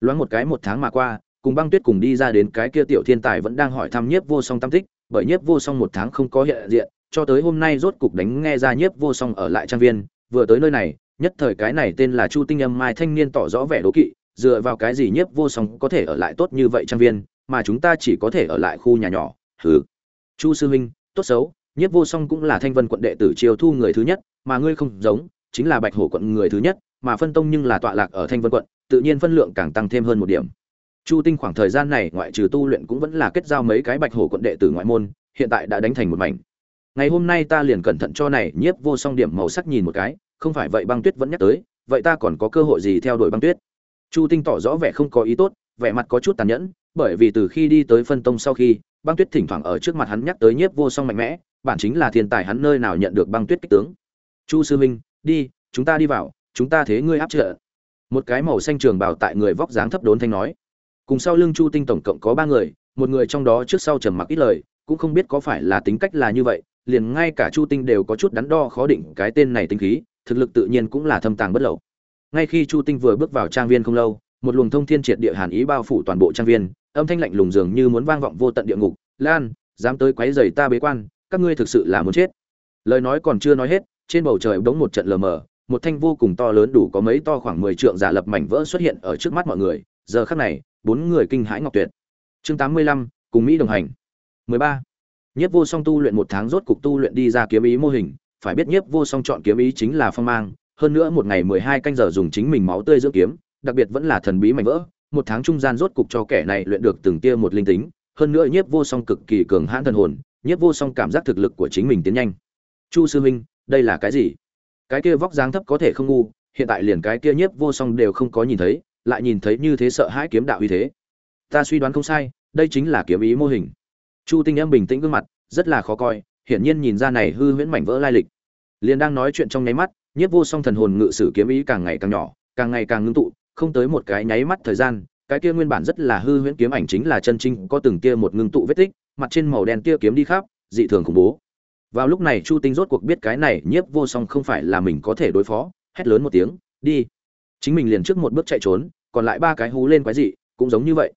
loáng một cái một tháng mà qua, cùng băng tuyết cùng đi ra đến cái kia tiểu thiên tài vẫn đang hỏi thăm nhiếp vô song tam tích, bởi nhiếp vô song một tháng không có hiện diện, cho tới hôm nay rốt cục đánh nghe ra nhiếp vô song ở lại trang viên, vừa tới nơi này, nhất thời cái này tên là chu tinh âm mai thanh niên tỏ rõ vẻ đố kỵ, dựa vào cái gì nhiếp vô song có thể ở lại tốt như vậy trang viên, mà chúng ta chỉ có thể ở lại khu nhà nhỏ, hừ. Chu sư huynh, tốt xấu, nhiếp vô song cũng là thanh vân quận đệ tử triều thu người thứ nhất, mà ngươi không giống, chính là bạch hổ quận người thứ nhất, mà phân tông nhưng là tọa lạc ở thanh vân quận tự nhiên phân lượng càng tăng thêm hơn một điểm. Chu tinh khoảng thời gian này ngoại trừ tu luyện cũng vẫn là kết giao mấy cái bạch hổ quận đệ tử ngoại môn, hiện tại đã đánh thành một mảnh. Ngày hôm nay ta liền cẩn thận cho này nhiếp vô song điểm màu sắc nhìn một cái, không phải vậy băng tuyết vẫn nhắc tới, vậy ta còn có cơ hội gì theo đuổi băng tuyết? Chu tinh tỏ rõ vẻ không có ý tốt, vẻ mặt có chút tàn nhẫn, bởi vì từ khi đi tới phân tông sau khi, băng tuyết thỉnh thoảng ở trước mặt hắn nhắc tới nhiếp vô song mạnh mẽ, bản chính là thiên tài hắn nơi nào nhận được băng tuyết kích tướng. Chu sư minh đi, chúng ta đi vào, chúng ta thế ngươi áp trợ một cái màu xanh trường bào tại người vóc dáng thấp đốn thanh nói. Cùng sau lưng chu tinh tổng cộng có ba người, một người trong đó trước sau trầm mặc ít lời, cũng không biết có phải là tính cách là như vậy, liền ngay cả chu tinh đều có chút đắn đo khó định cái tên này tính khí, thực lực tự nhiên cũng là thâm tàng bất lậu. Ngay khi chu tinh vừa bước vào trang viên không lâu, một luồng thông thiên triệt địa hàn ý bao phủ toàn bộ trang viên, âm thanh lạnh lùng dường như muốn vang vọng vô tận địa ngục. Lan, dám tới quấy rầy ta bế quan, các ngươi thực sự là muốn chết. Lời nói còn chưa nói hết, trên bầu trời bỗng một trận lờ mờ một thanh vô cùng to lớn đủ có mấy to khoảng mười trượng giả lập mảnh vỡ xuất hiện ở trước mắt mọi người. Giờ khắc này bốn người kinh hãi ngọc tuyệt. Chương tám mươi lăm cùng mỹ đồng hành. Mười ba. Nhiếp Vô Song tu luyện một tháng rốt cục tu luyện đi ra kiếm ý mô hình, phải biết Nhiếp Vô Song chọn kiếm ý chính là phong mang, hơn nữa một ngày mười hai canh giờ dùng chính mình máu tươi dưỡng kiếm, đặc biệt vẫn là thần bí mảnh vỡ, một tháng trung gian rốt cục cho kẻ này luyện được từng tia một linh tính, hơn nữa Nhiếp Vô Song cực kỳ cường hãn thần hồn, Nhiếp Vô Song cảm giác thực lực của chính mình tiến nhanh. Chu sư huynh, đây là cái gì? Cái kia vóc dáng thấp có thể không ngu, hiện tại liền cái kia Nhiếp Vô Song đều không có nhìn thấy, lại nhìn thấy như thế sợ hãi kiếm đạo uy thế. Ta suy đoán không sai, đây chính là kiếm ý mô hình. Chu tinh em bình tĩnh gương mặt rất là khó coi hiển nhiên nhìn ra này hư huyễn mảnh vỡ lai lịch. Liền đang nói chuyện trong nháy mắt nhiếp vô song thần hồn ngự sử kiếm ý càng ngày càng nhỏ càng ngày càng ngưng tụ không tới một cái nháy mắt thời gian cái kia nguyên bản rất là hư huyễn kiếm ảnh chính là chân trinh có từng kia một ngưng tụ vết tích mặt trên màu đen kia kiếm đi khắp dị thường khủng bố vào lúc này chu tinh rốt cuộc biết cái này nhiếp vô song không phải là mình có thể đối phó hét lớn một tiếng đi chính mình liền trước một bước chạy trốn còn lại ba cái hú lên quái dị cũng giống như vậy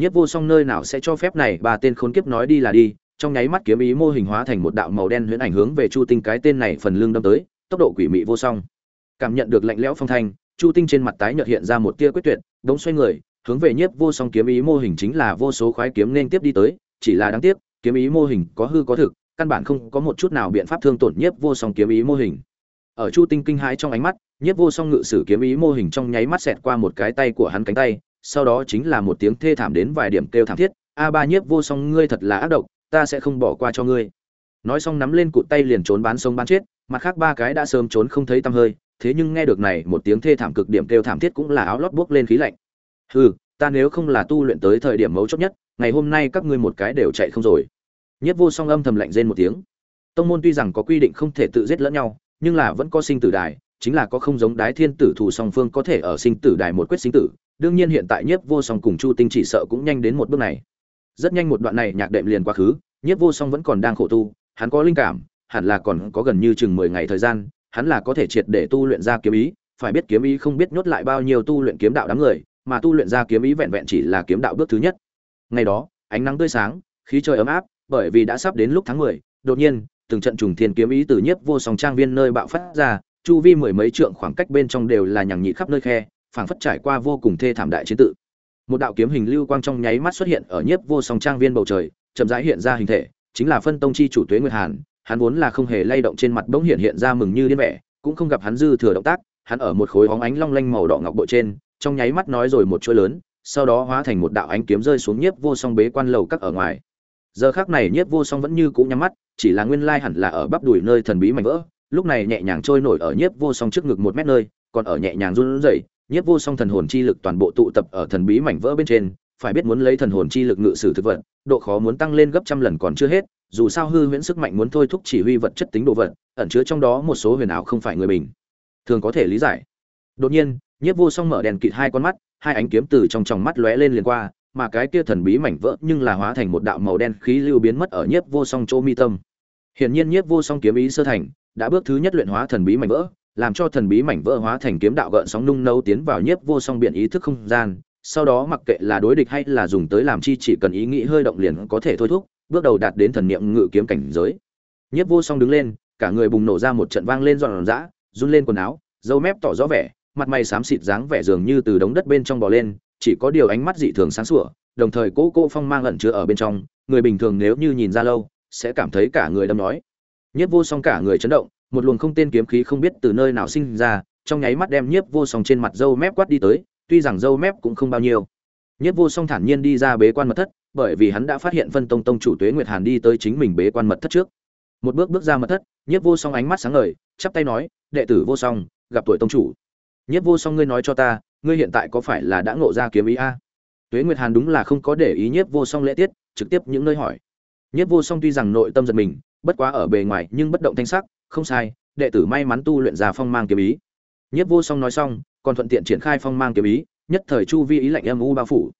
nhiếp vô song nơi nào sẽ cho phép này ba tên khốn kiếp nói đi là đi, trong nháy mắt kiếm ý mô hình hóa thành một đạo màu đen huyễn ảnh hướng về Chu Tinh cái tên này phần lưng đâm tới, tốc độ quỷ mị vô song. Cảm nhận được lạnh lẽo phong thanh, Chu Tinh trên mặt tái nhợt hiện ra một tia quyết tuyệt, đống xoay người, hướng về Nhiếp Vô Song kiếm ý mô hình chính là vô số khoái kiếm nên tiếp đi tới, chỉ là đáng tiếc, kiếm ý mô hình có hư có thực, căn bản không có một chút nào biện pháp thương tổn Nhiếp Vô Song kiếm ý mô hình. Ở Chu Tinh kinh hãi trong ánh mắt, Nhiếp Vô Song ngự sử kiếm ý mô hình trong nháy mắt xẹt qua một cái tay của hắn cánh tay, sau đó chính là một tiếng thê thảm đến vài điểm kêu thảm thiết a ba nhiếp vô song ngươi thật là ác độc ta sẽ không bỏ qua cho ngươi. Nói xong nắm lên cụt tay liền trốn bán sông bán chết mặt khác ba cái đã sớm trốn không thấy tăm hơi thế nhưng nghe được này một tiếng thê thảm cực điểm kêu thảm thiết cũng là áo lót buốc lên khí lạnh. Hừ ta nếu không là tu luyện tới thời điểm mấu chốt nhất ngày hôm nay các ngươi một cái đều chạy không rồi nhất vô song âm thầm lạnh rên một tiếng. Tông môn tuy rằng có quy định không thể tự giết lẫn nhau, nhưng là vẫn có sinh tử đài, chính là có không giống đái thiên tử thủ song phương có thể ở sinh tử đài một quyết sinh tử. Đương nhiên hiện tại nhiếp vô song cùng chu tinh chỉ sợ cũng nhanh đến một bước này. Rất nhanh một đoạn này nhạc đệm liền quá khứ nhiếp vô song vẫn còn đang khổ tu, hắn có linh cảm, hẳn là còn có gần như chừng mười ngày thời gian, hắn là có thể triệt để tu luyện ra kiếm ý, phải biết kiếm ý không biết nhốt lại bao nhiêu tu luyện kiếm đạo đám người, mà tu luyện ra kiếm ý vẹn vẹn chỉ là kiếm đạo bước thứ nhất. Ngày đó, ánh nắng tươi sáng, khí trời ấm áp bởi vì đã sắp đến lúc tháng mười, đột nhiên, từng trận trùng thiên kiếm ý từ nhiếp vô song trang viên nơi bạo phát ra, chu vi mười mấy trượng khoảng cách bên trong đều là nhằng nhị khắp nơi khe, phảng phất trải qua vô cùng thê thảm đại chiến tự. Một đạo kiếm hình lưu quang trong nháy mắt xuất hiện ở nhiếp vô song trang viên bầu trời, chậm rãi hiện ra hình thể, chính là phân tông chi chủ tuế nguyệt hàn. Hắn vốn là không hề lay động trên mặt bỗng hiện hiện ra mừng như điên vẻ, cũng không gặp hắn dư thừa động tác, hắn ở một khối óng ánh long lanh màu đỏ ngọc bội trên, trong nháy mắt nói rồi một chuỗi lớn, sau đó hóa thành một đạo ánh kiếm rơi xuống nhiếp vô song bế quan lầu các ở ngoài giờ khác này nhiếp vô song vẫn như cũ nhắm mắt, chỉ là nguyên lai hẳn là ở bắp đùi nơi thần bí mảnh vỡ. Lúc này nhẹ nhàng trôi nổi ở nhiếp vô song trước ngực một mét nơi, còn ở nhẹ nhàng run rẩy, nhiếp vô song thần hồn chi lực toàn bộ tụ tập ở thần bí mảnh vỡ bên trên. Phải biết muốn lấy thần hồn chi lực ngự sử thực vật, độ khó muốn tăng lên gấp trăm lần còn chưa hết, dù sao hư huyễn sức mạnh muốn thôi thúc chỉ huy vật chất tính đồ vật, ẩn chứa trong đó một số huyền ảo không phải người bình thường có thể lý giải. Đột nhiên, nhiếp vô song mở đèn kịt hai con mắt, hai ánh kiếm từ trong tròng mắt lóe lên liền qua mà cái kia thần bí mảnh vỡ nhưng là hóa thành một đạo màu đen khí lưu biến mất ở nhiếp vô song chỗ mi tâm. Hiển nhiên nhiếp vô song kiếm ý sơ thành, đã bước thứ nhất luyện hóa thần bí mảnh vỡ, làm cho thần bí mảnh vỡ hóa thành kiếm đạo gợn sóng nung nấu tiến vào nhiếp vô song biển ý thức không gian. Sau đó mặc kệ là đối địch hay là dùng tới làm chi chỉ cần ý nghĩ hơi động liền có thể thôi thúc, bước đầu đạt đến thần niệm ngự kiếm cảnh giới. Nhất vô song đứng lên, cả người bùng nổ ra một trận vang lên dọn dã run lên quần áo dâu mép tỏ rõ vẻ, mặt mày xám xịt dáng vẻ dường như từ đống đất bên trong bò lên chỉ có điều ánh mắt dị thường sáng sủa, đồng thời cố cô phong mang ẩn chứa ở bên trong, người bình thường nếu như nhìn ra lâu, sẽ cảm thấy cả người đâm nói. Nhiếp vô song cả người chấn động, một luồng không tên kiếm khí không biết từ nơi nào sinh ra, trong nháy mắt đem nhiếp vô song trên mặt dâu mép quát đi tới, tuy rằng dâu mép cũng không bao nhiêu. Nhiếp vô song thản nhiên đi ra bế quan mật thất, bởi vì hắn đã phát hiện vân tông tông chủ tuế nguyệt hàn đi tới chính mình bế quan mật thất trước. Một bước bước ra mật thất, nhiếp vô song ánh mắt sáng ngời, chắp tay nói, đệ tử vô song, gặp tuổi tông chủ. Nhiếp vô song ngươi nói cho ta ngươi hiện tại có phải là đã ngộ ra kiếm ý a? Tuế nguyệt hàn đúng là không có để ý nhiếp vô song lễ tiết, trực tiếp những nơi hỏi. Nhiếp vô song tuy rằng nội tâm giật mình, bất quá ở bề ngoài nhưng bất động thanh sắc, không sai, đệ tử may mắn tu luyện ra phong mang kiếm ý. Nhiếp vô song nói xong, còn thuận tiện triển khai phong mang kiếm ý, nhất thời chu vi ý lạnh âm u bao phủ.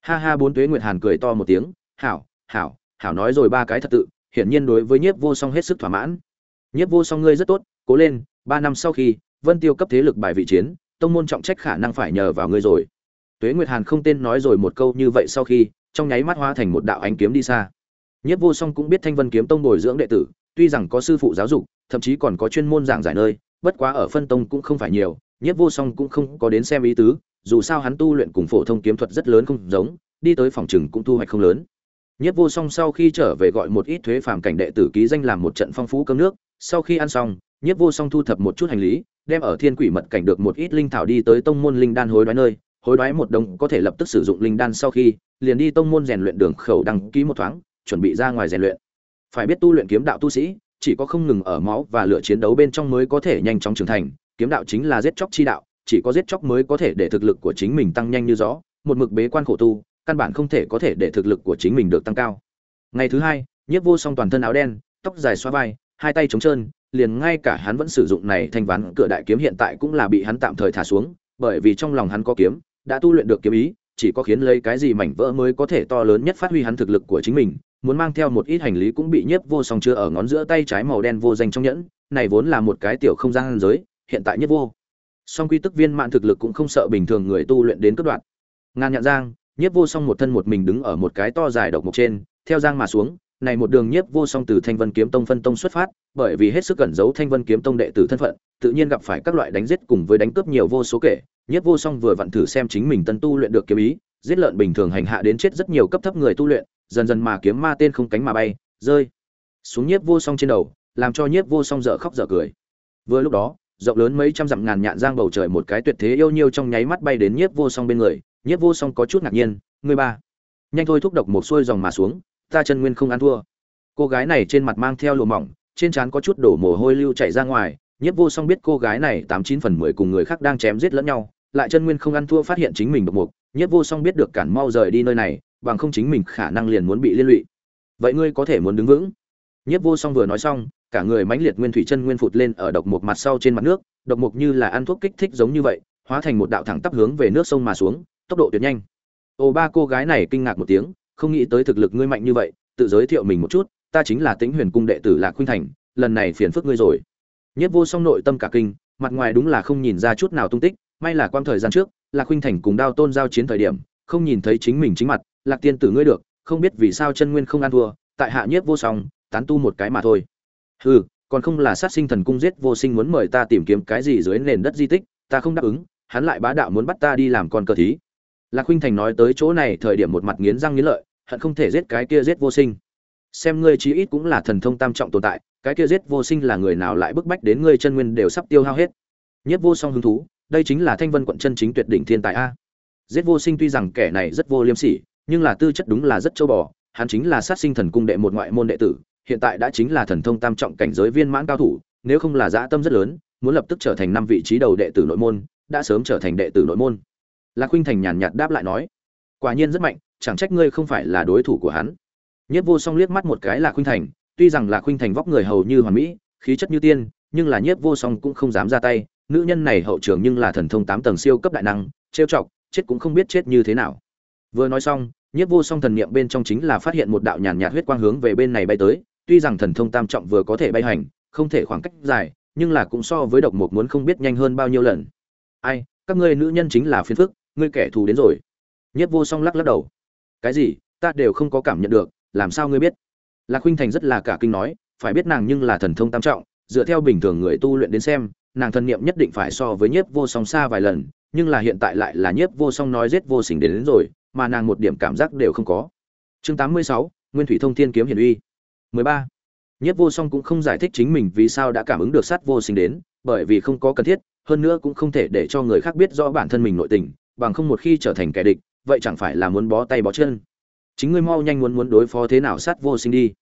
Ha ha, bốn tuế nguyệt hàn cười to một tiếng, hảo hảo hảo nói rồi ba cái thật tự, hiển nhiên đối với nhiếp vô song hết sức thỏa mãn. Nhiếp vô song ngươi rất tốt, cố lên, ba năm sau khi, vân tiêu cấp thế lực bài vị chiến tông môn trọng trách khả năng phải nhờ vào ngươi rồi. Tuế nguyệt hàn không tên nói rồi một câu như vậy sau khi trong nháy mắt hóa thành một đạo ánh kiếm đi xa. Nhiếp vô song cũng biết thanh vân kiếm tông bồi dưỡng đệ tử tuy rằng có sư phụ giáo dục thậm chí còn có chuyên môn giảng giải nơi bất quá ở phân tông cũng không phải nhiều nhiếp vô song cũng không có đến xem ý tứ dù sao hắn tu luyện cùng phổ thông kiếm thuật rất lớn không giống đi tới phòng trừng cũng thu hoạch không lớn. Nhất Vô Song sau khi trở về gọi một ít thuế phàm cảnh đệ tử ký danh làm một trận phong phú cơm nước, sau khi ăn xong, nhiếp Vô Song thu thập một chút hành lý, đem ở Thiên Quỷ mật cảnh được một ít linh thảo đi tới tông môn linh đan hối đoái nơi, hối đoái một đồng có thể lập tức sử dụng linh đan sau khi, liền đi tông môn rèn luyện đường khẩu đăng ký một thoáng, chuẩn bị ra ngoài rèn luyện. Phải biết tu luyện kiếm đạo tu sĩ, chỉ có không ngừng ở máu và lửa chiến đấu bên trong mới có thể nhanh chóng trưởng thành, kiếm đạo chính là giết chóc chi đạo, chỉ có giết chóc mới có thể để thực lực của chính mình tăng nhanh như gió, một mực bế quan khổ tu, căn bản không thể có thể để thực lực của chính mình được tăng cao. Ngày thứ hai nhiếp vô song toàn thân áo đen tóc dài xoa vai hai tay trống trơn liền ngay cả hắn vẫn sử dụng này thanh ván cửa đại kiếm hiện tại cũng là bị hắn tạm thời thả xuống, bởi vì trong lòng hắn có kiếm, đã tu luyện được kiếm ý, chỉ có khiến lấy cái gì mảnh vỡ mới có thể to lớn nhất phát huy hắn thực lực của chính mình, muốn mang theo một ít hành lý cũng bị nhiếp vô song chưa ở ngón giữa tay trái màu đen vô danh trong nhẫn, này vốn là một cái tiểu không gian giới, hiện tại nhiếp vô. Song quy tức viên mạn thực lực cũng không sợ bình thường người tu luyện đến cấp đoạn. Ngàn nhạn giang, nhiếp vô song một thân một mình đứng ở một cái to dài độc mục trên, theo giang mà xuống này một đường nhiếp vô song từ thanh vân kiếm tông phân tông xuất phát, bởi vì hết sức cẩn giấu thanh vân kiếm tông đệ tử thân phận, tự nhiên gặp phải các loại đánh giết cùng với đánh cướp nhiều vô số kể. Nhiếp vô song vừa vặn thử xem chính mình tân tu luyện được kiếm ý, giết lợn bình thường hành hạ đến chết rất nhiều cấp thấp người tu luyện, dần dần mà kiếm ma tên không cánh mà bay, rơi xuống nhiếp vô song trên đầu, làm cho nhiếp vô song dở khóc dở cười. Vừa lúc đó, rộng lớn mấy trăm dặm ngàn nhạn giang bầu trời một cái tuyệt thế yêu nhiêu trong nháy mắt bay đến nhiếp vô song bên người, nhiếp vô song có chút ngạc nhiên người ba, nhanh thôi thúc độc một xuôi dòng mà xuống ta chân nguyên không ăn thua. Cô gái này trên mặt mang theo lụa mỏng, trên trán có chút đổ mồ hôi lưu chảy ra ngoài, nhiếp vô song biết cô gái này tám chín phần mười cùng người khác đang chém giết lẫn nhau, lại chân nguyên không ăn thua phát hiện chính mình độc mục, nhiếp vô song biết được cản mau rời đi nơi này, bằng không chính mình khả năng liền muốn bị liên lụy. Vậy ngươi có thể muốn đứng vững? Nhiếp vô song vừa nói xong, cả người mãnh liệt nguyên thủy chân nguyên phụt lên ở độc mục mặt sau trên mặt nước, độc mục như là ăn thuốc kích thích giống như vậy, hóa thành một đạo thẳng tắp hướng về nước sông mà xuống, tốc độ tuyệt nhanh. Ồ ba cô gái này kinh ngạc một tiếng không nghĩ tới thực lực ngươi mạnh như vậy, tự giới thiệu mình một chút, ta chính là tĩnh huyền cung đệ tử lạc khuynh thành, lần này phiền phức ngươi rồi. Nhất vô song nội tâm cả kinh, mặt ngoài đúng là không nhìn ra chút nào tung tích, may là quang thời gian trước, lạc khuynh thành cùng đao tôn giao chiến thời điểm, không nhìn thấy chính mình chính mặt, lạc tiên tử ngươi được, không biết vì sao chân nguyên không ăn thua, tại hạ nhất vô song, tán tu một cái mà thôi. Hừ, còn không là sát sinh thần cung giết vô sinh muốn mời ta tìm kiếm cái gì dưới nền đất di tích, ta không đáp ứng, hắn lại bá đạo muốn bắt ta đi làm con cờ thí. Lạc khuynh thành nói tới chỗ này thời điểm một mặt nghiến răng nghiến lợi hận không thể giết cái kia giết vô sinh. Xem ngươi chí ít cũng là thần thông tam trọng tồn tại, cái kia giết vô sinh là người nào lại bức bách đến ngươi chân nguyên đều sắp tiêu hao hết. Nhất vô song hứng thú, đây chính là thanh vân quận chân chính tuyệt đỉnh thiên tài a. Giết vô sinh tuy rằng kẻ này rất vô liêm sỉ, nhưng là tư chất đúng là rất châu bò, hắn chính là sát sinh thần cung đệ một ngoại môn đệ tử, hiện tại đã chính là thần thông tam trọng cảnh giới viên mãn cao thủ, nếu không là dã tâm rất lớn, muốn lập tức trở thành năm vị trí đầu đệ tử nội môn, đã sớm trở thành đệ tử nội môn. Lạc khuynh thành nhàn nhạt đáp lại nói, quả nhiên rất mạnh chẳng trách ngươi không phải là đối thủ của hắn. Nhất vô song liếc mắt một cái là khuynh thành, tuy rằng là khuynh thành vóc người hầu như hoàn mỹ, khí chất như tiên, nhưng là nhất vô song cũng không dám ra tay, nữ nhân này hậu trường nhưng là thần thông tám tầng siêu cấp đại năng, trêu chọc, chết cũng không biết chết như thế nào. Vừa nói xong nhất vô song thần niệm bên trong chính là phát hiện một đạo nhàn nhạt huyết quang hướng về bên này bay tới, tuy rằng thần thông tam trọng vừa có thể bay hành, không thể khoảng cách dài, nhưng là cũng so với độc mục muốn không biết nhanh hơn bao nhiêu lần. Ai, các ngươi nữ nhân chính là phiền phức, ngươi kẻ thù đến rồi. Nhất vô song lắc lắc đầu cái gì ta đều không có cảm nhận được làm sao ngươi biết? Lạc huynh thành rất là cả kinh nói phải biết nàng nhưng là thần thông tam trọng dựa theo bình thường người tu luyện đến xem nàng thần niệm nhất định phải so với nhiếp vô song xa vài lần nhưng là hiện tại lại là nhiếp vô song nói giết vô Sình đến, đến rồi mà nàng một điểm cảm giác đều không có. Chương 86, nguyên thủy thông thiên kiếm hiển uy. 13. nhiếp vô song cũng không giải thích chính mình vì sao đã cảm ứng được sát vô sinh đến bởi vì không có cần thiết hơn nữa cũng không thể để cho người khác biết rõ bản thân mình nội tình bằng không một khi trở thành kẻ địch vậy chẳng phải là muốn bó tay bó chân. Chính ngươi mau nhanh muốn muốn đối phó thế nào sát vô sinh đi.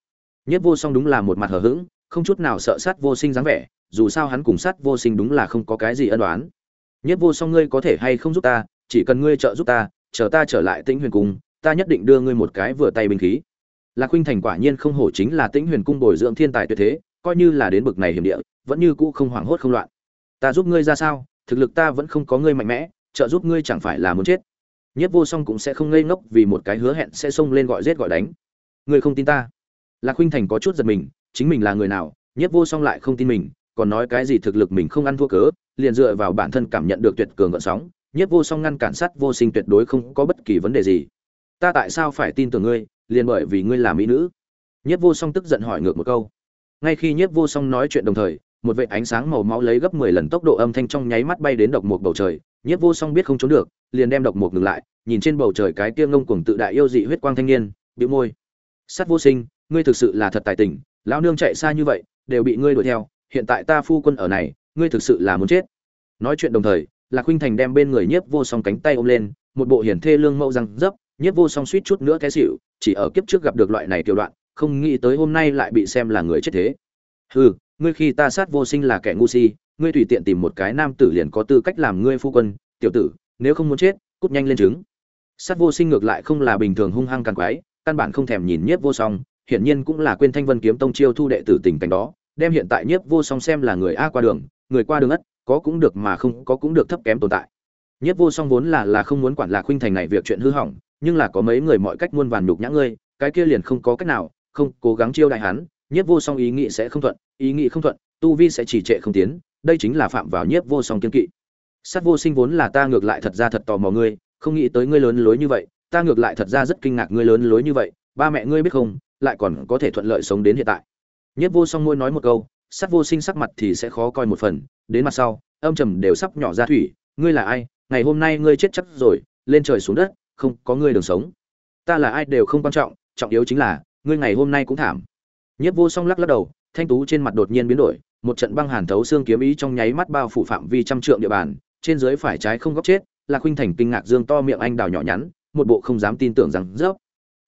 Nhất vô song đúng là một mặt hờ hững, không chút nào sợ sát vô sinh dáng vẻ, dù sao hắn cùng sát vô sinh đúng là không có cái gì ân đoán nhất vô song ngươi có thể hay không giúp ta, chỉ cần ngươi trợ giúp ta, chờ ta trở lại tĩnh huyền cung, ta nhất định đưa ngươi một cái vừa tay binh khí. Lạc huynh thành quả nhiên không hổ chính là tĩnh huyền cung bồi dưỡng thiên tài tuyệt thế, coi như là đến bực này hiểm địa, vẫn như cũ không hoảng hốt không loạn. Ta giúp ngươi ra sao? Thực lực ta vẫn không có ngươi mạnh mẽ, trợ giúp ngươi chẳng phải là muốn chết nhất vô song cũng sẽ không ngây ngốc vì một cái hứa hẹn sẽ xông lên gọi giết gọi đánh. Ngươi không tin ta. Lạc huynh thành có chút giật mình, chính mình là người nào nhất vô song lại không tin mình, còn nói cái gì thực lực mình không ăn thua cớ, liền dựa vào bản thân cảm nhận được tuyệt cường gợn sóng nhất vô song ngăn cản sát vô sinh tuyệt đối không có bất kỳ vấn đề gì. Ta tại sao phải tin tưởng ngươi, liền bởi vì ngươi là mỹ nữ? Nhất vô song tức giận hỏi ngược một câu. Ngay khi nhất vô song nói chuyện đồng thời, một vệ ánh sáng màu máu lấy gấp mười lần tốc độ âm thanh trong nháy mắt bay đến độc một bầu trời nhiếp vô song biết không trốn được, liền đem độc mục ngừng lại, nhìn trên bầu trời cái kia ngông cuồng tự đại yêu dị huyết quang thanh niên, bĩu môi. Sát vô sinh, ngươi thực sự là thật tài tình, lão nương chạy xa như vậy, đều bị ngươi đuổi theo, hiện tại ta phu quân ở này, ngươi thực sự là muốn chết. Nói chuyện đồng thời, lạc huynh thành đem bên người nhiếp vô song cánh tay ôm lên, một bộ hiển thê lương mẫu răng dấp, nhiếp vô song suýt chút nữa té xỉu, chỉ ở kiếp trước gặp được loại này tiểu đoạn, không nghĩ tới hôm nay lại bị xem là người chết thế. Hừ, ngươi khi ta sát vô sinh là kẻ ngu si ngươi tùy tiện tìm một cái nam tử liền có tư cách làm ngươi phu quân, tiểu tử, nếu không muốn chết, cút nhanh lên trứng. Sát vô sinh ngược lại không là bình thường hung hăng càng quái, căn bản không thèm nhìn nhiếp vô song, hiển nhiên cũng là quên thanh vân kiếm tông chiêu thu đệ tử tình cảnh đó, đem hiện tại nhiếp vô song xem là người a qua đường, người qua đường ất, có cũng được mà không, có cũng được thấp kém tồn tại. Nhiếp vô song vốn là là không muốn quản lạc huynh thành này việc chuyện hư hỏng, nhưng là có mấy người mọi cách muôn vàn nhục nhã ngươi, cái kia liền không có cách nào, không, cố gắng chiêu đại hắn, nhiếp vô song ý nghĩ sẽ không thuận, ý nghĩ không thuận, tu vi sẽ chỉ trệ không tiến đây chính là phạm vào nhiếp vô song kiên kỵ. Sát vô sinh vốn là ta ngược lại thật ra thật tò mò ngươi, không nghĩ tới ngươi lớn lối như vậy, ta ngược lại thật ra rất kinh ngạc ngươi lớn lối như vậy, ba mẹ ngươi biết không, lại còn có thể thuận lợi sống đến hiện tại. Nhiếp vô song môi nói một câu, sát vô sinh sắc mặt thì sẽ khó coi một phần, đến mặt sau, âm trầm đều sắp nhỏ ra thủy, ngươi là ai, ngày hôm nay ngươi chết chắc rồi, lên trời xuống đất, không có ngươi đường sống. Ta là ai đều không quan trọng trọng yếu chính là, ngươi ngày hôm nay cũng thảm. Nhiếp vô song lắc lắc đầu, thanh tú trên mặt đột nhiên biến đổi một trận băng hàn thấu xương kiếm ý trong nháy mắt bao phủ phạm vi trăm trượng địa bàn, trên dưới phải trái không góc chết, Lạc khuynh thành kinh ngạc dương to miệng anh đào nhỏ nhắn, một bộ không dám tin tưởng rằng rớp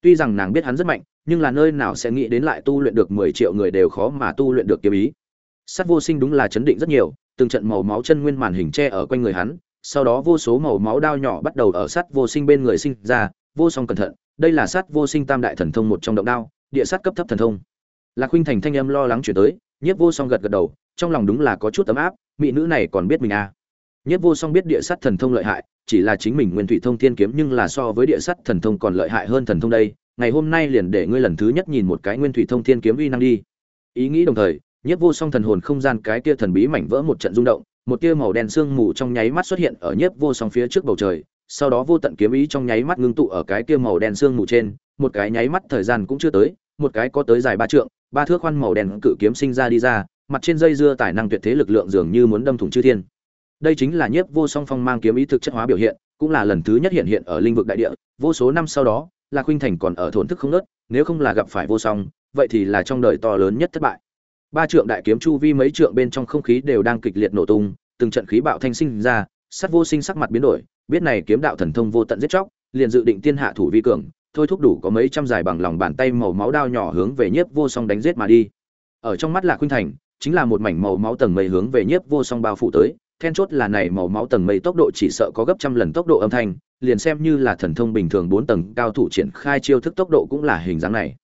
tuy rằng nàng biết hắn rất mạnh, nhưng là nơi nào sẽ nghĩ đến lại tu luyện được mười triệu người đều khó mà tu luyện được kiếm ý. Sát vô sinh đúng là chấn định rất nhiều, từng trận màu máu chân nguyên màn hình che ở quanh người hắn, sau đó vô số màu máu đao nhỏ bắt đầu ở sát vô sinh bên người sinh ra, vô song cẩn thận, đây là sát vô sinh tam đại thần thông một trong động đao, địa sát cấp thấp thần thông. Lạc huynh thành thanh âm lo lắng chuyển tới nhiếp vô song gật gật đầu, trong lòng đúng là có chút ấm áp, mỹ nữ này còn biết mình à. Nhiếp vô song biết địa sát thần thông lợi hại, chỉ là chính mình nguyên thủy thông thiên kiếm nhưng là so với địa sát thần thông còn lợi hại hơn thần thông đây. Ngày hôm nay liền để ngươi lần thứ nhất nhìn một cái nguyên thủy thông thiên kiếm uy năng đi. Ý nghĩ đồng thời nhiếp vô song thần hồn không gian cái kia thần bí mảnh vỡ một trận rung động, một tia màu đen sương mù trong nháy mắt xuất hiện ở nhiếp vô song phía trước bầu trời, sau đó vô tận kiếm ý trong nháy mắt ngưng tụ ở cái kia màu đen sương mù trên, một cái nháy mắt thời gian cũng chưa tới, một cái có tới dài ba trượng ba thước khoan màu đen cự kiếm sinh ra đi ra, mặt trên dây dưa tài năng tuyệt thế lực lượng dường như muốn đâm thủng chư thiên. Đây chính là nhiếp vô song phong mang kiếm ý thực chất hóa biểu hiện, cũng là lần thứ nhất hiện hiện ở linh vực đại địa, vô số năm sau đó, lạc huynh thành còn ở thốn thức không nớt nếu không là gặp phải vô song, vậy thì là trong đời to lớn nhất thất bại. Ba trượng đại kiếm chu vi mấy trượng bên trong không khí đều đang kịch liệt nổ tung, từng trận khí bạo thanh sinh ra sắt vô sinh sắc mặt biến đổi, biết này kiếm đạo thần thông vô tận giết chóc, liền dự định tiên hạ thủ vi cường thôi thúc đủ có mấy trăm dài bằng lòng bàn tay màu máu đao nhỏ hướng về nhiếp vô song đánh giết mà đi. Ở trong mắt là khuynh thành, chính là một mảnh màu máu tầng mây hướng về nhiếp vô song bao phủ tới, then chốt là này màu máu tầng mây tốc độ chỉ sợ có gấp trăm lần tốc độ âm thanh, liền xem như là thần thông bình thường bốn tầng cao thủ triển khai chiêu thức tốc độ cũng là hình dáng này.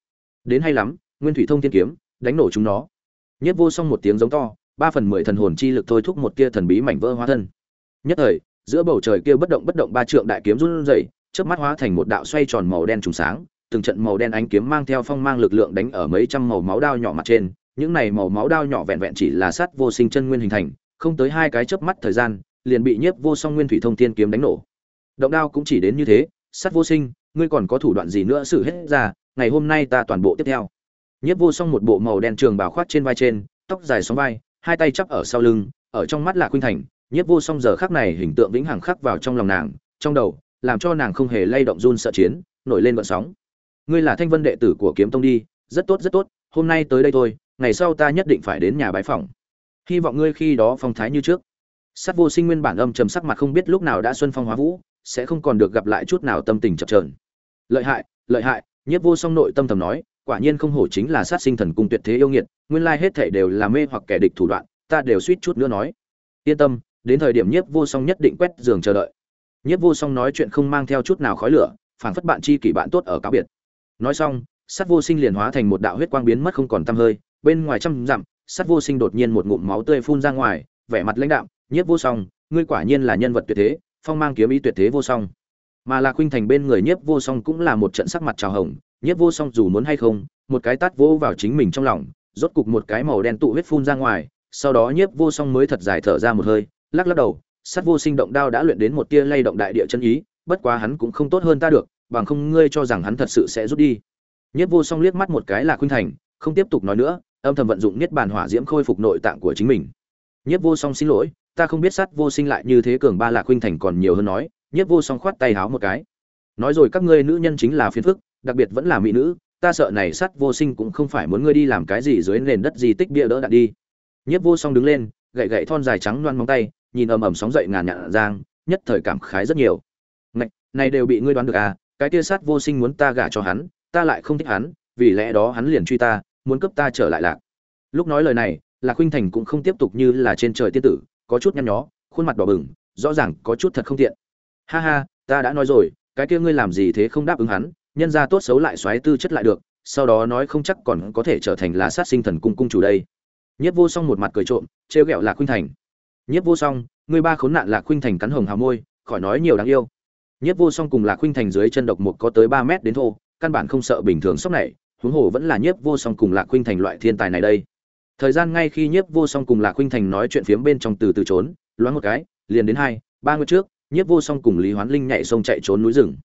Đến hay lắm, nguyên thủy thông thiên kiếm, đánh nổ chúng nó. Nhất vô song một tiếng giống to, ba phần mười thần hồn chi lực thôi thúc một kia thần bí mảnh vỡ hóa thân. Nhất thời, giữa bầu trời kia bất động bất động ba trượng đại kiếm run rẩy chớp mắt hóa thành một đạo xoay tròn màu đen trùng sáng, từng trận màu đen ánh kiếm mang theo phong mang lực lượng đánh ở mấy trăm màu máu đao nhỏ mặt trên. Những này màu máu đao nhỏ vẹn vẹn chỉ là sát vô sinh chân nguyên hình thành, không tới hai cái chớp mắt thời gian, liền bị nhiếp vô song nguyên thủy thông thiên kiếm đánh nổ. Động đao cũng chỉ đến như thế, sát vô sinh, ngươi còn có thủ đoạn gì nữa xử hết ra, ngày hôm nay ta toàn bộ tiếp theo. Nhiếp vô song một bộ màu đen trường bào khoát trên vai trên, tóc dài sóng vai, hai tay chắp ở sau lưng, ở trong mắt là khuynh thành. Nhiếp vô song giờ khắc này hình tượng vĩnh hằng khắc vào trong lòng nàng, trong đầu làm cho nàng không hề lay động run sợ chiến, nổi lên vận sóng. Ngươi là thanh vân đệ tử của kiếm tông đi, rất tốt rất tốt, hôm nay tới đây thôi, ngày sau ta nhất định phải đến nhà bái phỏng. Hy vọng ngươi khi đó phong thái như trước. Sát vô sinh nguyên bản âm trầm sắc mặt không biết lúc nào đã xuân phong hóa vũ, sẽ không còn được gặp lại chút nào tâm tình chập trờn lợi hại lợi hại, nhiếp vô song nội tâm thầm nói, quả nhiên không hổ chính là sát sinh thần cung tuyệt thế yêu nghiệt, nguyên lai hết thể đều là mê hoặc kẻ địch thủ đoạn, ta đều suýt chút nữa nói. Yên tâm, đến thời điểm nhiếp vô song nhất định quét giường chờ đợi nhiếp vô song nói chuyện không mang theo chút nào khói lửa phản phất bạn chi kỷ bạn tốt ở cáo biệt. Nói xong, sát vô sinh liền hóa thành một đạo huyết quang biến mất không còn tăm hơi, bên ngoài trăm dặm, sát vô sinh đột nhiên một ngụm máu tươi phun ra ngoài, vẻ mặt lãnh đạm nhiếp vô song, ngươi quả nhiên là nhân vật tuyệt thế, phong mang kiếm ý tuyệt thế vô song. Mà là khuynh thành bên người nhiếp vô song cũng là một trận sắc mặt trào hồng nhiếp vô song dù muốn hay không, một cái tát vỗ vào chính mình trong lòng, rốt cục một cái màu đen tụ huyết phun ra ngoài, sau đó nhiếp vô song mới thật dài thở ra một hơi, lắc lắc đầu sát vô sinh động đao đã luyện đến một tia lay động đại địa chân ý, bất quá hắn cũng không tốt hơn ta được, bằng không ngươi cho rằng hắn thật sự sẽ rút đi. Nhất vô song liếc mắt một cái là khuynh thành, không tiếp tục nói nữa, âm thầm vận dụng niết bàn hỏa diễm khôi phục nội tạng của chính mình. Nhất vô song xin lỗi, ta không biết sát vô sinh lại như thế cường ba lạc khuynh thành còn nhiều hơn nói, Nhất vô song khoát tay háo một cái. Nói rồi các ngươi nữ nhân chính là phiền phức, đặc biệt vẫn là mỹ nữ, ta sợ này sát vô sinh cũng không phải muốn ngươi đi làm cái gì dưới nền đất gì tích bia đỡ đạn đi. Nhất vô song đứng lên, gậy gậy thon dài trắng loan móng tay nhìn ầm ầm sóng dậy ngàn nhạn giang nhất thời cảm khái rất nhiều. Này, này đều bị ngươi đoán được à cái kia sát vô sinh muốn ta gả cho hắn ta lại không thích hắn vì lẽ đó hắn liền truy ta muốn cướp ta trở lại lạc. Lúc nói lời này lạc khuynh thành cũng không tiếp tục như là trên trời tiên tử có chút nhăn nhó khuôn mặt đỏ bừng rõ ràng có chút thật không tiện. Ha ha ta đã nói rồi cái kia ngươi làm gì thế không đáp ứng hắn nhân ra tốt xấu lại xoáy tư chất lại được sau đó nói không chắc còn có thể trở thành là sát sinh thần cung cung chủ đây. Nhất vô song một mặt cười trộm trêu ghẹo lạc khuynh thành. Nhất vô song Người ba khốn nạn lạc khuynh thành cắn hồng hào môi, khỏi nói nhiều đáng yêu. Nhất vô song cùng lạc khuynh thành dưới chân độc mục có tới ba mét đến thô, căn bản không sợ bình thường sốc này, huống hồ vẫn là nhiếp vô song cùng lạc khuynh thành loại thiên tài này đây. Thời gian ngay khi nhiếp vô song cùng lạc khuynh thành nói chuyện phiếm bên trong từ từ trốn, loáng một cái, liền đến hai, ba ngày trước nhiếp vô song cùng lý hoán linh nhảy sông chạy trốn núi rừng.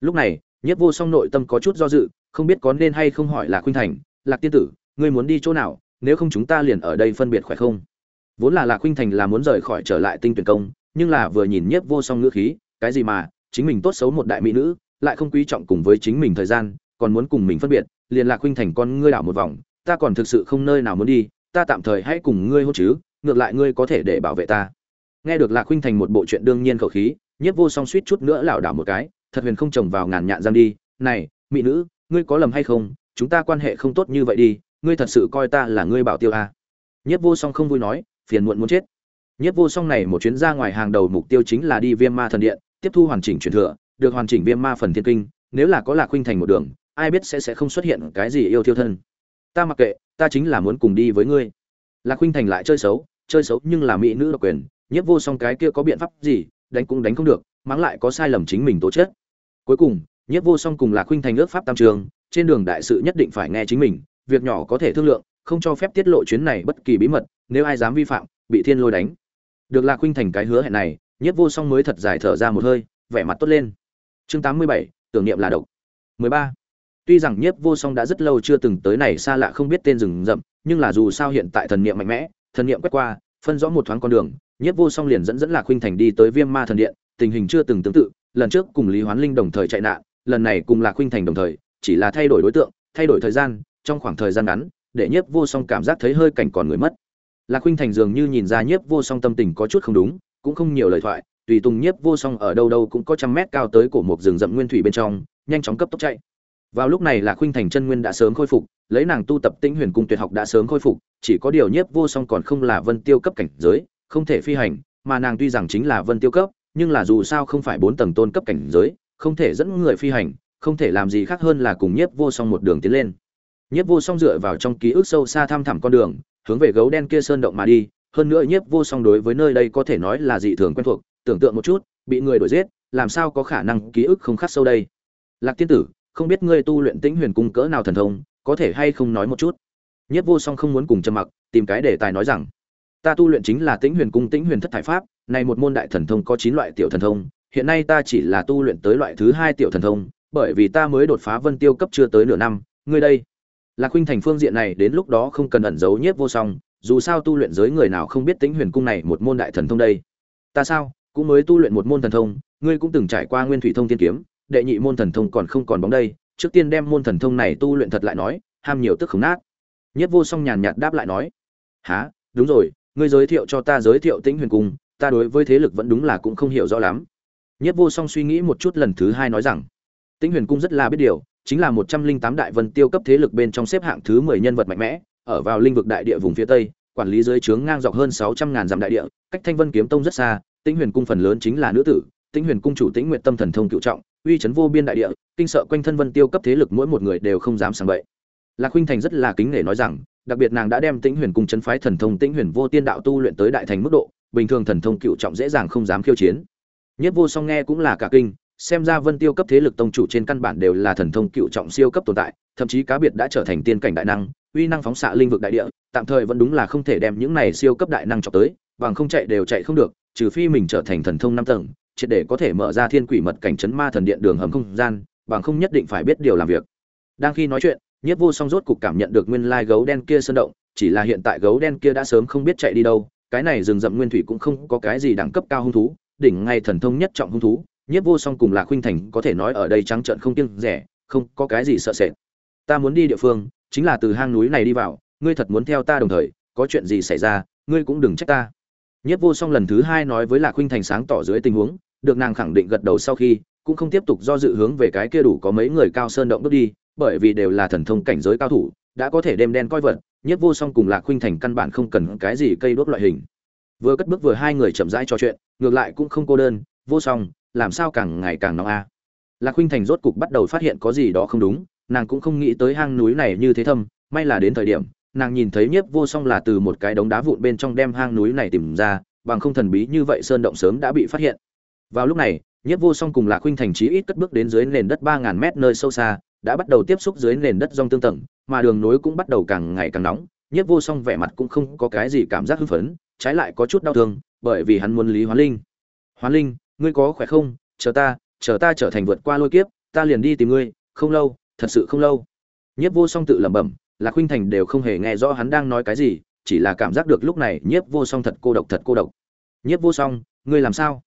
Lúc này nhiếp vô song nội tâm có chút do dự, không biết có nên hay không hỏi lạc khuynh thành, lạc tiên tử, ngươi muốn đi chỗ nào? Nếu không chúng ta liền ở đây phân biệt khỏe không? Vốn là lạc khuynh thành là muốn rời khỏi trở lại tinh tuyển công, nhưng là vừa nhìn nhiếp vô song ngữ khí, cái gì mà, chính mình tốt xấu một đại mỹ nữ, lại không quý trọng cùng với chính mình thời gian, còn muốn cùng mình phân biệt, liền lạc khuynh thành con ngươi đảo một vòng, ta còn thực sự không nơi nào muốn đi, ta tạm thời hãy cùng ngươi hôn chứ, ngược lại ngươi có thể để bảo vệ ta nghe được lạc khuynh thành một bộ chuyện đương nhiên khẩu khí, nhiếp vô song suýt chút nữa lảo đảo một cái, thật huyền không trồng vào ngàn nhạn giam đi, này, mỹ nữ, ngươi có lầm hay không chúng ta quan hệ không tốt như vậy đi, ngươi thật sự coi ta là ngươi bảo tiêu à. nhiếp vô song không vui nói phiền muộn muốn chết. Nhiếp vô song này một chuyến ra ngoài hàng đầu mục tiêu chính là đi viêm ma thần điện, tiếp thu hoàn chỉnh truyền thừa, được hoàn chỉnh viêm ma phần thiên kinh, nếu là có lạc khuynh thành một đường, ai biết sẽ sẽ không xuất hiện cái gì yêu thiêu thân. Ta mặc kệ, ta chính là muốn cùng đi với ngươi. Lạc khuynh thành lại chơi xấu chơi xấu nhưng là mỹ nữ độc quyền nhiếp vô song cái kia có biện pháp gì, đánh cũng đánh không được, mắng lại có sai lầm chính mình tố chết. cuối cùng nhiếp vô song cùng lạc khuynh thành ước pháp tam trường, trên đường đại sự nhất định phải nghe chính mình, việc nhỏ có thể thương lượng không cho phép tiết lộ chuyến này bất kỳ bí mật nếu ai dám vi phạm bị thiên lôi đánh được lạc huynh thành cái hứa hẹn này nhiếp vô song mới thật dài thở ra một hơi vẻ mặt tốt lên chương tám mươi bảy tưởng niệm là độc 13. Tuy rằng Nhiếp Vô Song đã rất lâu chưa từng tới này xa lạ không biết tên rừng rậm, nhưng là dù sao hiện tại thần niệm mạnh mẽ, thần niệm quét qua, phân rõ một thoáng con đường, Nhiếp Vô Song liền dẫn dẫn Lạc huynh Thành đi tới Viêm Ma thần điện, tình hình chưa từng tương tự, lần trước cùng Lý Hoán Linh đồng thời chạy nạn, lần này cùng Lạc huynh Thành đồng thời, chỉ là thay đổi đối tượng, thay đổi thời gian, trong khoảng thời gian ngắn, để Nhiếp Vô Song cảm giác thấy hơi cảnh còn người mất. Lạc Khuynh Thành dường như nhìn ra Nhiếp Vô Song tâm tình có chút không đúng, cũng không nhiều lời thoại, tùy tùng Nhiếp Vô Song ở đâu đâu cũng có trăm mét cao tới cổ một rừng rậm nguyên thủy bên trong, nhanh chóng cấp tốc chạy vào lúc này là khuynh thành chân nguyên đã sớm khôi phục lấy nàng tu tập tĩnh huyền cung tuyệt học đã sớm khôi phục chỉ có điều nhiếp vô song còn không là vân tiêu cấp cảnh giới không thể phi hành mà nàng tuy rằng chính là vân tiêu cấp nhưng là dù sao không phải bốn tầng tôn cấp cảnh giới không thể dẫn người phi hành không thể làm gì khác hơn là cùng nhiếp vô song một đường tiến lên nhiếp vô song dựa vào trong ký ức sâu xa thăm thẳm con đường, hướng về gấu đen kia sơn động mà đi, hơn nữa nhiếp vô song đối với nơi đây có thể nói là dị thường quen thuộc, tưởng tượng một chút, bị người đuổi giết, làm sao có khả năng ký ức không khắc sâu đây? Lạc tiên tử, không biết ngươi tu luyện tĩnh huyền cung cỡ nào thần thông, có thể hay không nói một chút? Nhiếp vô song không muốn cùng trầm mặc, tìm cái đề tài nói rằng, ta tu luyện chính là tĩnh huyền cung tĩnh huyền thất thải pháp, này một môn đại thần thông có chín loại tiểu thần thông, hiện nay ta chỉ là tu luyện tới loại thứ hai tiểu thần thông, bởi vì ta mới đột phá vân tiêu cấp chưa tới nửa năm, ngươi đây lạc huynh thành phương diện này đến lúc đó không cần ẩn giấu nhiếp vô song dù sao tu luyện giới người nào không biết tính huyền cung này một môn đại thần thông đây. Ta sao cũng mới tu luyện một môn thần thông ngươi cũng từng trải qua nguyên thủy thông thiên kiếm đệ nhị môn thần thông còn không còn bóng đây trước tiên đem môn thần thông này tu luyện thật lại nói ham nhiều tức không nát. Nhất vô song nhàn nhạt đáp lại nói hả, đúng rồi ngươi giới thiệu cho ta giới thiệu tĩnh huyền cung ta đối với thế lực vẫn đúng là cũng không hiểu rõ lắm. Nhất vô song suy nghĩ một chút lần thứ hai nói rằng tĩnh huyền cung rất là biết điều chính là một trăm linh tám đại vân tiêu cấp thế lực bên trong xếp hạng thứ mười nhân vật mạnh mẽ, ở vào linh vực đại địa vùng phía tây, quản lý dưới trướng ngang dọc hơn sáu trăm ngàn dặm đại địa, cách thanh vân kiếm tông rất xa, tĩnh huyền cung phần lớn chính là nữ tử, tĩnh huyền cung chủ tĩnh nguyện tâm thần thông cựu trọng, uy chấn vô biên đại địa, kinh sợ quanh thân vân tiêu cấp thế lực mỗi một người đều không dám sang bậy. Lạc huynh thành rất là kính nể nói rằng, đặc biệt nàng đã đem tĩnh huyền cung chấn phái thần thông tĩnh huyền vô tiên đạo tu luyện tới đại thành mức độ, bình thường thần thông cựu trọng dễ dàng không dám khiêu chiến. Nhất vô song nghe cũng là cả kinh xem ra vân tiêu cấp thế lực tông chủ trên căn bản đều là thần thông cựu trọng siêu cấp tồn tại thậm chí cá biệt đã trở thành tiên cảnh đại năng uy năng phóng xạ linh vực đại địa tạm thời vẫn đúng là không thể đem những này siêu cấp đại năng chọc tới bằng không chạy đều chạy không được trừ phi mình trở thành thần thông năm tầng triệt để có thể mở ra thiên quỷ mật cảnh chấn ma thần điện đường hầm không gian bằng không nhất định phải biết điều làm việc. Đang khi nói chuyện Nhiếp Vô Song rốt cục cảm nhận được nguyên lai gấu đen kia sơn động, chỉ là hiện tại gấu đen kia đã sớm không biết chạy đi đâu, cái này rừng rậm nguyên thủy cũng không có cái gì đẳng cấp cao hung thú, đỉnh ngay thần thông nhất trọng hung thú, Nhiếp Vô Song cùng Lạc Khuynh Thành có thể nói ở đây trắng trợn không kiêng rẻ, không có cái gì sợ sệt. Ta muốn đi địa phương, chính là từ hang núi này đi vào, ngươi thật muốn theo ta đồng thời, có chuyện gì xảy ra, ngươi cũng đừng trách ta. Nhiếp Vô Song lần thứ hai nói với Lạc Khuynh Thành sáng tỏ dưới tình huống, được nàng khẳng định gật đầu sau khi, cũng không tiếp tục do dự hướng về cái kia đủ có mấy người cao sơn động bước đi, bởi vì đều là thần thông cảnh giới cao thủ, đã có thể đem đen coi vật, Nhất Vô Song cùng Lạc Khuynh Thành căn bản không cần cái gì cây đuốc loại hình. Vừa cất bước vừa hai người chậm rãi trò chuyện, ngược lại cũng không cô đơn, Vô Song, làm sao càng ngày càng nóng a. Lạc huynh Thành rốt cục bắt đầu phát hiện có gì đó không đúng, nàng cũng không nghĩ tới hang núi này như thế thâm, may là đến thời điểm, nàng nhìn thấy Nhiếp Vô Song là từ một cái đống đá vụn bên trong đem hang núi này tìm ra, bằng không thần bí như vậy sơn động sớm đã bị phát hiện. Vào lúc này, Nhiếp Vô Song cùng Lạc huynh Thành trí ít cất bước đến dưới nền đất ba ngàn mét nơi sâu xa, đã bắt đầu tiếp xúc dưới nền đất rong tương tầng, mà đường nối cũng bắt đầu càng ngày càng nóng, Nhiếp Vô Song vẻ mặt cũng không có cái gì cảm giác hưng phấn, trái lại có chút đau thương, bởi vì hắn muốn Lý Hoán Linh. Hoán Linh, ngươi có khỏe không? Chờ ta, chờ ta trở thành vượt qua lôi kiếp, ta liền đi tìm ngươi, không lâu, thật sự không lâu. Nhiếp Vô Song tự lẩm bẩm, Lạc Khuynh Thành đều không hề nghe rõ hắn đang nói cái gì, chỉ là cảm giác được lúc này Nhiếp Vô Song thật cô độc thật cô độc. Nhiếp Vô Song, ngươi làm sao?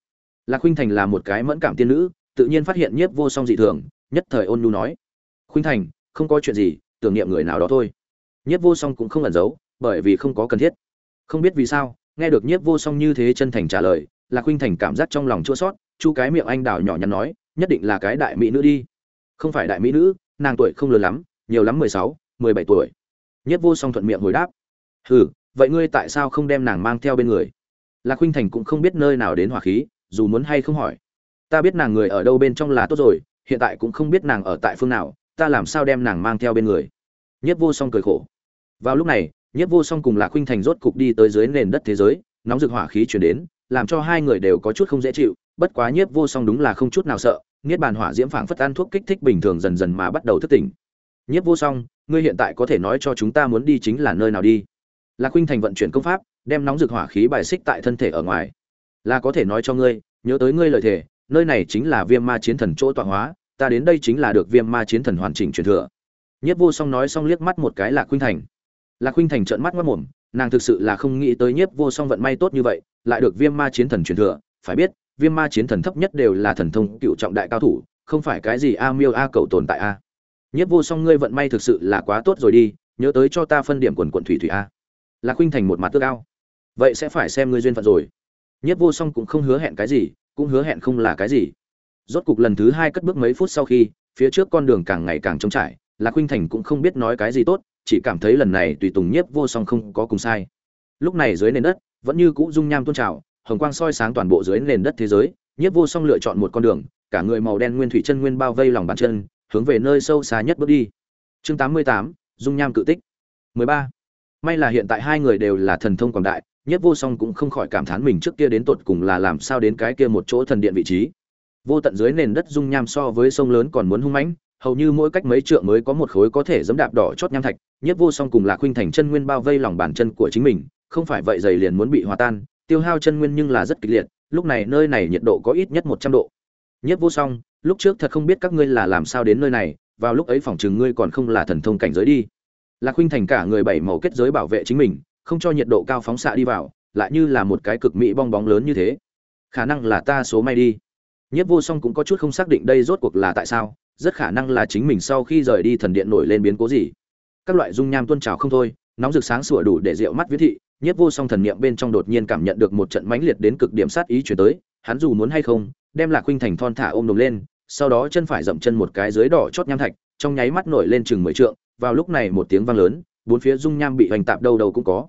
Lạc Khuynh Thành là một cái mẫn cảm tiên nữ, tự nhiên phát hiện Nhiếp Vô Song dị thường, nhất thời ôn nhu nói: khuynh thành không có chuyện gì tưởng niệm người nào đó thôi nhất vô song cũng không ẩn giấu bởi vì không có cần thiết không biết vì sao nghe được nhiếp vô song như thế chân thành trả lời là khuynh thành cảm giác trong lòng chua sót, chu cái miệng anh đào nhỏ nhắn nói, nhất định là cái đại mỹ nữ đi. Không phải đại mỹ nữ, nàng tuổi không lớn lắm, nhiều lắm mười sáu, mười bảy tuổi. Nhất vô song thuận miệng hồi đáp. Hừ, vậy ngươi tại sao không đem nàng mang theo bên người? Lạc khuynh thành cũng không biết nơi nào đến hỏa khí, dù muốn hay không hỏi. Ta biết nàng người ở đâu bên trong là tốt rồi, hiện tại cũng không biết nàng ở tại phương nào, ta làm sao đem nàng mang theo bên người? Nhất vô song cười khổ. Vào lúc này, nhất vô song cùng lạc khuynh thành rốt cục đi tới dưới nền đất thế giới, nóng rực hỏa khí truyền đến làm cho hai người đều có chút không dễ chịu bất quá nhất vô song đúng là không chút nào sợ niết bàn hỏa diễm phảng phất ăn thuốc kích thích bình thường dần dần mà bắt đầu thức tỉnh. Nhất vô song ngươi hiện tại có thể nói cho chúng ta muốn đi chính là nơi nào đi? Lạc khuynh thành vận chuyển công pháp đem nóng rực hỏa khí bài xích tại thân thể ở ngoài. Là có thể nói cho ngươi nhớ tới ngươi lời thề nơi này chính là viêm ma chiến thần chỗ tọa hóa ta đến đây chính là được viêm ma chiến thần hoàn chỉnh truyền thừa. Nhất vô song nói xong liếc mắt một cái lạc khuynh thành. Lạc khuynh thành trợn mắt ngất ngụm, nàng thực sự là không nghĩ tới nhất vô song vận may tốt như vậy lại được viêm ma chiến thần truyền thừa, phải biết, viêm ma chiến thần thấp nhất đều là thần thông cựu trọng đại cao thủ, không phải cái gì a miêu a cầu tồn tại a. Nhất vô song ngươi vận may thực sự là quá tốt rồi đi, nhớ tới cho ta phân điểm quần quận thủy thủy a. Lạc khuynh thành một mặt tước ao. Vậy sẽ phải xem ngươi duyên phận rồi. Nhất vô song cũng không hứa hẹn cái gì, cũng hứa hẹn không là cái gì. Rốt cục lần thứ hai cất bước mấy phút sau khi, phía trước con đường càng ngày càng trống trải, lạc khuynh thành cũng không biết nói cái gì tốt, chỉ cảm thấy lần này tùy tùng nhiếp vô song không có cùng sai. Lúc này dưới nền đất vẫn như cũ dung nham tôn trào hồng quang soi sáng toàn bộ dưới nền đất thế giới nhiếp vô song lựa chọn một con đường cả người màu đen nguyên thủy chân nguyên bao vây lòng bàn chân hướng về nơi sâu xa nhất bước đi. Chương 88, dung nham cự tích. 13. may là hiện tại hai người đều là thần thông quảng đại nhất vô song cũng không khỏi cảm thán mình trước kia đến tột cùng là làm sao đến cái kia một chỗ thần điện vị trí. Vô tận dưới nền đất dung nham so với sông lớn còn muốn hung mãnh hầu như mỗi cách mấy trượng mới có một khối có thể dẫm đạp đỏ chót nham thạch. Nhất vô song cùng lạc Khuynh thành chân nguyên bao vây lòng bàn chân của chính mình không phải vậy dày liền muốn bị hòa tan tiêu hao chân nguyên nhưng là rất kịch liệt lúc này nơi này nhiệt độ có ít nhất một trăm độ Nhất vô song, lúc trước thật không biết các ngươi là làm sao đến nơi này, vào lúc ấy phỏng chừng ngươi còn không là thần thông cảnh giới đi. Lạc Huynh thành cả người bảy màu kết giới bảo vệ chính mình, không cho nhiệt độ cao phóng xạ đi vào, lại như là một cái cực mỹ bong bóng lớn như thế. Khả năng là ta số may đi. Nhất vô song cũng có chút không xác định đây rốt cuộc là tại sao, rất khả năng là chính mình sau khi rời đi thần điện nổi lên biến cố gì. Các loại dung nham tuôn trào không thôi, nóng rực sáng sủa đủ để rượu mắt viết thị, nhiếp vô song thần niệm bên trong đột nhiên cảm nhận được một trận mãnh liệt đến cực điểm sát ý chuyển tới, hắn dù muốn hay không, đem Lạc huynh Thành thon thả ôm đồm lên, sau đó chân phải dậm chân một cái dưới đỏ chót nham thạch, trong nháy mắt nổi lên chừng mười trượng, vào lúc này một tiếng vang lớn, bốn phía dung nham bị hoành tạp đâu đâu cũng có.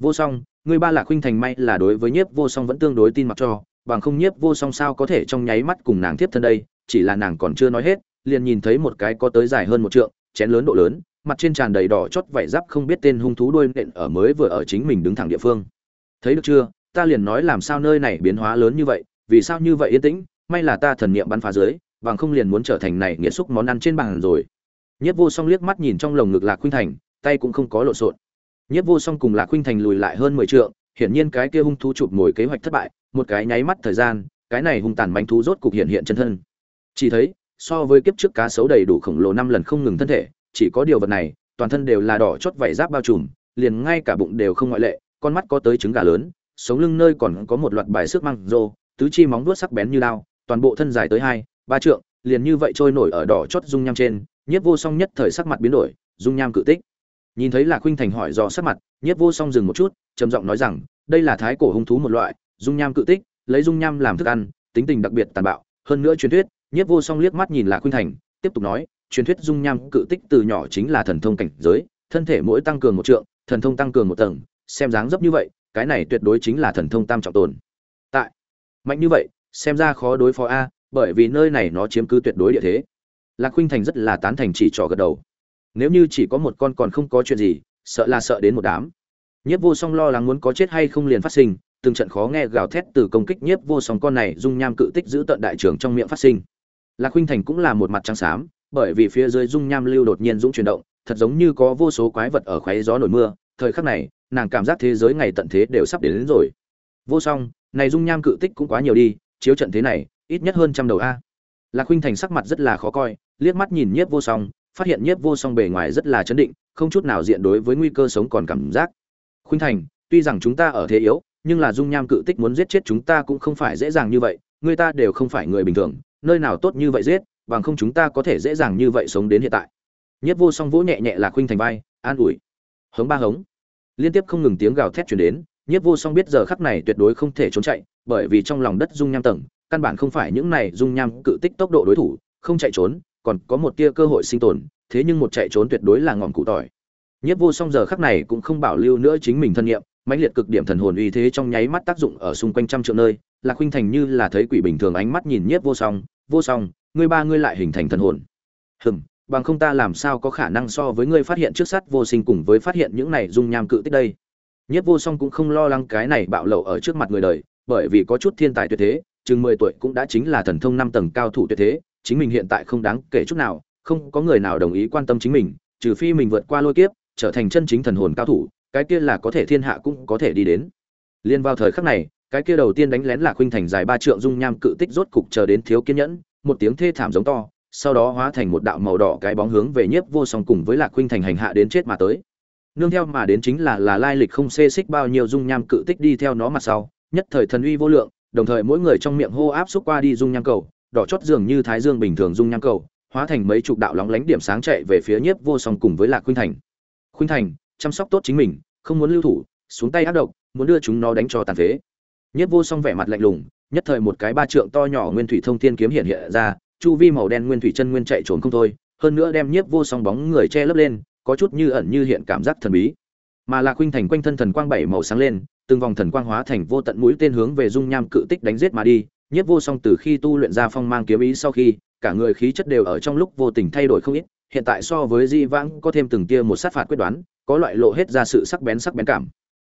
Vô Song, người ba Lạc huynh Thành may là đối với Nhiếp Vô Song vẫn tương đối tin mặc cho, bằng không Nhiếp Vô Song sao có thể trong nháy mắt cùng nàng tiếp thân đây, chỉ là nàng còn chưa nói hết, liền nhìn thấy một cái có tới dài hơn một trượng, chén lớn độ lớn, mặt trên tràn đầy đỏ chót vảy giáp không biết tên hung thú đuôi nện ở mới vừa ở chính mình đứng thẳng địa phương. Thấy được chưa, ta liền nói làm sao nơi này biến hóa lớn như vậy, vì sao như vậy yên tĩnh, may là ta thần niệm bắn phá dưới, bằng không liền muốn trở thành này nghĩa xúc món ăn trên bàn rồi. Nhất Vô Song liếc mắt nhìn trong lồng ngực Lạc Khuynh Thành, tay cũng không có lộn xộn. Nhất Vô Song cùng Lạc Khuynh Thành lùi lại hơn 10 trượng, hiển nhiên cái kia hung thú chụp ngồi kế hoạch thất bại, một cái nháy mắt thời gian, cái này hung tàn manh thú rốt cục hiện hiện chân thân. Chỉ thấy, so với kiếp trước cá sấu đầy đủ khổng lồ năm lần không ngừng thân thể, chỉ có điều vật này, toàn thân đều là đỏ chót vảy giáp bao trùm, liền ngay cả bụng đều không ngoại lệ, con mắt có tới trứng gà lớn, sống lưng nơi còn có một loạt bài xước măng rô, tứ chi móng vuốt sắc bén như lao, toàn bộ thân dài tới hai, ba trượng, liền như vậy trôi nổi ở đỏ chót dung nham trên, Nhiếp Vô Song nhất thời sắc mặt biến đổi, dung nham cự tích. Nhìn thấy Lạc Khuynh Thành hỏi do sắc mặt, Nhiếp Vô Song dừng một chút, trầm giọng nói rằng, đây là thái cổ hung thú một loại, dung nham cự tích, lấy dung nham làm thức ăn, tính tình đặc biệt tàn bạo, hơn nữa truyền thuyết, Nhiếp Vô Song liếc mắt nhìn Lạc Khuynh Thành, tiếp tục nói, truyền thuyết dung nham cự tích từ nhỏ chính là thần thông cảnh giới, thân thể mỗi tăng cường một trượng, thần thông tăng cường một tầng, xem dáng dấp như vậy, cái này tuyệt đối chính là thần thông tam trọng tồn. Tại mạnh như vậy, xem ra khó đối phó a, bởi vì nơi này nó chiếm cứ tuyệt đối địa thế. Lạc Khuynh Thành rất là tán thành chỉ trỏ gật đầu. Nếu như chỉ có một con còn không có chuyện gì, sợ là sợ đến một đám. Nhiếp Vô Song lo lắng muốn có chết hay không liền phát sinh, từng trận khó nghe gào thét từ công kích Nhiếp Vô Song con này dung nham cự tích giữ tận đại trưởng trong miệng phát sinh. Lạc Khuynh Thành cũng là một mặt trắng xám, bởi vì phía dưới dung nham lưu đột nhiên dũng chuyển động, thật giống như có vô số quái vật ở khoé gió nổi mưa, thời khắc này, nàng cảm giác thế giới ngày tận thế đều sắp đến, đến rồi. Vô Song, này dung nham cự tích cũng quá nhiều đi, chiếu trận thế này, ít nhất hơn trăm đầu a. Lạc Khuynh Thành sắc mặt rất là khó coi, liếc mắt nhìn Nhiếp Vô Song, phát hiện Nhiếp Vô Song bề ngoài rất là trấn định, không chút nào diện đối với nguy cơ sống còn cảm giác. Khuynh Thành, tuy rằng chúng ta ở thế yếu, nhưng là dung nham cự tích muốn giết chết chúng ta cũng không phải dễ dàng như vậy, người ta đều không phải người bình thường, nơi nào tốt như vậy giết, bằng không chúng ta có thể dễ dàng như vậy sống đến hiện tại. Nhiếp Vô Song vỗ nhẹ nhẹ Lạc Khuynh Thành vai, an ủi. Hống ba hống. Liên tiếp không ngừng tiếng gào thét truyền đến, Nhiếp Vô Song biết giờ khắc này tuyệt đối không thể trốn chạy, bởi vì trong lòng đất dung nham tầng, căn bản không phải những này dung nham cự tích tốc độ đối thủ, không chạy trốn, còn có một tia cơ hội sinh tồn, thế nhưng một chạy trốn tuyệt đối là ngọn cụ tỏi. Nhất Vô Song giờ khắc này cũng không bảo lưu nữa chính mình thân nghiệm, mãnh liệt cực điểm thần hồn uy thế trong nháy mắt tác dụng ở xung quanh trăm triệu nơi, Lạc Khuynh Thành như là thấy quỷ bình thường ánh mắt nhìn Nhiếp Vô Song, "Vô Song, ngươi ba ngươi lại hình thành thần hồn." "Hừm, bằng không ta làm sao có khả năng so với ngươi phát hiện trước sát vô sinh cùng với phát hiện những này dung nham cự tích đây." Nhiếp Vô Song cũng không lo lắng cái này bạo lộ ở trước mặt người đời, bởi vì có chút thiên tài tuyệt thế, chừng mười tuổi cũng đã chính là thần thông năm tầng cao thủ tuyệt thế, chính mình hiện tại không đáng kể chút nào, không có người nào đồng ý quan tâm chính mình, trừ phi mình vượt qua lôi kiếp, trở thành chân chính thần hồn cao thủ, cái kia là có thể thiên hạ cũng có thể đi đến. Liên vào thời khắc này, cái kia đầu tiên đánh lén là khuynh thành dài ba trượng dung nham cự tích rốt cục chờ đến thiếu kiên nhẫn, một tiếng thê thảm giống to, sau đó hóa thành một đạo màu đỏ cái bóng hướng về nhiếp vô song cùng với lạc huynh thành hành hạ đến chết mà tới. Nương theo mà đến chính là là lai lịch không xê xích bao nhiêu dung nham cự tích đi theo nó mặt sau, nhất thời thần uy vô lượng, đồng thời mỗi người trong miệng hô áp xúc qua đi dung nham cầu, đỏ chót dường như thái dương bình thường dung nham cầu, hóa thành mấy chục đạo lóng lánh điểm sáng chạy về phía nhiếp vô song cùng với lạc huynh thành. Khuynh thành, chăm sóc tốt chính mình, không muốn lưu thủ, xuống tay ác độc, muốn đưa chúng nó đánh cho tàn phế. Nhiếp vô song vẻ mặt lạnh lùng, nhất thời một cái ba trượng to nhỏ nguyên thủy thông thiên kiếm hiện hiện ra, chu vi màu đen nguyên thủy chân nguyên chạy trốn không thôi, hơn nữa đem nhiếp vô song bóng người che lấp lên, có chút như ẩn như hiện cảm giác thần bí. Mà Lạc huynh Thành quanh thân thần quang bảy màu sáng lên, từng vòng thần quang hóa thành vô tận mũi tên hướng về dung nham cự tích đánh giết mà đi nhiếp vô song từ khi tu luyện ra phong mang kiếm ý sau khi cả người khí chất đều ở trong lúc vô tình thay đổi không ít hiện tại so với di vãng có thêm từng tia một sát phạt quyết đoán có loại lộ hết ra sự sắc bén sắc bén cảm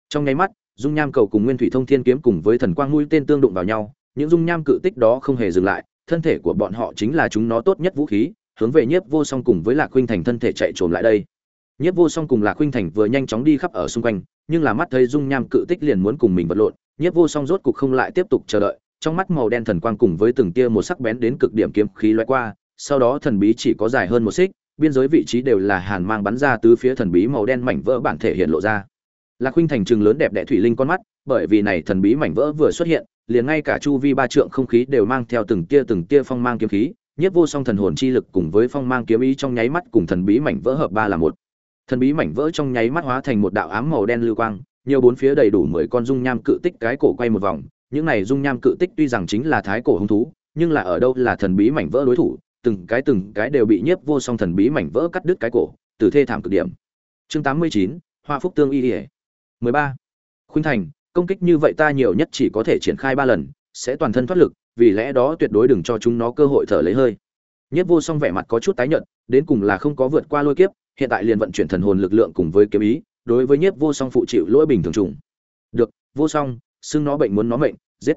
trong nháy mắt dung nham cầu cùng nguyên thủy thông thiên kiếm cùng với thần quang mũi tên tương đụng vào nhau, những dung nham cự tích đó không hề dừng lại, thân thể của bọn họ chính là chúng nó tốt nhất vũ khí, hướng về nhiếp vô song cùng với lạc huynh thành thân thể chạy trồm lại đây. Nhiếp vô song cùng lạc huynh thành vừa nhanh chóng đi khắp ở xung quanh, nhưng là mắt thấy dung nham cự tích liền muốn cùng mình vật lộn, nhiếp vô song rốt cục không lại tiếp tục chờ đợi, trong mắt màu đen thần quang cùng với từng tia một sắc bén đến cực điểm kiếm khí loại qua, sau đó thần bí chỉ có dài hơn một xích, biên giới vị trí đều là hàn mang bắn ra từ phía thần bí màu đen mảnh vỡ bản thể hiện lộ ra lạc huynh thành trường lớn đẹp đẽ thủy linh con mắt, bởi vì này thần bí mảnh vỡ vừa xuất hiện, liền ngay cả chu vi ba trượng không khí đều mang theo từng tia từng tia phong mang kiếm khí, nhất vô song thần hồn chi lực cùng với phong mang kiếm ý trong nháy mắt cùng thần bí mảnh vỡ hợp ba là một. Thần bí mảnh vỡ trong nháy mắt hóa thành một đạo ám màu đen lưu quang, nhiều bốn phía đầy đủ mười con dung nham cự tích cái cổ quay một vòng, những này dung nham cự tích tuy rằng chính là thái cổ hung thú, nhưng là ở đâu là thần bí mảnh vỡ đối thủ, từng cái từng cái đều bị nhiếp vô song thần bí mảnh vỡ cắt đứt cái cổ từ thê thảm cực điểm. Chương tám mươi chín, hoa phúc tương y ỉa mười ba. Khuynh thành, công kích như vậy ta nhiều nhất chỉ có thể triển khai ba lần, sẽ toàn thân thoát lực, vì lẽ đó tuyệt đối đừng cho chúng nó cơ hội thở lấy hơi. Nhiếp vô song vẻ mặt có chút tái nhợt, đến cùng là không có vượt qua lôi kiếp, hiện tại liền vận chuyển thần hồn lực lượng cùng với kiếm ý, đối với nhiếp vô song phụ chịu lỗi bình thường trùng. Được, vô song, xưng nó bệnh muốn nó mệnh, giết.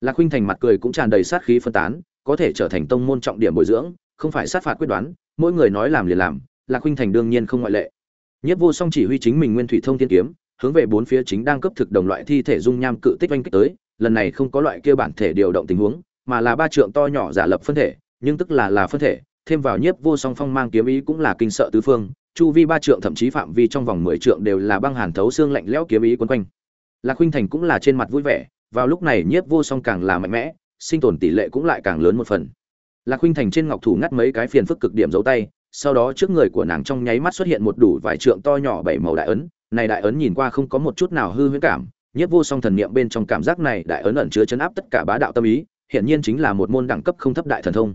Lạc Khuynh thành mặt cười cũng tràn đầy sát khí phân tán, có thể trở thành tông môn trọng điểm bồi dưỡng, không phải sát phạt quyết đoán, mỗi người nói làm liền làm, lạc Khuynh thành đương nhiên không ngoại lệ. Nhất vô song chỉ huy chính mình nguyên thủy thông thiên kiếm hướng về bốn phía chính đang cấp thực đồng loại thi thể dung nham cự tích oanh kích tới, lần này không có loại kia bản thể điều động tình huống, mà là ba trượng to nhỏ giả lập phân thể, nhưng tức là là phân thể, thêm vào nhiếp vô song phong mang kiếm ý cũng là kinh sợ tứ phương, chu vi ba trượng thậm chí phạm vi trong vòng mười trượng đều là băng hàn thấu xương lạnh lẽo kiếm ý quấn quanh. Lạc huynh thành cũng là trên mặt vui vẻ, vào lúc này nhiếp vô song càng là mạnh mẽ, sinh tồn tỷ lệ cũng lại càng lớn một phần. Lạc huynh thành trên ngọc thủ ngắt mấy cái phiền phức cực điểm dấu tay, sau đó trước người của nàng trong nháy mắt xuất hiện một đủ vài trượng to nhỏ bảy màu đại ấn này đại ấn nhìn qua không có một chút nào hư huyễn cảm nhiếp vô song thần niệm bên trong cảm giác này đại ấn ẩn chứa chấn áp tất cả bá đạo tâm ý, hiển nhiên chính là một môn đẳng cấp không thấp đại thần thông.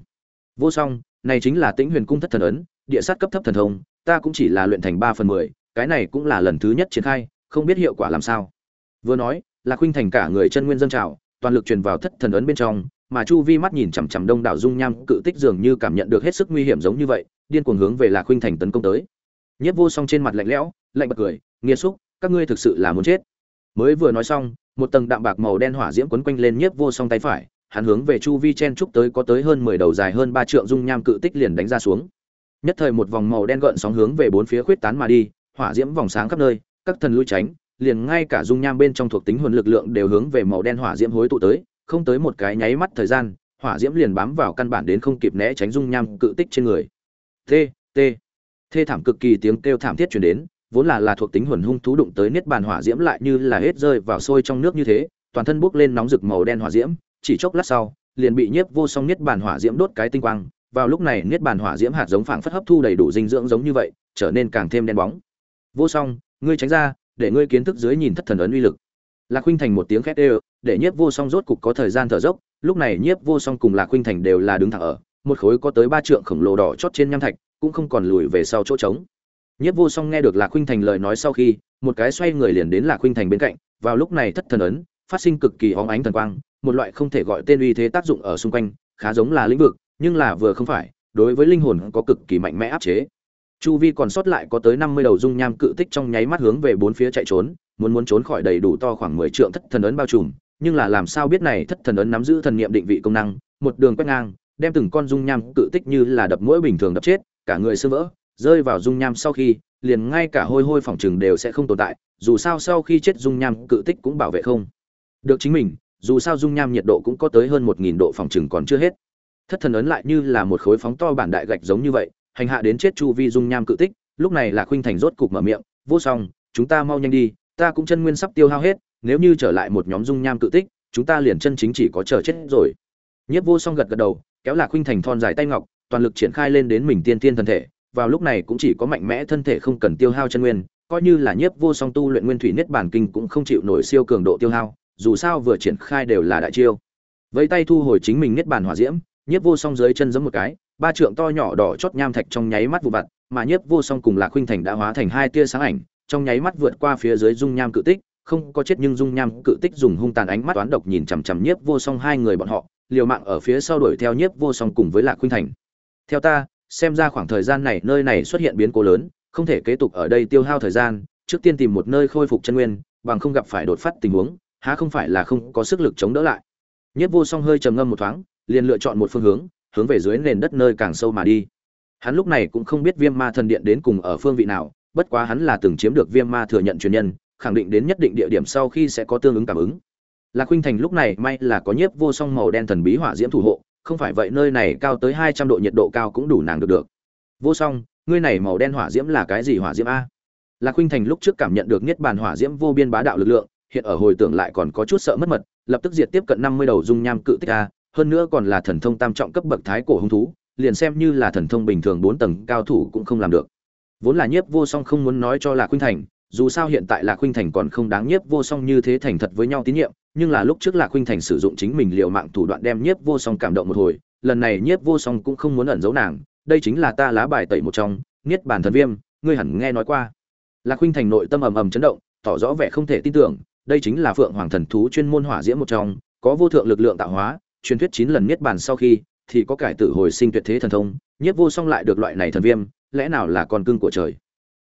Vô song, này chính là tĩnh huyền cung thất thần ấn, địa sát cấp thấp thần thông, ta cũng chỉ là luyện thành ba phần mười, cái này cũng là lần thứ nhất triển khai, không biết hiệu quả làm sao. Vừa nói là khuynh thành cả người chân nguyên dân trào, toàn lực truyền vào thất thần ấn bên trong, mà chu vi mắt nhìn chằm chằm đông đảo dung nham, cự tích dường như cảm nhận được hết sức nguy hiểm giống như vậy, điên cuồng hướng về lạc khuynh thành tấn công tới. Nhất vô song trên mặt lạnh lẽo, lạnh bật cười nghiệt xúc, các ngươi thực sự là muốn chết. Mới vừa nói xong, một tầng đạm bạc màu đen hỏa diễm quấn quanh lên nhiếp vô song tay phải, hắn hướng về chu vi chen trúc tới có tới hơn mười đầu dài hơn ba trượng dung nham cự tích liền đánh ra xuống. Nhất thời một vòng màu đen gợn sóng hướng về bốn phía khuyết tán mà đi, hỏa diễm vòng sáng khắp nơi, các thần lui tránh, liền ngay cả dung nham bên trong thuộc tính hồn lực lượng đều hướng về màu đen hỏa diễm hối tụ tới, không tới một cái nháy mắt thời gian, hỏa diễm liền bám vào căn bản đến không kịp né tránh dung nham cự tích trên người. T t. Thê thảm cực kỳ tiếng kêu thảm thiết truyền đến vốn là là thuộc tính hồn hung thú đụng tới niết bàn hỏa diễm lại như là hết rơi vào sôi trong nước như thế toàn thân bốc lên nóng rực màu đen hỏa diễm chỉ chốc lát sau liền bị nhiếp vô song niết bàn hỏa diễm đốt cái tinh quang vào lúc này niết bàn hỏa diễm hạt giống phảng phất hấp thu đầy đủ dinh dưỡng giống như vậy trở nên càng thêm đen bóng. Vô song ngươi tránh ra để ngươi kiến thức dưới nhìn thất thần ấn uy lực. Lạc huynh thành một tiếng khét đều, để nhiếp vô song rốt cục có thời gian thở dốc lúc này nhiếp vô song cùng lạc huynh thành đều là đứng thẳng ở một khối có tới ba trượng khổng lồ đỏ chót trên nham thạch cũng không còn lùi về sau chỗ trống nhiếp vô song nghe được lạc Khuynh thành lời nói sau khi, một cái xoay người liền đến lạc Khuynh thành bên cạnh, vào lúc này thất thần ấn, phát sinh cực kỳ hóng ánh thần quang, một loại không thể gọi tên uy thế tác dụng ở xung quanh, khá giống là lĩnh vực, nhưng là vừa không phải, đối với linh hồn có cực kỳ mạnh mẽ áp chế. Chu vi còn sót lại có tới năm mươi đầu dung nham cự tích trong nháy mắt hướng về bốn phía chạy trốn, muốn muốn trốn khỏi đầy đủ to khoảng mười trượng thất thần ấn bao trùm, nhưng là làm sao biết này thất thần ấn nắm giữ thần niệm định vị công năng, một đường quét ngang, đem từng con dung nham cự tích như là đập mũi bình thường đập chết, cả người sơ vỡ rơi vào dung nham sau khi, liền ngay cả hôi hôi phòng trừng đều sẽ không tồn tại, dù sao sau khi chết dung nham cự tích cũng bảo vệ không được chính mình, dù sao dung nham nhiệt độ cũng có tới hơn một nghìn độ phòng trừng còn chưa hết. Thất thần ấn lại như là một khối phóng to bản đại gạch giống như vậy, hành hạ đến chết chu vi dung nham cự tích, lúc này là khuynh thành rốt cục mở miệng, vô song, chúng ta mau nhanh đi, ta cũng chân nguyên sắp tiêu hao hết, nếu như trở lại một nhóm dung nham cự tích, chúng ta liền chân chính chỉ có chờ chết rồi. Nhất vô song gật gật đầu, kéo là khuynh thành thon dài tay ngọc, toàn lực triển khai lên đến mình tiên tiên thần thể vào lúc này cũng chỉ có mạnh mẽ thân thể không cần tiêu hao chân nguyên, coi như là nhiếp vô song tu luyện nguyên thủy niết bản kinh cũng không chịu nổi siêu cường độ tiêu hao, dù sao vừa triển khai đều là đại chiêu. Vẫy tay thu hồi chính mình niết bản hỏa diễm, nhiếp vô song dưới chân giẫm một cái, ba trượng to nhỏ đỏ chót nham thạch trong nháy mắt vụ vặt, mà nhiếp vô song cùng lạc khuynh thành đã hóa thành hai tia sáng ảnh, trong nháy mắt vượt qua phía dưới dung nham cự tích, không có chết nhưng dung nham cự tích dùng hung tàn ánh mắt toán độc nhìn chằm chằm nhiếp vô song hai người bọn họ, liều mạng ở phía sau đuổi theo nhiếp vô song cùng với lạc khuynh thành. Theo ta xem ra khoảng thời gian này nơi này xuất hiện biến cố lớn, không thể kế tục ở đây tiêu hao thời gian, trước tiên tìm một nơi khôi phục chân nguyên, bằng không gặp phải đột phát tình huống, há không phải là không có sức lực chống đỡ lại. Nhiếp vô song hơi trầm ngâm một thoáng, liền lựa chọn một phương hướng hướng về dưới nền đất nơi càng sâu mà đi. Hắn lúc này cũng không biết viêm ma thần điện đến cùng ở phương vị nào, bất quá hắn là từng chiếm được viêm ma thừa nhận truyền nhân, khẳng định đến nhất định địa điểm sau khi sẽ có tương ứng cảm ứng. Lạc huynh thành lúc này may là có nhiếp vô song màu đen thần bí hỏa diễm thủ hộ không phải vậy nơi này cao tới hai trăm độ nhiệt độ cao cũng đủ nàng được được. Vô song, ngươi này màu đen hỏa diễm là cái gì hỏa diễm a? Lạc khuynh thành lúc trước cảm nhận được niết bàn hỏa diễm vô biên bá đạo lực lượng, hiện ở hồi tưởng lại còn có chút sợ mất mật, lập tức diệt tiếp cận năm mươi đầu dung nham cự tích a, hơn nữa còn là thần thông tam trọng cấp bậc thái cổ hung thú, liền xem như là thần thông bình thường bốn tầng cao thủ cũng không làm được. Vốn là nhiếp vô song không muốn nói cho lạc khuynh thành, dù sao hiện tại lạc khuynh thành còn không đáng nhiếp vô song như thế thành thật với nhau tín nhiệm nhưng là lúc trước lạc Khuynh thành sử dụng chính mình liều mạng thủ đoạn đem nhiếp vô song cảm động một hồi, lần này nhiếp vô song cũng không muốn ẩn giấu nàng, đây chính là ta lá bài tẩy một trong, niết bàn thần viêm, ngươi hẳn nghe nói qua. Lạc Khuynh thành nội tâm ầm ầm chấn động, tỏ rõ vẻ không thể tin tưởng, đây chính là phượng hoàng thần thú chuyên môn hỏa diễm một trong, có vô thượng lực lượng tạo hóa, truyền thuyết chín lần niết bàn sau khi, thì có cải tử hồi sinh tuyệt thế thần thông, nhiếp vô song lại được loại này thần viêm, lẽ nào là con cưng của trời?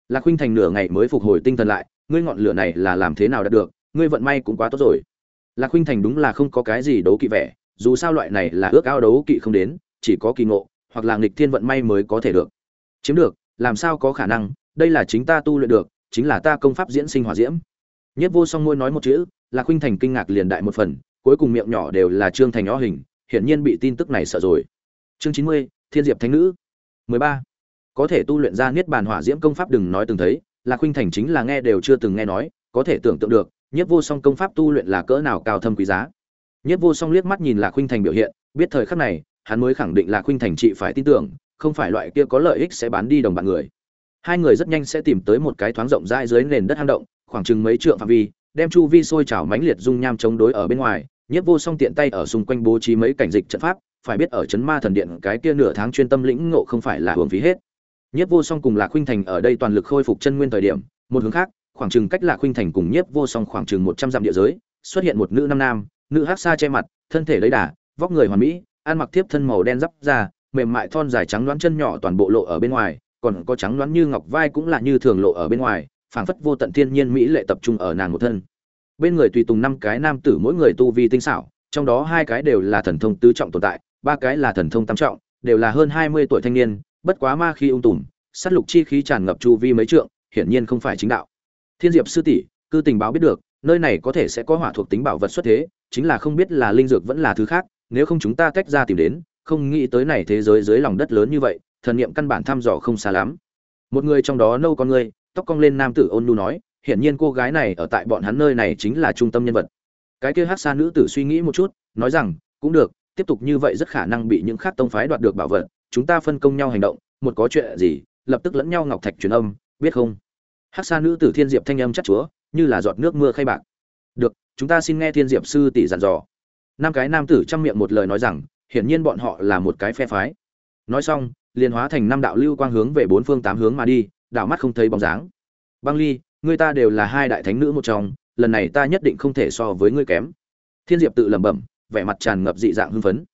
Lạc Khuynh thành nửa ngày mới phục hồi tinh thần lại, ngươi ngọn lửa này là làm thế nào đạt được, ngươi vận may cũng quá tốt rồi lạc huynh thành đúng là không có cái gì đấu kỵ vẻ, dù sao loại này là ước ao đấu kỵ không đến, chỉ có kỳ ngộ, hoặc là nghịch thiên vận may mới có thể được. Chiếm được, làm sao có khả năng, đây là chính ta tu luyện được, chính là ta công pháp diễn sinh hỏa diễm. Nhất vô song môi nói một chữ, lạc huynh thành kinh ngạc liền đại một phần, cuối cùng miệng nhỏ đều là trương thành nhỏ hình, hiển nhiên bị tin tức này sợ rồi. Chương chín mươi, thiên diệp thánh nữ. mười ba. Có thể tu luyện ra niết bàn hỏa diễm công pháp đừng nói từng thấy, lạc huynh thành chính là nghe đều chưa từng nghe nói, có thể tưởng tượng được nhất vô song công pháp tu luyện là cỡ nào cao thâm quý giá? Nhất vô song liếc mắt nhìn lạc Khuynh thành biểu hiện, biết thời khắc này, hắn mới khẳng định lạc Khuynh thành chị phải tin tưởng, không phải loại kia có lợi ích sẽ bán đi đồng bạn người. Hai người rất nhanh sẽ tìm tới một cái thoáng rộng rãi dưới nền đất hang động, khoảng chừng mấy trượng phạm vi, đem chu vi sôi trào mãnh liệt dung nham chống đối ở bên ngoài. Nhất vô song tiện tay ở xung quanh bố trí mấy cảnh dịch trận pháp, phải biết ở chấn ma thần điện cái kia nửa tháng chuyên tâm lĩnh ngộ không phải là hưởng phí hết. Nhất vô song cùng lạc Khuynh thành ở đây toàn lực khôi phục chân nguyên thời điểm, một hướng khác khoảng chừng cách lạc khuynh thành cùng nhiếp vô song khoảng chừng một trăm dặm địa giới, xuất hiện một nữ nam nam, nữ hắc xa che mặt, thân thể lấy đà, vóc người hoàn mỹ, ăn mặc tiếp thân màu đen giáp da, mềm mại thon dài trắng đoán chân nhỏ toàn bộ lộ ở bên ngoài, còn có trắng đoán như ngọc vai cũng là như thường lộ ở bên ngoài, phảng phất vô tận thiên nhiên mỹ lệ tập trung ở nàng một thân. Bên người tùy tùng năm cái nam tử mỗi người tu vi tinh xảo, trong đó hai cái đều là thần thông tứ trọng tồn tại, ba cái là thần thông tam trọng, đều là hơn hai mươi tuổi thanh niên, bất quá ma khi ung tùm, sát lục chi khí tràn ngập chu vi mấy trượng, hiển nhiên không phải chính đạo thiên diệp sư tỷ, cư tình báo biết được, nơi này có thể sẽ có hỏa thuộc tính bảo vật xuất thế, chính là không biết là linh dược vẫn là thứ khác, nếu không chúng ta tách ra tìm đến, không nghĩ tới này thế giới dưới lòng đất lớn như vậy, thần niệm căn bản thăm dò không xa lắm. Một người trong đó nâu con người, tóc cong lên nam tử ôn nhu nói, hiển nhiên cô gái này ở tại bọn hắn nơi này chính là trung tâm nhân vật. Cái kia hát xa nữ tử suy nghĩ một chút, nói rằng, cũng được, tiếp tục như vậy rất khả năng bị những khác tông phái đoạt được bảo vật, chúng ta phân công nhau hành động, một có chuyện gì, lập tức lẫn nhau ngọc thạch truyền âm, biết không? Hát xa nữ tử thiên diệp thanh âm chắc chúa, như là giọt nước mưa khay bạc. Được, chúng ta xin nghe thiên diệp sư tỷ dặn dò. Năm cái nam tử chăm miệng một lời nói rằng, hiển nhiên bọn họ là một cái phe phái. Nói xong, liền hóa thành năm đạo lưu quang hướng về bốn phương tám hướng mà đi đạo mắt không thấy bóng dáng. Băng ly, người ta đều là hai đại thánh nữ một trong, lần này ta nhất định không thể so với ngươi kém. Thiên diệp tự lẩm bẩm, vẻ mặt tràn ngập dị dạng hưng phấn.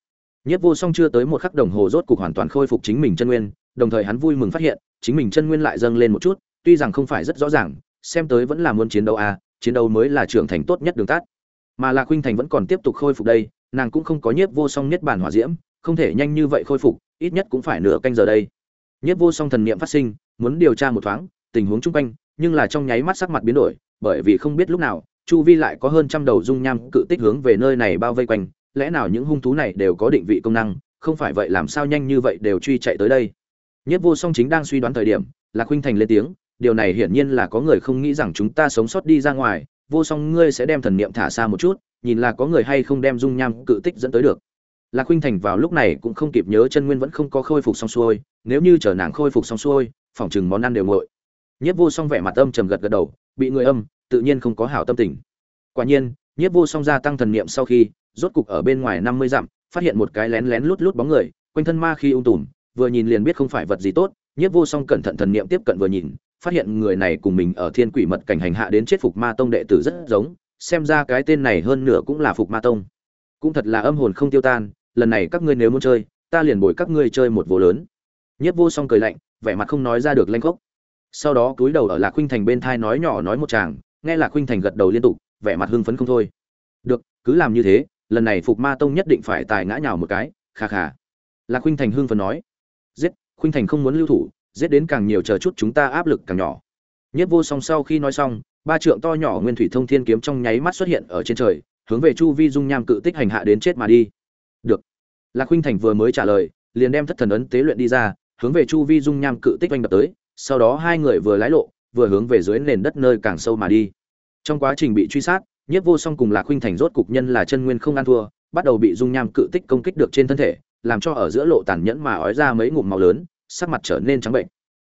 Nhất vô song chưa tới một khắc đồng hồ rốt cục hoàn toàn khôi phục chính mình chân nguyên, đồng thời hắn vui mừng phát hiện, chính mình chân nguyên lại dâng lên một chút tuy rằng không phải rất rõ ràng, xem tới vẫn là muốn chiến đấu à chiến đấu mới là trưởng thành tốt nhất đường tắt. Mà lạc huynh thành vẫn còn tiếp tục khôi phục đây, nàng cũng không có nhiếp vô song nhất bản hỏa diễm, không thể nhanh như vậy khôi phục, ít nhất cũng phải nửa canh giờ đây. Nhiếp vô song thần niệm phát sinh, muốn điều tra một thoáng, tình huống chung quanh, nhưng là trong nháy mắt sắc mặt biến đổi, bởi vì không biết lúc nào, chu vi lại có hơn trăm đầu dung nham cự tích hướng về nơi này bao vây quanh, lẽ nào những hung thú này đều có định vị công năng, không phải vậy làm sao nhanh như vậy đều truy chạy tới đây. Nhất vô song chính đang suy đoán thời điểm, lạc huynh thành lên tiếng điều này hiển nhiên là có người không nghĩ rằng chúng ta sống sót đi ra ngoài, vô song ngươi sẽ đem thần niệm thả xa một chút, nhìn là có người hay không đem dung nham cự tích dẫn tới được. Lạc huynh thành vào lúc này cũng không kịp nhớ chân nguyên vẫn không có khôi phục xong xuôi, nếu như chờ nàng khôi phục xong xuôi phỏng chừng món ăn đều nguội. Nhiếp vô song vẻ mặt âm trầm gật gật đầu, bị người âm, tự nhiên không có hảo tâm tình. Quả nhiên, nhiếp vô song gia tăng thần niệm sau khi, rốt cục ở bên ngoài năm mươi dặm, phát hiện một cái lén lén lút lút bóng người, quanh thân ma khi ung tùm, vừa nhìn liền biết không phải vật gì tốt. Nhiếp vô song cẩn thận thần niệm tiếp cận vừa nhìn phát hiện người này cùng mình ở thiên quỷ mật cảnh hành hạ đến chết phục ma tông đệ tử rất giống, xem ra cái tên này hơn nửa cũng là phục ma tông. Cũng thật là âm hồn không tiêu tan, lần này các ngươi nếu muốn chơi, ta liền bồi các ngươi chơi một vô lớn. Nhất vô song cười lạnh, vẻ mặt không nói ra được lanh khốc. Sau đó cúi đầu ở lạc khuynh thành bên thai nói nhỏ nói một chàng nghe lạc khuynh thành gật đầu liên tục, vẻ mặt hưng phấn không thôi. Được, cứ làm như thế, lần này phục ma tông nhất định phải tài ngã nhào một cái, kha kha. Lạc khuynh thành hưng phấn nói. Giết, khuynh thành không muốn lưu thủ giết đến càng nhiều chờ chút chúng ta áp lực càng nhỏ. Nhất vô song sau khi nói xong, ba trượng to nhỏ nguyên thủy thông thiên kiếm trong nháy mắt xuất hiện ở trên trời, hướng về chu vi dung nham cự tích hành hạ đến chết mà đi. Được. Lạc huynh thành vừa mới trả lời, liền đem thất thần ấn tế luyện đi ra, hướng về chu vi dung nham cự tích oanh đập tới, sau đó hai người vừa lái lộ, vừa hướng về dưới nền đất nơi càng sâu mà đi. Trong quá trình bị truy sát nhiếp vô song cùng lạc huynh thành rốt cục nhân là chân nguyên không ăn thua, bắt đầu bị dung nham cự tích công kích được trên thân thể, làm cho ở giữa lộ tàn nhẫn mà ói ra mấy ngụm màu lớn sắc mặt trở nên trắng bệnh.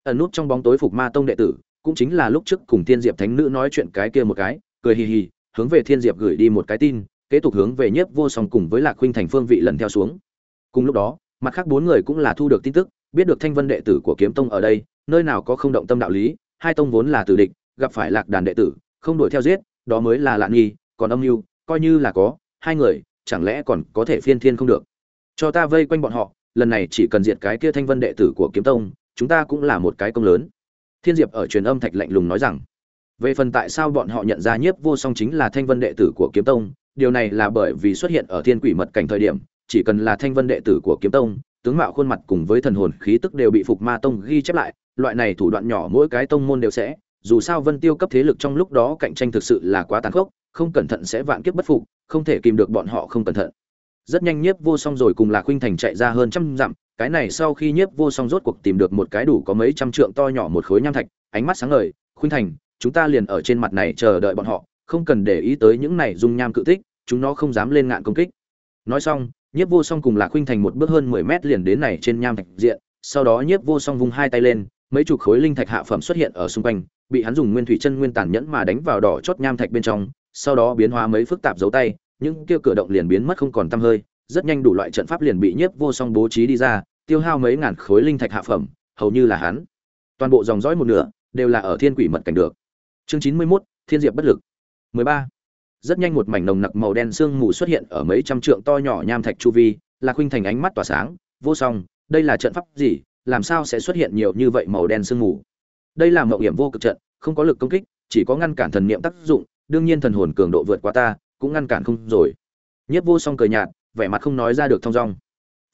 Ẩn nút trong bóng tối phục ma tông đệ tử, cũng chính là lúc trước cùng thiên diệp thánh nữ nói chuyện cái kia một cái, cười hì hì, hướng về thiên diệp gửi đi một cái tin, kế tục hướng về nhiếp vô song cùng với lạc huynh thành phương vị lần theo xuống. Cùng lúc đó, mặt khác bốn người cũng là thu được tin tức, biết được thanh vân đệ tử của kiếm tông ở đây, nơi nào có không động tâm đạo lý, hai tông vốn là tử địch, gặp phải lạc đàn đệ tử, không đuổi theo giết, đó mới là lạn nghi, còn âm mưu, coi như là có, hai người, chẳng lẽ còn có thể phiên thiên không được? Cho ta vây quanh bọn họ lần này chỉ cần diệt cái kia thanh vân đệ tử của kiếm tông, chúng ta cũng là một cái công lớn. Thiên diệp ở truyền âm thạch lạnh lùng nói rằng, về phần tại sao bọn họ nhận ra nhiếp vô song chính là thanh vân đệ tử của kiếm tông, điều này là bởi vì xuất hiện ở thiên quỷ mật cảnh thời điểm, chỉ cần là thanh vân đệ tử của kiếm tông, tướng mạo khuôn mặt cùng với thần hồn khí tức đều bị phục ma tông ghi chép lại, loại này thủ đoạn nhỏ mỗi cái tông môn đều sẽ, dù sao vân tiêu cấp thế lực trong lúc đó cạnh tranh thực sự là quá tàn khốc, không cẩn thận sẽ vạn kiếp bất phục, không thể kìm được bọn họ không cẩn thận rất nhanh nhiếp vô song rồi cùng lạc huynh thành chạy ra hơn trăm dặm, cái này sau khi nhiếp vô song rốt cuộc tìm được một cái đủ có mấy trăm trượng to nhỏ một khối nham thạch, ánh mắt sáng ngời, khuynh thành, chúng ta liền ở trên mặt này chờ đợi bọn họ, không cần để ý tới những này dung nham cự tích, chúng nó không dám lên ngạn công kích. Nói xong, nhiếp vô song cùng lạc huynh thành một bước hơn mười mét liền đến này trên nham thạch diện, sau đó nhiếp vô song vung hai tay lên, mấy chục khối linh thạch hạ phẩm xuất hiện ở xung quanh, bị hắn dùng nguyên thủy chân nguyên tàn nhẫn mà đánh vào đỏ chót nham thạch bên trong, sau đó biến hóa mấy phức tạp dấu tay những kia cửa động liền biến mất không còn tăm hơi rất nhanh đủ loại trận pháp liền bị nhiếp vô song bố trí đi ra tiêu hao mấy ngàn khối linh thạch hạ phẩm hầu như là hắn. Toàn bộ dòng dõi một nửa đều là ở thiên quỷ mật cảnh được. Chương chín mươi 91, thiên diệp bất lực. 13. rất nhanh một mảnh nồng nặc màu đen sương mù xuất hiện ở mấy trăm trượng to nhỏ nham thạch chu vi lạc huynh thành ánh mắt tỏa sáng vô song đây là trận pháp gì? Làm sao sẽ xuất hiện nhiều như vậy màu đen sương mù? Đây là mộng hiểm vô cực trận không có lực công kích chỉ có ngăn cản thần niệm tác dụng đương nhiên thần hồn cường độ vượt qua ta cũng ngăn cản không rồi. Nhiếp vô song cười nhạt, vẻ mặt không nói ra được thong dong.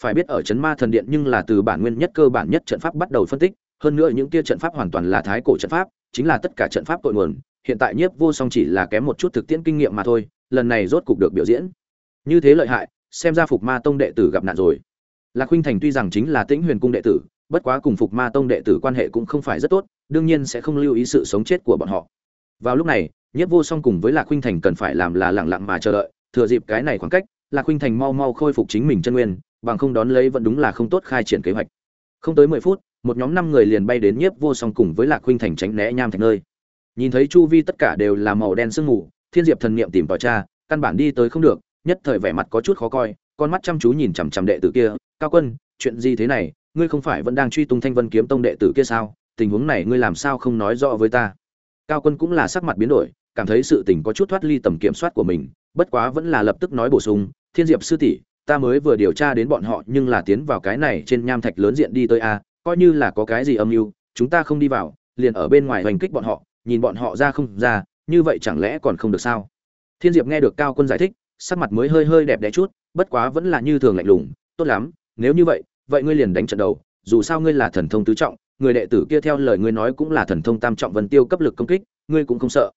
Phải biết ở chấn ma thần điện nhưng là từ bản nguyên nhất cơ bản nhất trận pháp bắt đầu phân tích, hơn nữa những kia trận pháp hoàn toàn là thái cổ trận pháp, chính là tất cả trận pháp cội nguồn. Hiện tại nhiếp vô song chỉ là kém một chút thực tiễn kinh nghiệm mà thôi, lần này rốt cục được biểu diễn. Như thế lợi hại, xem ra phục ma tông đệ tử gặp nạn rồi. Lạc huynh thành tuy rằng chính là tĩnh huyền cung đệ tử, bất quá cùng phục ma tông đệ tử quan hệ cũng không phải rất tốt, đương nhiên sẽ không lưu ý sự sống chết của bọn họ. Vào lúc này Nhất vô song cùng với lạc huynh thành cần phải làm là lặng lặng mà chờ đợi, thừa dịp cái này khoảng cách, lạc huynh thành mau mau khôi phục chính mình chân nguyên, bằng không đón lấy vẫn đúng là không tốt khai triển kế hoạch. Không tới mười phút, một nhóm năm người liền bay đến nhiếp vô song cùng với lạc huynh thành tránh né nham thành nơi. Nhìn thấy chu vi tất cả đều là màu đen sương mù, thiên diệp thần niệm tìm tòi cha căn bản đi tới không được, nhất thời vẻ mặt có chút khó coi, con mắt chăm chú nhìn chằm chằm đệ tử kia, cao quân, chuyện gì thế này? Ngươi không phải vẫn đang truy tung thanh vân kiếm tông đệ tử kia sao? Tình huống này ngươi làm sao không nói rõ với ta? Cao quân cũng là sắc mặt biến đổi cảm thấy sự tình có chút thoát ly tầm kiểm soát của mình, bất quá vẫn là lập tức nói bổ sung, thiên diệp sư tỷ, ta mới vừa điều tra đến bọn họ, nhưng là tiến vào cái này trên nham thạch lớn diện đi tới a, coi như là có cái gì âm mưu, chúng ta không đi vào, liền ở bên ngoài hoành kích bọn họ, nhìn bọn họ ra không ra, như vậy chẳng lẽ còn không được sao? Thiên diệp nghe được cao quân giải thích, sắc mặt mới hơi hơi đẹp đẽ chút, bất quá vẫn là như thường lạnh lùng, tốt lắm, nếu như vậy vậy ngươi liền đánh trận đầu, dù sao ngươi là thần thông tứ trọng, người đệ tử kia theo lời ngươi nói cũng là thần thông tam trọng vân tiêu cấp lực công kích, ngươi cũng không sợ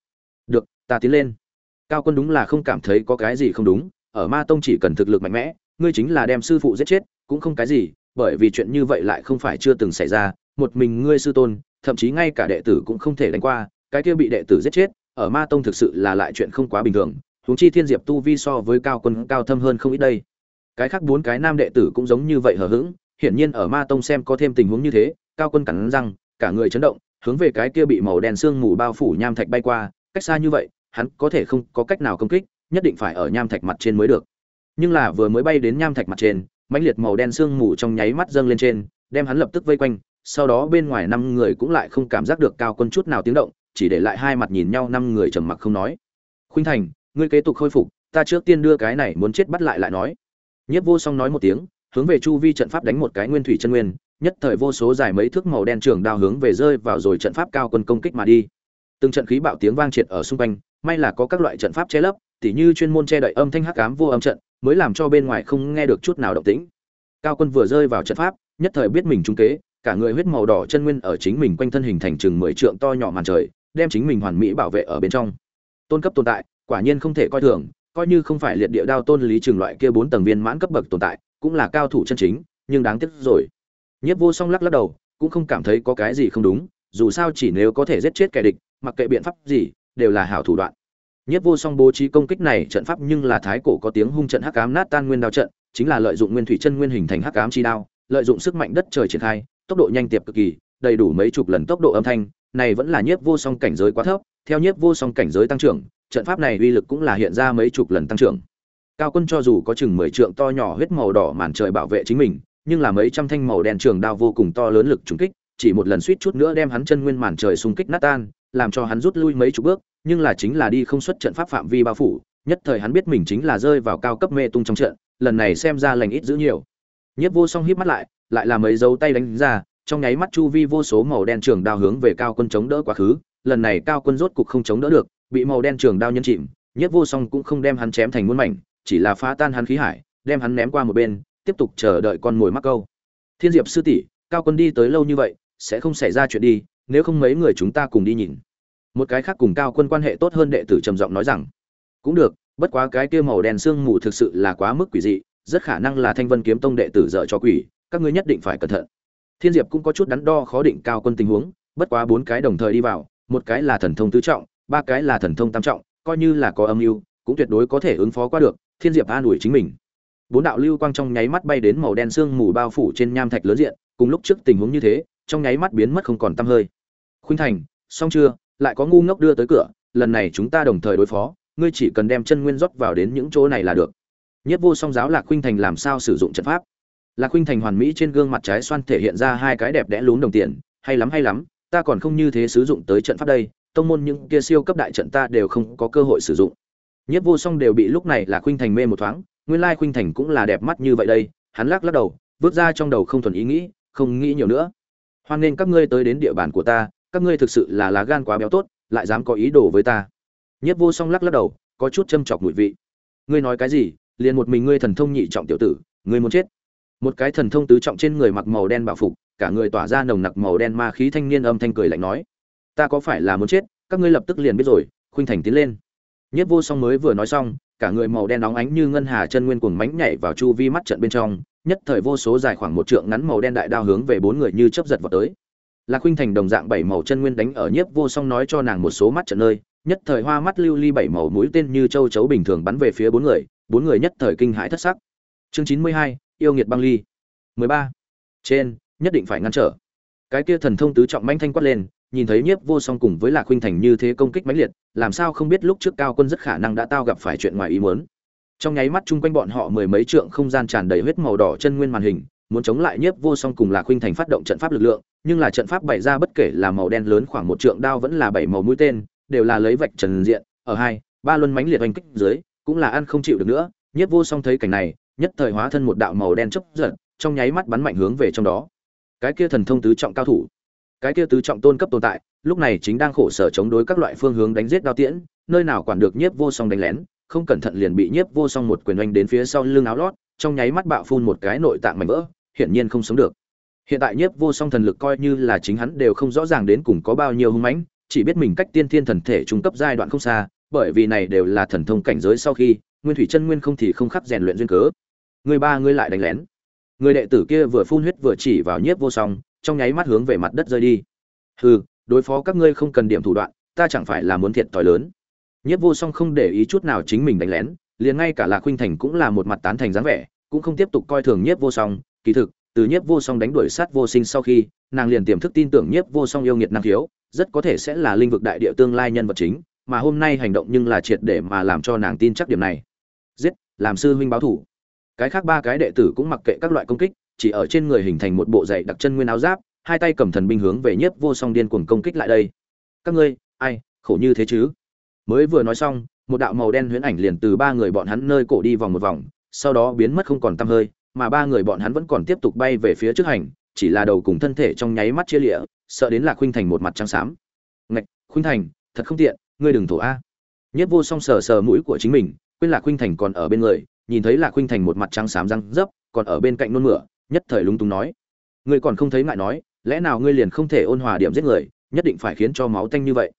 được, ta tiến lên. Cao quân đúng là không cảm thấy có cái gì không đúng, ở ma tông chỉ cần thực lực mạnh mẽ, ngươi chính là đem sư phụ giết chết, cũng không cái gì, bởi vì chuyện như vậy lại không phải chưa từng xảy ra, một mình ngươi sư tôn, thậm chí ngay cả đệ tử cũng không thể đánh qua, cái kia bị đệ tử giết chết, ở ma tông thực sự là lại chuyện không quá bình thường, huống chi thiên diệp tu vi so với cao quân cao thâm hơn không ít đây. Cái khác bốn cái nam đệ tử cũng giống như vậy hờ hững, hiển nhiên ở ma tông xem có thêm tình huống như thế, cao quân cắn răng, cả người chấn động, hướng về cái kia bị màu đen sương mù bao phủ nham thạch bay qua cách xa như vậy, hắn có thể không có cách nào công kích, nhất định phải ở nham thạch mặt trên mới được. Nhưng là vừa mới bay đến nham thạch mặt trên, mãnh liệt màu đen sương mù trong nháy mắt dâng lên trên, đem hắn lập tức vây quanh, sau đó bên ngoài năm người cũng lại không cảm giác được cao quân chút nào tiếng động, chỉ để lại hai mặt nhìn nhau năm người trầm mặc không nói. Khuynh thành, ngươi kế tục khôi phục, ta trước tiên đưa cái này muốn chết bắt lại lại nói. Nhất vô song nói một tiếng, hướng về chu vi trận pháp đánh một cái nguyên thủy chân nguyên, nhất thời vô số dài mấy thước màu đen trường đao hướng về rơi vào rồi trận pháp cao quân công kích mà đi từng trận khí bạo tiếng vang triệt ở xung quanh, may là có các loại trận pháp che lấp, tỉ như chuyên môn che đậy âm thanh hắc ám vô âm trận, mới làm cho bên ngoài không nghe được chút nào động tĩnh. Cao quân vừa rơi vào trận pháp, nhất thời biết mình trung kế, cả người huyết màu đỏ chân nguyên ở chính mình quanh thân hình thành chừng mười trượng to nhỏ màn trời, đem chính mình hoàn mỹ bảo vệ ở bên trong. Tôn cấp tồn tại, quả nhiên không thể coi thường, coi như không phải liệt địa đao tôn lý trường loại kia bốn tầng viên mãn cấp bậc tồn tại, cũng là cao thủ chân chính, nhưng đáng tiếc rồi. Nhiếp vô song lắc lắc đầu, cũng không cảm thấy có cái gì không đúng dù sao chỉ nếu có thể giết chết kẻ địch mặc kệ biện pháp gì đều là hảo thủ đoạn Nhất vô song bố trí công kích này trận pháp nhưng là thái cổ có tiếng hung trận hắc ám nát tan nguyên đao trận, chính là lợi dụng nguyên thủy chân nguyên hình thành hắc ám chi đao, lợi dụng sức mạnh đất trời triển khai, tốc độ nhanh tiệp cực kỳ, đầy đủ mấy chục lần tốc độ âm thanh, này vẫn là nhiếp vô song cảnh giới quá thấp, theo nhiếp vô song cảnh giới tăng trưởng, trận pháp này uy lực cũng là hiện ra mấy chục lần tăng trưởng. Cao Quân cho dù có chừng 10 trượng to nhỏ huyết màu đỏ màn trời bảo vệ chính mình, nhưng là mấy trăm thanh màu đen trường đao vô cùng to lớn lực trùng kích, chỉ một lần suýt chút nữa đem hắn chân nguyên màn trời xung kích nát tan, làm cho hắn rút lui mấy chục bước, nhưng là chính là đi không xuất trận pháp phạm vi bao phủ, nhất thời hắn biết mình chính là rơi vào cao cấp mê tung trong trận, lần này xem ra lành ít dữ nhiều. Nhất Vô Song híp mắt lại, lại là mấy dấu tay đánh ra, trong nháy mắt chu vi vô số màu đen trường đao hướng về cao quân chống đỡ quá khứ, lần này cao quân rốt cục không chống đỡ được, bị màu đen trường đao nhân chìm, Nhất Vô Song cũng không đem hắn chém thành muôn mảnh, chỉ là phá tan hắn khí hải, đem hắn ném qua một bên, tiếp tục chờ đợi con mồi mắc câu. Thiên Diệp sư tỷ, cao quân đi tới lâu như vậy, sẽ không xảy ra chuyện đi, nếu không mấy người chúng ta cùng đi nhìn. Một cái khác cùng cao quân quan hệ tốt hơn đệ tử trầm giọng nói rằng cũng được bất quá cái kia màu đen sương mù thực sự là quá mức quỷ dị rất khả năng là thanh vân kiếm tông đệ tử dợ cho quỷ các ngươi nhất định phải cẩn thận. Thiên diệp cũng có chút đắn đo khó định cao quân tình huống bất quá bốn cái đồng thời đi vào một cái là thần thông tứ trọng ba cái là thần thông tam trọng coi như là có âm mưu cũng tuyệt đối có thể ứng phó qua được thiên diệp an ủi chính mình. Bốn đạo lưu quang trong nháy mắt bay đến màu đen sương mù bao phủ trên nham thạch lớn diện cùng lúc trước tình huống như thế trong nháy mắt biến mất không còn tăm hơi. Khuynh thành, xong chưa? Lại có ngu ngốc đưa tới cửa, lần này chúng ta đồng thời đối phó, ngươi chỉ cần đem chân nguyên rót vào đến những chỗ này là được. Nhất vô song giáo lạc khuynh thành làm sao sử dụng trận pháp? Lạc khuynh thành hoàn mỹ trên gương mặt trái xoan thể hiện ra hai cái đẹp đẽ lún đồng tiền, hay lắm hay lắm, ta còn không như thế sử dụng tới trận pháp đây, tông môn những kia siêu cấp đại trận ta đều không có cơ hội sử dụng. Nhất vô song đều bị lúc này là khuynh thành mê một thoáng, nguyên lai khuynh thành cũng là đẹp mắt như vậy đây, hắn lắc lắc đầu, vứt ra trong đầu không thuần ý nghĩ, không nghĩ nhiều nữa hoan nên các ngươi tới đến địa bàn của ta, các ngươi thực sự là lá gan quá béo tốt, lại dám có ý đồ với ta. Nhất vô song lắc lắc đầu, có chút châm chọc mùi vị. Ngươi nói cái gì? Liền một mình ngươi thần thông nhị trọng tiểu tử, ngươi muốn chết. Một cái thần thông tứ trọng trên người mặc màu đen bảo phục, cả người tỏa ra nồng nặc màu đen ma khí thanh niên âm thanh cười lạnh nói. Ta có phải là muốn chết? Các ngươi lập tức liền biết rồi, khuynh thành tiến lên. Nhất vô song mới vừa nói xong, cả người màu đen nóng ánh như ngân hà chân nguyên cuồng mánh nhảy vào chu vi mắt trận bên trong nhất thời vô số dài khoảng một trượng ngắn màu đen đại đao hướng về bốn người như chớp giật vào tới Lạc Khuynh Thành đồng dạng bảy màu chân nguyên đánh ở nhiếp vô song nói cho nàng một số mắt trận nơi, nhất thời hoa mắt lưu ly bảy màu mũi tên như châu chấu bình thường bắn về phía bốn người, bốn người nhất thời kinh hãi thất sắc. Chương chín mươi hai, yêu nghiệt băng ly. mười ba, Trên, nhất định phải ngăn trở. Cái kia thần thông tứ trọng manh thanh quát lên, nhìn thấy nhiếp vô song cùng với Lạc Khuynh Thành như thế công kích mãnh liệt, làm sao không biết lúc trước cao quân rất khả năng đã tao gặp phải chuyện ngoài ý muốn. Trong nháy mắt chung quanh bọn họ mười mấy trượng không gian tràn đầy huyết màu đỏ chân nguyên màn hình, muốn chống lại nhiếp vô song cùng là Khuynh Thành phát động trận pháp lực lượng, nhưng là trận pháp bày ra bất kể là màu đen lớn khoảng một trượng đao vẫn là bảy màu mũi tên, đều là lấy vạch trần diện, ở hai, ba luân mánh liệt oanh kích dưới, cũng là ăn không chịu được nữa, Nhiếp Vô Song thấy cảnh này, nhất thời hóa thân một đạo màu đen chốc giật, trong nháy mắt bắn mạnh hướng về trong đó. Cái kia thần thông tứ trọng cao thủ, cái kia tứ trọng tôn cấp tồn tại, lúc này chính đang khổ sở chống đối các loại phương hướng đánh giết đao tiễn, nơi nào quản được Nhiếp Vô Song đánh lén, không cẩn thận liền bị Nhiếp Vô Song một quyền oanh đến phía sau lưng áo lót, trong nháy mắt bạo phun một cái nội tạng mảnh vỡ, hiển nhiên không sống được. Hiện tại nhiếp vô song thần lực coi như là chính hắn đều không rõ ràng đến cùng có bao nhiêu hung mãnh chỉ biết mình cách tiên thiên thần thể trung cấp giai đoạn không xa bởi vì này đều là thần thông cảnh giới sau khi nguyên thủy chân nguyên không thì không khắc rèn luyện duyên cớ. Người ba ngươi lại đánh lén. Người đệ tử kia vừa phun huyết vừa chỉ vào nhiếp vô song trong nháy mắt hướng về mặt đất rơi đi. Hừ đối phó các ngươi không cần điểm thủ đoạn ta chẳng phải là muốn thiệt thòi lớn nhiếp vô song không để ý chút nào chính mình đánh lén, liền ngay cả lạc khuynh thành cũng là một mặt tán thành dáng vẻ, cũng không tiếp tục coi thường nhiếp vô song. Kỳ thực, từ nhiếp vô song đánh đuổi sát vô sinh sau khi, nàng liền tiềm thức tin tưởng nhiếp vô song yêu nghiệt năng khiếu, rất có thể sẽ là linh vực đại địa tương lai nhân vật chính, mà hôm nay hành động nhưng là triệt để mà làm cho nàng tin chắc điểm này. Giết, làm sư huynh báo thủ. Cái khác ba cái đệ tử cũng mặc kệ các loại công kích, chỉ ở trên người hình thành một bộ dày đặc chân nguyên áo giáp, hai tay cầm thần binh hướng về nhiếp vô song điên cuồng công kích lại đây. Các ngươi, ai, khổ như thế chứ? Mới vừa nói xong một đạo màu đen huyễn ảnh liền từ ba người bọn hắn nơi cổ đi vòng một vòng sau đó biến mất không còn tăm hơi mà ba người bọn hắn vẫn còn tiếp tục bay về phía trước hành, chỉ là đầu cùng thân thể trong nháy mắt chia lịa, sợ đến là Khuynh Thành một mặt trắng xám. "Ngạch, Khuynh Thành, thật không tiện, ngươi đừng thổ a." Nhất Vô Song sờ sờ mũi của chính mình, quên là Khuynh Thành còn ở bên người, nhìn thấy là Khuynh Thành một mặt trắng xám răng dấp, còn ở bên cạnh nôn mửa, nhất thời lúng túng nói: "Ngươi còn không thấy ngại nói, lẽ nào ngươi liền không thể ôn hòa điểm giết người, nhất định phải khiến cho máu tanh như vậy?"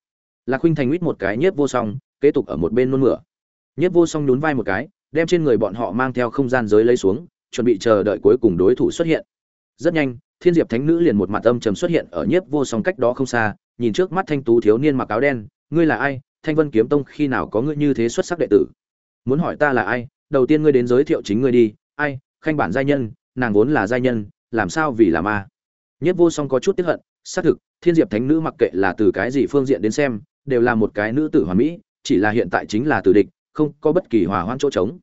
Là Khuynh Thành huýt một cái Nhiếp Vô Song, kế tục ở một bên nôn mửa. Nhất Vô Song nhún vai một cái, đem trên người bọn họ mang theo không gian giới lấy xuống, chuẩn bị chờ đợi cuối cùng đối thủ xuất hiện. Rất nhanh, Thiên Diệp Thánh Nữ liền một mặt âm trầm xuất hiện ở Nhiếp Vô Song cách đó không xa, nhìn trước mắt thanh tú thiếu niên mặc áo đen, ngươi là ai? Thanh Vân Kiếm Tông khi nào có ngươi như thế xuất sắc đệ tử? Muốn hỏi ta là ai? Đầu tiên ngươi đến giới thiệu chính ngươi đi, ai? Khanh bản giai nhân, nàng vốn là giai nhân, làm sao vì là ma? Nhiếp Vô Song có chút tiếc hận, xác thực, Thiên Diệp Thánh Nữ mặc kệ là từ cái gì phương diện đến xem, đều là một cái nữ tử hoàn mỹ, chỉ là hiện tại chính là tử địch, không có bất kỳ hòa hoãn chỗ trống.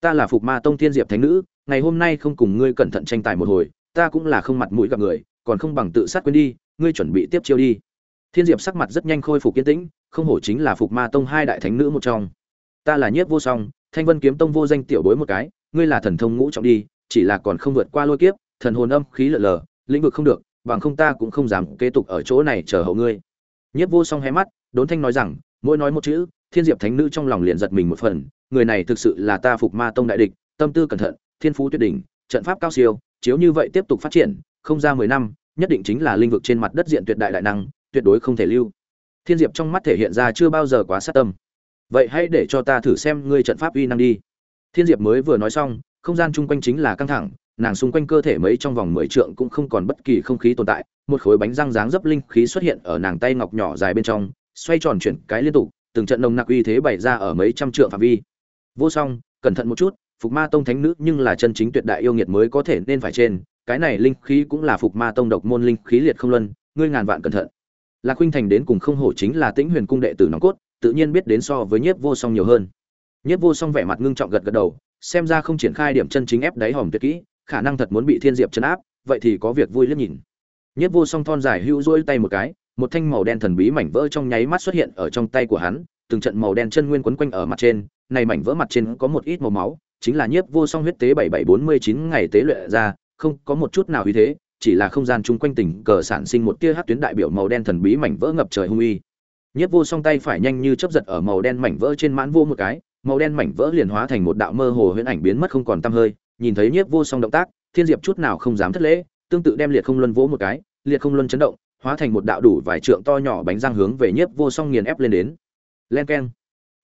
Ta là Phục Ma Tông Thiên Diệp Thánh Nữ, ngày hôm nay không cùng ngươi cẩn thận tranh tài một hồi, ta cũng là không mặt mũi gặp người, còn không bằng tự sát quên đi, ngươi chuẩn bị tiếp chiêu đi. Thiên Diệp sắc mặt rất nhanh khôi phục kiên tĩnh, không hổ chính là Phục Ma Tông hai đại thánh nữ một trong. Ta là Nhiếp Vô Song, Thanh Vân Kiếm Tông vô danh tiểu bối một cái, ngươi là thần thông ngũ trọng đi, chỉ là còn không vượt qua lôi kiếp, thần hồn âm khí lở lờ, lĩnh vực không được, bằng không ta cũng không dám kế tục ở chỗ này chờ hậu ngươi. Nhiếp Vô Song hé mắt, đốn thanh nói rằng, mỗi nói một chữ, Thiên Diệp thánh nữ trong lòng liền giật mình một phần, người này thực sự là ta Phục Ma Tông đại địch, tâm tư cẩn thận, thiên phú tuyệt đỉnh, trận pháp cao siêu, chiếu như vậy tiếp tục phát triển, không ra mười năm, nhất định chính là linh vực trên mặt đất diện tuyệt đại đại năng, tuyệt đối không thể lưu. Thiên Diệp trong mắt thể hiện ra chưa bao giờ quá sát tâm. Vậy hãy để cho ta thử xem ngươi trận pháp uy năng đi. Thiên Diệp mới vừa nói xong, không gian chung quanh chính là căng thẳng, nàng xung quanh cơ thể mấy trong vòng mười trượng cũng không còn bất kỳ không khí tồn tại, một khối bánh răng dáng dấp linh khí xuất hiện ở nàng tay ngọc nhỏ dài bên trong, xoay tròn chuyển cái liên tục, từng trận nồng nặc uy thế bày ra ở mấy trăm trượng phạm vi. Vô song, cẩn thận một chút, Phục Ma Tông thánh nữ nhưng là chân chính tuyệt đại yêu nghiệt mới có thể nên phải trên, cái này linh khí cũng là Phục Ma Tông độc môn linh khí liệt không luân, ngươi ngàn vạn cẩn thận. Lạc huynh Thành đến cùng không hổ chính là Tĩnh Huyền cung đệ tử nòng cốt, tự nhiên biết đến so với Nhiếp Vô Song nhiều hơn. Nhiếp Vô Song vẻ mặt ngưng trọng gật gật đầu, xem ra không triển khai điểm chân chính ép đáy hòm tuyệt kỹ, khả năng thật muốn bị Thiên Diệp chấn áp, vậy thì có việc vui liếc nhìn. Nhiếp Vô Song thon dài hữu rỗi tay một cái, một thanh màu đen thần bí mảnh vỡ trong nháy mắt xuất hiện ở trong tay của hắn, từng trận màu đen chân nguyên quấn quanh ở mặt trên, này mảnh vỡ mặt trên có một ít màu máu, chính là nhiếp vô song huyết tế 7749 ngày tế luyện ra, không có một chút nào uy thế, chỉ là không gian chung quanh tỉnh cờ sản sinh một tia hắc tuyến đại biểu màu đen thần bí mảnh vỡ ngập trời hung uy. Nhiếp vô song tay phải nhanh như chớp giật ở màu đen mảnh vỡ trên mãn vô một cái, màu đen mảnh vỡ liền hóa thành một đạo mơ hồ huyễn ảnh biến mất không còn tăm hơi, nhìn thấy nhiếp vô song động tác, thiên diệp chút nào không dám thất lễ, tương tự đem liệt không luân vỗ một cái, liệt không luân chấn động, hóa thành một đạo đủ vài trượng to nhỏ bánh răng hướng về nhiếp vô song nghiền ép lên đến. Len keng.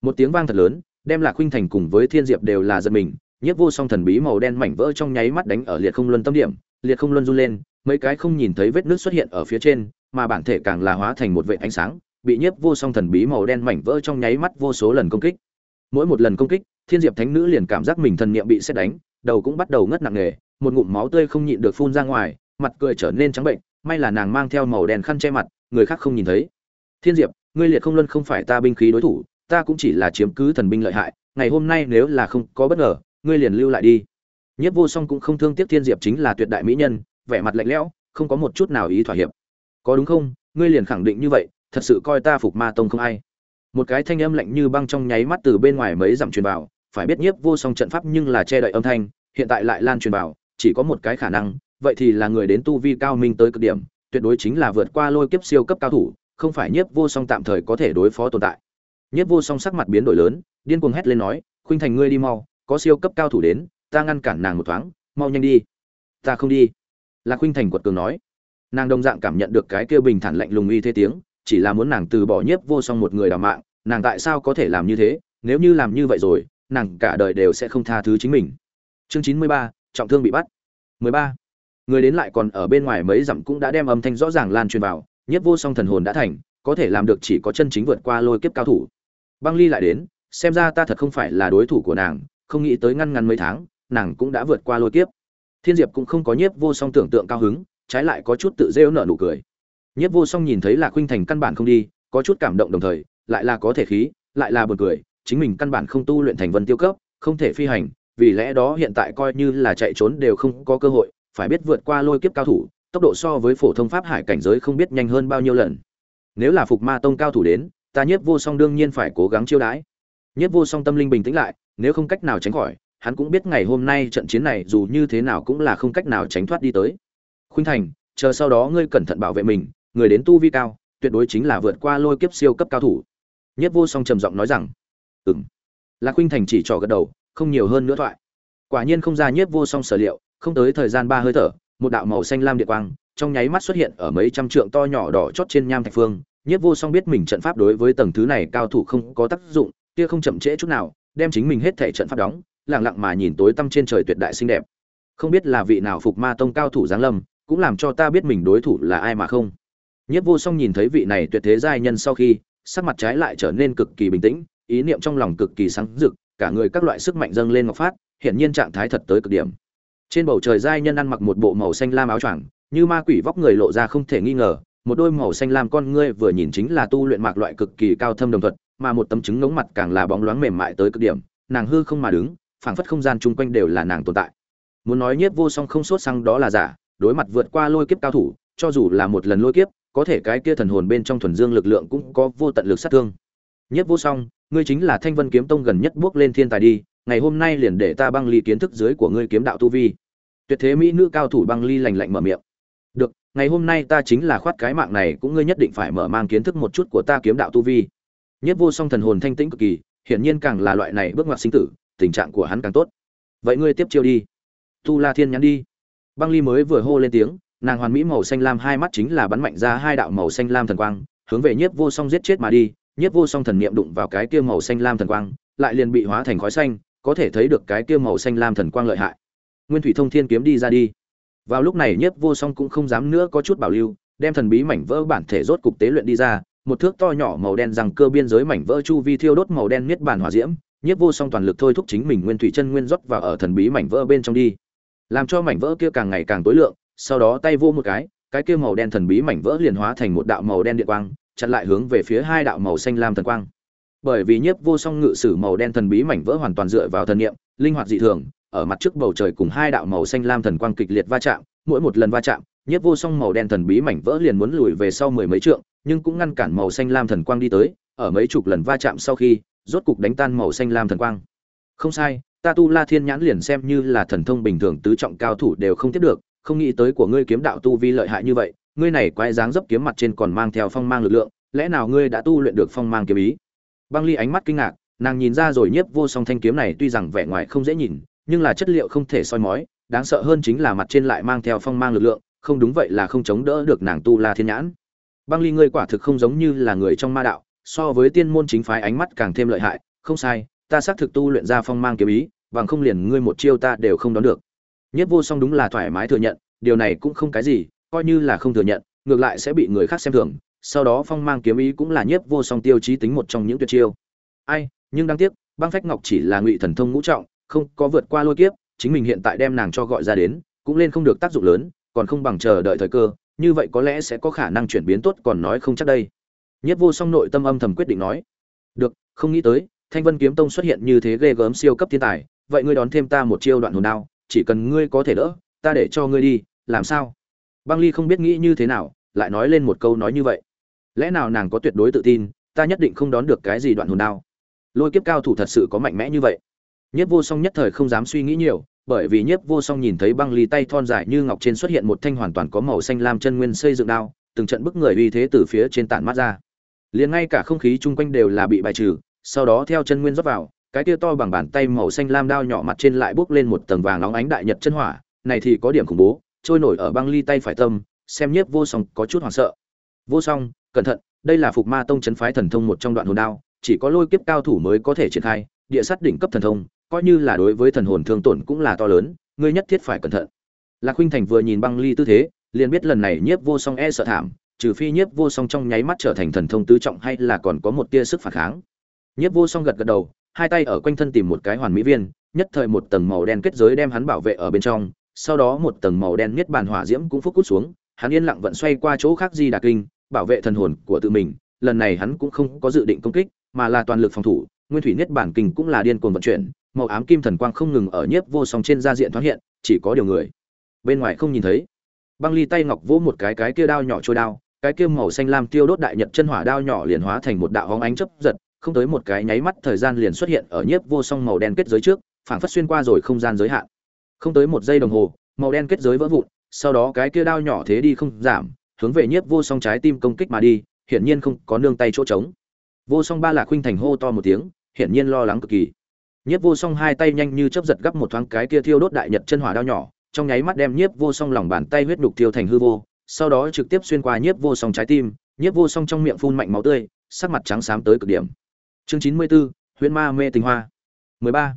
Một tiếng vang thật lớn, đem Lạc Khuynh Thành cùng với Thiên Diệp đều là giật mình, nhiếp vô song thần bí màu đen mảnh vỡ trong nháy mắt đánh ở liệt không luân tâm điểm, liệt không luân run lên, mấy cái không nhìn thấy vết nước xuất hiện ở phía trên, mà bản thể càng là hóa thành một vệt ánh sáng, bị nhiếp vô song thần bí màu đen mảnh vỡ trong nháy mắt vô số lần công kích. Mỗi một lần công kích, Thiên Diệp Thánh Nữ liền cảm giác mình thần niệm bị xét đánh, đầu cũng bắt đầu ngất nặng nề, một ngụm máu tươi không nhịn được phun ra ngoài, mặt cười trở nên trắng bệnh, may là nàng mang theo màu đen khăn che mặt, người khác không nhìn thấy. Thiên Diệp, ngươi liệt không luân không phải ta binh khí đối thủ, ta cũng chỉ là chiếm cứ thần binh lợi hại, ngày hôm nay nếu là không có bất ngờ, ngươi liền lưu lại đi. Nhất vô song cũng không thương tiếc thiên diệp chính là tuyệt đại mỹ nhân vẻ mặt lạnh lẽo không có một chút nào ý thỏa hiệp. Có đúng không? Ngươi liền khẳng định như vậy thật sự coi ta phục ma tông không ai. Một cái thanh âm lạnh như băng trong nháy mắt từ bên ngoài mấy dặm truyền vào phải biết nhiếp vô song trận pháp nhưng là che đậy âm thanh hiện tại lại lan truyền vào chỉ có một cái khả năng vậy thì là người đến tu vi cao minh tới cực điểm, tuyệt đối chính là vượt qua lôi kiếp siêu cấp cao thủ, không phải nhiếp vô song tạm thời có thể đối phó tồn tại. Nhiếp vô song sắc mặt biến đổi lớn, điên cuồng hét lên nói, khuynh thành ngươi đi mau, có siêu cấp cao thủ đến, ta ngăn cản nàng một thoáng, mau nhanh đi. Ta không đi. Là khuynh thành quật cường nói. Nàng đồng dạng cảm nhận được cái kia bình thản lạnh lùng uy thế tiếng, chỉ là muốn nàng từ bỏ nhiếp vô song một người đào mạng, nàng tại sao có thể làm như thế? Nếu như làm như vậy rồi, nàng cả đời đều sẽ không tha thứ chính mình. Chương chín mươi ba, trọng thương bị bắt. mười ba người đến lại còn ở bên ngoài mấy dặm cũng đã đem âm thanh rõ ràng lan truyền vào, nhiếp vô song thần hồn đã thành, có thể làm được chỉ có chân chính vượt qua lôi kiếp cao thủ. Băng ly lại đến, xem ra ta thật không phải là đối thủ của nàng, không nghĩ tới ngăn ngắn mấy tháng, nàng cũng đã vượt qua lôi kiếp. Thiên diệp cũng không có nhiếp vô song tưởng tượng cao hứng, trái lại có chút tự rêu nở nụ cười. Nhiếp vô song nhìn thấy là khuynh thành căn bản không đi, có chút cảm động đồng thời, lại là có thể khí, lại là buồn cười, chính mình căn bản không tu luyện thành vân tiêu cấp, không thể phi hành, vì lẽ đó hiện tại coi như là chạy trốn đều không có cơ hội phải biết vượt qua lôi kiếp cao thủ, tốc độ so với phổ thông pháp hải cảnh giới không biết nhanh hơn bao nhiêu lần. Nếu là phục ma tông cao thủ đến, ta nhiếp vô song đương nhiên phải cố gắng chiêu đãi. Nhiếp vô song tâm linh bình tĩnh lại, nếu không cách nào tránh khỏi, hắn cũng biết ngày hôm nay trận chiến này dù như thế nào cũng là không cách nào tránh thoát đi tới. Khuynh thành, chờ sau đó ngươi cẩn thận bảo vệ mình, người đến tu vi cao, tuyệt đối chính là vượt qua lôi kiếp siêu cấp cao thủ. Nhất vô song trầm giọng nói rằng, ừm. Lạc khuynh thành chỉ trỏ gật đầu, không nhiều hơn nữa thoại. Quả nhiên không ra nhất vô song sở liệu không tới thời gian ba hơi thở, một đạo màu xanh lam điện quang trong nháy mắt xuất hiện ở mấy trăm trượng to nhỏ đỏ chót trên nham thạch phương. Nhất vô song biết mình trận pháp đối với tầng thứ này cao thủ không có tác dụng, kia không chậm trễ chút nào, đem chính mình hết thể trận pháp đóng lẳng lặng mà nhìn tối tăm trên trời tuyệt đại xinh đẹp. Không biết là vị nào phục ma tông cao thủ giáng lâm, cũng làm cho ta biết mình đối thủ là ai mà không. Nhất vô song nhìn thấy vị này tuyệt thế giai nhân sau khi, sắc mặt trái lại trở nên cực kỳ bình tĩnh, ý niệm trong lòng cực kỳ sáng rực, cả người các loại sức mạnh dâng lên ngọc phát hiện nhiên trạng thái thật tới cực điểm trên bầu trời giai nhân ăn mặc một bộ màu xanh lam áo choàng, như ma quỷ vóc người lộ ra không thể nghi ngờ, một đôi màu xanh lam con ngươi vừa nhìn chính là tu luyện mạc loại cực kỳ cao thâm đồng thuật, mà một tấm trứng ngống mặt càng là bóng loáng mềm mại tới cực điểm, nàng hư không mà đứng, phảng phất không gian chung quanh đều là nàng tồn tại. Muốn nói nhiếp vô song không sốt sang đó là giả, đối mặt vượt qua lôi kiếp cao thủ, cho dù là một lần lôi kiếp, có thể cái kia thần hồn bên trong thuần dương lực lượng cũng có vô tận lực sát thương. Nhiếp vô song, ngươi chính là thanh vân kiếm tông gần nhất bước lên thiên tài đi ngày hôm nay liền để ta băng ly kiến thức dưới của ngươi kiếm đạo tu vi. Tuyệt thế mỹ nữ cao thủ băng ly lành lạnh mở miệng. Được, ngày hôm nay ta chính là khoát cái mạng này, cũng ngươi nhất định phải mở mang kiến thức một chút của ta kiếm đạo tu vi. Nhất vô song thần hồn thanh tĩnh cực kỳ, hiển nhiên càng là loại này bước ngoặt sinh tử, tình trạng của hắn càng tốt. Vậy ngươi tiếp chiêu đi. Tu la thiên nhắn đi. Băng ly mới vừa hô lên tiếng, nàng hoàn mỹ màu xanh lam hai mắt chính là bắn mạnh ra hai đạo màu xanh lam thần quang, hướng về nhiếp vô song giết chết mà đi. Nhiếp vô song thần niệm đụng vào cái kia màu xanh lam thần quang, lại liền bị hóa thành khói xanh có thể thấy được cái kia màu xanh lam thần quang lợi hại. Nguyên thủy thông thiên kiếm đi ra đi. Vào lúc này nhiếp vô song cũng không dám nữa có chút bảo lưu, đem thần bí mảnh vỡ bản thể rốt cục tế luyện đi ra, một thước to nhỏ màu đen rằng cơ biên giới mảnh vỡ chu vi thiêu đốt màu đen miết bản hỏa diễm, nhiếp vô song toàn lực thôi thúc chính mình nguyên thủy chân nguyên rót vào ở thần bí mảnh vỡ bên trong đi. Làm cho mảnh vỡ kia càng ngày càng tối lượng, sau đó tay vô một cái cái kia màu đen thần bí mảnh vỡ liền hóa thành một đạo màu đen điện quang, chặn lại hướng về phía hai đạo màu xanh lam thần quang bởi vì nhiếp vô song ngự sử màu đen thần bí mảnh vỡ hoàn toàn dựa vào thần niệm, linh hoạt dị thường, ở mặt trước bầu trời cùng hai đạo màu xanh lam thần quang kịch liệt va chạm, mỗi một lần va chạm, nhiếp vô song màu đen thần bí mảnh vỡ liền muốn lùi về sau mười mấy trượng, nhưng cũng ngăn cản màu xanh lam thần quang đi tới, ở mấy chục lần va chạm sau khi, rốt cục đánh tan màu xanh lam thần quang. Không sai, ta tu la thiên nhãn liền xem như là thần thông bình thường tứ trọng cao thủ đều không tiếp được, không nghĩ tới của ngươi kiếm đạo tu vi lợi hại như vậy, ngươi này quái dáng dấp kiếm mặt trên còn mang theo phong mang lực lượng, lẽ nào ngươi đã tu luyện được phong mang kiếm ý? Băng ly ánh mắt kinh ngạc, nàng nhìn ra rồi nhiếp vô song thanh kiếm này tuy rằng vẻ ngoài không dễ nhìn, nhưng là chất liệu không thể soi mói, đáng sợ hơn chính là mặt trên lại mang theo phong mang lực lượng, không đúng vậy là không chống đỡ được nàng tu la thiên nhãn. Băng ly ngươi quả thực không giống như là người trong ma đạo, so với tiên môn chính phái ánh mắt càng thêm lợi hại, không sai, ta xác thực tu luyện ra phong mang kiếm ý, bằng không liền ngươi một chiêu ta đều không đón được. Nhất vô song đúng là thoải mái thừa nhận, điều này cũng không cái gì, coi như là không thừa nhận, ngược lại sẽ bị người khác xem thường sau đó phong mang kiếm ý cũng là nhất vô song tiêu chí tính một trong những tuyệt chiêu. Ai, nhưng đáng tiếc, băng phách ngọc chỉ là ngụy thần thông ngũ trọng, không có vượt qua lôi kiếp, chính mình hiện tại đem nàng cho gọi ra đến, cũng lên không được tác dụng lớn, còn không bằng chờ đợi thời cơ, như vậy có lẽ sẽ có khả năng chuyển biến tốt còn nói không chắc đây. Nhất vô song nội tâm âm thầm quyết định nói. Được, không nghĩ tới, thanh vân kiếm tông xuất hiện như thế ghê gớm siêu cấp thiên tài, vậy ngươi đón thêm ta một chiêu đoạn hồn đao, chỉ cần ngươi có thể đỡ, ta để cho ngươi đi, làm sao? Băng ly không biết nghĩ như thế nào, lại nói lên một câu nói như vậy lẽ nào nàng có tuyệt đối tự tin, ta nhất định không đón được cái gì đoạn hồn đao? Lôi kiếp cao thủ thật sự có mạnh mẽ như vậy. Nhất vô song nhất thời không dám suy nghĩ nhiều, bởi vì nhất vô song nhìn thấy băng ly tay thon dài như ngọc trên xuất hiện một thanh hoàn toàn có màu xanh lam chân nguyên xây dựng đao, từng trận bức người uy thế từ phía trên tản mát ra. Liền ngay cả không khí chung quanh đều là bị bài trừ, sau đó theo chân nguyên rót vào, cái kia to bằng bàn tay màu xanh lam đao nhỏ mặt trên lại bốc lên một tầng vàng nóng ánh đại nhật chân hỏa, này thì có điểm khủng bố, trôi nổi ở băng ly tay phải tâm, xem nhiếp vô song có chút hoảng sợ. Vô song cẩn thận, đây là phục ma tông chấn phái thần thông một trong đoạn hồn đao, chỉ có lôi kiếp cao thủ mới có thể triển khai, địa sát đỉnh cấp thần thông, coi như là đối với thần hồn thương tổn cũng là to lớn, ngươi nhất thiết phải cẩn thận. Lạc huynh thành vừa nhìn băng ly tư thế, liền biết lần này nhiếp vô song e sợ thảm, trừ phi nhiếp vô song trong nháy mắt trở thành thần thông tứ trọng hay là còn có một tia sức phản kháng. Nhiếp vô song gật gật đầu, hai tay ở quanh thân tìm một cái hoàn mỹ viên, nhất thời một tầng màu đen kết giới đem hắn bảo vệ ở bên trong, sau đó một tầng màu đen nhất bàn hỏa diễm cũng phúc cút xuống, hắn yên lặng vận xoay qua chỗ khác di đà kinh bảo vệ thần hồn của tự mình, lần này hắn cũng không có dự định công kích, mà là toàn lực phòng thủ. Nguyên thủy nhất bản kinh cũng là điên cuồng vận chuyển, màu ám kim thần quang không ngừng ở nhiếp vô song trên da diện thoáng hiện, chỉ có điều người bên ngoài không nhìn thấy. Băng ly tay ngọc vỗ một cái cái kia đao nhỏ trôi đao, cái kia màu xanh lam tiêu đốt đại nhật chân hỏa đao nhỏ liền hóa thành một đạo hóng ánh chấp giật, không tới một cái nháy mắt thời gian liền xuất hiện ở nhiếp vô song màu đen kết giới trước, phảng phất xuyên qua rồi không gian giới hạn. Không tới một giây đồng hồ, màu đen kết giới vỡ vụn, sau đó cái kia đao nhỏ thế đi không giảm hướng về nhiếp vô song trái tim công kích mà đi hiển nhiên không có nương tay chỗ trống. Vô song ba lạc huynh thành hô to một tiếng hiển nhiên lo lắng cực kỳ. Nhiếp vô song hai tay nhanh như chớp giật gấp một thoáng cái kia thiêu đốt đại nhật chân hỏa đao nhỏ trong nháy mắt đem nhiếp vô song lòng bàn tay huyết đục tiêu thành hư vô sau đó trực tiếp xuyên qua nhiếp vô song trái tim nhiếp vô song trong miệng phun mạnh máu tươi sắc mặt trắng xám tới cực điểm. Chương chín mươi 94, huyễn ma mê tình hoa. 13.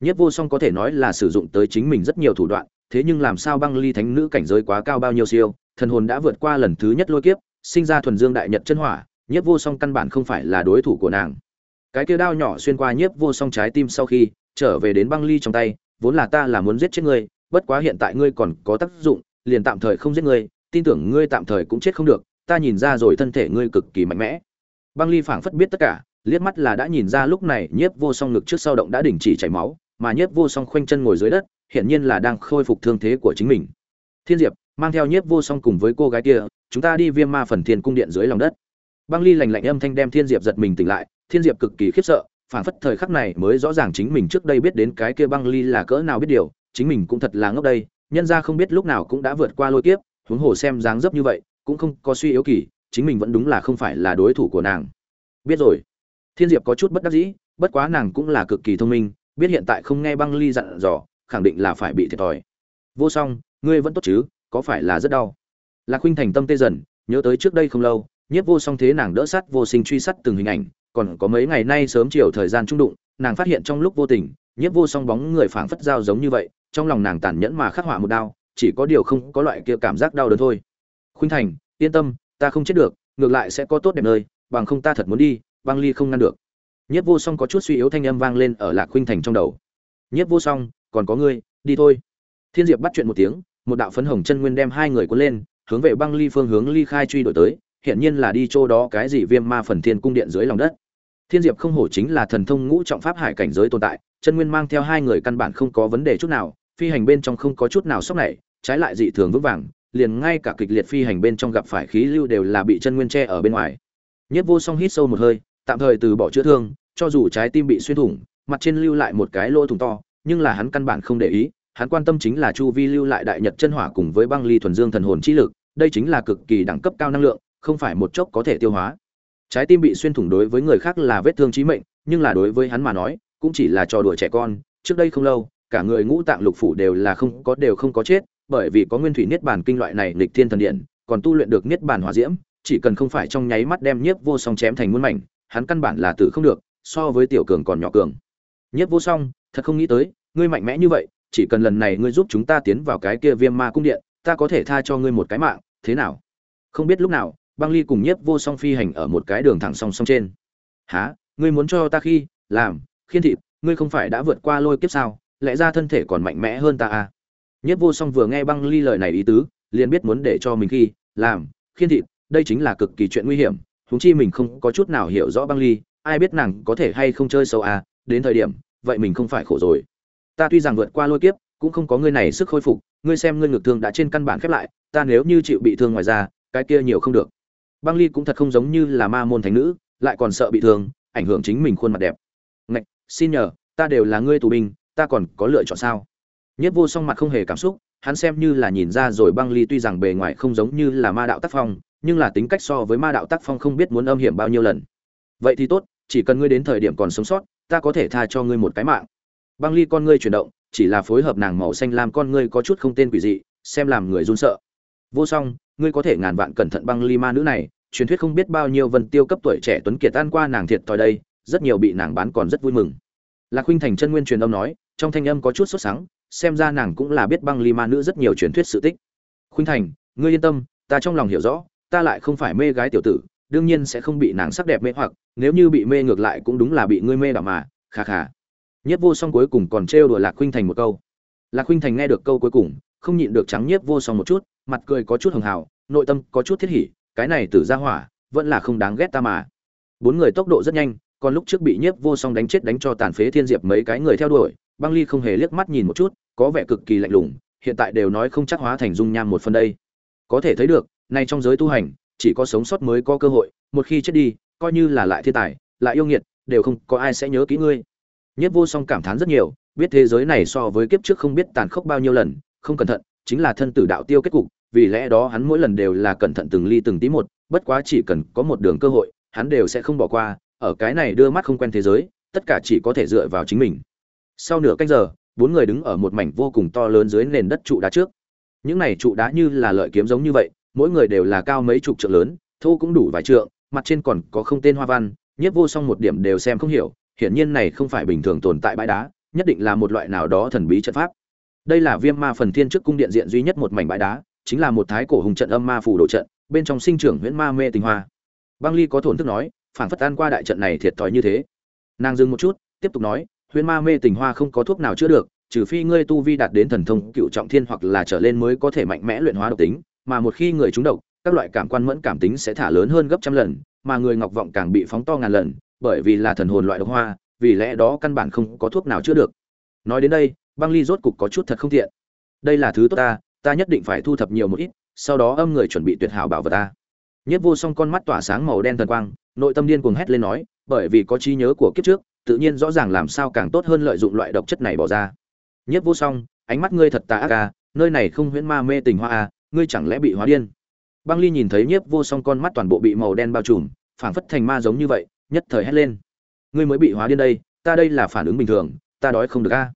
nhiếp vô song có thể nói là sử dụng tới chính mình rất nhiều thủ đoạn, thế nhưng làm sao băng ly thánh nữ cảnh giới quá cao bao nhiêu siêu, thần hồn đã vượt qua lần thứ nhất lôi kiếp, sinh ra thuần dương đại nhật chân hỏa, nhiếp vô song căn bản không phải là đối thủ của nàng. Cái kia đao nhỏ xuyên qua nhiếp vô song trái tim sau khi trở về đến băng ly trong tay, vốn là ta là muốn giết chết ngươi, bất quá hiện tại ngươi còn có tác dụng, liền tạm thời không giết ngươi, tin tưởng ngươi tạm thời cũng chết không được, ta nhìn ra rồi thân thể ngươi cực kỳ mạnh mẽ. Băng Ly phảng phất biết tất cả, liếc mắt là đã nhìn ra lúc này Nhiếp Vô Song ngực trước sau động đã đình chỉ chảy máu, mà Nhiếp Vô Song khoanh chân ngồi dưới đất, hiển nhiên là đang khôi phục thương thế của chính mình. Thiên Diệp, mang theo Nhiếp Vô Song cùng với cô gái kia, chúng ta đi Viêm Ma phần Thiên cung điện dưới lòng đất. Băng Ly lạnh lạnh âm thanh đem Thiên Diệp giật mình tỉnh lại, Thiên Diệp cực kỳ khiếp sợ, phảng phất thời khắc này mới rõ ràng chính mình trước đây biết đến cái kia Băng Ly là cỡ nào biết điều, chính mình cũng thật là ngốc đây, nhân ra không biết lúc nào cũng đã vượt qua lôi kiếp, huống hồ xem dáng dấp như vậy, cũng không có suy yếu kỳ, chính mình vẫn đúng là không phải là đối thủ của nàng. Biết rồi. Thiên Diệp có chút bất đắc dĩ, bất quá nàng cũng là cực kỳ thông minh, biết hiện tại không nghe Băng Ly dặn dò, khẳng định là phải bị thiệt thòi. Vô Song, ngươi vẫn tốt chứ, có phải là rất đau? Lạc huynh thành tâm tê dần, nhớ tới trước đây không lâu, Nhiếp Vô Song thế nàng đỡ sát vô sinh truy sát từng hình ảnh, còn có mấy ngày nay sớm chiều thời gian trung đụng, nàng phát hiện trong lúc vô tình, Nhiếp Vô Song bóng người phảng phất dao giống như vậy, trong lòng nàng tàn nhẫn mà khắc họa một đau, chỉ có điều không có loại kia cảm giác đau đớn thôi. Khuynh Thành, yên tâm, ta không chết được, ngược lại sẽ có tốt đẹp nơi, bằng không ta thật muốn đi, băng ly không ngăn được. Nhiếp Vô Song có chút suy yếu thanh âm vang lên ở Lạc Khuynh Thành trong đầu. Nhiếp Vô Song, còn có ngươi, đi thôi. Thiên Diệp bắt chuyện một tiếng, một đạo phấn hồng chân nguyên đem hai người cuốn lên, hướng về băng ly phương hướng ly khai truy đuổi tới, hiện nhiên là đi chỗ đó cái gì Viêm Ma phần Thiên cung điện dưới lòng đất. Thiên Diệp không hổ chính là thần thông ngũ trọng pháp hải cảnh giới tồn tại, chân nguyên mang theo hai người căn bản không có vấn đề chút nào, phi hành bên trong không có chút nào sốc này, trái lại dị thường vững vàng, liền ngay cả kịch liệt phi hành bên trong gặp phải khí lưu đều là bị chân nguyên che ở bên ngoài. Nhất Vô Song hít sâu một hơi, tạm thời từ bỏ chữa thương, cho dù trái tim bị xuyên thủng, mặt trên lưu lại một cái lỗ thủng to, nhưng là hắn căn bản không để ý, hắn quan tâm chính là chu vi lưu lại đại nhật chân hỏa cùng với băng ly thuần dương thần hồn chi lực, đây chính là cực kỳ đẳng cấp cao năng lượng, không phải một chốc có thể tiêu hóa. Trái tim bị xuyên thủng đối với người khác là vết thương chí mệnh, nhưng là đối với hắn mà nói, cũng chỉ là trò đùa trẻ con, trước đây không lâu, cả người ngũ tạng lục phủ đều là không có đều không có chết, bởi vì có nguyên thủy niết bàn kinh loại này lịch thiên thần điện, còn tu luyện được niết bàn hỏa diễm, chỉ cần không phải trong nháy mắt đem nhiếp vô song chém thành muôn mảnh, hắn căn bản là tử không được, so với tiểu cường còn nhỏ cường. Nhiếp vô song, thật không nghĩ tới, ngươi mạnh mẽ như vậy, chỉ cần lần này ngươi giúp chúng ta tiến vào cái kia viêm ma cung điện, ta có thể tha cho ngươi một cái mạng, thế nào? Không biết lúc nào, băng ly cùng nhiếp vô song phi hành ở một cái đường thẳng song song trên. Hả? Ngươi muốn cho ta khi làm khiên thịt, ngươi không phải đã vượt qua lôi kiếp sao? lẽ ra thân thể còn mạnh mẽ hơn ta à? Nhất Vô Song vừa nghe Băng Ly lời này ý tứ, liền biết muốn để cho mình khi làm khiên thịt, đây chính là cực kỳ chuyện nguy hiểm, thúng chi mình không có chút nào hiểu rõ Băng Ly, ai biết nàng có thể hay không chơi xấu à, đến thời điểm, vậy mình không phải khổ rồi. Ta tuy rằng vượt qua lôi kiếp, cũng không có ngươi này sức khôi phục, ngươi xem ngươi ngực thương đã trên căn bản khép lại, ta nếu như chịu bị thương ngoài ra, cái kia nhiều không được. Băng Ly cũng thật không giống như là ma môn thánh nữ, lại còn sợ bị thương, ảnh hưởng chính mình khuôn mặt đẹp. Ngạch, xin nhờ, ta đều là ngươi tù binh, ta còn có lựa chọn sao? Nhất Vô Song mặt không hề cảm xúc, hắn xem như là nhìn ra rồi băng ly tuy rằng bề ngoài không giống như là ma đạo tác phong, nhưng là tính cách so với ma đạo tác phong không biết muốn âm hiểm bao nhiêu lần. Vậy thì tốt, chỉ cần ngươi đến thời điểm còn sống sót, ta có thể tha cho ngươi một cái mạng. Băng ly con ngươi chuyển động, chỉ là phối hợp nàng màu xanh lam con ngươi có chút không tên quỷ dị, xem làm người run sợ. Vô Song, ngươi có thể ngàn vạn cẩn thận băng ly ma nữ này, truyền thuyết không biết bao nhiêu vân tiêu cấp tuổi trẻ tuấn kiệt tan qua nàng thiệt thòi đây, rất nhiều bị nàng bán còn rất vui mừng. Lạc huynh thành chân nguyên truyền âm nói, trong thanh âm có chút sốt sắng, xem ra nàng cũng là biết băng ly ma nữ rất nhiều truyền thuyết sự tích khuynh thành ngươi yên tâm ta trong lòng hiểu rõ ta lại không phải mê gái tiểu tử đương nhiên sẽ không bị nàng sắc đẹp mê hoặc nếu như bị mê ngược lại cũng đúng là bị ngươi mê đỏ mà khà khà Nhiếp vô song cuối cùng còn trêu đùa lạc khuynh thành một câu. Lạc khuynh thành nghe được câu cuối cùng, không nhịn được trắng nhiếp vô song một chút, mặt cười có chút hường hào, nội tâm có chút thiết hỉ, cái này tử ra hỏa, vẫn là không đáng ghét ta mà. Bốn người tốc độ rất nhanh, còn lúc trước bị nhiếp vô song đánh chết đánh cho tàn phế thiên diệp mấy cái người theo đuổi, băng ly không hề liếc mắt nhìn một chút, có vẻ cực kỳ lạnh lùng, hiện tại đều nói không chắc hóa thành dung nham một phần đây. Có thể thấy được, nay trong giới tu hành, chỉ có sống sót mới có cơ hội, một khi chết đi, coi như là lại thiên tài, lại yêu nghiệt, đều không có ai sẽ nhớ kỹ ngươi nhất vô song cảm thán rất nhiều, biết thế giới này so với kiếp trước không biết tàn khốc bao nhiêu lần, không cẩn thận, chính là thân tử đạo tiêu kết cục, vì lẽ đó hắn mỗi lần đều là cẩn thận từng ly từng tí một, bất quá chỉ cần có một đường cơ hội, hắn đều sẽ không bỏ qua, ở cái này đưa mắt không quen thế giới, tất cả chỉ có thể dựa vào chính mình. Sau nửa canh giờ, bốn người đứng ở một mảnh vô cùng to lớn dưới nền đất trụ đá trước. Những này trụ đá như là lợi kiếm giống như vậy, mỗi người đều là cao mấy chục trượng lớn, thô cũng đủ vài trượng, mặt trên còn có không tên hoa văn, nhiếp vô song một điểm đều xem không hiểu hiển nhiên này không phải bình thường tồn tại bãi đá, nhất định là một loại nào đó thần bí trận pháp. Đây là viêm ma phần thiên trước cung điện diện duy nhất một mảnh bãi đá, chính là một thái cổ hùng trận âm ma phủ đồ trận, bên trong sinh trưởng huyễn ma mê tình hoa. Băng ly có thổn thức nói phản phất ăn qua đại trận này thiệt thòi như thế. Nàng dừng một chút, tiếp tục nói, huyễn ma mê tình hoa không có thuốc nào chữa được, trừ phi ngươi tu vi đạt đến thần thông cựu trọng thiên hoặc là trở lên mới có thể mạnh mẽ luyện hóa độc tính, mà một khi người trúng độc, các loại cảm quan mẫn cảm tính sẽ thả lớn hơn gấp trăm lần, mà người ngọc vọng càng bị phóng to ngàn lần bởi vì là thần hồn loại độc hoa, vì lẽ đó căn bản không có thuốc nào chữa được. Nói đến đây, băng ly rốt cục có chút thật không tiện. đây là thứ tốt ta ta nhất định phải thu thập nhiều một ít, sau đó âm người chuẩn bị tuyệt hảo bảo vật ta. Nhất vô song con mắt tỏa sáng màu đen thần quang, nội tâm điên cuồng hét lên nói, bởi vì có trí nhớ của kiếp trước, tự nhiên rõ ràng làm sao càng tốt hơn lợi dụng loại độc chất này bỏ ra. Nhất vô song, ánh mắt ngươi thật tà ác à nơi này không huyễn ma mê tình hoa à ngươi chẳng lẽ bị hóa điên? Băng ly nhìn thấy nhiếp vô song con mắt toàn bộ bị màu đen bao trùm, phảng phất thành ma giống như vậy nhất thời hét lên. Ngươi mới bị hóa điên đây, ta đây là phản ứng bình thường, ta đói không được a.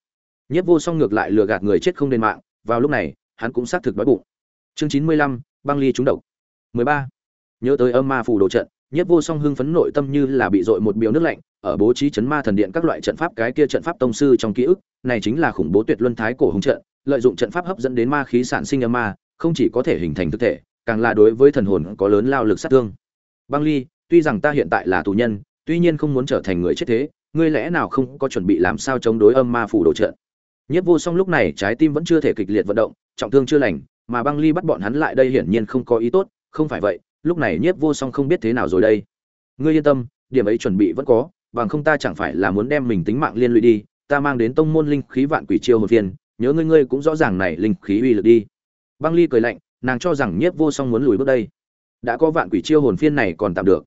Nhất vô song ngược lại lừa gạt người chết không đền mạng, vào lúc này, hắn cũng xác thực đói bụng. Chương chín mươi lăm, băng ly trúng độc. Mười ba. Nhớ tới âm ma phù đồ trận, nhất vô song hưng phấn nội tâm như là bị dội một biểu nước lạnh, ở bố trí chấn ma thần điện các loại trận pháp cái kia trận pháp tông sư trong ký ức, này chính là khủng bố tuyệt luân thái cổ hùng trận, lợi dụng trận pháp hấp dẫn đến ma khí sản sinh âm ma, không chỉ có thể hình thành thực thể, càng là đối với thần hồn có lớn lao lực sát thương. Băng ly tuy rằng ta hiện tại là tù nhân, tuy nhiên không muốn trở thành người chết thế, ngươi lẽ nào không có chuẩn bị làm sao chống đối âm ma phủ đồ trận? Nhất vô song lúc này trái tim vẫn chưa thể kịch liệt vận động, trọng thương chưa lành, mà băng ly bắt bọn hắn lại đây hiển nhiên không có ý tốt, không phải vậy, lúc này nhiếp vô song không biết thế nào rồi đây. Ngươi yên tâm, điểm ấy chuẩn bị vẫn có, bằng không ta chẳng phải là muốn đem mình tính mạng liên lụy đi, ta mang đến tông môn linh khí vạn quỷ chiêu hồn phiên nhớ ngươi ngươi cũng rõ ràng này linh khí uy lực đi. Băng ly cười lạnh, nàng cho rằng nhiếp vô song muốn lùi bước đây. Đã có vạn quỷ chiêu hồn phiên này còn tạm được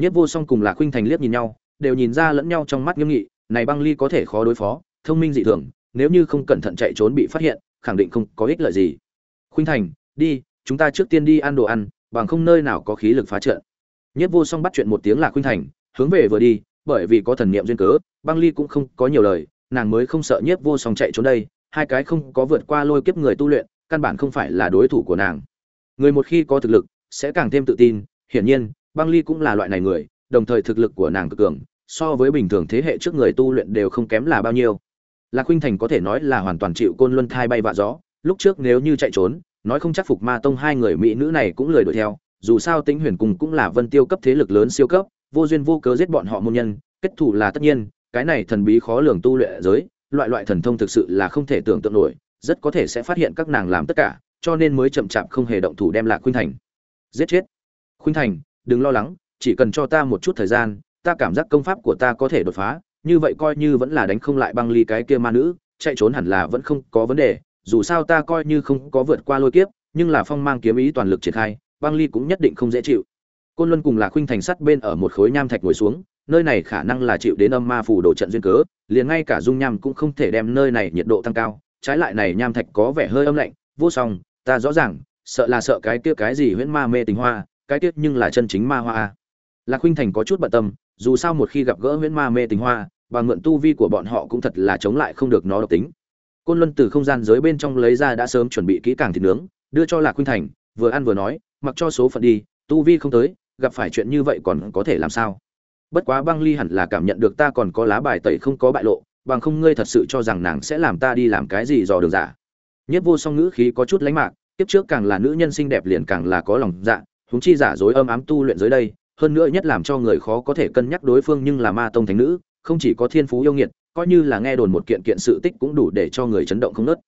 nhiếp vô song cùng lạc khuynh thành liếc nhìn nhau, đều nhìn ra lẫn nhau trong mắt nghiêm nghị, này băng ly có thể khó đối phó, thông minh dị thường, nếu như không cẩn thận chạy trốn bị phát hiện, khẳng định không có ích lợi gì. Khuynh thành, đi, chúng ta trước tiên đi ăn đồ ăn, bằng không nơi nào có khí lực phá trận. Nhất vô song bắt chuyện một tiếng là khuynh thành, hướng về vừa đi, bởi vì có thần niệm duyên cớ, băng ly cũng không có nhiều lời, nàng mới không sợ nhất vô song chạy trốn đây, hai cái không có vượt qua lôi kiếp người tu luyện, căn bản không phải là đối thủ của nàng. Người một khi có thực lực, sẽ càng thêm tự tin, hiển nhiên băng ly cũng là loại này người, đồng thời thực lực của nàng cực cường, so với bình thường thế hệ trước người tu luyện đều không kém là bao nhiêu. Lạc huynh thành có thể nói là hoàn toàn chịu côn luân thai bay vạ gió, lúc trước nếu như chạy trốn, nói không chắc phục ma tông hai người mỹ nữ này cũng lười đuổi theo, dù sao tĩnh huyền cùng cũng là vân tiêu cấp thế lực lớn siêu cấp, vô duyên vô cớ giết bọn họ môn nhân, kết thủ là tất nhiên, cái này thần bí khó lường tu luyện giới, loại loại thần thông thực sự là không thể tưởng tượng nổi, rất có thể sẽ phát hiện các nàng làm tất cả, cho nên mới chậm chạp không hề động thủ đem lạc khuynh thành. Giết chết. Khuynh thành đừng lo lắng, chỉ cần cho ta một chút thời gian, ta cảm giác công pháp của ta có thể đột phá, như vậy coi như vẫn là đánh không lại băng ly cái kia ma nữ, chạy trốn hẳn là vẫn không có vấn đề, dù sao ta coi như không có vượt qua lôi kiếp, nhưng là phong mang kiếm ý toàn lực triển khai, băng ly cũng nhất định không dễ chịu. Côn luân cùng là khuynh thành sắt bên ở một khối nham thạch ngồi xuống, nơi này khả năng là chịu đến âm ma phủ đổ trận duyên cớ, liền ngay cả dung nham cũng không thể đem nơi này nhiệt độ tăng cao, trái lại này nham thạch có vẻ hơi âm lạnh, vô song, ta rõ ràng, sợ là sợ cái kia cái gì huyễn ma mê tình hoa cái tiết nhưng là chân chính ma hoa lạc khuynh thành có chút bận tâm, dù sao một khi gặp gỡ huyễn ma mê tình hoa, và mượn tu vi của bọn họ cũng thật là chống lại không được nó độc tính. Côn luân từ không gian giới bên trong lấy ra đã sớm chuẩn bị kỹ càng thịt nướng, đưa cho lạc khuynh thành, vừa ăn vừa nói, mặc cho số phận đi, tu vi không tới, gặp phải chuyện như vậy còn có thể làm sao? Bất quá băng ly hẳn là cảm nhận được ta còn có lá bài tẩy không có bại lộ, bằng không ngươi thật sự cho rằng nàng sẽ làm ta đi làm cái gì dò đường giả. Nhất vô song ngữ khí có chút lánh mạc kiếp trước càng là nữ nhân xinh đẹp liền càng là có lòng dạ huống chi giả dối âm ám tu luyện dưới đây, hơn nữa nhất làm cho người khó có thể cân nhắc đối phương nhưng là ma tông thánh nữ, không chỉ có thiên phú yêu nghiệt, coi như là nghe đồn một kiện kiện sự tích cũng đủ để cho người chấn động không nớt.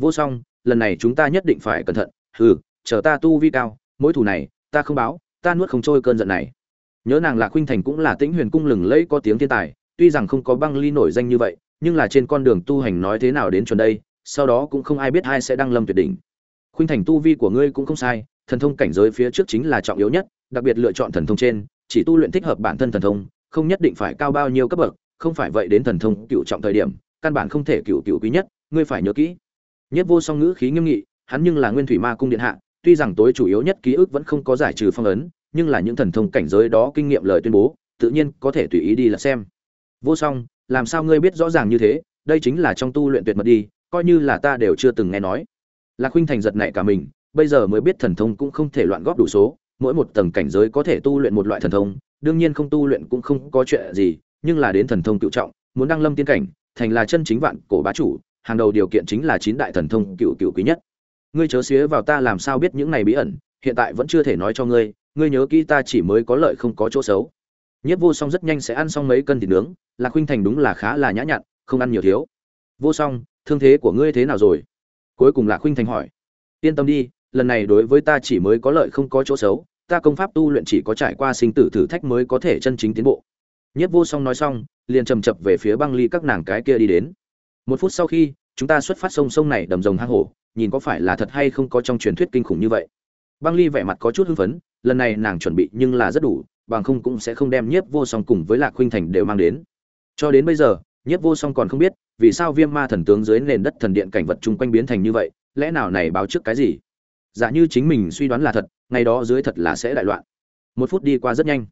Vô song, lần này chúng ta nhất định phải cẩn thận. Hừ, chờ ta tu vi cao mỗi thù này, ta không báo, ta nuốt không trôi cơn giận này. Nhớ nàng là khuynh thành cũng là tĩnh huyền cung lừng lẫy có tiếng thiên tài, tuy rằng không có băng ly nổi danh như vậy, nhưng là trên con đường tu hành nói thế nào đến chuẩn đây, sau đó cũng không ai biết ai sẽ đăng lâm tuyệt đỉnh. Khuynh thành tu vi của ngươi cũng không sai thần thông cảnh giới phía trước chính là trọng yếu nhất, đặc biệt lựa chọn thần thông trên, chỉ tu luyện thích hợp bản thân thần thông, không nhất định phải cao bao nhiêu cấp bậc, không phải vậy đến thần thông cựu trọng thời điểm, căn bản không thể cựu cựu quý nhất, ngươi phải nhớ kỹ. Nhất vô song ngữ khí nghiêm nghị, hắn nhưng là nguyên thủy ma cung điện hạ, tuy rằng tối chủ yếu nhất ký ức vẫn không có giải trừ phong ấn, nhưng là những thần thông cảnh giới đó kinh nghiệm lời tuyên bố, tự nhiên có thể tùy ý đi là xem. Vô song, làm sao ngươi biết rõ ràng như thế, đây chính là trong tu luyện tuyệt mật đi, coi như là ta đều chưa từng nghe nói. Lạc huynh thành giật nảy cả mình bây giờ mới biết thần thông cũng không thể loạn góp đủ số, mỗi một tầng cảnh giới có thể tu luyện một loại thần thông, đương nhiên không tu luyện cũng không có chuyện gì, nhưng là đến thần thông cựu trọng, muốn đăng lâm tiên cảnh, thành là chân chính vạn cổ bá chủ, hàng đầu điều kiện chính là chín đại thần thông cựu cựu quý nhất. Ngươi chớ xía vào ta làm sao biết những này bí ẩn, hiện tại vẫn chưa thể nói cho ngươi ngươi nhớ kỹ ta chỉ mới có lợi không có chỗ xấu. Nhất vô song rất nhanh sẽ ăn xong mấy cân thịt nướng, lạc khuynh thành đúng là khá là nhã nhặn, không ăn nhiều thiếu. Vô song, thương thế của ngươi thế nào rồi? Cuối cùng lạc khuynh thành hỏi. Yên tâm đi lần này đối với ta chỉ mới có lợi không có chỗ xấu, ta công pháp tu luyện chỉ có trải qua sinh tử thử thách mới có thể chân chính tiến bộ. Nhất vô song nói xong, liền chầm chập về phía băng ly các nàng cái kia đi đến. Một phút sau khi, chúng ta xuất phát sông sông này đầm rồng hang hổ, nhìn có phải là thật hay không có trong truyền thuyết kinh khủng như vậy. Băng ly vẻ mặt có chút hưng phấn, lần này nàng chuẩn bị nhưng là rất đủ, bằng không cũng sẽ không đem nhiếp vô song cùng với lạc khuynh thành đều mang đến. Cho đến bây giờ, nhiếp vô song còn không biết, vì sao viêm ma thần tướng dưới nền đất thần điện cảnh vật chung quanh biến thành như vậy, lẽ nào này báo trước cái gì? Giả như chính mình suy đoán là thật, ngày đó dưới thật là sẽ đại loạn. Một phút đi qua rất nhanh.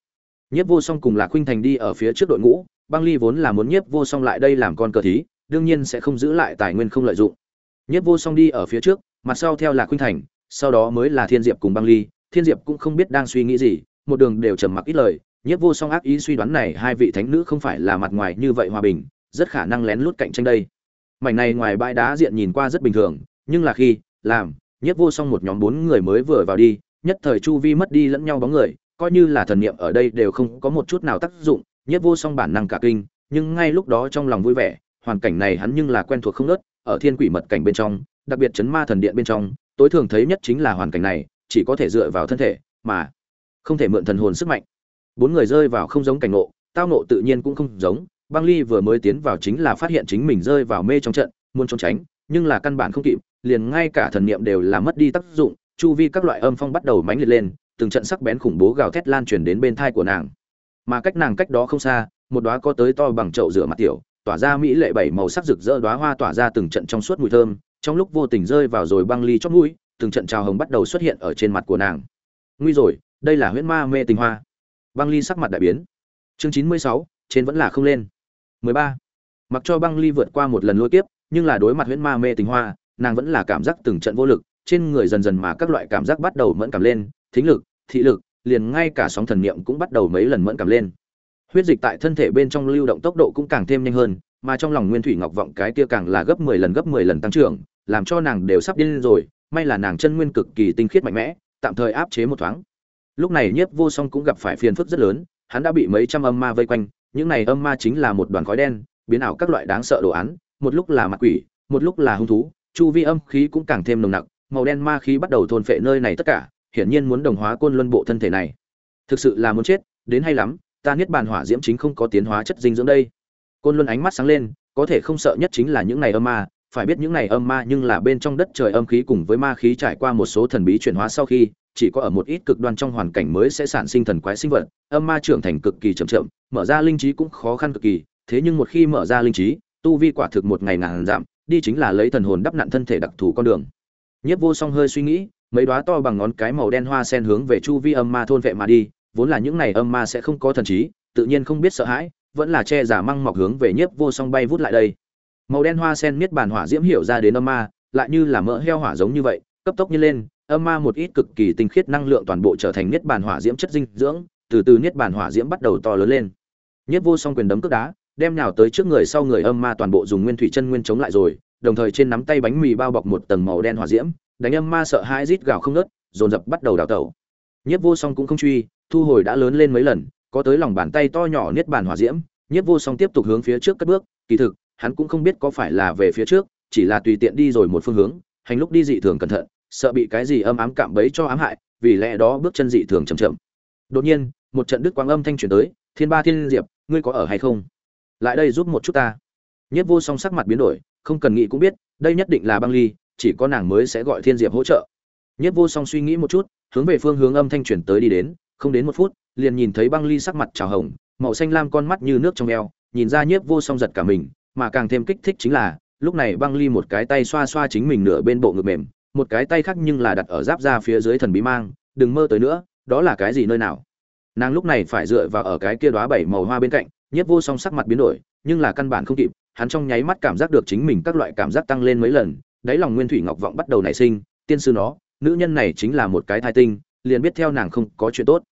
Nhiếp vô song cùng lạc khuynh thành đi ở phía trước đội ngũ, băng ly vốn là muốn nhiếp vô song lại đây làm con cờ thí, đương nhiên sẽ không giữ lại tài nguyên không lợi dụng. Nhiếp vô song đi ở phía trước, mặt sau theo lạc khuynh thành, sau đó mới là thiên diệp cùng băng ly. Thiên diệp cũng không biết đang suy nghĩ gì, một đường đều trầm mặc ít lời. Nhiếp vô song ác ý suy đoán này hai vị thánh nữ không phải là mặt ngoài như vậy hòa bình, rất khả năng lén lút cạnh tranh đây. Mảnh này ngoài bãi đá diện nhìn qua rất bình thường, nhưng là khi, làm nhiếp vô song một nhóm bốn người mới vừa vào đi, nhất thời chu vi mất đi lẫn nhau bóng người, coi như là thần niệm ở đây đều không có một chút nào tác dụng, nhiếp vô song bản năng cả kinh, nhưng ngay lúc đó trong lòng vui vẻ, hoàn cảnh này hắn nhưng là quen thuộc không nớt, ở thiên quỷ mật cảnh bên trong, đặc biệt chấn ma thần điện bên trong, tối thường thấy nhất chính là hoàn cảnh này, chỉ có thể dựa vào thân thể, mà không thể mượn thần hồn sức mạnh. Bốn người rơi vào không giống cảnh ngộ, tao ngộ tự nhiên cũng không giống, băng ly vừa mới tiến vào chính là phát hiện chính mình rơi vào mê trong trận, muốn trốn tránh, nhưng là căn bản không kịp liền ngay cả thần niệm đều là mất đi tác dụng, chu vi các loại âm phong bắt đầu mãnh liệt lên, từng trận sắc bén khủng bố gào thét lan truyền đến bên thai của nàng. Mà cách nàng cách đó không xa, một đóa có tới to bằng chậu rửa mặt tiểu, tỏa ra mỹ lệ bảy màu sắc rực rỡ đóa hoa tỏa ra từng trận trong suốt mùi thơm, trong lúc vô tình rơi vào rồi băng ly chót mũi, từng trận trào hồng bắt đầu xuất hiện ở trên mặt của nàng. Nguy rồi, đây là huyễn ma mê tình hoa. Băng ly sắc mặt đại biến. Chương chín mươi sáu, trên vẫn là không lên. mười ba. Mặc cho băng ly vượt qua một lần lôi kiếp, nhưng là đối mặt huyễn ma mê tình hoa nàng vẫn là cảm giác từng trận vô lực, trên người dần dần mà các loại cảm giác bắt đầu mẫn cảm lên, thính lực, thị lực, liền ngay cả sóng thần niệm cũng bắt đầu mấy lần mẫn cảm lên. Huyết dịch tại thân thể bên trong lưu động tốc độ cũng càng thêm nhanh hơn, mà trong lòng nguyên thủy ngọc vọng cái kia càng là gấp mười lần gấp mười lần tăng trưởng, làm cho nàng đều sắp điên rồi, may là nàng chân nguyên cực kỳ tinh khiết mạnh mẽ, tạm thời áp chế một thoáng. Lúc này nhiếp vô song cũng gặp phải phiền phức rất lớn, hắn đã bị mấy trăm âm ma vây quanh, những này âm ma chính là một đoàn khói đen, biến ảo các loại đáng sợ đồ án, một lúc là mặt quỷ, một lúc là hung thú chu vi âm khí cũng càng thêm nồng nặc, màu đen ma khí bắt đầu thôn phệ nơi này tất cả, hiển nhiên muốn đồng hóa côn luân bộ thân thể này. Thực sự là muốn chết, đến hay lắm, ta niết bàn hỏa diễm chính không có tiến hóa chất dinh dưỡng đây. Côn luân ánh mắt sáng lên, có thể không sợ nhất chính là những này âm ma, phải biết những này âm ma nhưng là bên trong đất trời âm khí cùng với ma khí trải qua một số thần bí chuyển hóa sau khi, chỉ có ở một ít cực đoan trong hoàn cảnh mới sẽ sản sinh thần quái sinh vật, âm ma trưởng thành cực kỳ chậm chậm, mở ra linh trí cũng khó khăn cực kỳ, thế nhưng một khi mở ra linh trí, tu vi quả thực một ngày ngàn giảm đi chính là lấy thần hồn đắp nặn thân thể đặc thù con đường. Nhất vô song hơi suy nghĩ, mấy đóa to bằng ngón cái màu đen hoa sen hướng về chu vi âm ma thôn vệ mà đi, vốn là những này âm ma sẽ không có thần trí, tự nhiên không biết sợ hãi, vẫn là che giả măng mọc hướng về nhiếp vô song bay vút lại đây. Màu đen hoa sen miết bản hỏa diễm hiểu ra đến âm ma, lại như là mỡ heo hỏa giống như vậy, cấp tốc như lên, âm ma một ít cực kỳ tinh khiết năng lượng toàn bộ trở thành niết bàn hỏa diễm chất dinh dưỡng, từ từ niết bàn hỏa diễm bắt đầu to lớn lên. Nhất vô song quyền đấm cước đá đem nào tới trước người sau người âm ma toàn bộ dùng nguyên thủy chân nguyên chống lại rồi đồng thời trên nắm tay bánh mì bao bọc một tầng màu đen hỏa diễm đánh âm ma sợ hãi rít gào không ngớt, dồn dập bắt đầu đào tẩu. Nhiếp vô song cũng không truy thu hồi đã lớn lên mấy lần có tới lòng bàn tay to nhỏ niết bàn hỏa diễm nhiếp vô song tiếp tục hướng phía trước cất bước kỳ thực hắn cũng không biết có phải là về phía trước chỉ là tùy tiện đi rồi một phương hướng hành lúc đi dị thường cẩn thận sợ bị cái gì âm ám cạm bẫy cho ám hại vì lẽ đó bước chân dị thường chậm chậm. Đột nhiên một trận đứt quang âm thanh truyền tới thiên ba thiên diệp ngươi có ở hay không? Lại đây giúp một chút ta. Nhất vô song sắc mặt biến đổi, không cần nghĩ cũng biết, đây nhất định là băng ly, chỉ có nàng mới sẽ gọi thiên diệp hỗ trợ. Nhất vô song suy nghĩ một chút, hướng về phương hướng âm thanh truyền tới đi đến, không đến một phút, liền nhìn thấy băng ly sắc mặt trào hồng, màu xanh lam con mắt như nước trong eo, nhìn ra nhiếp vô song giật cả mình, mà càng thêm kích thích chính là, lúc này băng ly một cái tay xoa xoa chính mình nửa bên bộ ngực mềm, một cái tay khác nhưng là đặt ở giáp ra phía dưới thần bí mang, đừng mơ tới nữa, đó là cái gì nơi nào? Nàng lúc này phải dựa vào ở cái kia đóa bảy màu hoa bên cạnh nhiếp vô song sắc mặt biến đổi, nhưng là căn bản không kịp, hắn trong nháy mắt cảm giác được chính mình các loại cảm giác tăng lên mấy lần, đáy lòng nguyên thủy ngọc vọng bắt đầu nảy sinh, tiên sư nó, nữ nhân này chính là một cái thai tinh, liền biết theo nàng không có chuyện tốt.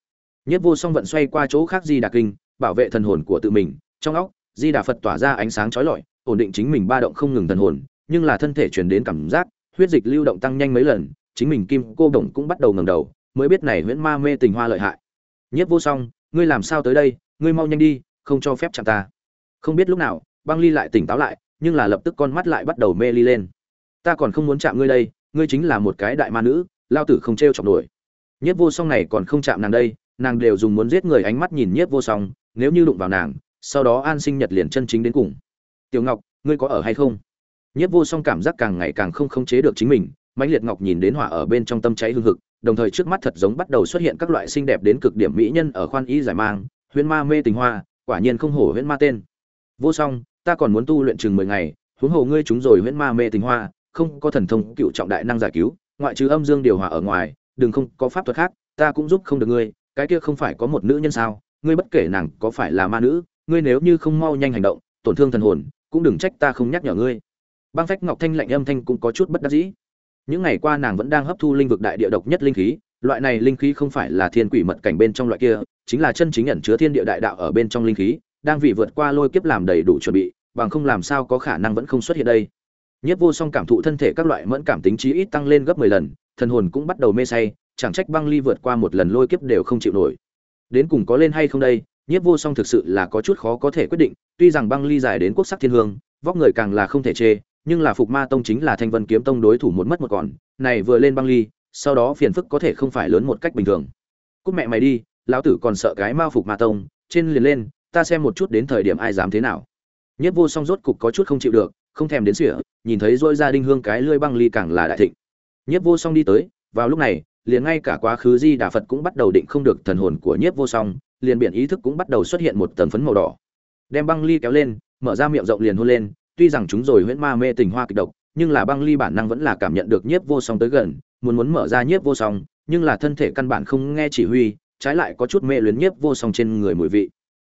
Nhiếp vô song vận xoay qua chỗ khác di đà kinh, bảo vệ thần hồn của tự mình, trong óc, di đà phật tỏa ra ánh sáng chói lọi, ổn định chính mình ba động không ngừng thần hồn, nhưng là thân thể truyền đến cảm giác, huyết dịch lưu động tăng nhanh mấy lần, chính mình kim cô đồng cũng bắt đầu ngẩng đầu, mới biết này huyễn ma mê tình hoa lợi hại. Nhất vô song, ngươi làm sao tới đây, ngươi mau nhanh đi không cho phép chạm ta. Không biết lúc nào, băng ly lại tỉnh táo lại, nhưng là lập tức con mắt lại bắt đầu mê ly lên. Ta còn không muốn chạm ngươi đây, ngươi chính là một cái đại ma nữ, lao tử không t r e o chọc nổi. Nhất vô song này còn không chạm nàng đây, nàng đều dùng muốn giết người ánh mắt nhìn nhiếp vô song, nếu như đụng vào nàng, sau đó an sinh nhật liền chân chính đến cùng. Tiểu ngọc, ngươi có ở hay không? Nhiếp vô song cảm giác càng ngày càng không khống chế được chính mình, mãnh liệt ngọc nhìn đến hỏa ở bên trong tâm cháy hương hực, đồng thời trước mắt thật giống bắt đầu xuất hiện các loại xinh đẹp đến cực điểm mỹ nhân ở khoan ý giải mang huyên ma mê tình hoa quả nhiên không hổ huyễn ma tên. Vô song, ta còn muốn tu luyện chừng mười ngày, huống hồ ngươi chúng rồi huyễn ma mê tình hoa, không có thần thông cựu trọng đại năng giải cứu, ngoại trừ âm dương điều hòa ở ngoài, đừng không có pháp thuật khác, ta cũng giúp không được ngươi, cái kia không phải có một nữ nhân sao, ngươi bất kể nàng có phải là ma nữ, ngươi nếu như không mau nhanh hành động, tổn thương thần hồn, cũng đừng trách ta không nhắc nhở ngươi. Băng phách ngọc thanh lạnh âm thanh cũng có chút bất đắc dĩ. Những ngày qua nàng vẫn đang hấp thu linh vực đại địa độc nhất linh khí loại này linh khí không phải là thiên quỷ mật cảnh bên trong loại kia, chính là chân chính ẩn chứa thiên địa đại đạo ở bên trong linh khí, đang vì vượt qua lôi kiếp làm đầy đủ chuẩn bị, bằng không làm sao có khả năng vẫn không xuất hiện đây. Nhất vô song cảm thụ thân thể các loại mẫn cảm tính trí ít tăng lên gấp mười lần, thần hồn cũng bắt đầu mê say, chẳng trách băng ly vượt qua một lần lôi kiếp đều không chịu nổi. Đến cùng có lên hay không đây nhất vô song thực sự là có chút khó có thể quyết định, tuy rằng băng ly dài đến quốc sắc thiên hương, vóc người càng là không thể chê, nhưng là phục ma tông chính là thanh vân kiếm tông đối thủ một mất một còn, này vừa lên băng ly sau đó phiền phức có thể không phải lớn một cách bình thường. Cúc mẹ mày đi, lão tử còn sợ cái mao phục ma tông, trên liền lên, ta xem một chút đến thời điểm ai dám thế nào. Nhất vô song rốt cục có chút không chịu được, không thèm đến sỉa, nhìn thấy dôi ra đinh hương cái lưỡi băng ly càng là đại thịnh. Nhất vô song đi tới, vào lúc này, liền ngay cả quá khứ di đà phật cũng bắt đầu định không được thần hồn của nhất vô song, liền biển ý thức cũng bắt đầu xuất hiện một tầng phấn màu đỏ. Đem băng ly kéo lên, mở ra miệng rộng liền hôn lên, tuy rằng chúng rồi huyễn ma mê tình hoa kịch độc, nhưng là băng ly bản năng vẫn là cảm nhận được nhiếp vô song tới gần muốn muốn mở ra nhiếp vô song nhưng là thân thể căn bản không nghe chỉ huy trái lại có chút mê luyến nhiếp vô song trên người mùi vị.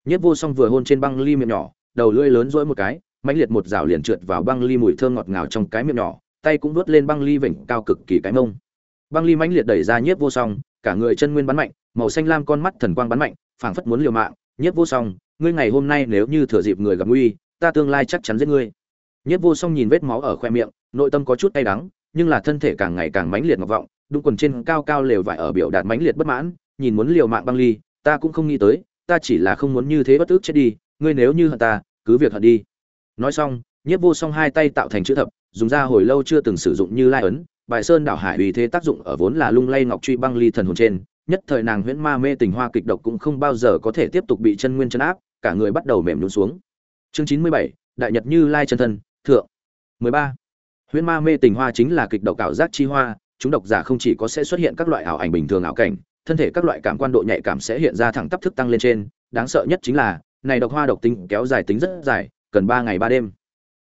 Nhiếp vô song vừa hôn trên băng ly miệng nhỏ đầu lưỡi lớn rỗi một cái mãnh liệt một rào liền trượt vào băng ly mùi thơm ngọt ngào trong cái miệng nhỏ tay cũng vớt lên băng ly vểnh cao cực kỳ cái mông. Băng ly mãnh liệt đẩy ra nhiếp vô song cả người chân nguyên bắn mạnh màu xanh lam con mắt thần quang bắn mạnh phảng phất muốn liều mạng. Nhiếp vô song ngươi ngày hôm nay nếu như thừa dịp người gặp nguy ta tương lai chắc chắn giết ngươi. Nhiếp Vô Song nhìn vết máu ở khoe miệng, nội tâm có chút tay đắng, nhưng là thân thể càng ngày càng mãnh liệt ngọc vọng, đúng quần trên cao cao lều vải ở biểu đạt mãnh liệt bất mãn, nhìn muốn liều mạng băng ly, ta cũng không nghĩ tới, ta chỉ là không muốn như thế bất tức chết đi, ngươi nếu như hận ta, cứ việc hận đi. Nói xong, Nhất Vô Song hai tay tạo thành chữ thập, dùng ra hồi lâu chưa từng sử dụng như lai ấn, bài sơn đảo hải uy thế tác dụng ở vốn là lung lay ngọc truy băng ly thần hồn trên, nhất thời nàng huyễn ma mê tình hoa kịch độc cũng không bao giờ có thể tiếp tục bị chân nguyên chân áp, cả người bắt đầu mềm nhún xuống. Chương chín mươi bảy Đại Nhật Như Lai chân thân, thượng 13 huyễn ma mê tình hoa chính là kịch độc ảo giác chi hoa, chúng độc giả không chỉ có sẽ xuất hiện các loại ảo ảnh bình thường ảo cảnh, thân thể các loại cảm quan độ nhạy cảm sẽ hiện ra thẳng tắp thức tăng lên trên. Đáng sợ nhất chính là, này độc hoa độc tính kéo dài tính rất dài, cần ba ngày ba đêm.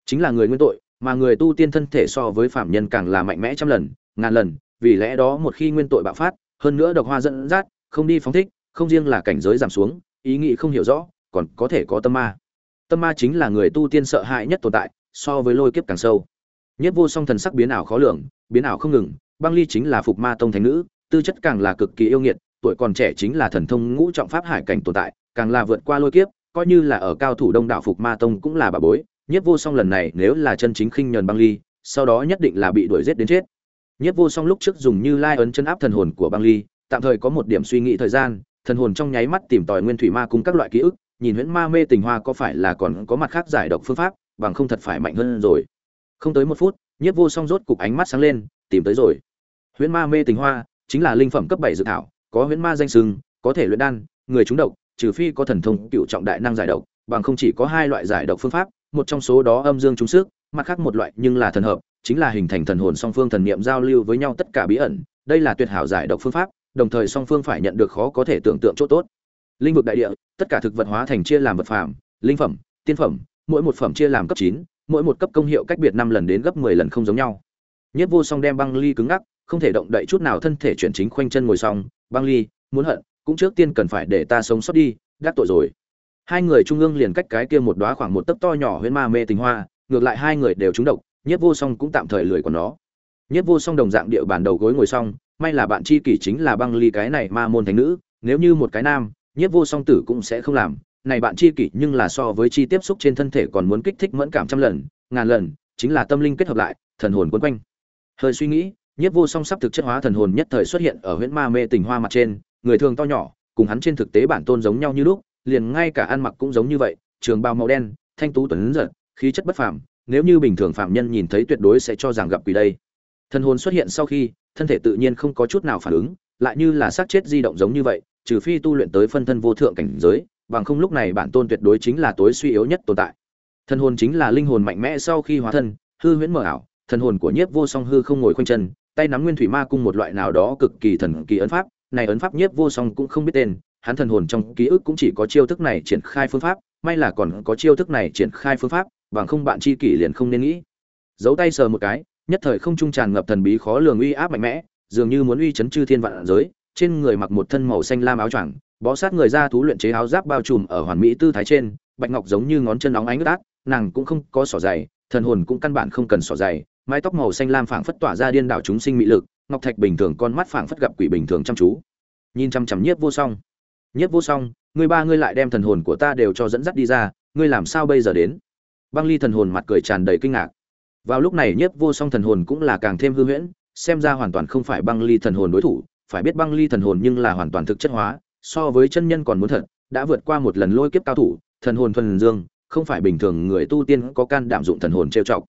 Chính là người nguyên tội, mà người tu tiên thân thể so với phạm nhân càng là mạnh mẽ trăm lần, ngàn lần, vì lẽ đó một khi nguyên tội bạo phát, hơn nữa độc hoa dẫn dắt, không đi phóng thích, không riêng là cảnh giới giảm xuống, ý nghĩ không hiểu rõ, còn có thể có tâm ma. Tâm ma chính là người tu tiên sợ hãi nhất tồn tại, so với lôi kiếp càng sâu nhất vô song thần sắc biến ảo khó lường, biến ảo không ngừng, băng ly chính là phục ma tông thánh nữ, tư chất càng là cực kỳ yêu nghiệt, tuổi còn trẻ chính là thần thông ngũ trọng pháp hải cảnh tồn tại, càng là vượt qua lôi kiếp, coi như là ở cao thủ đông đảo phục ma tông cũng là bà bối. Nhất vô song lần này nếu là chân chính khinh nhờn băng ly, sau đó nhất định là bị đuổi giết đến chết. Nhất vô song lúc trước dùng như lai ấn chân áp thần hồn của băng ly, tạm thời có một điểm suy nghĩ thời gian, thần hồn trong nháy mắt tìm tòi nguyên thủy ma cùng các loại ký ức, nhìn huyễn ma mê tình hoa có phải là còn có mặt khác giải độc phương pháp, bằng không thật phải mạnh hơn rồi không tới một phút, nhiếp vô song rốt cục ánh mắt sáng lên, tìm tới rồi. Huyễn ma mê tình hoa chính là linh phẩm cấp bảy dự thảo, có huyễn ma danh sưng có thể luyện đan, người trúng độc, trừ phi có thần thông cựu trọng đại năng giải độc, bằng không chỉ có hai loại giải độc phương pháp, một trong số đó âm dương trúng sức mặt khác một loại nhưng là thần hợp, chính là hình thành thần hồn song phương thần niệm giao lưu với nhau tất cả bí ẩn, đây là tuyệt hảo giải độc phương pháp, đồng thời song phương phải nhận được khó có thể tưởng tượng chỗ tốt. Linh vực đại địa, tất cả thực vật hóa thành chia làm vật phàm, linh phẩm, tiên phẩm, mỗi một phẩm chia làm cấp chín mỗi một cấp công hiệu cách biệt năm lần đến gấp mười lần không giống nhau. Nhất vô song đem băng ly cứng ngắc, không thể động đậy chút nào thân thể chuyển chính khoanh chân ngồi xong. Băng ly, muốn hận, cũng trước tiên cần phải để ta sống sót đi, đắc tội rồi. Hai người trung ương liền cách cái kia một đóa khoảng một tấc to nhỏ huyễn ma mê tình hoa, ngược lại hai người đều trúng độc, nhất vô song cũng tạm thời lười của nó. Nhất vô song đồng dạng địa bàn đầu gối ngồi xong, may là bạn chi kỷ chính là băng ly cái này ma môn thánh nữ, nếu như một cái nam, nhất vô song tử cũng sẽ không làm này bạn chi kỷ nhưng là so với chi tiếp xúc trên thân thể còn muốn kích thích mẫn cảm trăm lần, ngàn lần, chính là tâm linh kết hợp lại, thần hồn quấn quanh. Hơi suy nghĩ, nhiếp vô song sắp thực chất hóa thần hồn nhất thời xuất hiện ở huyễn ma mê tình hoa mặt trên, người thường to nhỏ, cùng hắn trên thực tế bản tôn giống nhau như lúc, liền ngay cả ăn mặc cũng giống như vậy, trường bào màu đen, thanh tú tuấn giật, khí chất bất phàm, nếu như bình thường phạm nhân nhìn thấy tuyệt đối sẽ cho rằng gặp quỷ đây. Thần hồn xuất hiện sau khi, thân thể tự nhiên không có chút nào phản ứng, lại như là xác chết di động giống như vậy, trừ phi tu luyện tới phân thân vô thượng cảnh giới bằng không lúc này bản tôn tuyệt đối chính là tối suy yếu nhất tồn tại. Thần hồn chính là linh hồn mạnh mẽ sau khi hóa thân, hư huyễn mở ảo, thần hồn của nhiếp vô song hư không ngồi khoanh chân, tay nắm nguyên thủy ma cung một loại nào đó cực kỳ thần kỳ ấn pháp, này ấn pháp nhiếp vô song cũng không biết tên, hắn thần hồn trong ký ức cũng chỉ có chiêu thức này triển khai phương pháp, may là còn có chiêu thức này triển khai phương pháp, bằng không bạn chi kỷ liền không nên nghĩ. Giấu tay sờ một cái, nhất thời không trung tràn ngập thần bí khó lường uy áp mạnh mẽ, dường như muốn uy chấn chư thiên vạn giới, trên người mặc một thân màu xanh lam áo choàng bó sát người ra thú luyện chế áo giáp bao trùm ở hoàn mỹ tư thái trên, bạch ngọc giống như ngón chân óng ánh ướt át, nàng cũng không có sỏ dày, thần hồn cũng căn bản không cần sỏ dày, mái tóc màu xanh lam phảng phất tỏa ra điên đảo chúng sinh mỹ lực, ngọc thạch bình thường con mắt phảng phất gặp quỷ bình thường chăm chú. Nhìn chăm chăm nhiếp vô song. Nhiếp vô song ngươi ba ngươi lại đem thần hồn của ta đều cho dẫn dắt đi ra, ngươi làm sao bây giờ đến? Băng ly thần hồn mặt cười tràn đầy kinh ngạc. Vào lúc này nhiếp vô song thần hồn cũng là càng thêm hư huyễn, xem ra hoàn toàn không phải băng ly thần hồn đối thủ, phải biết băng ly thần hồn nhưng là hoàn toàn thực chất hóa so với chân nhân còn muốn thật, đã vượt qua một lần lôi kiếp cao thủ, thần hồn thuần dương, không phải bình thường người tu tiên có can đảm dụng thần hồn trêu chọc.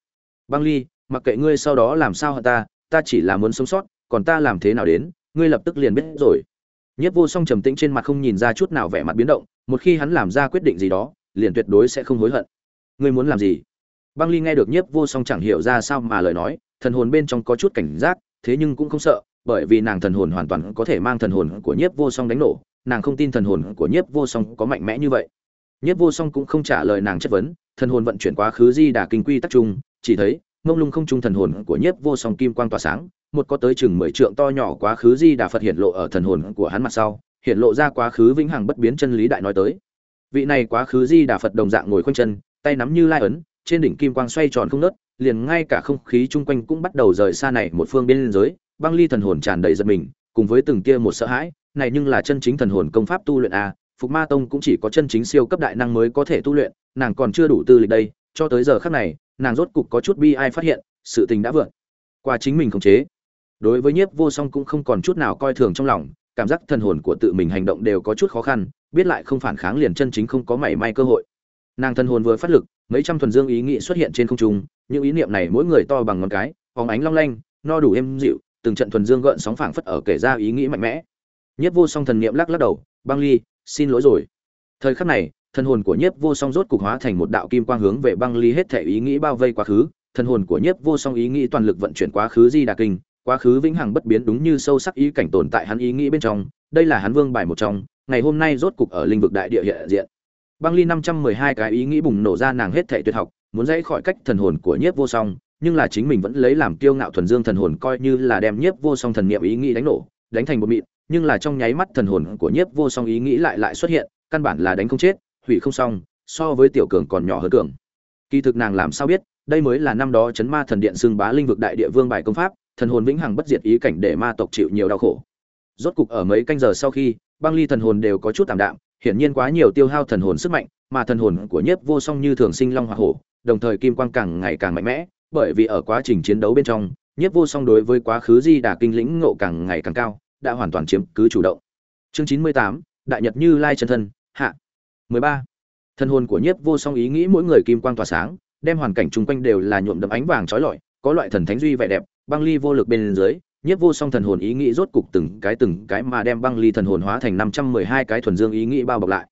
Băng ly, mặc kệ ngươi sau đó làm sao hả ta ta chỉ là muốn sống sót, còn ta làm thế nào đến, ngươi lập tức liền biết rồi. Nhất vô song trầm tĩnh trên mặt không nhìn ra chút nào vẻ mặt biến động, một khi hắn làm ra quyết định gì đó, liền tuyệt đối sẽ không hối hận. Ngươi muốn làm gì? Băng ly nghe được nhiếp vô song chẳng hiểu ra sao mà lời nói, thần hồn bên trong có chút cảnh giác, thế nhưng cũng không sợ, bởi vì nàng thần hồn hoàn toàn có thể mang thần hồn của nhiếp vô song đánh nổ nàng không tin thần hồn của nhiếp vô song có mạnh mẽ như vậy. Nhiếp vô song cũng không trả lời nàng chất vấn, thần hồn vận chuyển quá khứ di đà kinh quy tắc trung chỉ thấy ngông lung không trung thần hồn của nhiếp vô song kim quang tỏa sáng, một có tới chừng mười trượng to nhỏ quá khứ di đà phật hiện lộ ở thần hồn của hắn mặt sau, hiện lộ ra quá khứ vĩnh hằng bất biến chân lý đại nói tới. Vị này quá khứ di đà phật đồng dạng ngồi khoanh chân, tay nắm như lai ấn, trên đỉnh kim quang xoay tròn không nớt liền ngay cả không khí chung quanh cũng bắt đầu rời xa này một phương biên giới, băng ly thần hồn tràn đầy giật mình, cùng với từng tia một sợ hãi này nhưng là chân chính thần hồn công pháp tu luyện a phục ma tông cũng chỉ có chân chính siêu cấp đại năng mới có thể tu luyện, nàng còn chưa đủ tư lịch đây, cho tới giờ khắc này, nàng rốt cục có chút bi ai phát hiện, sự tình đã vượt qua chính mình khống chế. Đối với nhiếp vô song cũng không còn chút nào coi thường trong lòng, cảm giác thần hồn của tự mình hành động đều có chút khó khăn, biết lại không phản kháng liền chân chính không có mảy may cơ hội. Nàng thần hồn vừa phát lực, mấy trăm thuần dương ý nghĩ xuất hiện trên không trung, những ý niệm này mỗi người to bằng ngón cái, phóng ánh long lanh, no đủ êm dịu, từng trận thuần dương gợn sóng phảng phất ở kể ra ý nghĩ mạnh mẽ nhiếp vô song thần niệm lắc lắc đầu, băng ly, xin lỗi rồi. Thời khắc này, thần hồn của nhiếp vô song rốt cục hóa thành một đạo kim quang hướng về băng ly hết thể ý nghĩ bao vây quá khứ. Thần hồn của nhiếp vô song ý nghĩ toàn lực vận chuyển quá khứ di đà kinh, quá khứ vĩnh hằng bất biến đúng như sâu sắc ý cảnh tồn tại hắn ý nghĩ bên trong. Đây là hắn vương bài một trong, ngày hôm nay rốt cục ở linh vực đại địa hiện diện. Băng ly năm trăm mười hai cái ý nghĩ bùng nổ ra nàng hết thể tuyệt học, muốn dãy khỏi cách thần hồn của nhiếp vô song, nhưng là chính mình vẫn lấy làm kiêu ngạo thuần dương thần hồn coi như là đem nhiếp vô song thần niệm ý nghĩ đánh nổ, đánh thành một mịn nhưng là trong nháy mắt thần hồn của nhiếp vô song ý nghĩ lại lại xuất hiện, căn bản là đánh không chết, hủy không xong, so với tiểu cường còn nhỏ hơn cường. Kỳ thực nàng làm sao biết, đây mới là năm đó chấn ma thần điện xưng bá linh vực đại địa vương bài công pháp, thần hồn vĩnh hằng bất diệt ý cảnh để ma tộc chịu nhiều đau khổ. Rốt cục ở mấy canh giờ sau khi, băng ly thần hồn đều có chút tạm đạm, hiển nhiên quá nhiều tiêu hao thần hồn sức mạnh, mà thần hồn của nhiếp vô song như thường sinh long hoa hổ, đồng thời kim quang càng ngày càng mạnh mẽ, bởi vì ở quá trình chiến đấu bên trong, nhiếp vô song đối với quá khứ di đà kinh lĩnh ngộ càng ngày càng cao đã hoàn toàn chiếm cứ chủ động. Chương chín mươi tám, đại nhật như lai chân thân, hạ. mười ba. Thân hồn của nhiếp vô song ý nghĩ mỗi người kim quang tỏa sáng, đem hoàn cảnh chung quanh đều là nhuộm đậm ánh vàng trói lọi, có loại thần thánh duy vẻ đẹp, băng ly vô lực bên dưới, nhiếp vô song thần hồn ý nghĩ rốt cục từng cái từng cái mà đem băng ly thần hồn hóa thành năm trăm mười hai cái thuần dương ý nghĩ bao bọc lại.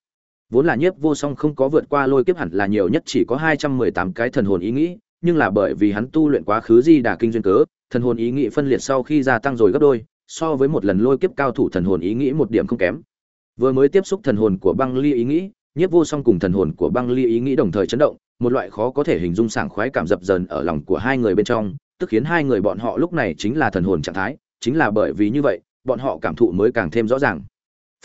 Vốn là nhiếp vô song không có vượt qua lôi kiếp hẳn là nhiều nhất chỉ có hai trăm mười tám cái thần hồn ý nghĩ, nhưng là bởi vì hắn tu luyện quá khứ di đà kinh duyên cớ, thần hồn ý nghĩ phân liệt sau khi gia tăng rồi gấp đôi so với một lần lôi kiếp cao thủ thần hồn ý nghĩ một điểm không kém. Vừa mới tiếp xúc thần hồn của băng ly ý nghĩ, nhiếp vô song cùng thần hồn của băng ly ý nghĩ đồng thời chấn động, một loại khó có thể hình dung sảng khoái cảm dập dần ở lòng của hai người bên trong, tức khiến hai người bọn họ lúc này chính là thần hồn trạng thái, chính là bởi vì như vậy, bọn họ cảm thụ mới càng thêm rõ ràng.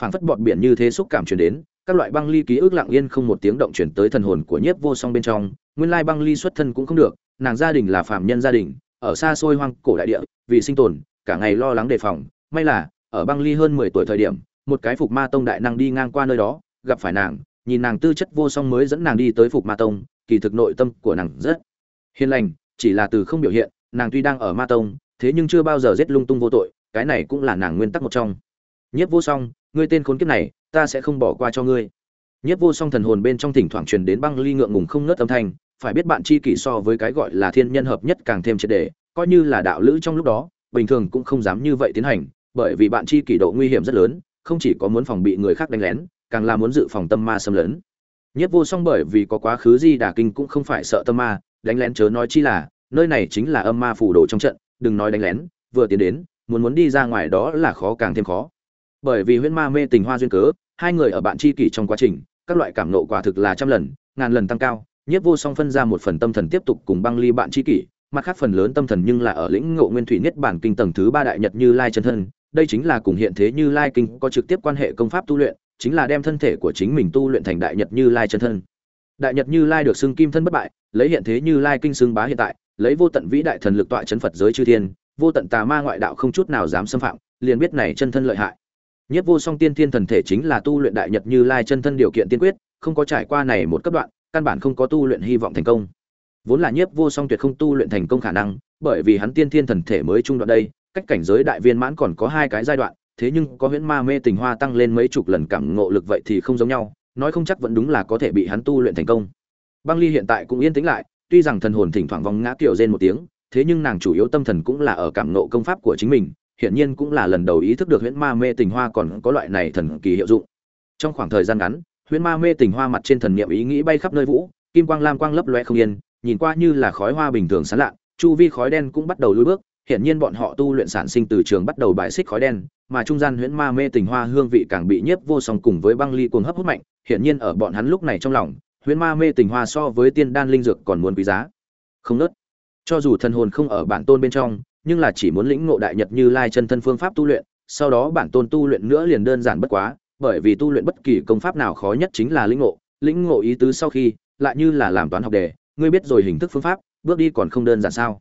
Phảng phất bọt biển như thế xúc cảm truyền đến, các loại băng ly ký ức lặng yên không một tiếng động chuyển tới thần hồn của nhiếp vô song bên trong, nguyên lai băng ly xuất thân cũng không được, nàng gia đình là phạm nhân gia đình, ở xa xôi hoang cổ đại địa, vì sinh tồn cả ngày lo lắng đề phòng. May là, ở băng ly hơn mười tuổi thời điểm, một cái phục ma tông đại năng đi ngang qua nơi đó, gặp phải nàng, nhìn nàng tư chất vô song mới dẫn nàng đi tới phục ma tông, kỳ thực nội tâm của nàng rất hiền lành, chỉ là từ không biểu hiện, nàng tuy đang ở ma tông, thế nhưng chưa bao giờ giết lung tung vô tội, cái này cũng là nàng nguyên tắc một trong. Nhất vô song, ngươi tên khốn kiếp này, ta sẽ không bỏ qua cho ngươi. Nhất vô song thần hồn bên trong thỉnh thoảng truyền đến băng ly ngượng ngùng không ngớt âm thanh, phải biết bạn chi kỷ so với cái gọi là thiên nhân hợp nhất càng thêm triệt đề coi như là đạo lữ trong lúc đó bình thường cũng không dám như vậy tiến hành, bởi vì bạn chi kỷ độ nguy hiểm rất lớn, không chỉ có muốn phòng bị người khác đánh lén, càng là muốn dự phòng tâm ma xâm lấn. Nhất vô song bởi vì có quá khứ gì đả kinh cũng không phải sợ tâm ma, đánh lén chớ nói chi là, nơi này chính là âm ma phủ đồ trong trận, đừng nói đánh lén, vừa tiến đến, muốn muốn đi ra ngoài đó là khó càng thêm khó. Bởi vì huyễn ma mê tình hoa duyên cớ, hai người ở bạn chi kỷ trong quá trình, các loại cảm nộ quả thực là trăm lần, ngàn lần tăng cao, nhất vô song phân ra một phần tâm thần tiếp tục cùng băng ly bạn chi kỷ mặt khác phần lớn tâm thần nhưng là ở lĩnh ngộ nguyên thủy niết bản kinh tầng thứ ba đại nhật như lai chân thân, đây chính là cùng hiện thế như lai kinh có trực tiếp quan hệ công pháp tu luyện, chính là đem thân thể của chính mình tu luyện thành đại nhật như lai chân thân. Đại nhật như lai được xưng kim thân bất bại, lấy hiện thế như lai kinh xưng bá hiện tại, lấy vô tận vĩ đại thần lực tọa chấn phật giới chư thiên, vô tận tà ma ngoại đạo không chút nào dám xâm phạm, liền biết này chân thân lợi hại. Nhất vô song tiên thiên thần thể chính là tu luyện đại nhật như lai chân thân điều kiện tiên quyết, không có trải qua này một cấp đoạn, căn bản không có tu luyện hy vọng thành công vốn là nhiếp vô song tuyệt không tu luyện thành công khả năng, bởi vì hắn tiên thiên thần thể mới trung đoạn đây, cách cảnh giới đại viên mãn còn có hai cái giai đoạn, thế nhưng có huyễn ma mê tình hoa tăng lên mấy chục lần cảm ngộ lực vậy thì không giống nhau, nói không chắc vẫn đúng là có thể bị hắn tu luyện thành công. Băng ly hiện tại cũng yên tĩnh lại, tuy rằng thần hồn thỉnh thoảng vòng ngã kiểu rên một tiếng, thế nhưng nàng chủ yếu tâm thần cũng là ở cảm ngộ công pháp của chính mình, hiển nhiên cũng là lần đầu ý thức được huyễn ma mê tình hoa còn có loại này thần kỳ hiệu dụng. Trong khoảng thời gian ngắn, huyễn ma mê tình hoa mặt trên thần niệm ý nghĩ bay khắp nơi vũ, kim quang lam quang lấp loe không yên nhìn qua như là khói hoa bình thường sán lạ chu vi khói đen cũng bắt đầu lùi bước, hiển nhiên bọn họ tu luyện sản sinh từ trường bắt đầu bài xích khói đen, mà trung gian huyễn ma mê tình hoa hương vị càng bị nhiếp vô song cùng với băng ly cuồng hấp hút mạnh, hiển nhiên ở bọn hắn lúc này trong lòng, huyễn ma mê tình hoa so với tiên đan linh dược còn muốn quý giá. Không nớt. Cho dù thần hồn không ở bản tôn bên trong, nhưng là chỉ muốn lĩnh ngộ đại nhật như lai chân thân phương pháp tu luyện, sau đó bản tôn tu luyện nữa liền đơn giản bất quá, bởi vì tu luyện bất kỳ công pháp nào khó nhất chính là lĩnh ngộ lĩnh ngộ ý tứ sau khi, lại như là làm toán học đề ngươi biết rồi hình thức phương pháp, bước đi còn không đơn giản sao?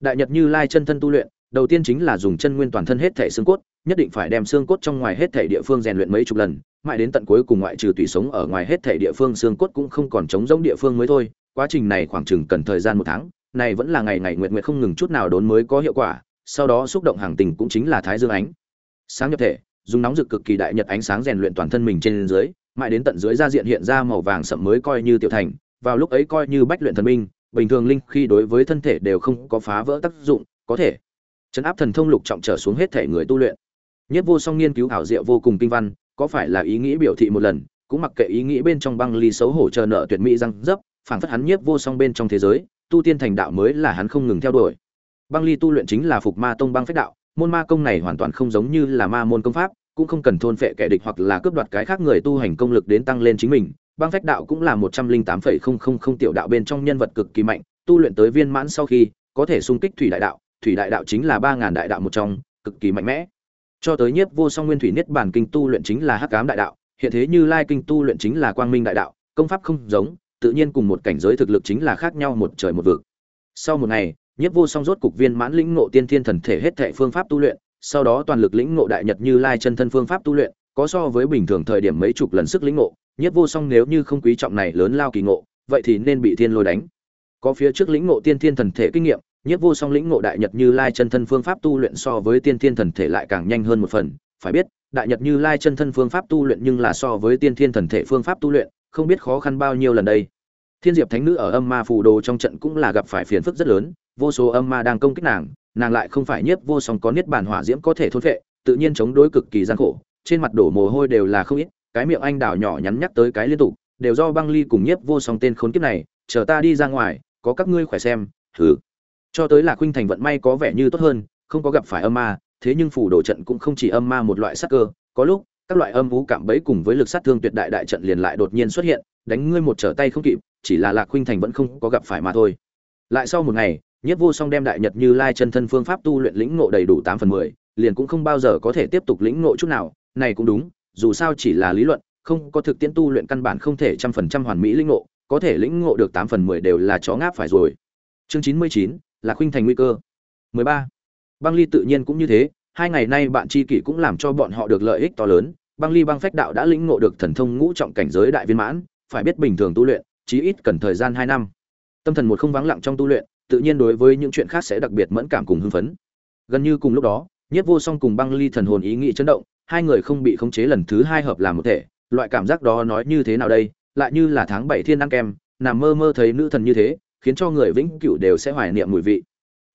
Đại nhật như lai chân thân tu luyện, đầu tiên chính là dùng chân nguyên toàn thân hết thể xương cốt, nhất định phải đem xương cốt trong ngoài hết thể địa phương rèn luyện mấy chục lần, mãi đến tận cuối cùng ngoại trừ tùy sống ở ngoài hết thể địa phương xương cốt cũng không còn chống giống địa phương mới thôi. Quá trình này khoảng chừng cần thời gian một tháng, này vẫn là ngày ngày nguyệt nguyệt không ngừng chút nào đốn mới có hiệu quả, sau đó xúc động hàng tình cũng chính là thái dương ánh. Sáng nhập thể, dùng nóng rực cực kỳ đại nhật ánh sáng rèn luyện toàn thân mình trên dưới, mãi đến tận dưới da diện hiện ra màu vàng sậm mới coi như tiểu thành vào lúc ấy coi như bách luyện thần minh, bình thường linh khi đối với thân thể đều không có phá vỡ tác dụng, có thể. Chấn áp thần thông lục trọng trở xuống hết thể người tu luyện. Nhất vô song nghiên cứu ảo diệu vô cùng kinh văn, có phải là ý nghĩ biểu thị một lần, cũng mặc kệ ý nghĩ bên trong băng ly xấu hổ chờ nợ tuyệt mỹ răng dấp, phảng phất hắn nhiếp vô song bên trong thế giới, tu tiên thành đạo mới là hắn không ngừng theo đuổi. Băng ly tu luyện chính là phục ma tông băng phách đạo, môn ma công này hoàn toàn không giống như là ma môn công pháp, cũng không cần thôn phệ kẻ địch hoặc là cướp đoạt cái khác người tu hành công lực đến tăng lên chính mình băng phách đạo cũng là một trăm linh tám phẩy không không không tiểu đạo bên trong nhân vật cực kỳ mạnh, tu luyện tới viên mãn sau khi, có thể xung kích thủy đại đạo, thủy đại đạo chính là ba ngàn đại đạo một trong, cực kỳ mạnh mẽ. Cho tới nhiếp vô song nguyên thủy niết bản kinh tu luyện chính là hắc ám đại đạo, hiện thế như lai kinh tu luyện chính là quang minh đại đạo, công pháp không giống, tự nhiên cùng một cảnh giới thực lực chính là khác nhau một trời một vực. Sau một ngày, nhiếp vô song rốt cục viên mãn lĩnh ngộ tiên thiên thần thể hết thệ phương pháp tu luyện, sau đó toàn lực lĩnh ngộ đại nhật như lai chân thân phương pháp tu luyện có so với bình thường thời điểm mấy chục lần sức lĩnh ngộ nhiếp vô song nếu như không quý trọng này lớn lao kỳ ngộ, vậy thì nên bị thiên lôi đánh. Có phía trước lĩnh ngộ tiên thiên thần thể kinh nghiệm nhiếp vô song lĩnh ngộ đại nhật như lai chân thân phương pháp tu luyện so với tiên thiên thần thể lại càng nhanh hơn một phần. Phải biết, đại nhật như lai chân thân phương pháp tu luyện nhưng là so với tiên thiên thần thể phương pháp tu luyện, không biết khó khăn bao nhiêu lần đây. Thiên diệp thánh nữ ở âm ma phù đồ trong trận cũng là gặp phải phiền phức rất lớn, vô số âm ma đang công kích nàng nàng lại không phải nhiếp vô song có niết bản hỏa diễm có thể thôn vệ tự nhiên chống đối cực kỳ gian khổ trên mặt đổ mồ hôi đều là không ít, cái miệng anh đào nhỏ nhắn nhắc tới cái liên tục, đều do băng ly cùng nhiếp vô song tên khốn kiếp này, chờ ta đi ra ngoài, có các ngươi khỏe xem, thử. Cho tới là khuynh thành vận may có vẻ như tốt hơn, không có gặp phải âm ma, thế nhưng phủ đồ trận cũng không chỉ âm ma một loại sát cơ, có lúc, các loại âm vũ cảm bẫy cùng với lực sát thương tuyệt đại đại trận liền lại đột nhiên xuất hiện, đánh ngươi một trở tay không kịp, chỉ là lạc khuynh thành vẫn không có gặp phải mà thôi. Lại sau một ngày nhất vô song đem đại nhật như lai chân thân phương pháp tu luyện lĩnh ngộ đầy đủ tám phần mười, liền cũng không bao giờ có thể tiếp tục lĩnh ngộ chút nào này cũng đúng, dù sao chỉ là lý luận, không có thực tiễn tu luyện căn bản không thể trăm phần trăm hoàn mỹ lĩnh ngộ, có thể lĩnh ngộ được tám phần mười đều là chó ngáp phải rồi. Chương chín mươi chín là khuynh thành nguy cơ. mười ba, băng ly tự nhiên cũng như thế, hai ngày nay bạn tri kỷ cũng làm cho bọn họ được lợi ích to lớn, băng ly băng phách đạo đã lĩnh ngộ được thần thông ngũ trọng cảnh giới đại viên mãn, phải biết bình thường tu luyện, chí ít cần thời gian hai năm. Tâm thần một không vắng lặng trong tu luyện, tự nhiên đối với những chuyện khác sẽ đặc biệt mẫn cảm cùng hưng phấn. Gần như cùng lúc đó nhất vô song cùng băng ly thần hồn ý nghĩ chấn động hai người không bị khống chế lần thứ hai hợp làm một thể, loại cảm giác đó nói như thế nào đây? Lại như là tháng bảy thiên ăn kem, nằm mơ mơ thấy nữ thần như thế, khiến cho người vĩnh cửu đều sẽ hoài niệm mùi vị.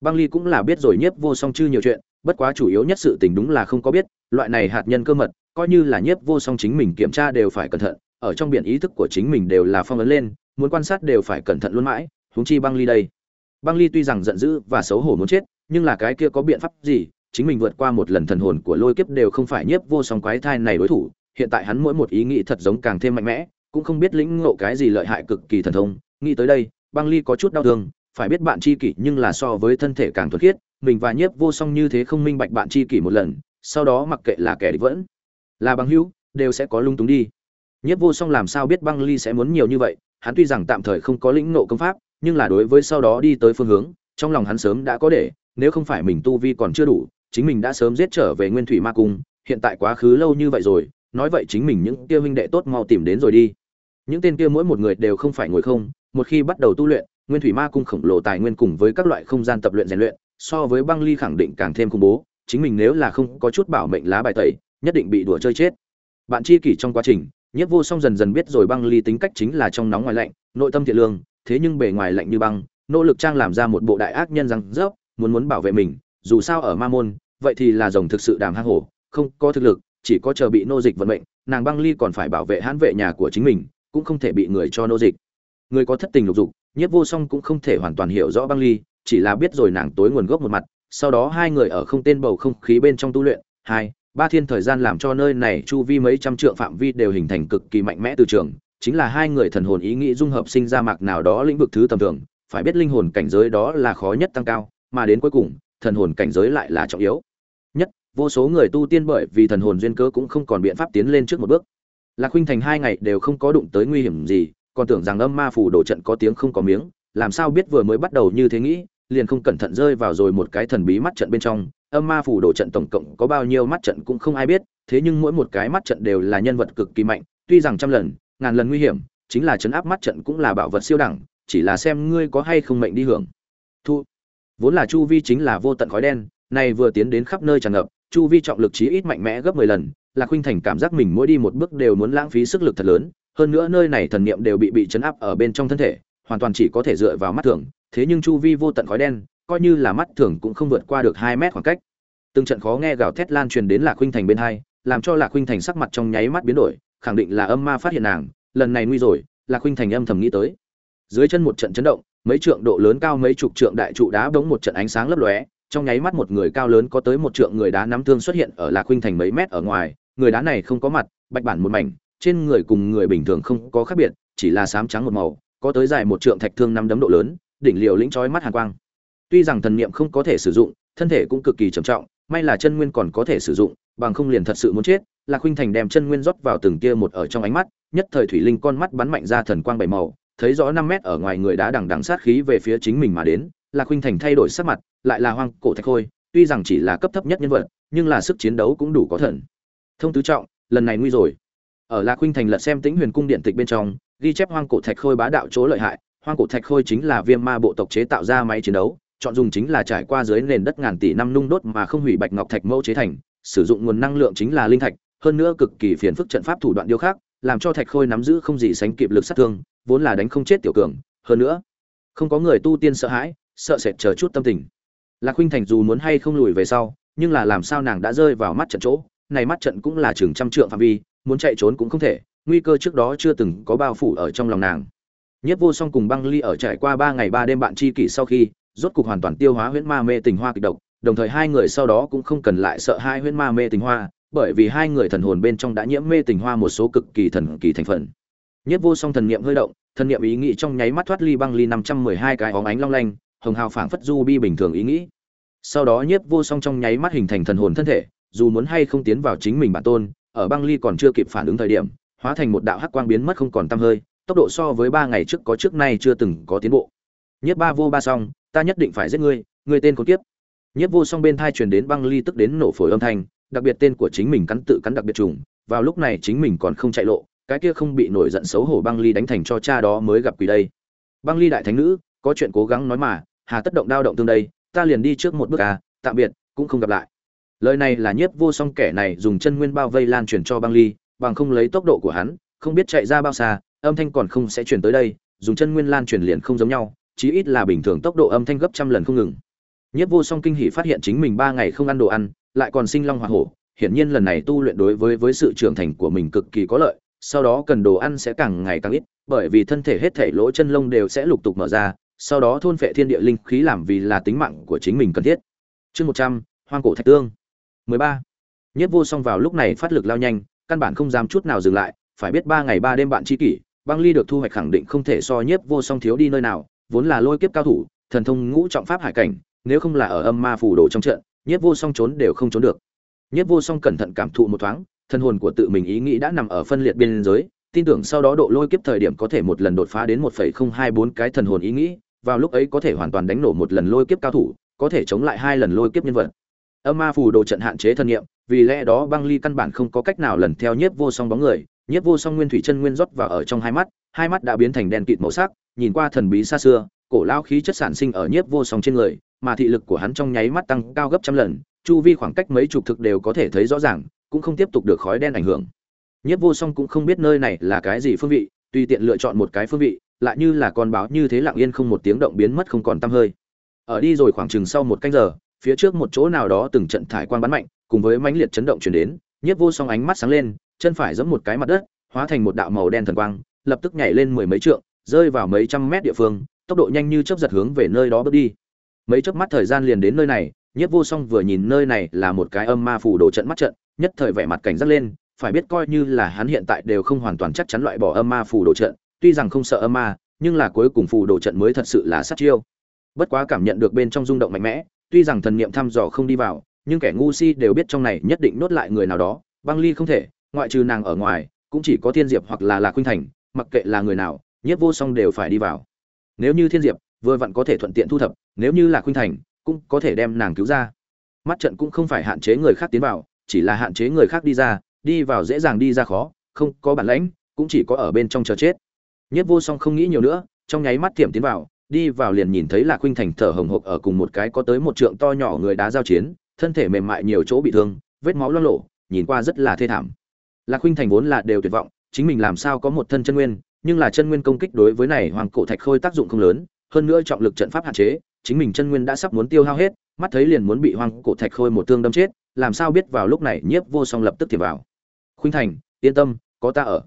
Băng ly cũng là biết rồi nhiếp vô song chư nhiều chuyện, bất quá chủ yếu nhất sự tình đúng là không có biết, loại này hạt nhân cơ mật, coi như là nhiếp vô song chính mình kiểm tra đều phải cẩn thận, ở trong biển ý thức của chính mình đều là phong ấn lên, muốn quan sát đều phải cẩn thận luôn mãi, huống chi băng ly đây. Băng ly tuy rằng giận dữ và xấu hổ muốn chết, nhưng là cái kia có biện pháp gì chính mình vượt qua một lần thần hồn của lôi kiếp đều không phải nhiếp vô song quái thai này đối thủ, hiện tại hắn mỗi một ý nghĩ thật giống càng thêm mạnh mẽ, cũng không biết lĩnh ngộ cái gì lợi hại cực kỳ thần thông, nghĩ tới đây, băng ly có chút đau thương, phải biết bạn chi kỷ nhưng là so với thân thể càng thuần khiết, mình và nhiếp vô song như thế không minh bạch bạn chi kỷ một lần, sau đó mặc kệ là kẻ địch vẫn là băng hữu, đều sẽ có lung túng đi. Nhiếp vô song làm sao biết băng ly sẽ muốn nhiều như vậy, hắn tuy rằng tạm thời không có lĩnh ngộ công pháp, nhưng là đối với sau đó đi tới phương hướng, trong lòng hắn sớm đã có để, nếu không phải mình tu vi còn chưa đủ chính mình đã sớm giết trở về nguyên thủy ma cung, hiện tại quá khứ lâu như vậy rồi, nói vậy chính mình những kia huynh đệ tốt mau tìm đến rồi đi. Những tên kia mỗi một người đều không phải ngồi không, một khi bắt đầu tu luyện, nguyên thủy ma cung khổng lồ tài nguyên cùng với các loại không gian tập luyện rèn luyện, so với băng ly khẳng định càng thêm khủng bố, chính mình nếu là không có chút bảo mệnh lá bài tẩy, nhất định bị đùa chơi chết. Bạn chi kỷ trong quá trình nhất vô song dần dần biết rồi băng ly tính cách chính là trong nóng ngoài lạnh, nội tâm thiện lương, thế nhưng bề ngoài lạnh như băng, nỗ lực trang làm ra một bộ đại ác nhân răng rớp, muốn muốn bảo vệ mình dù sao ở ma môn, vậy thì là rồng thực sự đàm hang hổ, không có thực lực, chỉ có chờ bị nô dịch vận mệnh, nàng băng ly còn phải bảo vệ hãn vệ nhà của chính mình, cũng không thể bị người cho nô dịch. Người có thất tình lục dục nhất vô song cũng không thể hoàn toàn hiểu rõ băng ly, chỉ là biết rồi nàng tối nguồn gốc một mặt, sau đó hai người ở không tên bầu không khí bên trong tu luyện, hai, ba thiên thời gian làm cho nơi này chu vi mấy trăm trượng phạm vi đều hình thành cực kỳ mạnh mẽ từ trường, chính là hai người thần hồn ý nghĩ dung hợp sinh ra mạc nào đó lĩnh vực thứ tầm thường, phải biết linh hồn cảnh giới đó là khó nhất tăng cao, mà đến cuối cùng thần hồn cảnh giới lại là trọng yếu. Nhất, vô số người tu tiên bởi vì thần hồn duyên cớ cũng không còn biện pháp tiến lên trước một bước. Lạc huynh thành hai ngày đều không có đụng tới nguy hiểm gì, còn tưởng rằng âm ma phủ đổ trận có tiếng không có miếng, làm sao biết vừa mới bắt đầu như thế nghĩ, liền không cẩn thận rơi vào rồi một cái thần bí mắt trận bên trong. Âm ma phủ đổ trận tổng cộng có bao nhiêu mắt trận cũng không ai biết, thế nhưng mỗi một cái mắt trận đều là nhân vật cực kỳ mạnh, tuy rằng trăm lần, ngàn lần nguy hiểm, chính là chấn áp mắt trận cũng là bảo vật siêu đẳng, chỉ là xem ngươi có hay không mệnh đi hưởng. Thu vốn là chu vi chính là vô tận khói đen này vừa tiến đến khắp nơi tràn ngập, chu vi trọng lực chí ít mạnh mẽ gấp mười lần, lạc huynh thành cảm giác mình mỗi đi một bước đều muốn lãng phí sức lực thật lớn, hơn nữa nơi này thần niệm đều bị bị chấn áp ở bên trong thân thể, hoàn toàn chỉ có thể dựa vào mắt thường, thế nhưng chu vi vô tận khói đen, coi như là mắt thường cũng không vượt qua được hai mét khoảng cách. Từng trận khó nghe gào thét lan truyền đến lạc huynh thành bên hai, làm cho lạc huynh thành sắc mặt trong nháy mắt biến đổi, khẳng định là âm ma phát hiện nàng, lần này nguy rồi, lạc huynh thành âm thầm nghĩ tới. Dưới chân một trận chấn động mấy trượng độ lớn cao mấy chục trượng đại trụ đá bỗng một trận ánh sáng lấp lóe, trong nháy mắt một người cao lớn có tới một trượng người đá nắm thương xuất hiện ở lạc huynh thành mấy mét ở ngoài, người đá này không có mặt, bạch bản một mảnh, trên người cùng người bình thường không có khác biệt, chỉ là sám trắng một màu, có tới dài một trượng thạch thương năm đấm độ lớn, đỉnh liều lĩnh chói mắt hàn quang. Tuy rằng thần niệm không có thể sử dụng, thân thể cũng cực kỳ trầm trọng, may là chân nguyên còn có thể sử dụng, bằng không liền thật sự muốn chết, lạc huynh thành đem chân nguyên rót vào từng kia một ở trong ánh mắt, nhất thời thủy linh con mắt bắn mạnh ra thần quang bảy màu thấy rõ năm mét ở ngoài người đá đằng đằng sát khí về phía chính mình mà đến, lạc Khuynh thành thay đổi sắc mặt, lại là hoang cổ thạch khôi, tuy rằng chỉ là cấp thấp nhất nhân vật, nhưng là sức chiến đấu cũng đủ có thần. Thông tứ trọng, lần này nguy rồi. Ở lạc Khuynh thành lật xem tĩnh huyền cung điện tịch bên trong, ghi chép hoang cổ thạch khôi bá đạo chỗ lợi hại, hoang cổ thạch khôi chính là viêm ma bộ tộc chế tạo ra máy chiến đấu, chọn dùng chính là trải qua dưới nền đất ngàn tỷ năm nung đốt mà không hủy bạch ngọc thạch mẫu chế thành, sử dụng nguồn năng lượng chính là linh thạch, hơn nữa cực kỳ phiền phức trận pháp thủ đoạn điêu khác làm cho thạch khôi nắm giữ không gì sánh kịp lực sát thương vốn là đánh không chết tiểu cường, hơn nữa, không có người tu tiên sợ hãi, sợ sệt chờ chút tâm tình. Lạc huynh thành dù muốn hay không lùi về sau, nhưng là làm sao nàng đã rơi vào mắt trận chỗ, này mắt trận cũng là chừng trăm trượng phạm vi, muốn chạy trốn cũng không thể, nguy cơ trước đó chưa từng có bao phủ ở trong lòng nàng. Nhất vô song cùng băng ly ở trải qua ba ngày ba đêm bạn chi kỷ sau khi, rốt cục hoàn toàn tiêu hóa huyễn ma mê tình hoa kịch độc, đồng thời hai người sau đó cũng không cần lại sợ hai huyễn ma mê tình hoa, bởi vì hai người thần hồn bên trong đã nhiễm mê tình hoa một số cực kỳ thần kỳ thành phần. Nhất vô song thần niệm hơi động thân niệm ý nghĩ trong nháy mắt thoát ly băng ly năm trăm mười hai cái óng ánh long lanh, hồng hào phảng phất du bi bình thường ý nghĩ. Sau đó nhiếp vô song trong nháy mắt hình thành thần hồn thân thể, dù muốn hay không tiến vào chính mình bản tôn, ở băng ly còn chưa kịp phản ứng thời điểm, hóa thành một đạo hắc quang biến mất không còn tăm hơi, tốc độ so với ba ngày trước có trước nay chưa từng có tiến bộ. Nhiếp ba vô ba song, ta nhất định phải giết ngươi ngươi tên con kiếp. Nhiếp vô song bên thai truyền đến băng ly tức đến nổ phổi âm thanh, đặc biệt tên của chính mình cắn tự cắn đặc biệt trùng, vào lúc này chính mình còn không chạy lộ cái kia không bị nổi giận xấu hổ băng ly đánh thành cho cha đó mới gặp quỷ đây. Băng ly đại thánh nữ, có chuyện cố gắng nói mà, hà tất động đao động tương đây, ta liền đi trước một bước à tạm biệt, cũng không gặp lại. Lời này là nhiếp vô song kẻ này dùng chân nguyên bao vây lan truyền cho băng ly, bằng không lấy tốc độ của hắn, không biết chạy ra bao xa, âm thanh còn không sẽ truyền tới đây, dùng chân nguyên lan truyền liền không giống nhau, chí ít là bình thường tốc độ âm thanh gấp trăm lần không ngừng. Nhiếp vô song kinh hỉ phát hiện chính mình ba ngày không ăn đồ ăn, lại còn sinh long hoa hổ, hiển nhiên lần này tu luyện đối với với sự trưởng thành của mình cực kỳ có lợi sau đó cần đồ ăn sẽ càng ngày càng ít, bởi vì thân thể hết thảy lỗ chân lông đều sẽ lục tục mở ra, sau đó thôn phệ thiên địa linh khí làm vì là tính mạng của chính mình cần thiết. Chương một trăm, hoang cổ thạch tương. Mười ba. Nhất vô song vào lúc này phát lực lao nhanh, căn bản không dám chút nào dừng lại, phải biết ba ngày ba đêm bạn chi kỷ, băng ly được thu hoạch khẳng định không thể so nhiếp vô song thiếu đi nơi nào, vốn là lôi kiếp cao thủ, thần thông ngũ trọng pháp hải cảnh, nếu không là ở âm ma phủ đồ trong trận nhiếp vô song trốn đều không trốn được. Nhiếp vô song cẩn thận cảm thụ một thoáng thân hồn của tự mình ý nghĩ đã nằm ở phân liệt biên giới, tin tưởng sau đó độ lôi kiếp thời điểm có thể một lần đột phá đến một phẩy không hai bốn cái thần hồn ý nghĩ, vào lúc ấy có thể hoàn toàn đánh nổ một lần lôi kiếp cao thủ, có thể chống lại hai lần lôi kiếp nhân vật. Âm ma phù đồ trận hạn chế thân nhiệm vì lẽ đó băng ly căn bản không có cách nào lần theo nhiếp vô song bóng người, nhiếp vô song nguyên thủy chân nguyên rót vào ở trong hai mắt hai mắt đã biến thành đen kịt màu sắc, nhìn qua thần bí xa xưa, cổ lao khí chất sản sinh ở nhiếp vô song trên người, mà thị lực của hắn trong nháy mắt tăng cao gấp trăm lần, chu vi khoảng cách mấy chục thực đều có thể thấy rõ ràng cũng không tiếp tục được khói đen ảnh hưởng. Nhiếp vô song cũng không biết nơi này là cái gì phương vị, tùy tiện lựa chọn một cái phương vị, lại như là con báo như thế lặng yên không một tiếng động biến mất không còn tăm hơi. Ở đi rồi khoảng chừng sau một canh giờ, phía trước một chỗ nào đó từng trận thải quang bắn mạnh, cùng với mãnh liệt chấn động chuyển đến, nhiếp vô song ánh mắt sáng lên, chân phải giẫm một cái mặt đất, hóa thành một đạo màu đen thần quang, lập tức nhảy lên mười mấy trượng, rơi vào mấy trăm mét địa phương, tốc độ nhanh như chớp giật hướng về nơi đó bước đi. Mấy chớp mắt thời gian liền đến nơi này, nhiếp vô song vừa nhìn nơi này là một cái âm ma phủ đồ trận mắt trận nhất thời vẻ mặt cảnh giác lên, phải biết coi như là hắn hiện tại đều không hoàn toàn chắc chắn loại bỏ âm ma phù đồ trận, tuy rằng không sợ âm ma, nhưng là cuối cùng phù đồ trận mới thật sự là sát chiêu. Bất quá cảm nhận được bên trong rung động mạnh mẽ, tuy rằng thần niệm thăm dò không đi vào, nhưng kẻ ngu si đều biết trong này nhất định nốt lại người nào đó, băng ly không thể, ngoại trừ nàng ở ngoài, cũng chỉ có thiên diệp hoặc là lạc khuynh thành, mặc kệ là người nào, nhiếp vô song đều phải đi vào. Nếu như thiên diệp vừa vặn có thể thuận tiện thu thập, nếu như là khuynh thành cũng có thể đem nàng cứu ra. Mắt trận cũng không phải hạn chế người khác tiến vào chỉ là hạn chế người khác đi ra, đi vào dễ dàng đi ra khó, không có bản lãnh, cũng chỉ có ở bên trong chờ chết. Nhất vô song không nghĩ nhiều nữa, trong nháy mắt tiệm tiến vào, đi vào liền nhìn thấy là khuynh thành thở hồng hộc ở cùng một cái có tới một trượng to nhỏ người đá giao chiến, thân thể mềm mại nhiều chỗ bị thương, vết máu loang lộ nhìn qua rất là thê thảm. Lạc khuynh thành vốn là đều tuyệt vọng, chính mình làm sao có một thân chân nguyên, nhưng là chân nguyên công kích đối với này hoàng cổ thạch khôi tác dụng không lớn, hơn nữa trọng lực trận pháp hạn chế, chính mình chân nguyên đã sắp muốn tiêu hao hết, mắt thấy liền muốn bị hoàng cổ thạch khôi một thương đâm chết làm sao biết vào lúc này nhiếp vô song lập tức thiệp vào. Khuynh thành, yên tâm, có ta ở.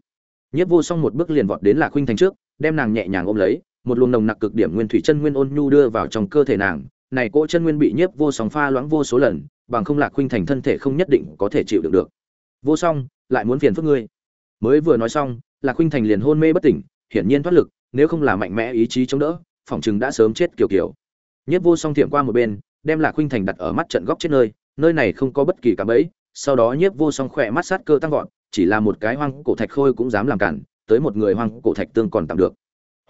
Nhiếp vô song một bước liền vọt đến là khuynh thành trước, đem nàng nhẹ nhàng ôm lấy, một luồng nồng nặc cực điểm nguyên thủy chân nguyên ôn nhu đưa vào trong cơ thể nàng. Này cỗ chân nguyên bị nhiếp vô song pha loãng vô số lần, bằng không lạc khuynh thành thân thể không nhất định có thể chịu được được. Vô song, lại muốn phiền phức ngươi. Mới vừa nói xong lạc khuynh thành liền hôn mê bất tỉnh, hiển nhiên thoát lực, nếu không là mạnh mẽ ý chí chống đỡ phỏng chừng đã sớm chết kiểu kiểu. Nhiếp vô song thiệm qua một bên, đem lạc khuynh thành đặt ở mắt trận góc chết nơi nơi này không có bất kỳ cả bẫy, sau đó nhiếp vô song khỏe mắt sát cơ tăng vọt, chỉ là một cái hoang cổ thạch khôi cũng dám làm cản, tới một người hoang cổ thạch tương còn tạm được.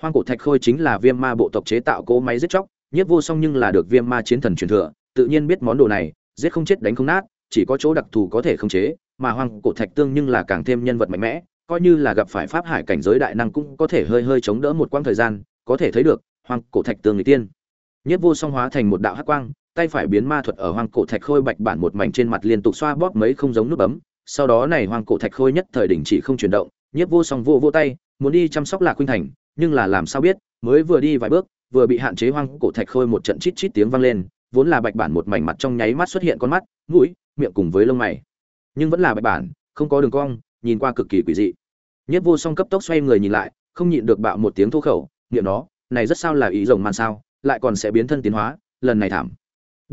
Hoang cổ thạch khôi chính là viêm ma bộ tộc chế tạo cỗ máy giết chóc, nhiếp vô song nhưng là được viêm ma chiến thần truyền thừa, tự nhiên biết món đồ này, giết không chết đánh không nát, chỉ có chỗ đặc thù có thể khống chế, mà hoang cổ thạch tương nhưng là càng thêm nhân vật mạnh mẽ, coi như là gặp phải pháp hải cảnh giới đại năng cũng có thể hơi hơi chống đỡ một quãng thời gian, có thể thấy được hoang cổ thạch tương người tiên. Nhiếp vô song hóa thành một đạo hắc quang tay phải biến ma thuật ở hoang cổ thạch khôi bạch bản một mảnh trên mặt liên tục xoa bóp mấy không giống nút bấm. Sau đó này hoang cổ thạch khôi nhất thời đình chỉ không chuyển động, nhiếp vô song vô vô tay, muốn đi chăm sóc lạc khuynh thành, nhưng là làm sao biết, mới vừa đi vài bước, vừa bị hạn chế hoang cổ thạch khôi một trận chít chít tiếng vang lên, vốn là bạch bản một mảnh mặt trong nháy mắt xuất hiện con mắt, mũi, miệng cùng với lông mày. Nhưng vẫn là bạch bản, không có đường cong, nhìn qua cực kỳ quỷ dị. Nhất vô song cấp tốc xoay người nhìn lại, không nhịn được bạo một tiếng thô khẩu nghiệm nó, này rất sao là ý rồng man sao, lại còn sẽ biến thân tiến hóa, lần này thảm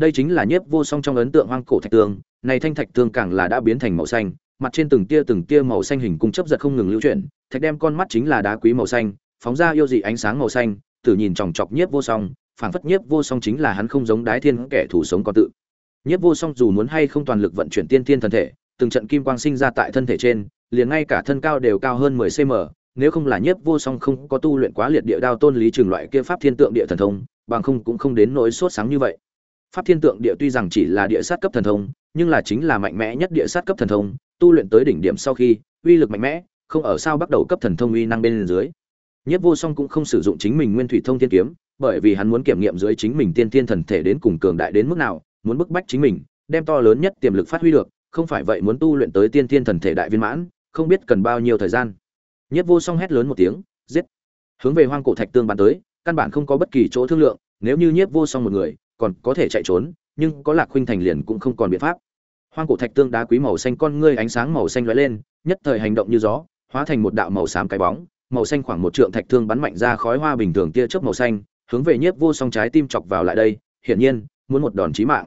đây chính là nhiếp vô song trong ấn tượng hoang cổ thạch tương này thanh thạch tương càng là đã biến thành màu xanh, mặt trên từng tia từng tia màu xanh hình cung chấp giật không ngừng lưu chuyển, thạch đem con mắt chính là đá quý màu xanh, phóng ra yêu dị ánh sáng màu xanh, tử nhìn chòng chọc nhiếp vô song, phảng phất nhiếp vô song chính là hắn không giống đái thiên kẻ thủ sống có tự. Nhiếp vô song dù muốn hay không toàn lực vận chuyển tiên thiên thân thể, từng trận kim quang sinh ra tại thân thể trên, liền ngay cả thân cao đều cao hơn 10 cm nếu không là nhiếp vô song không có tu luyện quá liệt địa đao tôn lý trường loại kia pháp thiên tượng địa thần thông, bằng không cũng không đến nỗi sốt sáng như vậy pháp thiên tượng địa tuy rằng chỉ là địa sát cấp thần thông, nhưng là chính là mạnh mẽ nhất địa sát cấp thần thông, tu luyện tới đỉnh điểm sau khi, uy lực mạnh mẽ, không ở sao bắt đầu cấp thần thông uy năng bên dưới. Nhất vô song cũng không sử dụng chính mình nguyên thủy thông thiên kiếm, bởi vì hắn muốn kiểm nghiệm dưới chính mình tiên tiên thần thể đến cùng cường đại đến mức nào, muốn bức bách chính mình, đem to lớn nhất tiềm lực phát huy được, không phải vậy muốn tu luyện tới tiên tiên thần thể đại viên mãn, không biết cần bao nhiêu thời gian. Nhất vô song hét lớn một tiếng, giết. Hướng về hoang cổ thạch tương bắn tới, căn bản không có bất kỳ chỗ thương lượng, nếu như nhiếp vô song một người còn có thể chạy trốn, nhưng có lạc khuynh thành liền cũng không còn biện pháp. Hoang cổ thạch tương đá quý màu xanh con ngươi ánh sáng màu xanh lóe lên, nhất thời hành động như gió, hóa thành một đạo màu xám cái bóng, màu xanh khoảng một trượng thạch thương bắn mạnh ra khói hoa bình thường tia chớp màu xanh, hướng về nhiếp vô song trái tim chọc vào lại đây, hiển nhiên, muốn một đòn chí mạng.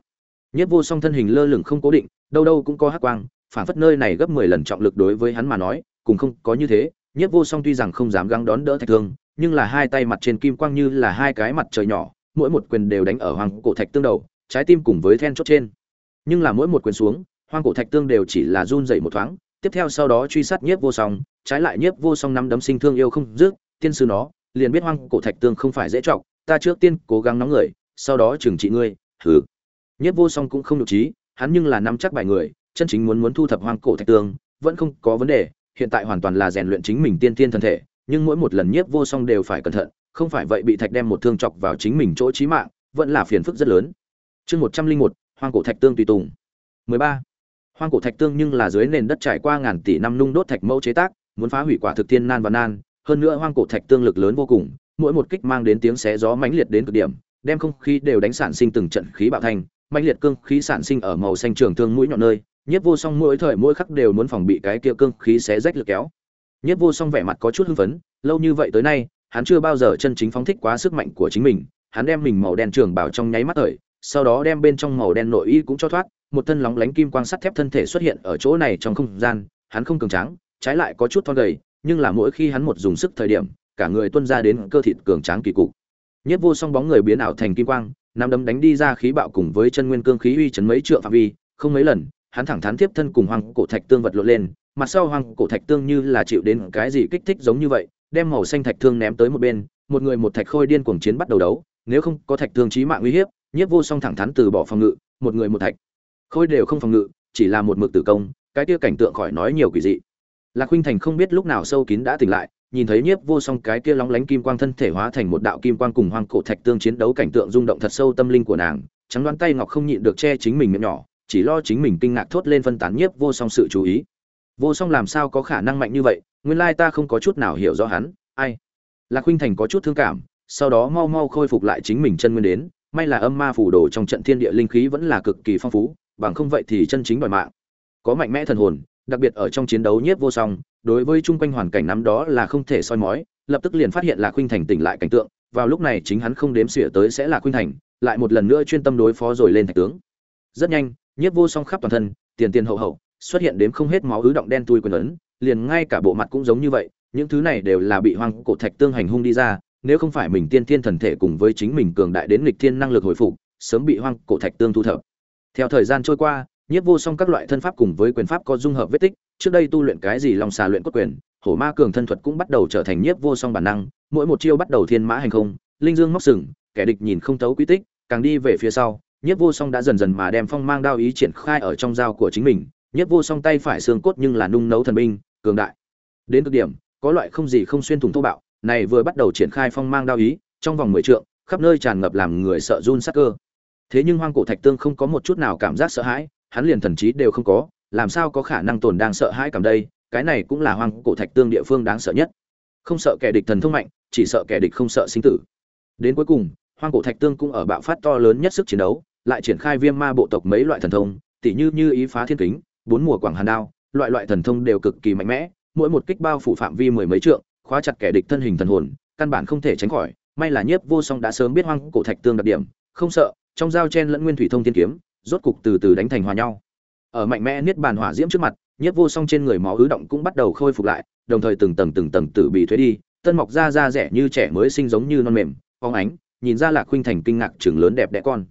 Nhiếp vô song thân hình lơ lửng không cố định, đâu đâu cũng có hắc quang, phản phất nơi này gấp mười lần trọng lực đối với hắn mà nói, cùng không có như thế, nhiếp vô song tuy rằng không dám gắng đón đỡ thạch thương, nhưng là hai tay mặt trên kim quang như là hai cái mặt trời nhỏ mỗi một quyền đều đánh ở hoàng cổ thạch tương đầu, trái tim cùng với then chốt trên. Nhưng là mỗi một quyền xuống, hoàng cổ thạch tương đều chỉ là run dày một thoáng, tiếp theo sau đó truy sát nhiếp vô song, trái lại nhiếp vô song nắm đấm sinh thương yêu không dứt, tiên sư nó, liền biết hoang cổ thạch tương không phải dễ chọc, ta trước tiên cố gắng nóng người, sau đó trừng trị ngươi, hừ. Nhiếp vô song cũng không nhục trí, hắn nhưng là nắm chắc bài người, chân chính muốn muốn thu thập hoang cổ thạch tương, vẫn không có vấn đề, hiện tại hoàn toàn là rèn luyện chính mình tiên tiên thân thể, nhưng mỗi một lần nhiếp vô song đều phải cẩn thận không phải vậy bị thạch đem một thương chọc vào chính mình chỗ chí mạng, vẫn là phiền phức rất lớn. Chương một trăm linh một, hoang cổ thạch tương tùy tùng. Mười ba. Hoang cổ thạch tương nhưng là dưới nền đất trải qua ngàn tỷ năm nung đốt thạch mẫu chế tác, muốn phá hủy quả thực tiên nan và nan, hơn nữa hoang cổ thạch tương lực lớn vô cùng, mỗi một kích mang đến tiếng xé gió mãnh liệt đến cực điểm, đem không khí đều đánh sản sinh từng trận khí bạo thành, mãnh liệt cương khí sản sinh ở màu xanh trường thương mũi nhọn nơi nhất vô song mỗi thời mỗi khắc đều muốn phòng bị cái kia cương khí xé rách lực kéo. Nhất vô song vẻ mặt có chút hưng phấn, lâu như vậy tới nay hắn chưa bao giờ chân chính phóng thích quá sức mạnh của chính mình. Hắn đem mình màu đen trường bảo trong nháy mắt thời, sau đó đem bên trong màu đen nội y cũng cho thoát. Một thân lóng lánh kim quang sắt thép thân thể xuất hiện ở chỗ này trong không gian. Hắn không cường tráng, trái lại có chút thon gầy, nhưng là mỗi khi hắn một dùng sức thời điểm, cả người tuân ra đến cơ thịt cường tráng kỳ cục. Nhất vô song bóng người biến ảo thành kim quang, nắm đấm đánh đi ra khí bạo cùng với chân nguyên cương khí uy chấn mấy trượng phạm vi. Không mấy lần, hắn thẳng thắn tiếp thân cùng hoàng cổ thạch tương vật lộn lên. Mặt sau hoàng cổ thạch tương như là chịu đến cái gì kích thích giống như vậy đem màu xanh thạch thương ném tới một bên, một người một thạch khôi điên cuồng chiến bắt đầu đấu, nếu không có thạch thương chí mạng uy hiếp, nhiếp vô song thẳng thắn từ bỏ phòng ngự, một người một thạch. Khôi đều không phòng ngự, chỉ là một mực tử công, cái kia cảnh tượng khỏi nói nhiều quỷ dị. Lạc Khuynh thành không biết lúc nào sâu kín đã tỉnh lại, nhìn thấy nhiếp vô song cái kia lóng lánh kim quang thân thể hóa thành một đạo kim quang cùng hoang cổ thạch tương chiến đấu cảnh tượng rung động thật sâu tâm linh của nàng, trắng đoán tay ngọc không nhịn được che chính mình miệng nhỏ, chỉ lo chính mình kinh ngạc thốt lên phân tán nhiếp vô song sự chú ý vô song làm sao có khả năng mạnh như vậy, nguyên lai ta không có chút nào hiểu rõ hắn, ai? Lạc huynh thành có chút thương cảm, sau đó mau mau khôi phục lại chính mình chân nguyên đến, may là âm ma phủ đồ trong trận thiên địa linh khí vẫn là cực kỳ phong phú, bằng không vậy thì chân chính đòi mạng. Có mạnh mẽ thần hồn, đặc biệt ở trong chiến đấu nhiếp vô song, đối với chung quanh hoàn cảnh nắm đó là không thể soi mói, lập tức liền phát hiện là huynh thành tỉnh lại cảnh tượng, vào lúc này chính hắn không đếm xỉa tới sẽ là khuynh thành, lại một lần nữa chuyên tâm đối phó rồi lên thạch tướng. Rất nhanh, nhiếp vô song khắp toàn thân, tiền tiền hậu hậu xuất hiện đếm không hết máu ứ động đen tui quần ấn, liền ngay cả bộ mặt cũng giống như vậy, những thứ này đều là bị hoang cổ thạch tương hành hung đi ra, nếu không phải mình tiên thiên thần thể cùng với chính mình cường đại đến nghịch thiên năng lực hồi phục, sớm bị hoang cổ thạch tương thu thập. Theo thời gian trôi qua, nhiếp vô song các loại thân pháp cùng với quyền pháp có dung hợp vết tích, trước đây tu luyện cái gì lòng xà luyện cốt quyền, hổ ma cường thân thuật cũng bắt đầu trở thành nhiếp vô song bản năng, mỗi một chiêu bắt đầu thiên mã hành không, linh dương móc sừng, kẻ địch nhìn không thấu quy tích, càng đi về phía sau, nhiếp vô song đã dần dần mà đem phong mang đao ý triển khai ở trong dao của chính mình Nhất vô song tay phải xương cốt nhưng là nung nấu thần binh, cường đại. Đến cực điểm, có loại không gì không xuyên thủng thô bạo, này vừa bắt đầu triển khai phong mang đao ý, trong vòng mười trượng, khắp nơi tràn ngập làm người sợ run sắc cơ. Thế nhưng hoang cổ thạch tương không có một chút nào cảm giác sợ hãi, hắn liền thần trí đều không có, làm sao có khả năng tồn đang sợ hãi cảm đây, cái này cũng là hoang cổ thạch tương địa phương đáng sợ nhất. Không sợ kẻ địch thần thông mạnh, chỉ sợ kẻ địch không sợ sinh tử. Đến cuối cùng, hoang cổ thạch tương cũng ở bạo phát to lớn nhất sức chiến đấu, lại triển khai viêm ma bộ tộc mấy loại thần thông, tỉ như như ý phá thiên kính bốn mùa quảng hàn đao, loại loại thần thông đều cực kỳ mạnh mẽ, mỗi một kích bao phủ phạm vi mười mấy trượng, khóa chặt kẻ địch thân hình thần hồn, căn bản không thể tránh khỏi. May là nhiếp vô song đã sớm biết hoang cổ thạch tương đặc điểm, không sợ, trong dao chen lẫn nguyên thủy thông thiên kiếm, rốt cục từ từ đánh thành hòa nhau. Ở mạnh mẽ niết bàn hỏa diễm trước mặt, nhiếp vô song trên người máu ứ động cũng bắt đầu khôi phục lại, đồng thời từng tầng từng tầng tử bị thuế đi tân mọc ra da rẻ như trẻ mới sinh giống như non mềm phóng ánh, nhìn ra là khuynh thành kinh ngạc trường lớn đẹp đẽ con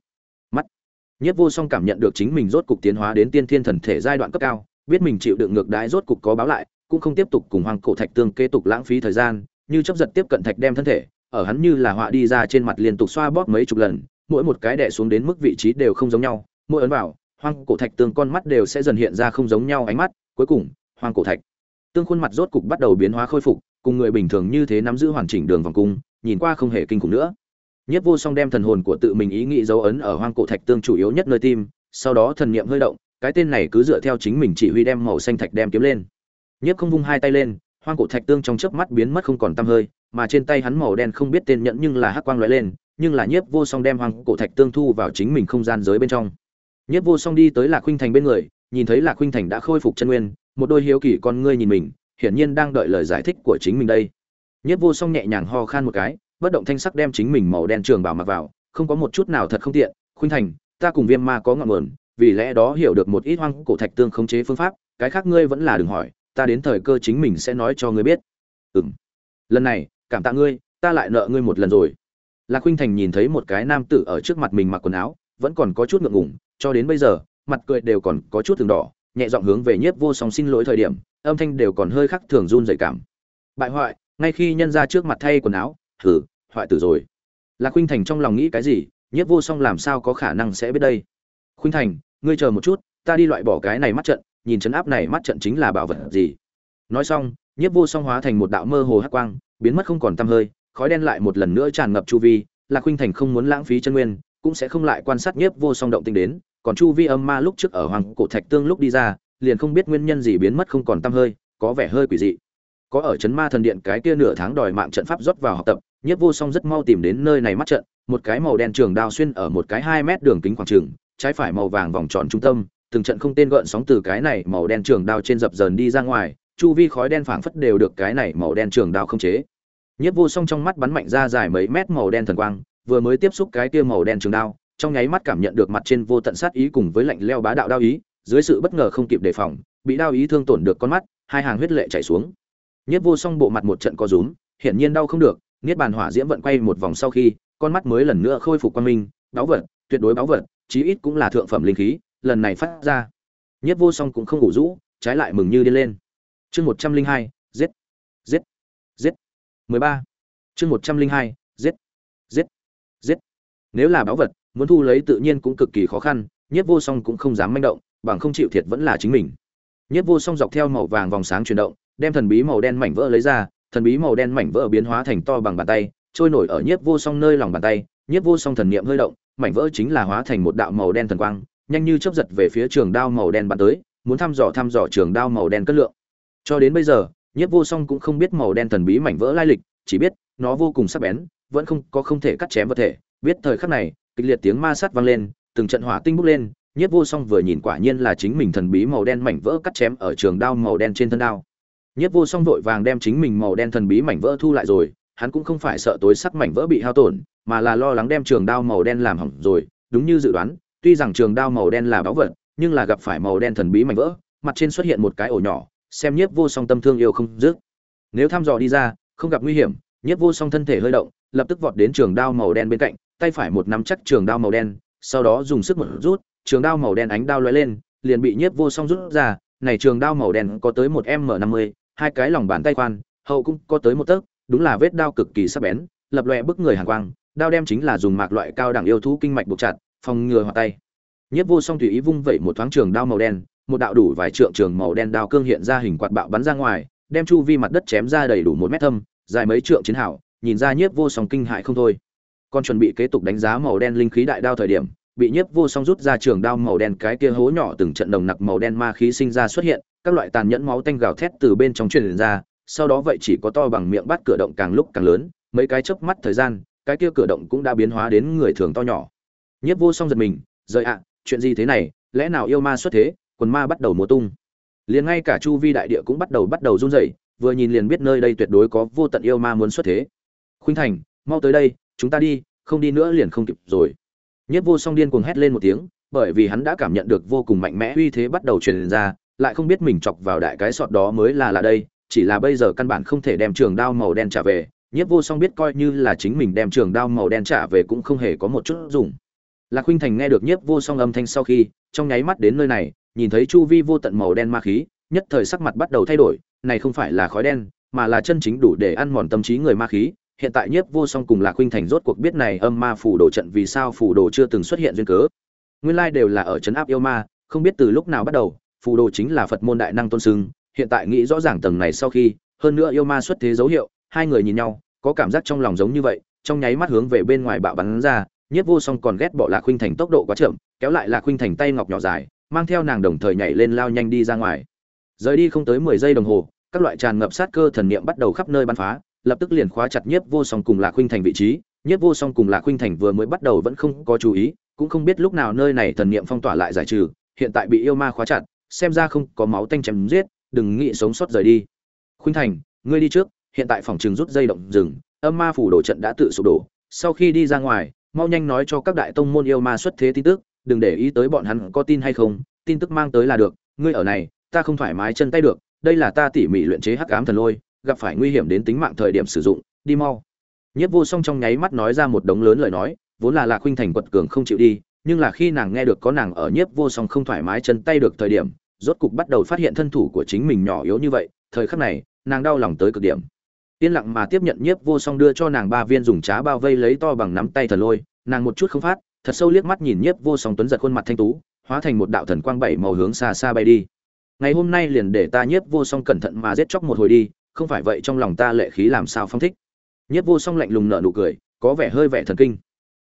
nhiếp vô song cảm nhận được chính mình rốt cục tiến hóa đến tiên thiên thần thể giai đoạn cấp cao, biết mình chịu đựng ngược đãi rốt cục có báo lại, cũng không tiếp tục cùng hoàng cổ thạch tương kế tục lãng phí thời gian, như chấp giật tiếp cận thạch đem thân thể, ở hắn như là họa đi ra trên mặt liên tục xoa bóp mấy chục lần, mỗi một cái đè xuống đến mức vị trí đều không giống nhau, mỗi ấn vào, Hoàng cổ thạch tương con mắt đều sẽ dần hiện ra không giống nhau ánh mắt, cuối cùng, Hoàng cổ thạch tương khuôn mặt rốt cục bắt đầu biến hóa khôi phục, cùng người bình thường như thế nắm giữ hoàn chỉnh đường vòng cung, nhìn qua không hề kinh khủng nữa nhất vô song đem thần hồn của tự mình ý nghĩ dấu ấn ở hoang cổ thạch tương chủ yếu nhất nơi tim, sau đó thần niệm hơi động, cái tên này cứ dựa theo chính mình chỉ huy đem màu xanh thạch đem kiếm lên. Nhất không vung hai tay lên, hoang cổ thạch tương trong chớp mắt biến mất không còn tăm hơi, mà trên tay hắn màu đen không biết tên nhẫn nhưng là hắc quang lóe lên, nhưng là nhiếp vô song đem hoang cổ thạch tương thu vào chính mình không gian giới bên trong. Nhiếp vô song đi tới lạc khuynh thành bên người, nhìn thấy lạc khuynh thành đã khôi phục chân nguyên, một đôi hiếu kỳ con ngươi nhìn mình, hiển nhiên đang đợi lời giải thích của chính mình đây. Nhiếp vô song nhẹ nhàng ho khan một cái bất động thanh sắc đem chính mình màu đen trường bảo mặc vào, không có một chút nào thật không tiện. Khuynh thành, ta cùng viêm ma có ngọn nguồn, vì lẽ đó hiểu được một ít hoang cổ thạch tương khống chế phương pháp, cái khác ngươi vẫn là đừng hỏi, ta đến thời cơ chính mình sẽ nói cho ngươi biết. Ừm. Lần này, cảm tạ ngươi, ta lại nợ ngươi một lần rồi. Lạc khuynh thành nhìn thấy một cái nam tử ở trước mặt mình mặc quần áo, vẫn còn có chút ngượng ngùng, cho đến bây giờ, mặt cười đều còn có chút thường đỏ, nhẹ giọng hướng về nhiếp vô song xin lỗi thời điểm, âm thanh đều còn hơi khắc thường run rẩy cảm. Bại hoại, ngay khi nhân ra trước mặt thay quần áo, thử hoại tử rồi. Lạc khuynh thành trong lòng nghĩ cái gì, nhiếp vô song làm sao có khả năng sẽ biết đây? Khuynh thành, ngươi chờ một chút, ta đi loại bỏ cái này mắt trận, nhìn chấn áp này mắt trận chính là bảo vật gì? Nói xong, nhiếp vô song hóa thành một đạo mơ hồ hắc quang, biến mất không còn tăm hơi, khói đen lại một lần nữa tràn ngập chu vi. Lạc khuynh thành không muốn lãng phí chân nguyên, cũng sẽ không lại quan sát nhiếp vô song động tinh đến, còn chu vi âm ma lúc trước ở hoàng cổ thạch tương lúc đi ra, liền không biết nguyên nhân gì biến mất không còn tăm hơi, có vẻ hơi quỷ dị. Có ở chấn ma thần điện cái kia nửa tháng đòi mạng trận pháp rót vào học tập nhiếp vô song rất mau tìm đến nơi này mắt trận một cái màu đen trường đao xuyên ở một cái hai mét đường kính khoảng trường trái phải màu vàng vòng tròn trung tâm từng trận không tên gợn sóng từ cái này màu đen trường đao trên dập dờn đi ra ngoài chu vi khói đen phảng phất đều được cái này màu đen trường đao không chế Nhiếp Vô Song trong mắt bắn mạnh ra dài mấy mét màu đen thần quang, vừa mới tiếp xúc cái kia màu đen trường đao, trong nháy mắt cảm nhận được mặt trên vô tận sát ý cùng với lạnh leo bá đạo đao ý, dưới sự bất ngờ không kịp đề phòng, bị đao ý thương tổn được con mắt, hai hàng huyết lệ chảy xuống. Nhiếp Vô Song bộ mặt một trận co rúm, hiển nhiên đau không được, niết bàn hỏa diễm vận quay một vòng sau khi, con mắt mới lần nữa khôi phục quan minh, báo vật, tuyệt đối báo vật, chí ít cũng là thượng phẩm linh khí, lần này phát ra. nhất Vô Song cũng không ngủ rũ, trái lại mừng như điên lên. Chương 102, giết, giết, giết. 13. Chương 102, giết, giết, giết. Nếu là báo vật, muốn thu lấy tự nhiên cũng cực kỳ khó khăn, nhất Vô Song cũng không dám manh động, bằng không chịu thiệt vẫn là chính mình. nhất Vô Song dọc theo màu vàng vòng sáng chuyển động, đem thần bí màu đen mảnh vỡ lấy ra, thần bí màu đen mảnh vỡ biến hóa thành to bằng bàn tay, trôi nổi ở Nhiếp Vô Song nơi lòng bàn tay, Nhiếp Vô Song thần niệm hơi động, mảnh vỡ chính là hóa thành một đạo màu đen thần quang, nhanh như chớp giật về phía trường đao màu đen bắn tới, muốn thăm dò thăm dò trường đao màu đen cất lượng. Cho đến bây giờ, Nhiếp Vô Song cũng không biết màu đen thần bí mảnh vỡ lai lịch, chỉ biết nó vô cùng sắc bén, vẫn không có không thể cắt chém vật thể. Biết thời khắc này, kịch liệt tiếng ma sát vang lên, từng trận hỏa tinh bốc lên, Nhiếp Vô Song vừa nhìn quả nhiên là chính mình thần bí màu đen mảnh vỡ cắt chém ở trường đao màu đen trên thân đao. Nhiếp Vô Song vội vàng đem chính mình màu đen thần bí mảnh vỡ thu lại rồi, hắn cũng không phải sợ tối sắc mảnh vỡ bị hao tổn, mà là lo lắng đem trường đao màu đen làm hỏng rồi, đúng như dự đoán, tuy rằng trường đao màu đen là báu vật, nhưng là gặp phải màu đen thần bí mảnh vỡ, mặt trên xuất hiện một cái ổ nhỏ, xem Nhiếp Vô Song tâm thương yêu không dứt. Nếu thăm dò đi ra, không gặp nguy hiểm, Nhiếp Vô Song thân thể hơi động, lập tức vọt đến trường đao màu đen bên cạnh, tay phải một nắm chắc trường đao màu đen, sau đó dùng sức một rút, trường đao màu đen ánh đao lóe lên, liền bị Nhiếp Vô Song rút ra, này trường đao màu đen có tới một M50, hai cái lòng bàn tay khoan, hậu cũng có tới một tấc, đúng là vết đao cực kỳ sắc bén, lập lòe bức người hàng quang, đao đem chính là dùng mạc loại cao đẳng yêu thú kinh mạch buộc chặt, phòng ngừa hoạt tay. Nhiếp Vô Song tùy ý vung vẩy một thoáng trường đao màu đen, một đạo đủ vài trượng trường màu đen đao cương hiện ra hình quạt bạo bắn ra ngoài, đem chu vi mặt đất chém ra đầy đủ một mét thâm, dài mấy trượng chiến hảo, nhìn ra Nhiếp Vô Song kinh hại không thôi. Còn chuẩn bị kế tục đánh giá màu đen linh khí đại đao thời điểm, bị Nhiếp Vô Song rút ra trường đao màu đen cái kia hố nhỏ từng trận đồng nặc màu đen ma khí sinh ra xuất hiện, các loại tàn nhẫn máu tanh gào thét từ bên trong truyền ra, sau đó vậy chỉ có to bằng miệng bắt cửa động càng lúc càng lớn, mấy cái chớp mắt thời gian, cái kia cửa động cũng đã biến hóa đến người thường to nhỏ. Nhiếp Vô Song giật mình, rời ạ, chuyện gì thế này, lẽ nào yêu ma xuất thế, quần ma bắt đầu múa tung. Liền ngay cả chu vi đại địa cũng bắt đầu bắt đầu run rẩy, vừa nhìn liền biết nơi đây tuyệt đối có vô tận yêu ma muốn xuất thế. Khuynh Thành, mau tới đây, chúng ta đi, không đi nữa liền không kịp rồi. Nhiếp Vô Song điên cuồng hét lên một tiếng, bởi vì hắn đã cảm nhận được vô cùng mạnh mẽ uy thế bắt đầu truyền ra, lại không biết mình chọc vào đại cái sọt đó mới là là đây, chỉ là bây giờ căn bản không thể đem trường đao màu đen trả về, Nhiếp Vô Song biết coi như là chính mình đem trường đao màu đen trả về cũng không hề có một chút dùng. Lạc Khuynh Thành nghe được Nhiếp Vô Song âm thanh sau khi, trong nháy mắt đến nơi này, nhìn thấy chu vi vô tận màu đen ma khí, nhất thời sắc mặt bắt đầu thay đổi, này không phải là khói đen, mà là chân chính đủ để ăn mòn tâm trí người ma khí. Hiện tại Nhiếp Vô Song cùng Lạc Khuynh Thành rốt cuộc biết này âm ma phù đồ trận vì sao phù đồ chưa từng xuất hiện duyên cớ. Nguyên lai đều là ở trấn áp yêu ma, không biết từ lúc nào bắt đầu, phù đồ chính là phật môn đại năng tôn sưng. Hiện tại nghĩ rõ ràng tầng này sau khi hơn nữa yêu ma xuất thế dấu hiệu hai người nhìn nhau có cảm giác trong lòng giống như vậy trong nháy mắt hướng về bên ngoài bạo bắn ra. Nhiếp vô song còn ghét bỏ lạc huynh thành tốc độ quá chậm kéo lại lạc huynh thành tay ngọc nhỏ dài mang theo nàng đồng thời nhảy lên lao nhanh đi ra ngoài. Rời đi không tới mười giây đồng hồ các loại tràn ngập sát cơ thần niệm bắt đầu khắp nơi bắn phá lập tức liền khóa chặt nhiếp vô song cùng lạc huynh thành vị trí. Nhiếp vô song cùng lạc huynh thành vừa mới bắt đầu vẫn không có chú ý, cũng không biết lúc nào nơi này thần niệm phong tỏa lại giải trừ, hiện tại bị yêu ma khóa chặt, xem ra không có máu tanh chém giết, đừng nghĩ sống sót rời đi. Khuynh thành, ngươi đi trước, hiện tại phòng trường rút dây động rừng âm ma phủ đổ trận đã tự sụp đổ, sau khi đi ra ngoài, mau nhanh nói cho các đại tông môn yêu ma xuất thế tin tức, đừng để ý tới bọn hắn có tin hay không, tin tức mang tới là được, ngươi ở này, ta không thoải mái chân tay được, đây là ta tỉ mỉ luyện chế hắc ám thần lôi gặp phải nguy hiểm đến tính mạng thời điểm sử dụng, đi mau. Nhiếp vô song trong nháy mắt nói ra một đống lớn lời nói, vốn là lạc huynh thành quật cường không chịu đi, nhưng là khi nàng nghe được có nàng ở nhiếp vô song không thoải mái chân tay được thời điểm, rốt cục bắt đầu phát hiện thân thủ của chính mình nhỏ yếu như vậy, thời khắc này, nàng đau lòng tới cực điểm. Yên lặng mà tiếp nhận nhiếp vô song đưa cho nàng ba viên dùng trá bao vây lấy to bằng nắm tay thần lôi, nàng một chút không phát, thật sâu liếc mắt nhìn nhiếp vô song tuấn giật khuôn mặt thanh tú, hóa thành một đạo thần quang bảy màu hướng xa xa bay đi. Ngày hôm nay liền để ta nhiếp vô song cẩn thận mà giết chóc một hồi đi không phải vậy trong lòng ta lệ khí làm sao phong thích. Nhất vô song lạnh lùng nở nụ cười, có vẻ hơi vẻ thần kinh.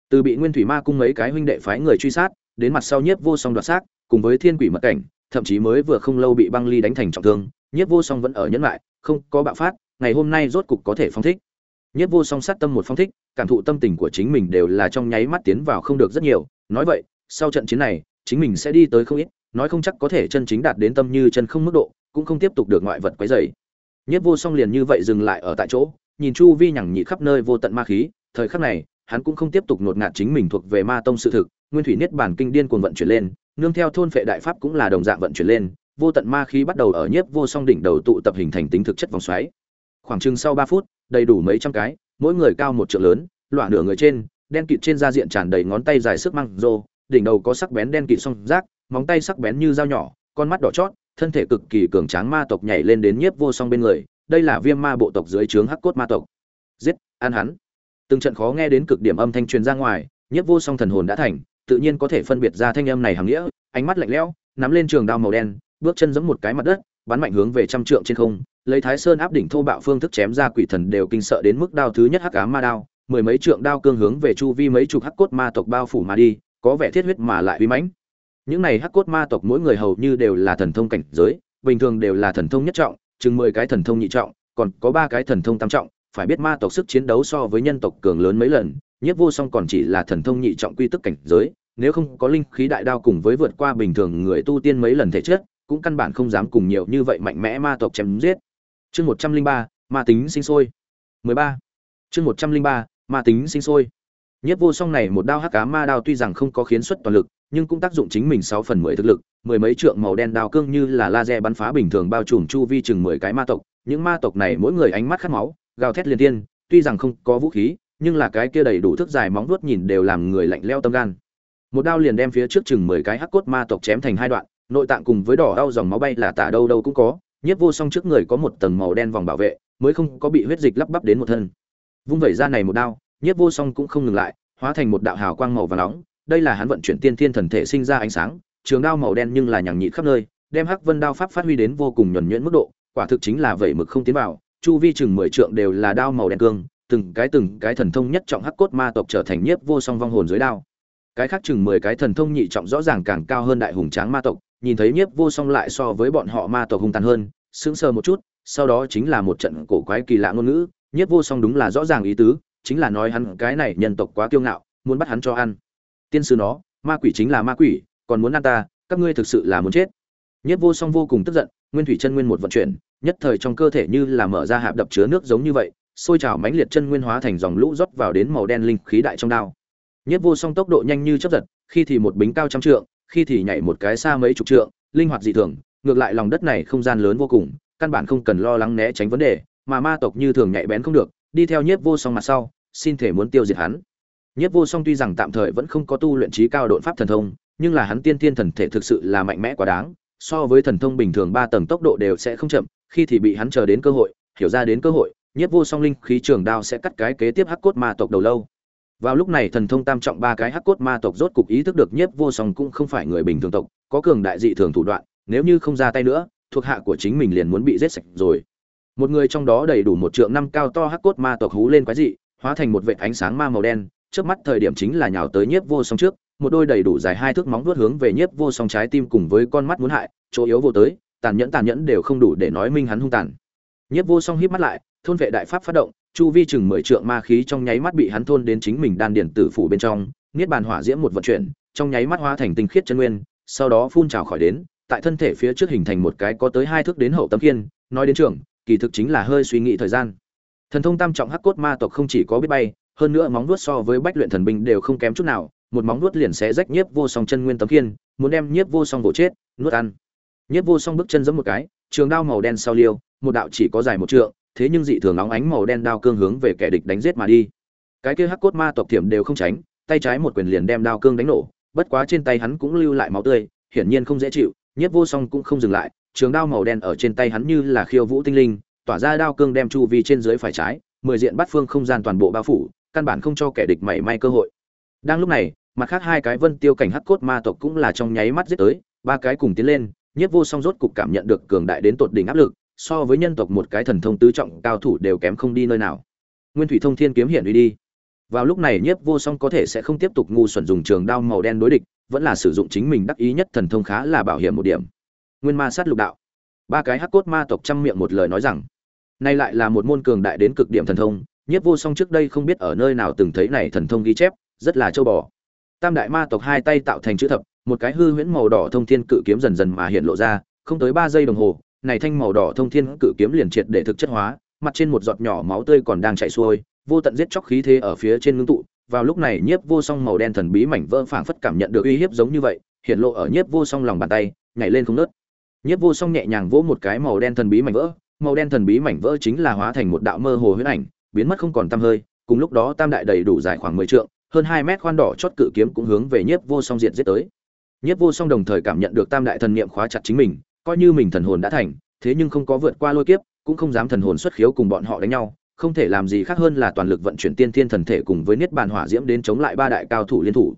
Từ bị nguyên thủy ma cung mấy cái huynh đệ phái người truy sát, đến mặt sau nhiếp vô song đoạt xác, cùng với thiên quỷ mật cảnh, thậm chí mới vừa không lâu bị băng ly đánh thành trọng thương nhiếp vô song vẫn ở nhẫn lại, không có bạo phát, ngày hôm nay rốt cục có thể phong thích. Nhiếp vô song sát tâm một phong thích, cảm thụ tâm tình của chính mình đều là trong nháy mắt tiến vào không được rất nhiều, nói vậy, sau trận chiến này, chính mình sẽ đi tới không ít, nói không chắc có thể chân chính đạt đến tâm như chân không mức độ, cũng không tiếp tục được ngoại vật quấy rầy nhất vô song liền như vậy dừng lại ở tại chỗ, nhìn chu vi nhằng nhị khắp nơi vô tận ma khí, thời khắc này, hắn cũng không tiếp tục nuốt ngạt chính mình thuộc về ma tông sự thực, nguyên thủy niết bản kinh điên cuồng vận chuyển lên, nương theo thôn phệ đại pháp cũng là đồng dạng vận chuyển lên, vô tận ma khí bắt đầu ở nhiếp vô song đỉnh đầu tụ tập hình thành tính thực chất vòng xoáy. Khoảng chừng sau ba phút, đầy đủ mấy trăm cái, mỗi người cao một trượng lớn loạn nửa người trên, đen kịt trên da diện tràn đầy ngón tay dài sức măng rô, đỉnh đầu có sắc bén đen kịt song rác, móng tay sắc bén như dao nhỏ, con mắt đỏ chót thân thể cực kỳ cường tráng ma tộc nhảy lên đến nhiếp vô song bên người, đây là viêm ma bộ tộc dưới trướng hắc cốt ma tộc. Giết an hắn. Từng trận khó nghe đến cực điểm âm thanh truyền ra ngoài, nhiếp vô song thần hồn đã thành, tự nhiên có thể phân biệt ra thanh âm này hàng nghĩa, ánh mắt lạnh lẽo, nắm lên trường đao màu đen, bước chân giẫm một cái mặt đất, bắn mạnh hướng về trăm trượng trên không, lấy thái sơn áp đỉnh thô bạo phương thức chém ra quỷ thần đều kinh sợ đến mức đao thứ nhất hắc ám ma đao, mười mấy trượng đao cương hướng về chu vi mấy chục hắc cốt ma tộc bao phủ mà đi, có vẻ thiết huyết mà lại uy mãnh những này hắc cốt ma tộc mỗi người hầu như đều là thần thông cảnh giới, bình thường đều là thần thông nhất trọng, chừng mười cái thần thông nhị trọng, còn có ba cái thần thông tam trọng, phải biết ma tộc sức chiến đấu so với nhân tộc cường lớn mấy lần, nhất vô song còn chỉ là thần thông nhị trọng quy tức cảnh giới, nếu không có linh khí đại đao cùng với vượt qua bình thường người tu tiên mấy lần thể chất, cũng căn bản không dám cùng nhiều như vậy mạnh mẽ ma tộc chém giết. Chương một trăm linh ba, ma tính sinh sôi. Mười ba. Chương một trăm linh ba, ma tính sinh sôi. Nhất vô song này một đao hắc cá ma đao tuy rằng không có khiến xuất toàn lực nhưng cũng tác dụng chính mình sáu phần mười thực lực, mười mấy trượng màu đen đao cương như là laser bắn phá bình thường bao trùm chu vi chừng mười cái ma tộc, những ma tộc này mỗi người ánh mắt khát máu, gào thét liên tiên, tuy rằng không có vũ khí, nhưng là cái kia đầy đủ thức dài móng vuốt nhìn đều làm người lạnh leo tâm gan. Một đao liền đem phía trước chừng mười cái hắc cốt ma tộc chém thành hai đoạn, nội tạng cùng với đỏ đau dòng máu bay là tả đâu đâu cũng có, nhiếp vô song trước người có một tầng màu đen vòng bảo vệ, mới không có bị huyết dịch lắp bắp đến một thân. Vung vẩy ra này một đao, nhiếp vô song cũng không ngừng lại, hóa thành một đạo hào quang màu vàng nóng đây là hắn vận chuyển tiên thiên thần thể sinh ra ánh sáng, trường đao màu đen nhưng là nhằng nhị khắp nơi, đem hắc vân đao pháp phát huy đến vô cùng nhuần nhuyễn mức độ, quả thực chính là vậy mực không tiến vào, chu vi chừng mười trượng đều là đao màu đen cương, từng cái từng cái thần thông nhất trọng hắc cốt ma tộc trở thành nhiếp vô song vong hồn dưới đao. Cái khác chừng mười cái thần thông nhị trọng rõ ràng càng cao hơn đại hùng tráng ma tộc, nhìn thấy nhiếp vô song lại so với bọn họ ma tộc hung tàn hơn, sững sờ một chút, sau đó chính là một trận cổ quái kỳ lạ ngôn ngữ, nhiếp vô song đúng là rõ ràng ý tứ, chính là nói hắn cái này nhân tộc quá kiêu ngạo, muốn bắt hắn cho ăn tiên sư nó, ma quỷ chính là ma quỷ, còn muốn ăn ta, các ngươi thực sự là muốn chết. Nhất vô song vô cùng tức giận, nguyên thủy chân nguyên một vận chuyển, nhất thời trong cơ thể như là mở ra hạp đập chứa nước giống như vậy, sôi trào mãnh liệt chân nguyên hóa thành dòng lũ rót vào đến màu đen linh khí đại trong đao. Nhất vô song tốc độ nhanh như chớp giật, khi thì một bính cao trăm trượng, khi thì nhảy một cái xa mấy chục trượng, linh hoạt dị thường, ngược lại lòng đất này không gian lớn vô cùng, căn bản không cần lo lắng né tránh vấn đề, mà ma tộc như thường nhạy bén không được, đi theo nhiếp vô song mặt sau, xin thể muốn tiêu diệt hắn nhiếp vô song tuy rằng tạm thời vẫn không có tu luyện trí cao độn pháp thần thông, nhưng là hắn tiên tiên thần thể thực sự là mạnh mẽ quá đáng, so với thần thông bình thường ba tầng tốc độ đều sẽ không chậm, khi thì bị hắn chờ đến cơ hội, hiểu ra đến cơ hội, nhiếp vô song linh khí trường đao sẽ cắt cái kế tiếp hắc cốt ma tộc đầu lâu. Vào lúc này thần thông tam trọng ba cái hắc cốt ma tộc rốt cục ý thức được nhiếp vô song cũng không phải người bình thường tộc, có cường đại dị thường thủ đoạn, nếu như không ra tay nữa, thuộc hạ của chính mình liền muốn bị giết sạch rồi. Một người trong đó đầy đủ một trượng năm cao to hắc cốt ma tộc hú lên quái dị, hóa thành một vệt ánh sáng ma màu đen trước mắt thời điểm chính là nhào tới nhiếp vô song trước, một đôi đầy đủ dài hai thước móng vuốt hướng về nhiếp vô song trái tim cùng với con mắt muốn hại, chỗ yếu vô tới, tàn nhẫn tàn nhẫn đều không đủ để nói minh hắn hung tàn. Nhiếp vô song híp mắt lại, thôn vệ đại pháp phát động, chu vi chừng mười trượng ma khí trong nháy mắt bị hắn thôn đến chính mình đan điển tử phủ bên trong, niết bàn hỏa diễm một vận chuyển, trong nháy mắt hóa thành tinh khiết chân nguyên, sau đó phun trào khỏi đến, tại thân thể phía trước hình thành một cái có tới hai thước đến hậu tấm kiên nói đến trường, kỳ thực chính là hơi suy nghĩ thời gian. Thần thông tam trọng hắc cốt ma tộc không chỉ có biết bay hơn nữa móng vuốt so với bách luyện thần binh đều không kém chút nào, một móng vuốt liền sẽ rách nhiếp vô song chân nguyên tấm kiên muốn đem nhiếp vô song vỗ chết, nuốt ăn. Nhiếp vô song bước chân giẫm một cái, trường đao màu đen sau liêu, một đạo chỉ có dài một trượng, thế nhưng dị thường nóng ánh màu đen đao cương hướng về kẻ địch đánh giết mà đi. Cái kia hắc cốt ma tộc thiểm đều không tránh, tay trái một quyền liền đem đao cương đánh nổ, bất quá trên tay hắn cũng lưu lại máu tươi, hiển nhiên không dễ chịu, nhiếp vô song cũng không dừng lại, trường đao màu đen ở trên tay hắn như là khiêu vũ tinh linh, tỏa ra đao cương đem chu vi trên dưới phải trái, mười diện bắt phương không gian toàn bộ bao phủ căn bản không cho kẻ địch mảy may cơ hội. Đang lúc này, mặt khác hai cái vân tiêu cảnh hắc cốt ma tộc cũng là trong nháy mắt giết tới, ba cái cùng tiến lên nhất vô song rốt cục cảm nhận được cường đại đến tột đỉnh áp lực, so với nhân tộc một cái thần thông tứ trọng cao thủ đều kém không đi nơi nào. Nguyên thủy thông thiên kiếm hiển uy đi. Vào lúc này nhiếp vô song có thể sẽ không tiếp tục ngu xuẩn dùng trường đao màu đen đối địch, vẫn là sử dụng chính mình đắc ý nhất thần thông khá là bảo hiểm một điểm. Nguyên ma sát lục đạo. Ba cái hắc cốt ma tộc trăm miệng một lời nói rằng, nay lại là một môn cường đại đến cực điểm thần thông nhiếp vô song trước đây không biết ở nơi nào từng thấy này thần thông ghi chép, rất là châu bò. Tam đại ma tộc hai tay tạo thành chữ thập, một cái hư huyễn màu đỏ thông thiên cự kiếm dần dần mà hiện lộ ra, không tới ba giây đồng hồ, này thanh màu đỏ thông thiên cự kiếm liền triệt để thực chất hóa, mặt trên một giọt nhỏ máu tươi còn đang chảy xuôi, vô tận giết chóc khí thế ở phía trên ngưng tụ. Vào lúc này nhiếp vô song màu đen thần bí mảnh vỡ phảng phất cảm nhận được uy hiếp giống như vậy, hiện lộ ở nhiếp vô song lòng bàn tay, nhảy lên không nớt nhiếp vô song nhẹ nhàng vỗ một cái màu đen thần bí mảnh vỡ, màu đen thần bí mảnh vỡ chính là hóa thành một đạo mơ hồ huyễn ảnh biến mất không còn tăm hơi, cùng lúc đó tam đại đầy đủ dài khoảng mười trượng, hơn hai mét khoan đỏ chót cự kiếm cũng hướng về nhiếp vô song diệt giết tới. Nhiếp vô song đồng thời cảm nhận được tam đại thần niệm khóa chặt chính mình, coi như mình thần hồn đã thành, thế nhưng không có vượt qua lôi kiếp, cũng không dám thần hồn xuất khiếu cùng bọn họ đánh nhau, không thể làm gì khác hơn là toàn lực vận chuyển tiên thiên thần thể cùng với niết bàn hỏa diễm đến chống lại ba đại cao thủ liên thủ.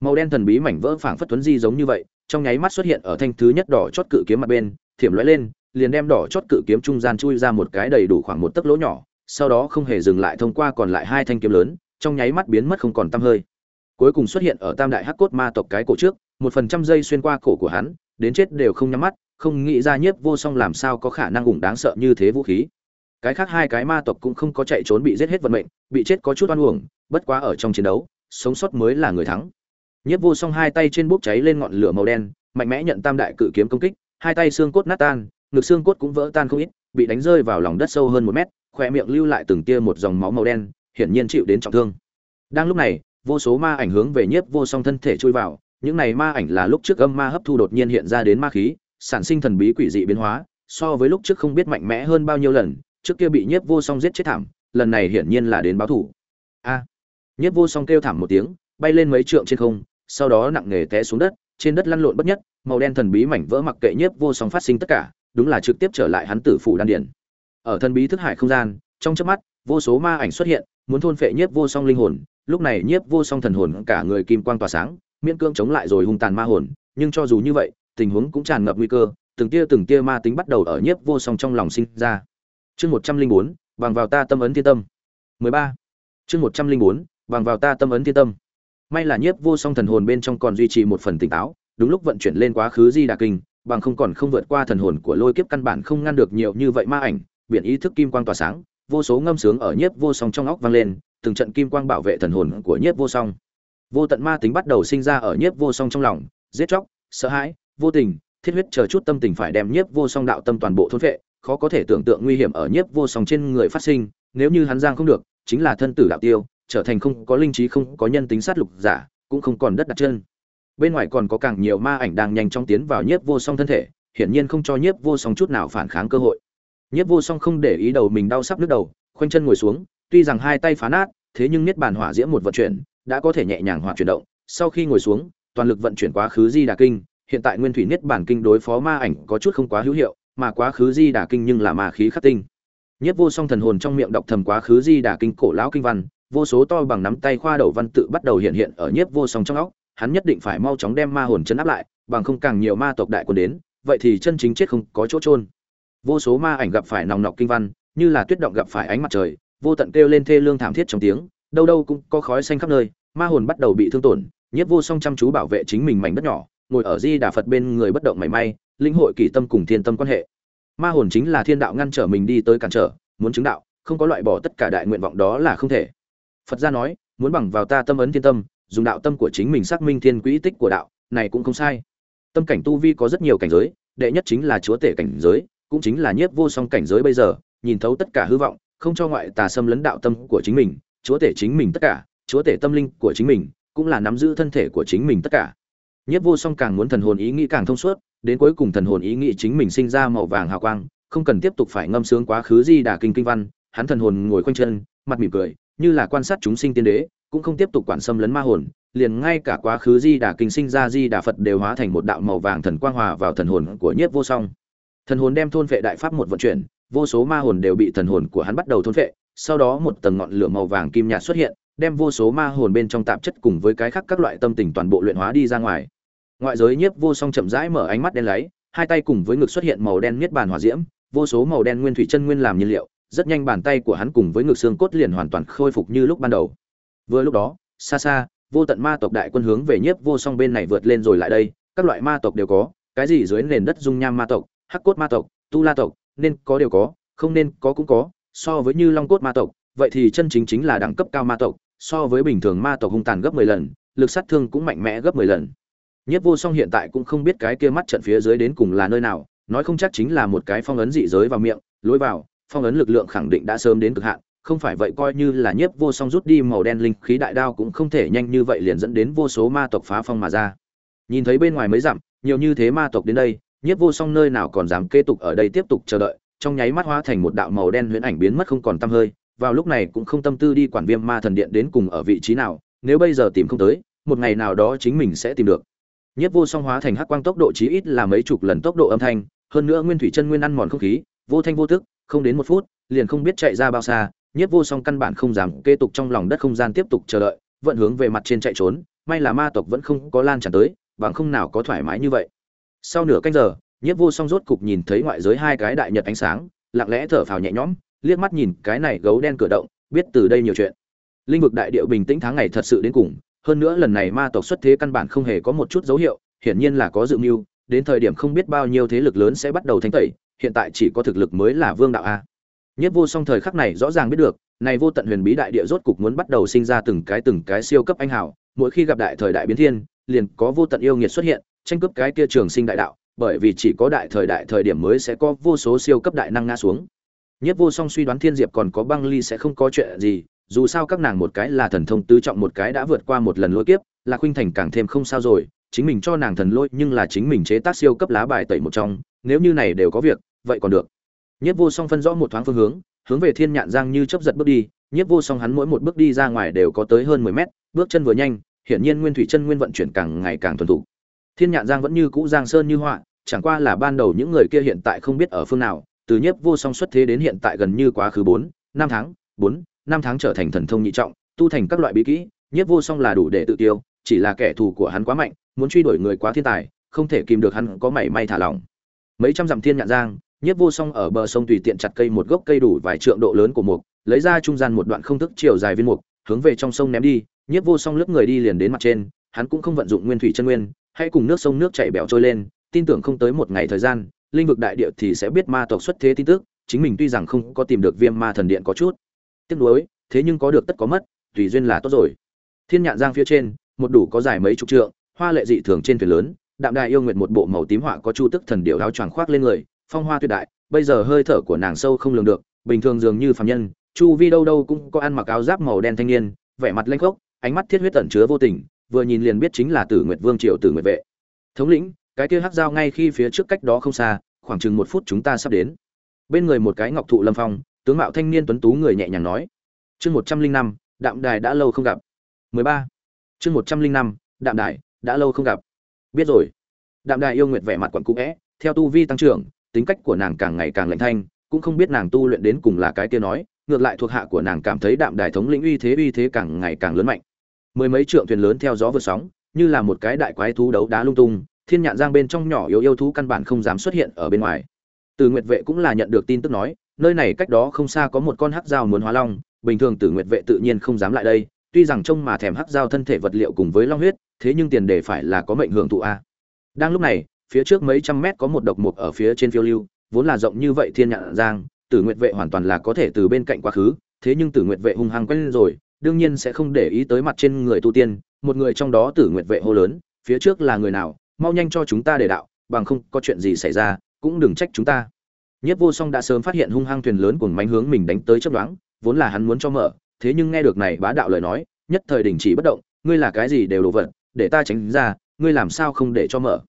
Màu đen thần bí mảnh vỡ phảng phất tuấn di giống như vậy, trong nháy mắt xuất hiện ở thanh thứ nhất đỏ chót cự kiếm mặt bên, thiểm lóe lên, liền đem đỏ chót cự kiếm trung gian chui ra một cái đầy đủ khoảng một tấc lỗ nhỏ sau đó không hề dừng lại thông qua còn lại hai thanh kiếm lớn, trong nháy mắt biến mất không còn tăm hơi. Cuối cùng xuất hiện ở tam đại hắc cốt ma tộc cái cổ trước, một phần trăm giây xuyên qua cổ của hắn, đến chết đều không nhắm mắt, không nghĩ ra nhiếp vô song làm sao có khả năng ủng đáng sợ như thế vũ khí. Cái khác hai cái ma tộc cũng không có chạy trốn bị giết hết vận mệnh, bị chết có chút oan uổng, bất quá ở trong chiến đấu, sống sót mới là người thắng. Nhiếp vô song hai tay trên bốc cháy lên ngọn lửa màu đen, mạnh mẽ nhận tam đại cự kiếm công kích, hai tay xương cốt nát tan, ngực xương cốt cũng vỡ tan không ít, bị đánh rơi vào lòng đất sâu hơn một mét khoe miệng lưu lại từng tia một dòng máu màu đen, hiển nhiên chịu đến trọng thương. Đang lúc này, vô số ma ảnh hướng về nhiếp vô song thân thể chui vào, những này ma ảnh là lúc trước âm ma hấp thu đột nhiên hiện ra đến ma khí, sản sinh thần bí quỷ dị biến hóa, so với lúc trước không biết mạnh mẽ hơn bao nhiêu lần, trước kia bị nhiếp vô song giết chết thảm, lần này hiển nhiên là đến báo thủ a! Nhiếp vô song kêu thảm một tiếng, bay lên mấy trượng trên không, sau đó nặng nề té xuống đất, trên đất lăn lộn bất nhất, màu đen thần bí mảnh vỡ mặc kệ nhiếp vô song phát sinh tất cả, đúng là trực tiếp trở lại hắn tử phủ đan điền ở thần bí thức hải không gian, trong chớp mắt, vô số ma ảnh xuất hiện, muốn thôn phệ nhiếp vô song linh hồn. Lúc này nhiếp vô song thần hồn cả người kim quang tỏa sáng, miễn cưỡng chống lại rồi hung tàn ma hồn. Nhưng cho dù như vậy, tình huống cũng tràn ngập nguy cơ, từng tia từng tia ma tính bắt đầu ở nhiếp vô song trong lòng sinh ra. Chương một trăm linh bốn, bằng vào ta tâm ấn thiên tâm. Mười ba. Chương một trăm linh bốn, bằng vào ta tâm ấn thiên tâm. May là nhiếp vô song thần hồn bên trong còn duy trì một phần tỉnh táo, đúng lúc vận chuyển lên quá khứ di đà kinh, bằng không còn không vượt qua thần hồn của lôi kiếp căn bản không ngăn được nhiều như vậy ma ảnh biển ý thức kim quang tỏa sáng, vô số ngâm sướng ở nhiếp vô song trong óc vang lên, từng trận kim quang bảo vệ thần hồn của nhiếp vô song. Vô tận ma tính bắt đầu sinh ra ở nhiếp vô song trong lòng, giết chóc, sợ hãi, vô tình, thiết huyết chờ chút tâm tình phải đem nhiếp vô song đạo tâm toàn bộ thôn vệ khó có thể tưởng tượng nguy hiểm ở nhiếp vô song trên người phát sinh, nếu như hắn giang không được, chính là thân tử đạo tiêu, trở thành không có linh trí, không có nhân tính sát lục giả, cũng không còn đất đặt chân. Bên ngoài còn có càng nhiều ma ảnh đang nhanh chóng tiến vào nhiếp vô song thân thể, hiển nhiên không cho nhiếp vô song chút nào phản kháng cơ hội nhiếp vô song không để ý đầu mình đau sắp nước đầu, khoanh chân ngồi xuống, tuy rằng hai tay phá nát, thế nhưng niết bàn hỏa diễm một vận chuyển, đã có thể nhẹ nhàng hoạt chuyển động. Sau khi ngồi xuống, toàn lực vận chuyển quá khứ di đà kinh, hiện tại nguyên thủy niết bàn kinh đối phó ma ảnh có chút không quá hữu hiệu, mà quá khứ di đà kinh nhưng là ma khí khắc tinh. Nhất vô song thần hồn trong miệng đọc thầm quá khứ di đà kinh cổ lão kinh văn, vô số to bằng nắm tay khoa đầu văn tự bắt đầu hiện hiện ở nhất vô song trong óc, hắn nhất định phải mau chóng đem ma hồn trấn áp lại, bằng không càng nhiều ma tộc đại quân đến, vậy thì chân chính chết không có chỗ trôn vô số ma ảnh gặp phải nòng nọc kinh văn, như là tuyết động gặp phải ánh mặt trời, vô tận kêu lên thê lương thảm thiết trong tiếng, đâu đâu cũng có khói xanh khắp nơi, ma hồn bắt đầu bị thương tổn, nhiếp vô song chăm chú bảo vệ chính mình mảnh đất nhỏ, ngồi ở di đà phật bên người bất động mảy may, linh hội kỳ tâm cùng thiên tâm quan hệ. Ma hồn chính là thiên đạo ngăn trở mình đi tới cản trở, muốn chứng đạo, không có loại bỏ tất cả đại nguyện vọng đó là không thể. Phật gia nói, muốn bằng vào ta tâm ấn thiên tâm, dùng đạo tâm của chính mình xác minh thiên quỹ tích của đạo, này cũng không sai. Tâm cảnh tu vi có rất nhiều cảnh giới, đệ nhất chính là chúa tể cảnh giới cũng chính là nhiếp vô song cảnh giới bây giờ, nhìn thấu tất cả hư vọng, không cho ngoại tà xâm lấn đạo tâm của chính mình, chúa tể chính mình tất cả, chúa tể tâm linh của chính mình, cũng là nắm giữ thân thể của chính mình tất cả. Nhiếp vô song càng muốn thần hồn ý nghĩ càng thông suốt, đến cuối cùng thần hồn ý nghĩ chính mình sinh ra màu vàng hào quang, không cần tiếp tục phải ngâm sướng quá khứ di đà kinh kinh văn, hắn thần hồn ngồi quanh chân, mặt mỉm cười, như là quan sát chúng sinh tiên đế, cũng không tiếp tục quản xâm lấn ma hồn, liền ngay cả quá khứ di đà kinh sinh ra di đà phật đều hóa thành một đạo màu vàng thần quang hòa vào thần hồn của nhiếp vô song thần hồn đem thôn vệ đại pháp một vận chuyển, vô số ma hồn đều bị thần hồn của hắn bắt đầu thôn vệ, sau đó một tầng ngọn lửa màu vàng kim nhạt xuất hiện, đem vô số ma hồn bên trong tạp chất cùng với cái khác các loại tâm tình toàn bộ luyện hóa đi ra ngoài. Ngoại giới nhiếp vô song chậm rãi mở ánh mắt đen láy, hai tay cùng với ngực xuất hiện màu đen miết bàn hòa diễm, vô số màu đen nguyên thủy chân nguyên làm nhiên liệu, rất nhanh bàn tay của hắn cùng với ngực xương cốt liền hoàn toàn khôi phục như lúc ban đầu. Vừa lúc đó, xa xa, vô tận ma tộc đại quân hướng về nhiếp vô song bên này vượt lên rồi lại đây, các loại ma tộc đều có, cái gì dưới nền đất dung nham ma tộc hắc cốt ma tộc, tu la tộc, nên có đều có, không nên có cũng có. So với như long cốt ma tộc, vậy thì chân chính chính là đẳng cấp cao ma tộc. So với bình thường ma tộc hung tàn gấp 10 lần, lực sát thương cũng mạnh mẽ gấp 10 lần. Nhất vô song hiện tại cũng không biết cái kia mắt trận phía dưới đến cùng là nơi nào, nói không chắc chính là một cái phong ấn dị giới vào miệng, lối vào, phong ấn lực lượng khẳng định đã sớm đến cực hạn. Không phải vậy coi như là nhiếp vô song rút đi màu đen linh khí đại đao cũng không thể nhanh như vậy liền dẫn đến vô số ma tộc phá phong mà ra. Nhìn thấy bên ngoài mấy dặm, nhiều như thế ma tộc đến đây nhiếp vô song nơi nào còn dám kế tục ở đây tiếp tục chờ đợi, trong nháy mắt hóa thành một đạo màu đen huyễn ảnh biến mất không còn tăm hơi. Vào lúc này cũng không tâm tư đi quản viêm ma thần điện đến cùng ở vị trí nào, nếu bây giờ tìm không tới, một ngày nào đó chính mình sẽ tìm được. Nhiếp vô song hóa thành hắc quang tốc độ chí ít là mấy chục lần tốc độ âm thanh, hơn nữa nguyên thủy chân nguyên ăn mòn không khí, vô thanh vô tức, không đến một phút, liền không biết chạy ra bao xa, nhiếp vô song căn bản không dám kế tục trong lòng đất không gian tiếp tục chờ đợi, vận hướng về mặt trên chạy trốn, may là ma tộc vẫn không có lan tràn tới, bằng không nào có thoải mái như vậy sau nửa canh giờ, nhiếp vô song rốt cục nhìn thấy ngoại giới hai cái đại nhật ánh sáng, lặng lẽ thở phào nhẹ nhõm, liếc mắt nhìn cái này gấu đen cửa động, biết từ đây nhiều chuyện. Linh vực đại điệu bình tĩnh tháng ngày thật sự đến cùng, hơn nữa lần này ma tộc xuất thế căn bản không hề có một chút dấu hiệu, hiển nhiên là có dự mưu, đến thời điểm không biết bao nhiêu thế lực lớn sẽ bắt đầu thanh tẩy, hiện tại chỉ có thực lực mới là vương đạo a. Nhất vô song thời khắc này rõ ràng biết được, này vô tận huyền bí đại địa rốt cục muốn bắt đầu sinh ra từng cái từng cái siêu cấp anh hào, mỗi khi gặp đại thời đại biến thiên, liền có vô tận yêu nghiệt xuất hiện tranh cướp cái kia trường sinh đại đạo, bởi vì chỉ có đại thời đại thời điểm mới sẽ có vô số siêu cấp đại năng ngã xuống. Nhất vô song suy đoán thiên diệp còn có băng ly sẽ không có chuyện gì, dù sao các nàng một cái là thần thông tứ trọng một cái đã vượt qua một lần lỗi kiếp, là khuynh thành càng thêm không sao rồi, chính mình cho nàng thần lôi nhưng là chính mình chế tác siêu cấp lá bài tẩy một trong, nếu như này đều có việc, vậy còn được. Nhất vô song phân rõ một thoáng phương hướng hướng về thiên nhạn giang như chấp giật bước đi, nhất vô song hắn mỗi một bước đi ra ngoài đều có tới hơn mười mét, bước chân vừa nhanh, hiển nhiên nguyên thủy chân nguyên vận chuyển càng ngày càng thuần thục thiên nhạn giang vẫn như cũ giang sơn như họa, chẳng qua là ban đầu những người kia hiện tại không biết ở phương nào, từ Nhiếp vô song xuất thế đến hiện tại gần như quá khứ bốn, năm tháng, bốn, năm tháng trở thành thần thông nhị trọng, tu thành các loại bí kỹ, Nhiếp vô song là đủ để tự tiêu, chỉ là kẻ thù của hắn quá mạnh, muốn truy đuổi người quá thiên tài, không thể kìm được hắn có mảy may thả lỏng. Mấy trăm dặm thiên nhạn giang, Nhiếp vô song ở bờ sông tùy tiện chặt cây một gốc cây đủ vài trượng độ lớn của mục, lấy ra trung gian một đoạn không thức chiều dài viên mục, hướng về trong sông ném đi, Nhiếp vô song lướt người đi liền đến mặt trên, hắn cũng không vận dụng nguyên thủy chân nguyên hãy cùng nước sông nước chảy bẻo trôi lên, tin tưởng không tới một ngày thời gian, linh vực đại địa thì sẽ biết ma tộc xuất thế tin tức, chính mình tuy rằng không có tìm được viêm ma thần điện có chút. Tiếc nuối, thế nhưng có được tất có mất, tùy duyên là tốt rồi. Thiên nhạn giang phía trên, một đủ có dài mấy chục trượng, hoa lệ dị thường trên thuyền lớn, đạm đài yêu nguyệt một bộ màu tím họa có chu tức thần điệu áo choàng khoác lên người, phong hoa tuyệt đại, bây giờ hơi thở của nàng sâu không lường được, bình thường dường như phàm nhân, chu vi đâu đâu cũng có ăn mặc áo giáp màu đen thanh niên, vẻ mặt lênh khốc, ánh mắt thiết huyết tẩn chứa vô tình vừa nhìn liền biết chính là tử nguyệt vương triều tử nguyệt vệ. Thống lĩnh, cái kia hắc dao ngay khi phía trước cách đó không xa, khoảng chừng một phút chúng ta sắp đến. Bên người một cái ngọc thụ lâm phong, tướng mạo thanh niên tuấn tú người nhẹ nhàng nói, chương một trăm linh năm, đạm đài đã lâu không gặp. Mười ba. Chương một trăm linh năm, đạm đài đã lâu không gặp. Biết rồi. Đạm đài yêu nguyệt vẻ mặt quặn cũ vẽ theo tu vi tăng trưởng, tính cách của nàng càng ngày càng lạnh thanh, cũng không biết nàng tu luyện đến cùng là cái kia nói, ngược lại thuộc hạ của nàng cảm thấy đạm đài thống lĩnh uy thế uy thế càng ngày càng lớn mạnh mười mấy trượng thuyền lớn theo gió vượt sóng, như là một cái đại quái thú đấu đá lung tung, thiên nhạn giang bên trong nhỏ yếu yêu thú căn bản không dám xuất hiện ở bên ngoài. Từ nguyệt vệ cũng là nhận được tin tức nói, nơi này cách đó không xa có một con hắc dao muốn hóa long, bình thường tử nguyệt vệ tự nhiên không dám lại đây, tuy rằng trông mà thèm hắc dao thân thể vật liệu cùng với long huyết, thế nhưng tiền đề phải là có mệnh hưởng thụ a. Đang lúc này, phía trước mấy trăm mét có một độc mục ở phía trên phiêu lưu, vốn là rộng như vậy thiên nhạn giang tử nguyệt vệ hoàn toàn là có thể từ bên cạnh quá khứ, thế nhưng tử nguyệt vệ hung hăng quen rồi đương nhiên sẽ không để ý tới mặt trên người tu tiên, một người trong đó tử nguyệt vệ hô lớn, phía trước là người nào, mau nhanh cho chúng ta để đạo, bằng không có chuyện gì xảy ra, cũng đừng trách chúng ta. Nhất vô song đã sớm phát hiện hung hăng thuyền lớn cuồng mánh hướng mình đánh tới chớp đoán vốn là hắn muốn cho mở, thế nhưng nghe được này bá đạo lời nói, nhất thời đình chỉ bất động, ngươi là cái gì đều đồ vật, để ta tránh ra, ngươi làm sao không để cho mở.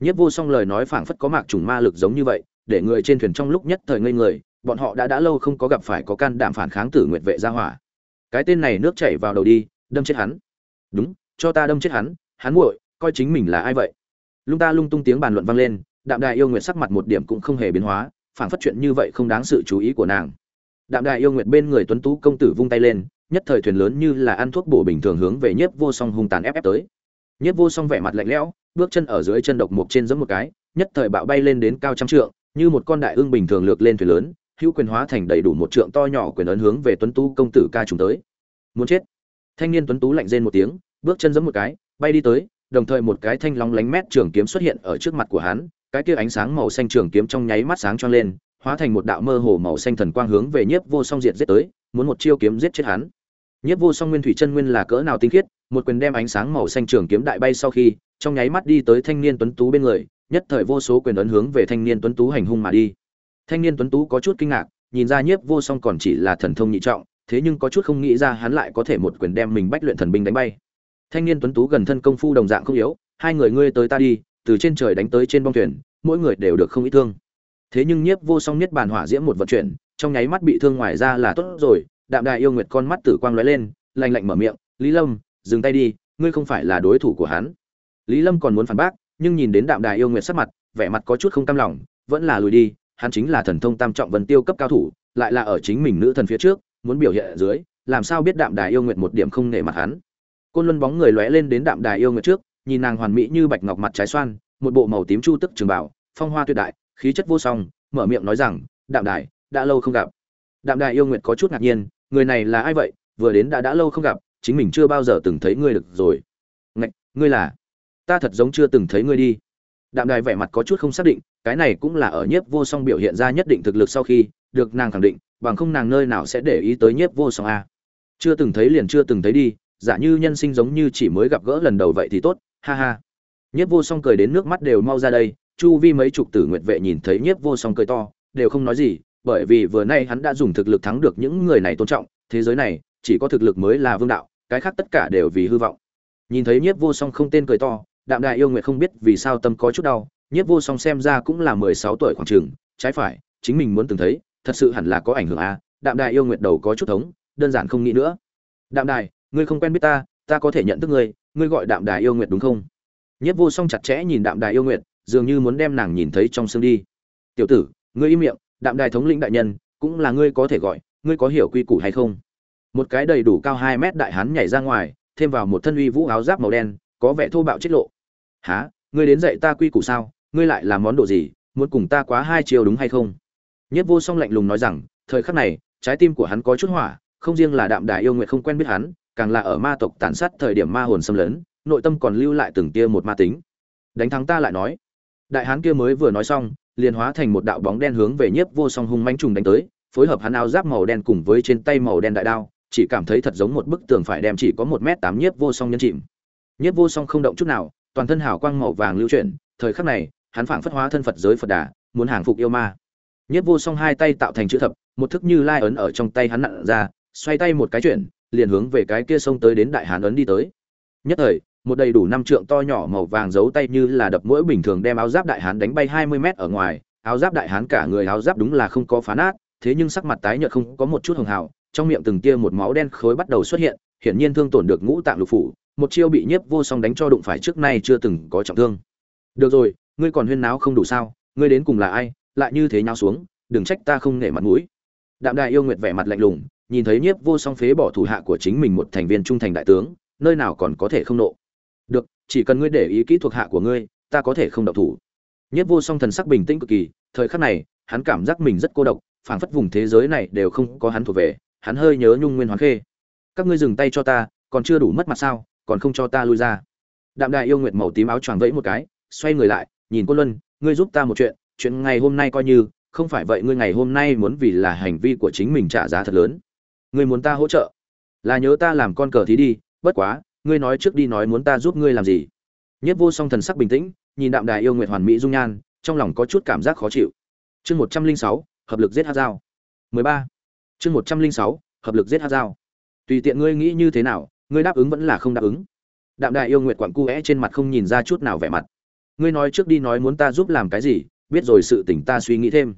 Nhất vô song lời nói phảng phất có mạc trùng ma lực giống như vậy, để người trên thuyền trong lúc nhất thời ngây người, bọn họ đã đã lâu không có gặp phải có can đảm phản kháng tử nguyệt vệ gia hỏa cái tên này nước chảy vào đầu đi, đâm chết hắn. Đúng, cho ta đâm chết hắn hắn muội, coi chính mình là ai vậy? Lung ta lung tung tiếng bàn luận vang lên, đạm đài yêu nguyệt sắc mặt một điểm cũng không hề biến hóa, phảng phát chuyện như vậy không đáng sự chú ý của nàng. Đạm đài yêu nguyệt bên người tuấn tú công tử vung tay lên, nhất thời thuyền lớn như là ăn thuốc bổ bình thường hướng về nhiếp vô song hung tàn ép ép tới. Nhiếp vô song vẻ mặt lạnh lẽo, bước chân ở dưới chân độc mộc trên giẫm một cái, nhất thời bạo bay lên đến cao trăm trượng, như một con đại ương bình thường lược lên thuyền lớn hữu quyền hóa thành đầy đủ một trượng to nhỏ quyền ấn hướng về tuấn tú công tử ca trùng tới. Muốn chết. Thanh niên tuấn tú lạnh rên một tiếng, bước chân giẫm một cái, bay đi tới, đồng thời một cái thanh long lánh mét trường kiếm xuất hiện ở trước mặt của hắn, cái kia ánh sáng màu xanh trường kiếm trong nháy mắt sáng cho lên, hóa thành một đạo mơ hồ màu xanh thần quang hướng về nhiếp vô song diệt giết tới, muốn một chiêu kiếm giết chết hắn. Nhiếp vô song nguyên thủy chân nguyên là cỡ nào tinh khiết, một quyền đem ánh sáng màu xanh trường kiếm đại bay sau khi, trong nháy mắt đi tới thanh niên tuấn tú bên người, nhất thời vô số quyền ấn hướng về thanh niên tuấn tú hành hung mà đi thanh niên tuấn tú có chút kinh ngạc, nhìn ra nhiếp vô song còn chỉ là thần thông nhị trọng, thế nhưng có chút không nghĩ ra hắn lại có thể một quyền đem mình bách luyện thần binh đánh bay. Thanh niên tuấn tú gần thân công phu đồng dạng không yếu, hai người ngươi tới ta đi, từ trên trời đánh tới trên bong thuyền, mỗi người đều được không ít thương. Thế nhưng nhiếp vô song nhất bản hỏa diễm một vận chuyển, trong nháy mắt bị thương ngoài ra là tốt rồi, đạm đại yêu nguyệt con mắt tử quang lóe lên, lạnh lạnh mở miệng, lý lâm, dừng tay đi, ngươi không phải là đối thủ của hắn. Lý lâm còn muốn phản bác, nhưng nhìn đến đạm đại yêu nguyệt sắc mặt, vẻ mặt có chút không cam lòng, vẫn là lùi đi hắn chính là thần thông tam trọng vân tiêu cấp cao thủ, lại là ở chính mình nữ thần phía trước, muốn biểu hiện ở dưới, làm sao biết đạm đài yêu nguyệt một điểm không nể mặt hắn. Côn luân bóng người lóe lên đến đạm đài yêu nguyệt trước, nhìn nàng hoàn mỹ như bạch ngọc mặt trái xoan, một bộ màu tím chu tức trường bảo phong hoa tuyệt đại, khí chất vô song, mở miệng nói rằng, đạm đài, đã lâu không gặp. Đạm đài yêu nguyệt có chút ngạc nhiên, người này là ai vậy? Vừa đến đã đã lâu không gặp, chính mình chưa bao giờ từng thấy ngươi được rồi. Ngạch, ngươi là? Ta thật giống chưa từng thấy ngươi đi đạm đài vẻ mặt có chút không xác định, cái này cũng là ở nhiếp vô song biểu hiện ra nhất định thực lực sau khi được nàng khẳng định, bằng không nàng nơi nào sẽ để ý tới nhiếp vô song a. Chưa từng thấy liền chưa từng thấy đi, giả như nhân sinh giống như chỉ mới gặp gỡ lần đầu vậy thì tốt, ha ha. Nhiếp vô song cười đến nước mắt đều mau ra đây, chu vi mấy chục tử nguyệt vệ nhìn thấy nhiếp vô song cười to, đều không nói gì, bởi vì vừa nay hắn đã dùng thực lực thắng được những người này tôn trọng, thế giới này, chỉ có thực lực mới là vương đạo, cái khác tất cả đều vì hư vọng. Nhìn thấy nhiếp vô song không tên cười to đạm đại yêu nguyệt không biết vì sao tâm có chút đau, nhiếp vô song xem ra cũng là mười sáu tuổi khoảng trường trái phải, chính mình muốn từng thấy, thật sự hẳn là có ảnh hưởng à đạm đại yêu nguyệt đầu có chút thống, đơn giản không nghĩ nữa. Đạm đại ngươi không quen biết ta ta có thể nhận thức ngươi ngươi gọi đạm đại yêu nguyệt đúng không? Nhiếp vô song chặt chẽ nhìn đạm đại yêu nguyệt, dường như muốn đem nàng nhìn thấy trong xương đi. Tiểu tử, ngươi im miệng, đạm đại thống lĩnh đại nhân, cũng là ngươi có thể gọi, ngươi có hiểu quy củ hay không? Một cái đầy đủ cao hai mét đại hán nhảy ra ngoài, thêm vào một thân uy vũ áo giáp màu đen có vẻ thô bạo chết lộ. Há ngươi đến dạy ta quy củ sao? Ngươi lại làm món đồ gì? Muốn cùng ta quá hai chiều đúng hay không? Nhất vô song lạnh lùng nói rằng, thời khắc này, trái tim của hắn có chút hỏa, không riêng là đạm đại yêu nguyện không quen biết hắn, càng là ở ma tộc tàn sát thời điểm ma hồn xâm lấn, nội tâm còn lưu lại từng tia một ma tính. Đánh thắng ta lại nói. Đại hán kia mới vừa nói xong, liền hóa thành một đạo bóng đen hướng về nhiếp vô song hung manh trùng đánh tới, phối hợp hắn áo giáp màu đen cùng với trên tay màu đen đại đao, chỉ cảm thấy thật giống một bức tường phải đem chỉ có một m tám nhiếp vô song nhân chìm nhiếp vô song không động chút nào, toàn thân hào quang màu vàng lưu chuyển, thời khắc này, hắn phảng phất hóa thân phật giới phật đà, muốn hàng phục yêu ma. Nhất vô song hai tay tạo thành chữ thập, một thức như lai ấn ở trong tay hắn nặn ra, xoay tay một cái chuyển, liền hướng về cái kia sông tới đến đại hán ấn đi tới. Nhất thời, một đầy đủ năm trượng to nhỏ màu vàng giấu tay như là đập mũi bình thường đem áo giáp đại hán đánh bay hai mươi mét ở ngoài, áo giáp đại hán cả người áo giáp đúng là không có phá nát, thế nhưng sắc mặt tái nhợt không có một chút hường hào, trong miệng từng tia một máu đen khối bắt đầu xuất hiện, hiển nhiên thương tổn được ngũ tạng lục phủ một chiêu bị nhiếp vô song đánh cho đụng phải trước nay chưa từng có trọng thương. Được rồi, ngươi còn huyên náo không đủ sao, ngươi đến cùng là ai, lại như thế nhau xuống, đừng trách ta không nể mặt mũi. Đạm đại yêu nguyệt vẻ mặt lạnh lùng, nhìn thấy nhiếp vô song phế bỏ thủ hạ của chính mình một thành viên trung thành đại tướng, nơi nào còn có thể không nộ. Được, chỉ cần ngươi để ý kỹ thuộc hạ của ngươi, ta có thể không động thủ. Nhất vô song thần sắc bình tĩnh cực kỳ, thời khắc này, hắn cảm giác mình rất cô độc, phảng phất vùng thế giới này đều không có hắn thuộc về, hắn hơi nhớ nhung nguyên hoàng khê. Các ngươi dừng tay cho ta, còn chưa đủ mất mặt sao? Còn không cho ta lui ra. Đạm đại yêu nguyệt màu tím áo choàng vẫy một cái, xoay người lại, nhìn cô luân, ngươi giúp ta một chuyện chuyện ngày hôm nay coi như, không phải vậy ngươi ngày hôm nay muốn vì là hành vi của chính mình trả giá thật lớn. Ngươi muốn ta hỗ trợ? Là nhớ ta làm con cờ thí đi, bất quá, ngươi nói trước đi nói muốn ta giúp ngươi làm gì? Nhất vô song thần sắc bình tĩnh, nhìn đạm đài yêu nguyệt hoàn mỹ dung nhan, trong lòng có chút cảm giác khó chịu. Chương một trăm linh sáu, hợp lực giết hát dao mười ba. Chương một trăm linh sáu, hợp lực giết hát dao tùy tiện ngươi nghĩ như thế nào ngươi đáp ứng vẫn là không đáp ứng. Đạm đại yêu nguyệt quặn cu é trên mặt không nhìn ra chút nào vẻ mặt. Ngươi nói trước đi nói muốn ta giúp làm cái gì, biết rồi sự tỉnh ta suy nghĩ thêm.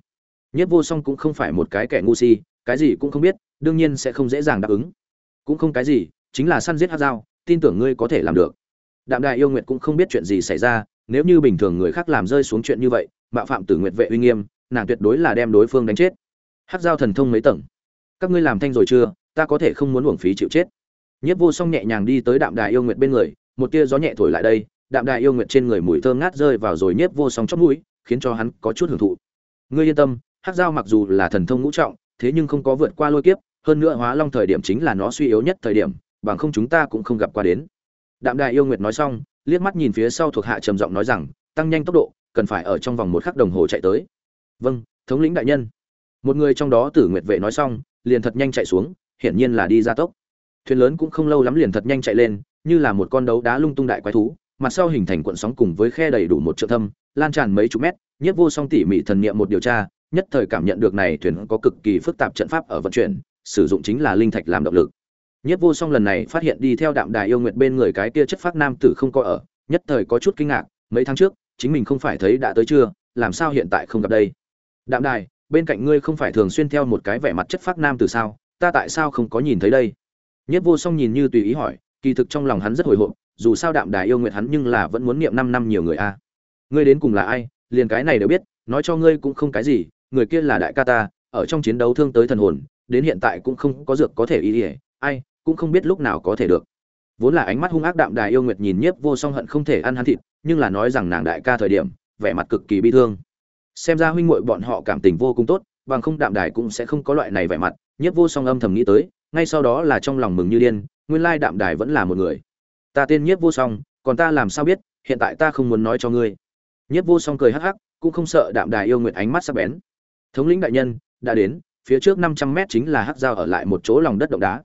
Nhất vô song cũng không phải một cái kẻ ngu si, cái gì cũng không biết, đương nhiên sẽ không dễ dàng đáp ứng. Cũng không cái gì, chính là săn giết hát dao, tin tưởng ngươi có thể làm được. Đạm đại yêu nguyệt cũng không biết chuyện gì xảy ra, nếu như bình thường người khác làm rơi xuống chuyện như vậy mạo phạm tử nguyệt vệ uy nghiêm, nàng tuyệt đối là đem đối phương đánh chết. Hát dao thần thông mấy tầng. Các ngươi làm thanh rồi chưa, ta có thể không muốn uổng phí chịu chết. Nhiếp vô song nhẹ nhàng đi tới đạm đài yêu nguyệt bên người, một tia gió nhẹ thổi lại đây, đạm đài yêu nguyệt trên người mùi thơm ngát rơi vào rồi nhiếp vô song chót mũi, khiến cho hắn có chút hưởng thụ. Ngươi yên tâm, hắc giao mặc dù là thần thông ngũ trọng, thế nhưng không có vượt qua lôi kiếp, hơn nữa hóa long thời điểm chính là nó suy yếu nhất thời điểm, bằng không chúng ta cũng không gặp qua đến. Đạm đài yêu nguyệt nói xong, liếc mắt nhìn phía sau thuộc hạ trầm giọng nói rằng, tăng nhanh tốc độ, cần phải ở trong vòng một khắc đồng hồ chạy tới. Vâng thống lĩnh đại nhân. Một người trong đó tử nguyệt vệ nói xong, liền thật nhanh chạy xuống, hiển nhiên là đi ra tốc thuyền lớn cũng không lâu lắm liền thật nhanh chạy lên, như là một con đấu đá lung tung đại quái thú, mặt sau hình thành cuộn sóng cùng với khe đầy đủ một trượng thâm, lan tràn mấy chục mét, nhiếp vô song tỉ mỉ thần niệm một điều tra, nhất thời cảm nhận được này thuyền có cực kỳ phức tạp trận pháp ở vận chuyển, sử dụng chính là linh thạch làm động lực. Nhất vô song lần này phát hiện đi theo đạm đài yêu nguyệt bên người cái kia chất phát nam tử không có ở, nhất thời có chút kinh ngạc, mấy tháng trước, chính mình không phải thấy đã tới chưa, làm sao hiện tại không gặp đây? Đạm đài, bên cạnh ngươi không phải thường xuyên theo một cái vẻ mặt chất phát nam tử sao, ta tại sao không có nhìn thấy đây? Nhất vô song nhìn như tùy ý hỏi, kỳ thực trong lòng hắn rất hồi hộp, dù sao đạm đài yêu nguyệt hắn nhưng là vẫn muốn niệm năm năm nhiều người a. Ngươi đến cùng là ai, liền cái này đều biết, nói cho ngươi cũng không cái gì, người kia là đại ca ta, ở trong chiến đấu thương tới thần hồn, đến hiện tại cũng không có dược có thể y ỉa ai, cũng không biết lúc nào có thể được. Vốn là ánh mắt hung ác đạm đài yêu nguyệt nhìn nhiếp vô song hận không thể ăn hắn thịt, nhưng là nói rằng nàng đại ca thời điểm, vẻ mặt cực kỳ bi thương. Xem ra huynh muội bọn họ cảm tình vô cùng tốt, bằng không đạm đài cũng sẽ không có loại này vẻ mặt nhiếp vô song âm thầm nghĩ tới ngay sau đó là trong lòng mừng như điên, nguyên lai đạm đài vẫn là một người. Ta tên nhiếp vô song, còn ta làm sao biết, hiện tại ta không muốn nói cho ngươi. Nhiếp vô song cười hắc hắc, cũng không sợ đạm đài yêu nguyệt ánh mắt sắc bén. Thống lĩnh đại nhân, đã đến, phía trước năm trăm mét chính là hắc dao ở lại một chỗ lòng đất động đá.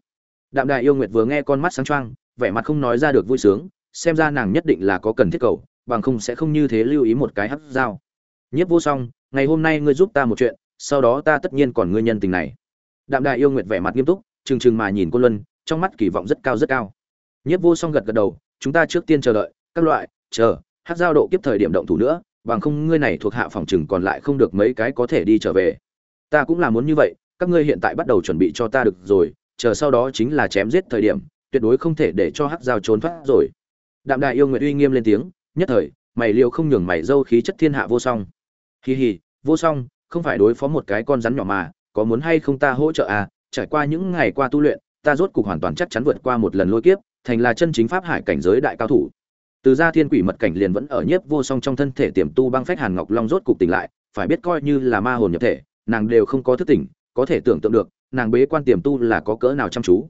Đạm đài yêu nguyệt vừa nghe con mắt sáng choang, vẻ mặt không nói ra được vui sướng, xem ra nàng nhất định là có cần thiết cầu, bằng không sẽ không như thế lưu ý một cái hắc dao nhiếp vô song, ngày hôm nay ngươi giúp ta một chuyện, sau đó ta tất nhiên còn ngươi nhân tình này. Đạm đại yêu nguyệt vẻ mặt nghiêm túc trừng trừng mà nhìn Côn luân, trong mắt kỳ vọng rất cao rất cao. Nhiếp vô song gật gật đầu, chúng ta trước tiên chờ đợi, các loại, chờ hắc Giao độ kiếp thời điểm động thủ nữa, bằng không ngươi này thuộc hạ phòng trừng còn lại không được mấy cái có thể đi trở về. Ta cũng là muốn như vậy, các ngươi hiện tại bắt đầu chuẩn bị cho ta được rồi, chờ sau đó chính là chém giết thời điểm, tuyệt đối không thể để cho hắc Giao trốn thoát rồi. Đạm đại yêu nguyệt uy nghiêm lên tiếng, nhất thời, mày liều không nhường mày dâu khí chất thiên hạ vô song. Hi hì, vô song, không phải đối phó một cái con rắn nhỏ mà, có muốn hay không ta hỗ trợ à? Trải qua những ngày qua tu luyện, ta rốt cục hoàn toàn chắc chắn vượt qua một lần lôi kiếp, thành là chân chính pháp hải cảnh giới đại cao thủ. Từ gia thiên quỷ mật cảnh liền vẫn ở nhiếp vô song trong thân thể tiềm tu băng phách hàn ngọc long rốt cục tỉnh lại, phải biết coi như là ma hồn nhập thể, nàng đều không có thức tỉnh, có thể tưởng tượng được, nàng bế quan tiềm tu là có cỡ nào chăm chú.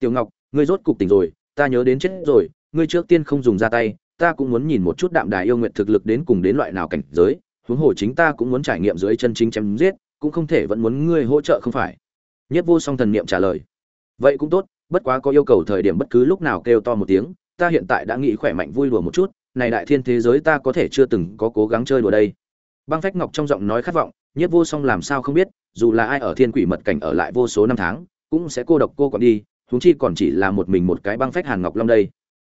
Tiểu ngọc, ngươi rốt cục tỉnh rồi, ta nhớ đến chết rồi, ngươi trước tiên không dùng ra tay, ta cũng muốn nhìn một chút đạm đài yêu nguyện thực lực đến cùng đến loại nào cảnh giới, huống hồ chính ta cũng muốn trải nghiệm dưới chân chính chém giết, cũng không thể vẫn muốn ngươi hỗ trợ không phải nhất vô song thần niệm trả lời. Vậy cũng tốt, bất quá có yêu cầu thời điểm bất cứ lúc nào kêu to một tiếng, ta hiện tại đã nghĩ khỏe mạnh vui đùa một chút, này đại thiên thế giới ta có thể chưa từng có cố gắng chơi đùa đây. Băng phách ngọc trong giọng nói khát vọng, nhất vô song làm sao không biết, dù là ai ở thiên quỷ mật cảnh ở lại vô số năm tháng, cũng sẽ cô độc cô quạnh đi, huống chi còn chỉ là một mình một cái băng phách hàn ngọc long đây.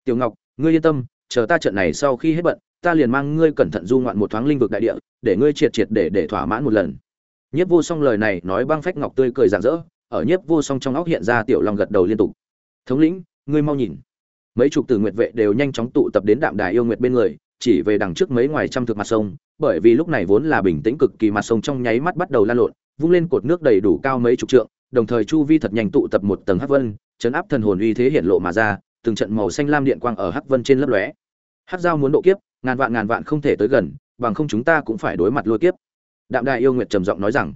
Tiểu ngọc, ngươi yên tâm, chờ ta trận này sau khi hết bận, ta liền mang ngươi cẩn thận du ngoạn một thoáng linh vực đại địa, để ngươi triệt triệt để để thỏa mãn một lần nhất vô song lời này nói băng phách ngọc tươi cười rạng rỡ, ở nhất vô song trong óc hiện ra tiểu long gật đầu liên tục. Thống lĩnh, ngươi mau nhìn. Mấy chục tử nguyệt vệ đều nhanh chóng tụ tập đến đạm đài yêu nguyệt bên người, chỉ về đằng trước mấy ngoài trăm thước mặt sông, bởi vì lúc này vốn là bình tĩnh cực kỳ mặt sông trong nháy mắt bắt đầu lan lộn, vung lên cột nước đầy đủ cao mấy chục trượng, đồng thời chu vi thật nhanh tụ tập một tầng hắc vân, chấn áp thần hồn uy thế hiện lộ mà ra, từng trận màu xanh lam điện quang ở hắc vân trên lấp lóe. Hắc giao muốn độ kiếp, ngàn vạn ngàn vạn không thể tới gần, bằng không chúng ta cũng phải đối mặt lôi kiếp đạm Đại yêu nguyệt trầm giọng nói rằng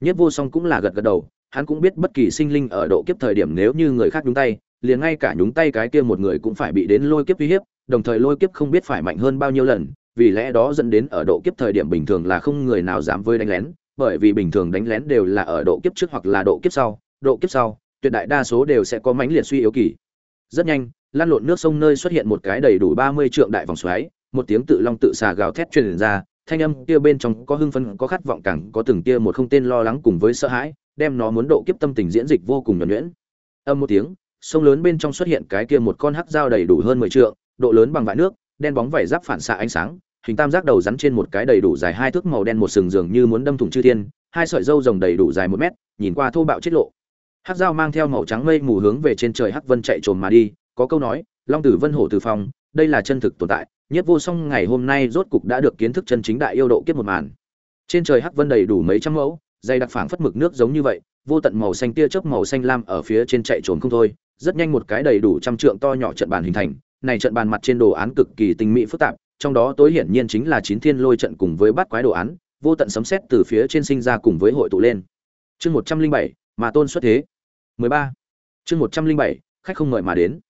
nhất vô song cũng là gật gật đầu, hắn cũng biết bất kỳ sinh linh ở độ kiếp thời điểm nếu như người khác nhúng tay, liền ngay cả nhúng tay cái kia một người cũng phải bị đến lôi kiếp uy hiếp, đồng thời lôi kiếp không biết phải mạnh hơn bao nhiêu lần, vì lẽ đó dẫn đến ở độ kiếp thời điểm bình thường là không người nào dám với đánh lén, bởi vì bình thường đánh lén đều là ở độ kiếp trước hoặc là độ kiếp sau, độ kiếp sau, tuyệt đại đa số đều sẽ có mãnh liệt suy yếu kỳ. Rất nhanh, lan lộn nước sông nơi xuất hiện một cái đầy đủ ba mươi trượng đại vòng xoáy, một tiếng tự long tự xà gào thét truyền ra thanh âm kia bên trong có hưng phấn, có khát vọng, càng có từng kia một không tên lo lắng cùng với sợ hãi, đem nó muốn độ kiếp tâm tình diễn dịch vô cùng nhuẩn nhuyễn. Âm một tiếng, sông lớn bên trong xuất hiện cái kia một con hắc dao đầy đủ hơn mười trượng, độ lớn bằng vải nước, đen bóng vảy giáp phản xạ ánh sáng, hình tam giác đầu rắn trên một cái đầy đủ dài hai thước màu đen một sừng dường như muốn đâm thủng chư thiên, hai sợi dâu rồng đầy đủ dài một mét, nhìn qua thô bạo chết lộ. Hắc dao mang theo màu trắng mây mù hướng về trên trời hắc vân chạy trồn mà đi, có câu nói, long tử vân hổ tử phong, đây là chân thực tồn tại nhất vô song ngày hôm nay rốt cục đã được kiến thức chân chính đại yêu độ kiếp một màn. Trên trời hắc vân đầy đủ mấy trăm mẫu, dày đặc phảng phất mực nước giống như vậy, vô tận màu xanh tia chớp màu xanh lam ở phía trên chạy trốn không thôi, rất nhanh một cái đầy đủ trăm trượng to nhỏ trận bàn hình thành. Này trận bàn mặt trên đồ án cực kỳ tinh mỹ phức tạp, trong đó tối hiển nhiên chính là chín thiên lôi trận cùng với bát quái đồ án, vô tận sấm sét từ phía trên sinh ra cùng với hội tụ lên. Chương một trăm linh bảy, mà tôn xuất thế. Mười ba. Chương một trăm linh bảy, khách không ngợi mà đến.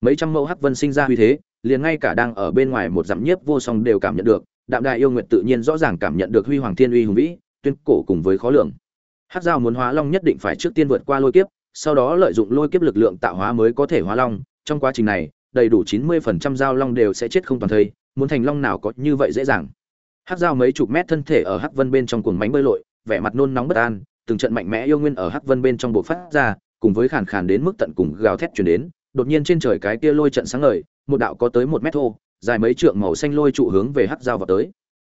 Mấy trăm mẫu hắc vân sinh ra uy thế liền ngay cả đang ở bên ngoài một dặm nhiếp vô song đều cảm nhận được, đạm đại yêu nguyệt tự nhiên rõ ràng cảm nhận được huy hoàng thiên uy hùng vĩ, tuyên cổ cùng với khó lường. Hắc giao muốn hóa long nhất định phải trước tiên vượt qua lôi kiếp, sau đó lợi dụng lôi kiếp lực lượng tạo hóa mới có thể hóa long. Trong quá trình này, đầy đủ chín mươi phần trăm giao long đều sẽ chết không toàn thây, muốn thành long nào có như vậy dễ dàng. Hắc giao mấy chục mét thân thể ở hắc vân bên trong cuồng mánh bơi lội, vẻ mặt nôn nóng bất an, từng trận mạnh mẽ yêu nguyên ở hắc vân bên trong bộ phát ra, cùng với khàn khàn đến mức tận cùng gào thét chuyển đến, đột nhiên trên trời cái kia lôi trận sáng ngời một đạo có tới một mét thô, dài mấy trượng màu xanh lôi trụ hướng về hắc dao vào tới.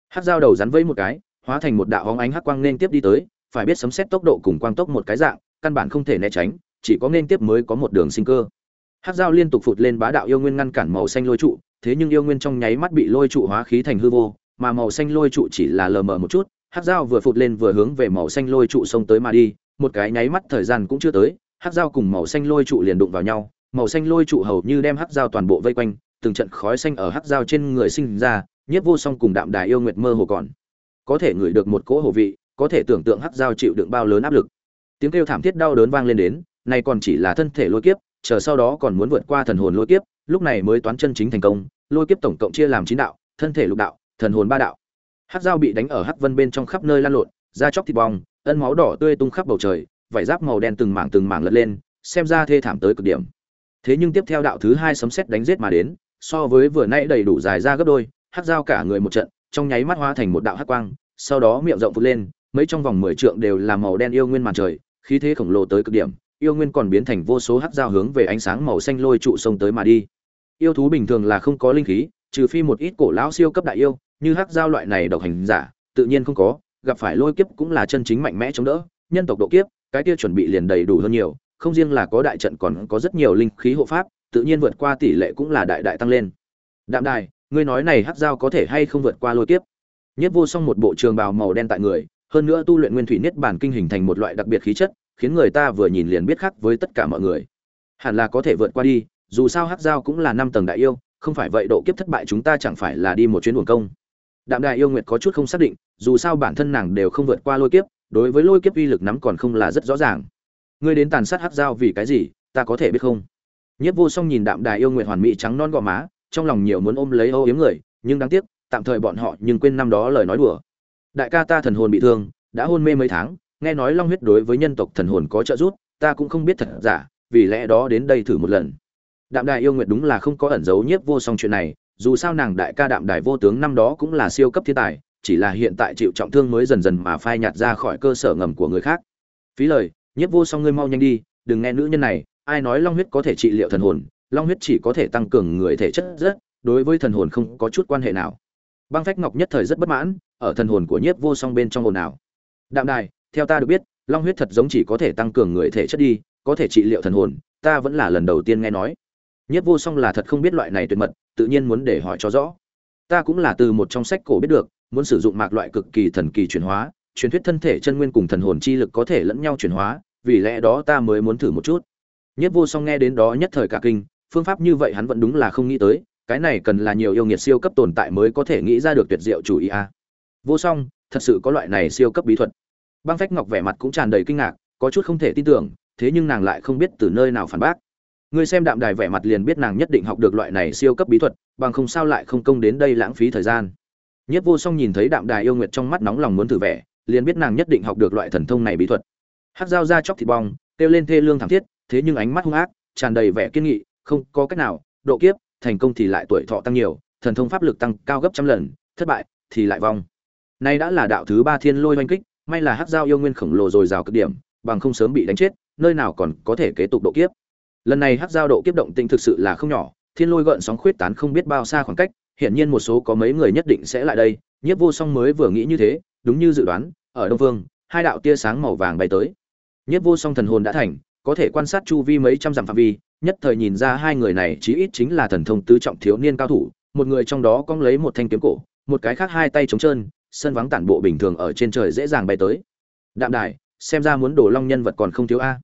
Hắc dao đầu rắn vẫy một cái, hóa thành một đạo hóng ánh hắc quang nên tiếp đi tới, phải biết sấm xét tốc độ cùng quang tốc một cái dạng, căn bản không thể né tránh, chỉ có nên tiếp mới có một đường sinh cơ. Hắc dao liên tục phụt lên bá đạo yêu nguyên ngăn cản màu xanh lôi trụ, thế nhưng yêu nguyên trong nháy mắt bị lôi trụ hóa khí thành hư vô, mà màu xanh lôi trụ chỉ là lờ mờ một chút, hắc dao vừa phụt lên vừa hướng về màu xanh lôi trụ xông tới mà đi, một cái nháy mắt thời gian cũng chưa tới, hắc dao cùng màu xanh lôi trụ liền đụng vào nhau màu xanh lôi trụ hầu như đem hắc dao toàn bộ vây quanh, từng trận khói xanh ở hắc dao trên người sinh ra, nhiếp vô song cùng đạm đài yêu nguyệt mơ hồ còn. Có thể ngửi được một cỗ hồ vị, có thể tưởng tượng hắc dao chịu đựng bao lớn áp lực. Tiếng kêu thảm thiết đau đớn vang lên đến, này còn chỉ là thân thể lôi kiếp, chờ sau đó còn muốn vượt qua thần hồn lôi kiếp, lúc này mới toán chân chính thành công, lôi kiếp tổng cộng chia làm chín đạo, thân thể lục đạo, thần hồn ba đạo. Hắc dao bị đánh ở hắc vân bên trong khắp nơi lan lộn, da chóc thịt bong, ân máu đỏ tươi tung khắp bầu trời, vải giáp màu đen từng mảng từng mảng lật lên, xem ra thê thảm tới cực điểm thế nhưng tiếp theo đạo thứ hai sấm sét đánh giết mà đến, so với vừa nãy đầy đủ dài ra gấp đôi, hắc dao cả người một trận, trong nháy mắt hóa thành một đạo hắc quang, sau đó miệng rộng vút lên, mấy trong vòng mười trượng đều là màu đen yêu nguyên màn trời, khí thế khổng lồ tới cực điểm, yêu nguyên còn biến thành vô số hắc dao hướng về ánh sáng màu xanh lôi trụ sông tới mà đi. Yêu thú bình thường là không có linh khí, trừ phi một ít cổ lão siêu cấp đại yêu, như hắc dao loại này độc hành giả, tự nhiên không có, gặp phải lôi kiếp cũng là chân chính mạnh mẽ chống đỡ, nhân tộc độ kiếp, cái kia chuẩn bị liền đầy đủ hơn nhiều không riêng là có đại trận còn có rất nhiều linh khí hộ pháp, tự nhiên vượt qua tỷ lệ cũng là đại đại tăng lên. Đạm đài, ngươi nói này hắc dao có thể hay không vượt qua lôi kiếp? Nhất vô song một bộ trường bào màu đen tại người, hơn nữa tu luyện nguyên thủy niết bản kinh hình thành một loại đặc biệt khí chất, khiến người ta vừa nhìn liền biết khác với tất cả mọi người. Hẳn là có thể vượt qua đi, dù sao hắc dao cũng là năm tầng đại yêu, không phải vậy độ kiếp thất bại chúng ta chẳng phải là đi một chuyến uổng công. Đạm đại yêu nguyệt có chút không xác định, dù sao bản thân nàng đều không vượt qua lôi kiếp, đối với lôi kiếp uy lực nắm còn không là rất rõ ràng ngươi đến tàn sát hắc dao vì cái gì, ta có thể biết không? Nhất vô song nhìn đạm đài yêu nguyện hoàn mỹ trắng non gò má, trong lòng nhiều muốn ôm lấy âu yếm người, nhưng đáng tiếc, tạm thời bọn họ nhưng quên năm đó lời nói đùa. Đại ca ta thần hồn bị thương, đã hôn mê mấy tháng, nghe nói long huyết đối với nhân tộc thần hồn có trợ giúp, ta cũng không biết thật giả, vì lẽ đó đến đây thử một lần. Đạm đài yêu nguyện đúng là không có ẩn giấu nhiếp vô song chuyện này, dù sao nàng đại ca đạm đài vô tướng năm đó cũng là siêu cấp thiên tài, chỉ là hiện tại chịu trọng thương mới dần dần mà phai nhạt ra khỏi cơ sở ngầm của người khác. Phí lời nhiếp vô song ngươi mau nhanh đi, đừng nghe nữ nhân này, ai nói long huyết có thể trị liệu thần hồn, long huyết chỉ có thể tăng cường người thể chất rất, đối với thần hồn không có chút quan hệ nào. Băng phách ngọc nhất thời rất bất mãn, ở thần hồn của nhiếp vô song bên trong hồn nào đạm đài, theo ta được biết, long huyết thật giống chỉ có thể tăng cường người thể chất đi, có thể trị liệu thần hồn, ta vẫn là lần đầu tiên nghe nói. Nhiếp vô song là thật không biết loại này tuyệt mật, tự nhiên muốn để hỏi cho rõ. Ta cũng là từ một trong sách cổ biết được, muốn sử dụng mạc loại cực kỳ thần kỳ chuyển hóa, truyền thuyết thân thể chân nguyên cùng thần hồn chi lực có thể lẫn nhau chuyển hóa vì lẽ đó ta mới muốn thử một chút. Nhất vô song nghe đến đó nhất thời cả kinh, phương pháp như vậy hắn vẫn đúng là không nghĩ tới, cái này cần là nhiều yêu nghiệt siêu cấp tồn tại mới có thể nghĩ ra được tuyệt diệu chủ ý a. Vô song, thật sự có loại này siêu cấp bí thuật. Băng phách ngọc vẻ mặt cũng tràn đầy kinh ngạc, có chút không thể tin tưởng, thế nhưng nàng lại không biết từ nơi nào phản bác. Người xem đạm đài vẻ mặt liền biết nàng nhất định học được loại này siêu cấp bí thuật, bằng không sao lại không công đến đây lãng phí thời gian. Nhất vô song nhìn thấy đạm đài yêu nguyệt trong mắt nóng lòng muốn thử vẻ, liền biết nàng nhất định học được loại thần thông này bí thuật hát dao ra chóc thịt bong, kêu lên thê lương thảm thiết, thế nhưng ánh mắt hung ác, tràn đầy vẻ kiên nghị, không có cách nào, độ kiếp, thành công thì lại tuổi thọ tăng nhiều, thần thông pháp lực tăng cao gấp trăm lần, thất bại thì lại vong. Nay đã là đạo thứ ba thiên lôi oanh kích, may là hát dao yêu nguyên khổng lồ dồi dào cực điểm, bằng không sớm bị đánh chết, nơi nào còn có thể kế tục độ kiếp. Lần này hát dao độ kiếp động tinh thực sự là không nhỏ, thiên lôi gợn sóng khuyết tán không biết bao xa khoảng cách, hiển nhiên một số có mấy người nhất định sẽ lại đây, nhiếp vô song mới vừa nghĩ như thế, đúng như dự đoán, ở đông phương hai đạo tia sáng màu vàng bay tới. Nhất vô song thần hồn đã thành, có thể quan sát chu vi mấy trăm dặm phạm vi, nhất thời nhìn ra hai người này chí ít chính là thần thông tứ trọng thiếu niên cao thủ, một người trong đó cong lấy một thanh kiếm cổ, một cái khác hai tay trống trơn, sân vắng tản bộ bình thường ở trên trời dễ dàng bay tới. Đạm đài, xem ra muốn đổ long nhân vật còn không thiếu a.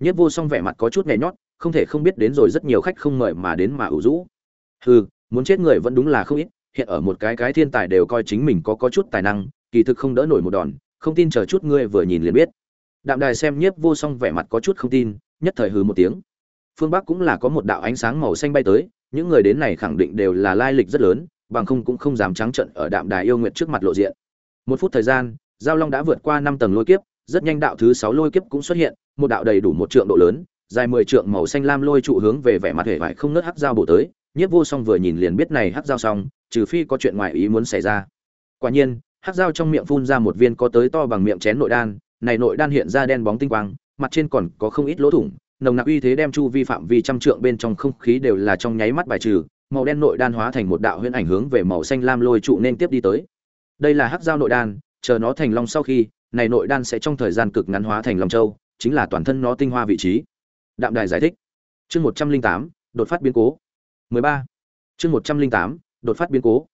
Nhất vô song vẻ mặt có chút nhẹ nhót, không thể không biết đến rồi rất nhiều khách không mời mà đến mà ủ rũ. Hừ, muốn chết người vẫn đúng là không ít, hiện ở một cái cái thiên tài đều coi chính mình có có chút tài năng, kỳ thực không đỡ nổi một đòn, không tin chờ chút ngươi vừa nhìn liền biết đạm đài xem nhiếp vô song vẻ mặt có chút không tin, nhất thời hừ một tiếng. Phương bắc cũng là có một đạo ánh sáng màu xanh bay tới, những người đến này khẳng định đều là lai lịch rất lớn, bằng không cũng không dám trắng trận ở đạm đài yêu nguyệt trước mặt lộ diện. Một phút thời gian, giao long đã vượt qua năm tầng lôi kiếp, rất nhanh đạo thứ sáu lôi kiếp cũng xuất hiện, một đạo đầy đủ một trượng độ lớn, dài mười trượng màu xanh lam lôi trụ hướng về vẻ mặt hề vải không ngớt hắc dao bổ tới. Nhiếp vô song vừa nhìn liền biết này hắc dao xong, trừ phi có chuyện ngoài ý muốn xảy ra. Quả nhiên, hắc dao trong miệng phun ra một viên có tới to bằng miệng chén nội đan này nội đan hiện ra đen bóng tinh quang, mặt trên còn có không ít lỗ thủng, nồng nặc uy thế đem chu vi phạm vi trăm trượng bên trong không khí đều là trong nháy mắt bài trừ, màu đen nội đan hóa thành một đạo huyễn ảnh hướng về màu xanh lam lôi trụ nên tiếp đi tới. Đây là hắc giao nội đan, chờ nó thành long sau khi, này nội đan sẽ trong thời gian cực ngắn hóa thành long châu, chính là toàn thân nó tinh hoa vị trí. Đạm đài giải thích. Chương một trăm linh tám, đột phát biến cố. mười ba. Chương một trăm linh tám, đột phát biến cố.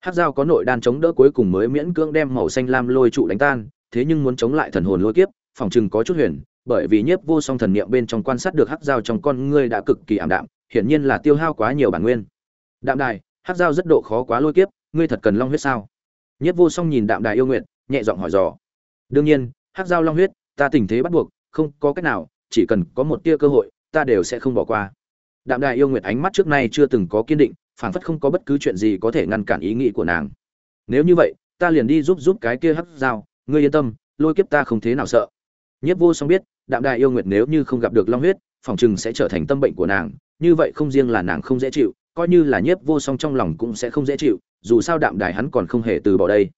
Hắc giao có nội đan chống đỡ cuối cùng mới miễn cưỡng đem màu xanh lam lôi trụ đánh tan thế nhưng muốn chống lại thần hồn lôi kiếp, phòng chừng có chút huyền, bởi vì nhiếp vô song thần niệm bên trong quan sát được hắc dao trong con ngươi đã cực kỳ ảm đạm, hiển nhiên là tiêu hao quá nhiều bản nguyên. Đạm đài, hắc dao rất độ khó quá lôi kiếp, ngươi thật cần long huyết sao? Nhiếp vô song nhìn đạm đài yêu nguyện nhẹ giọng hỏi dò. Đương nhiên, hắc dao long huyết, ta tình thế bắt buộc, không có cách nào, chỉ cần có một tia cơ hội, ta đều sẽ không bỏ qua. Đạm đài yêu nguyện ánh mắt trước nay chưa từng có kiên định, phảng phất không có bất cứ chuyện gì có thể ngăn cản ý nghĩ của nàng. Nếu như vậy, ta liền đi giúp giúp cái kia hắc dao ngươi yên tâm, lôi kiếp ta không thế nào sợ. Nhất vô song biết, đạm đài yêu nguyệt nếu như không gặp được long huyết, phòng chừng sẽ trở thành tâm bệnh của nàng, như vậy không riêng là nàng không dễ chịu, coi như là nhiếp vô song trong lòng cũng sẽ không dễ chịu, dù sao đạm đài hắn còn không hề từ bỏ đây.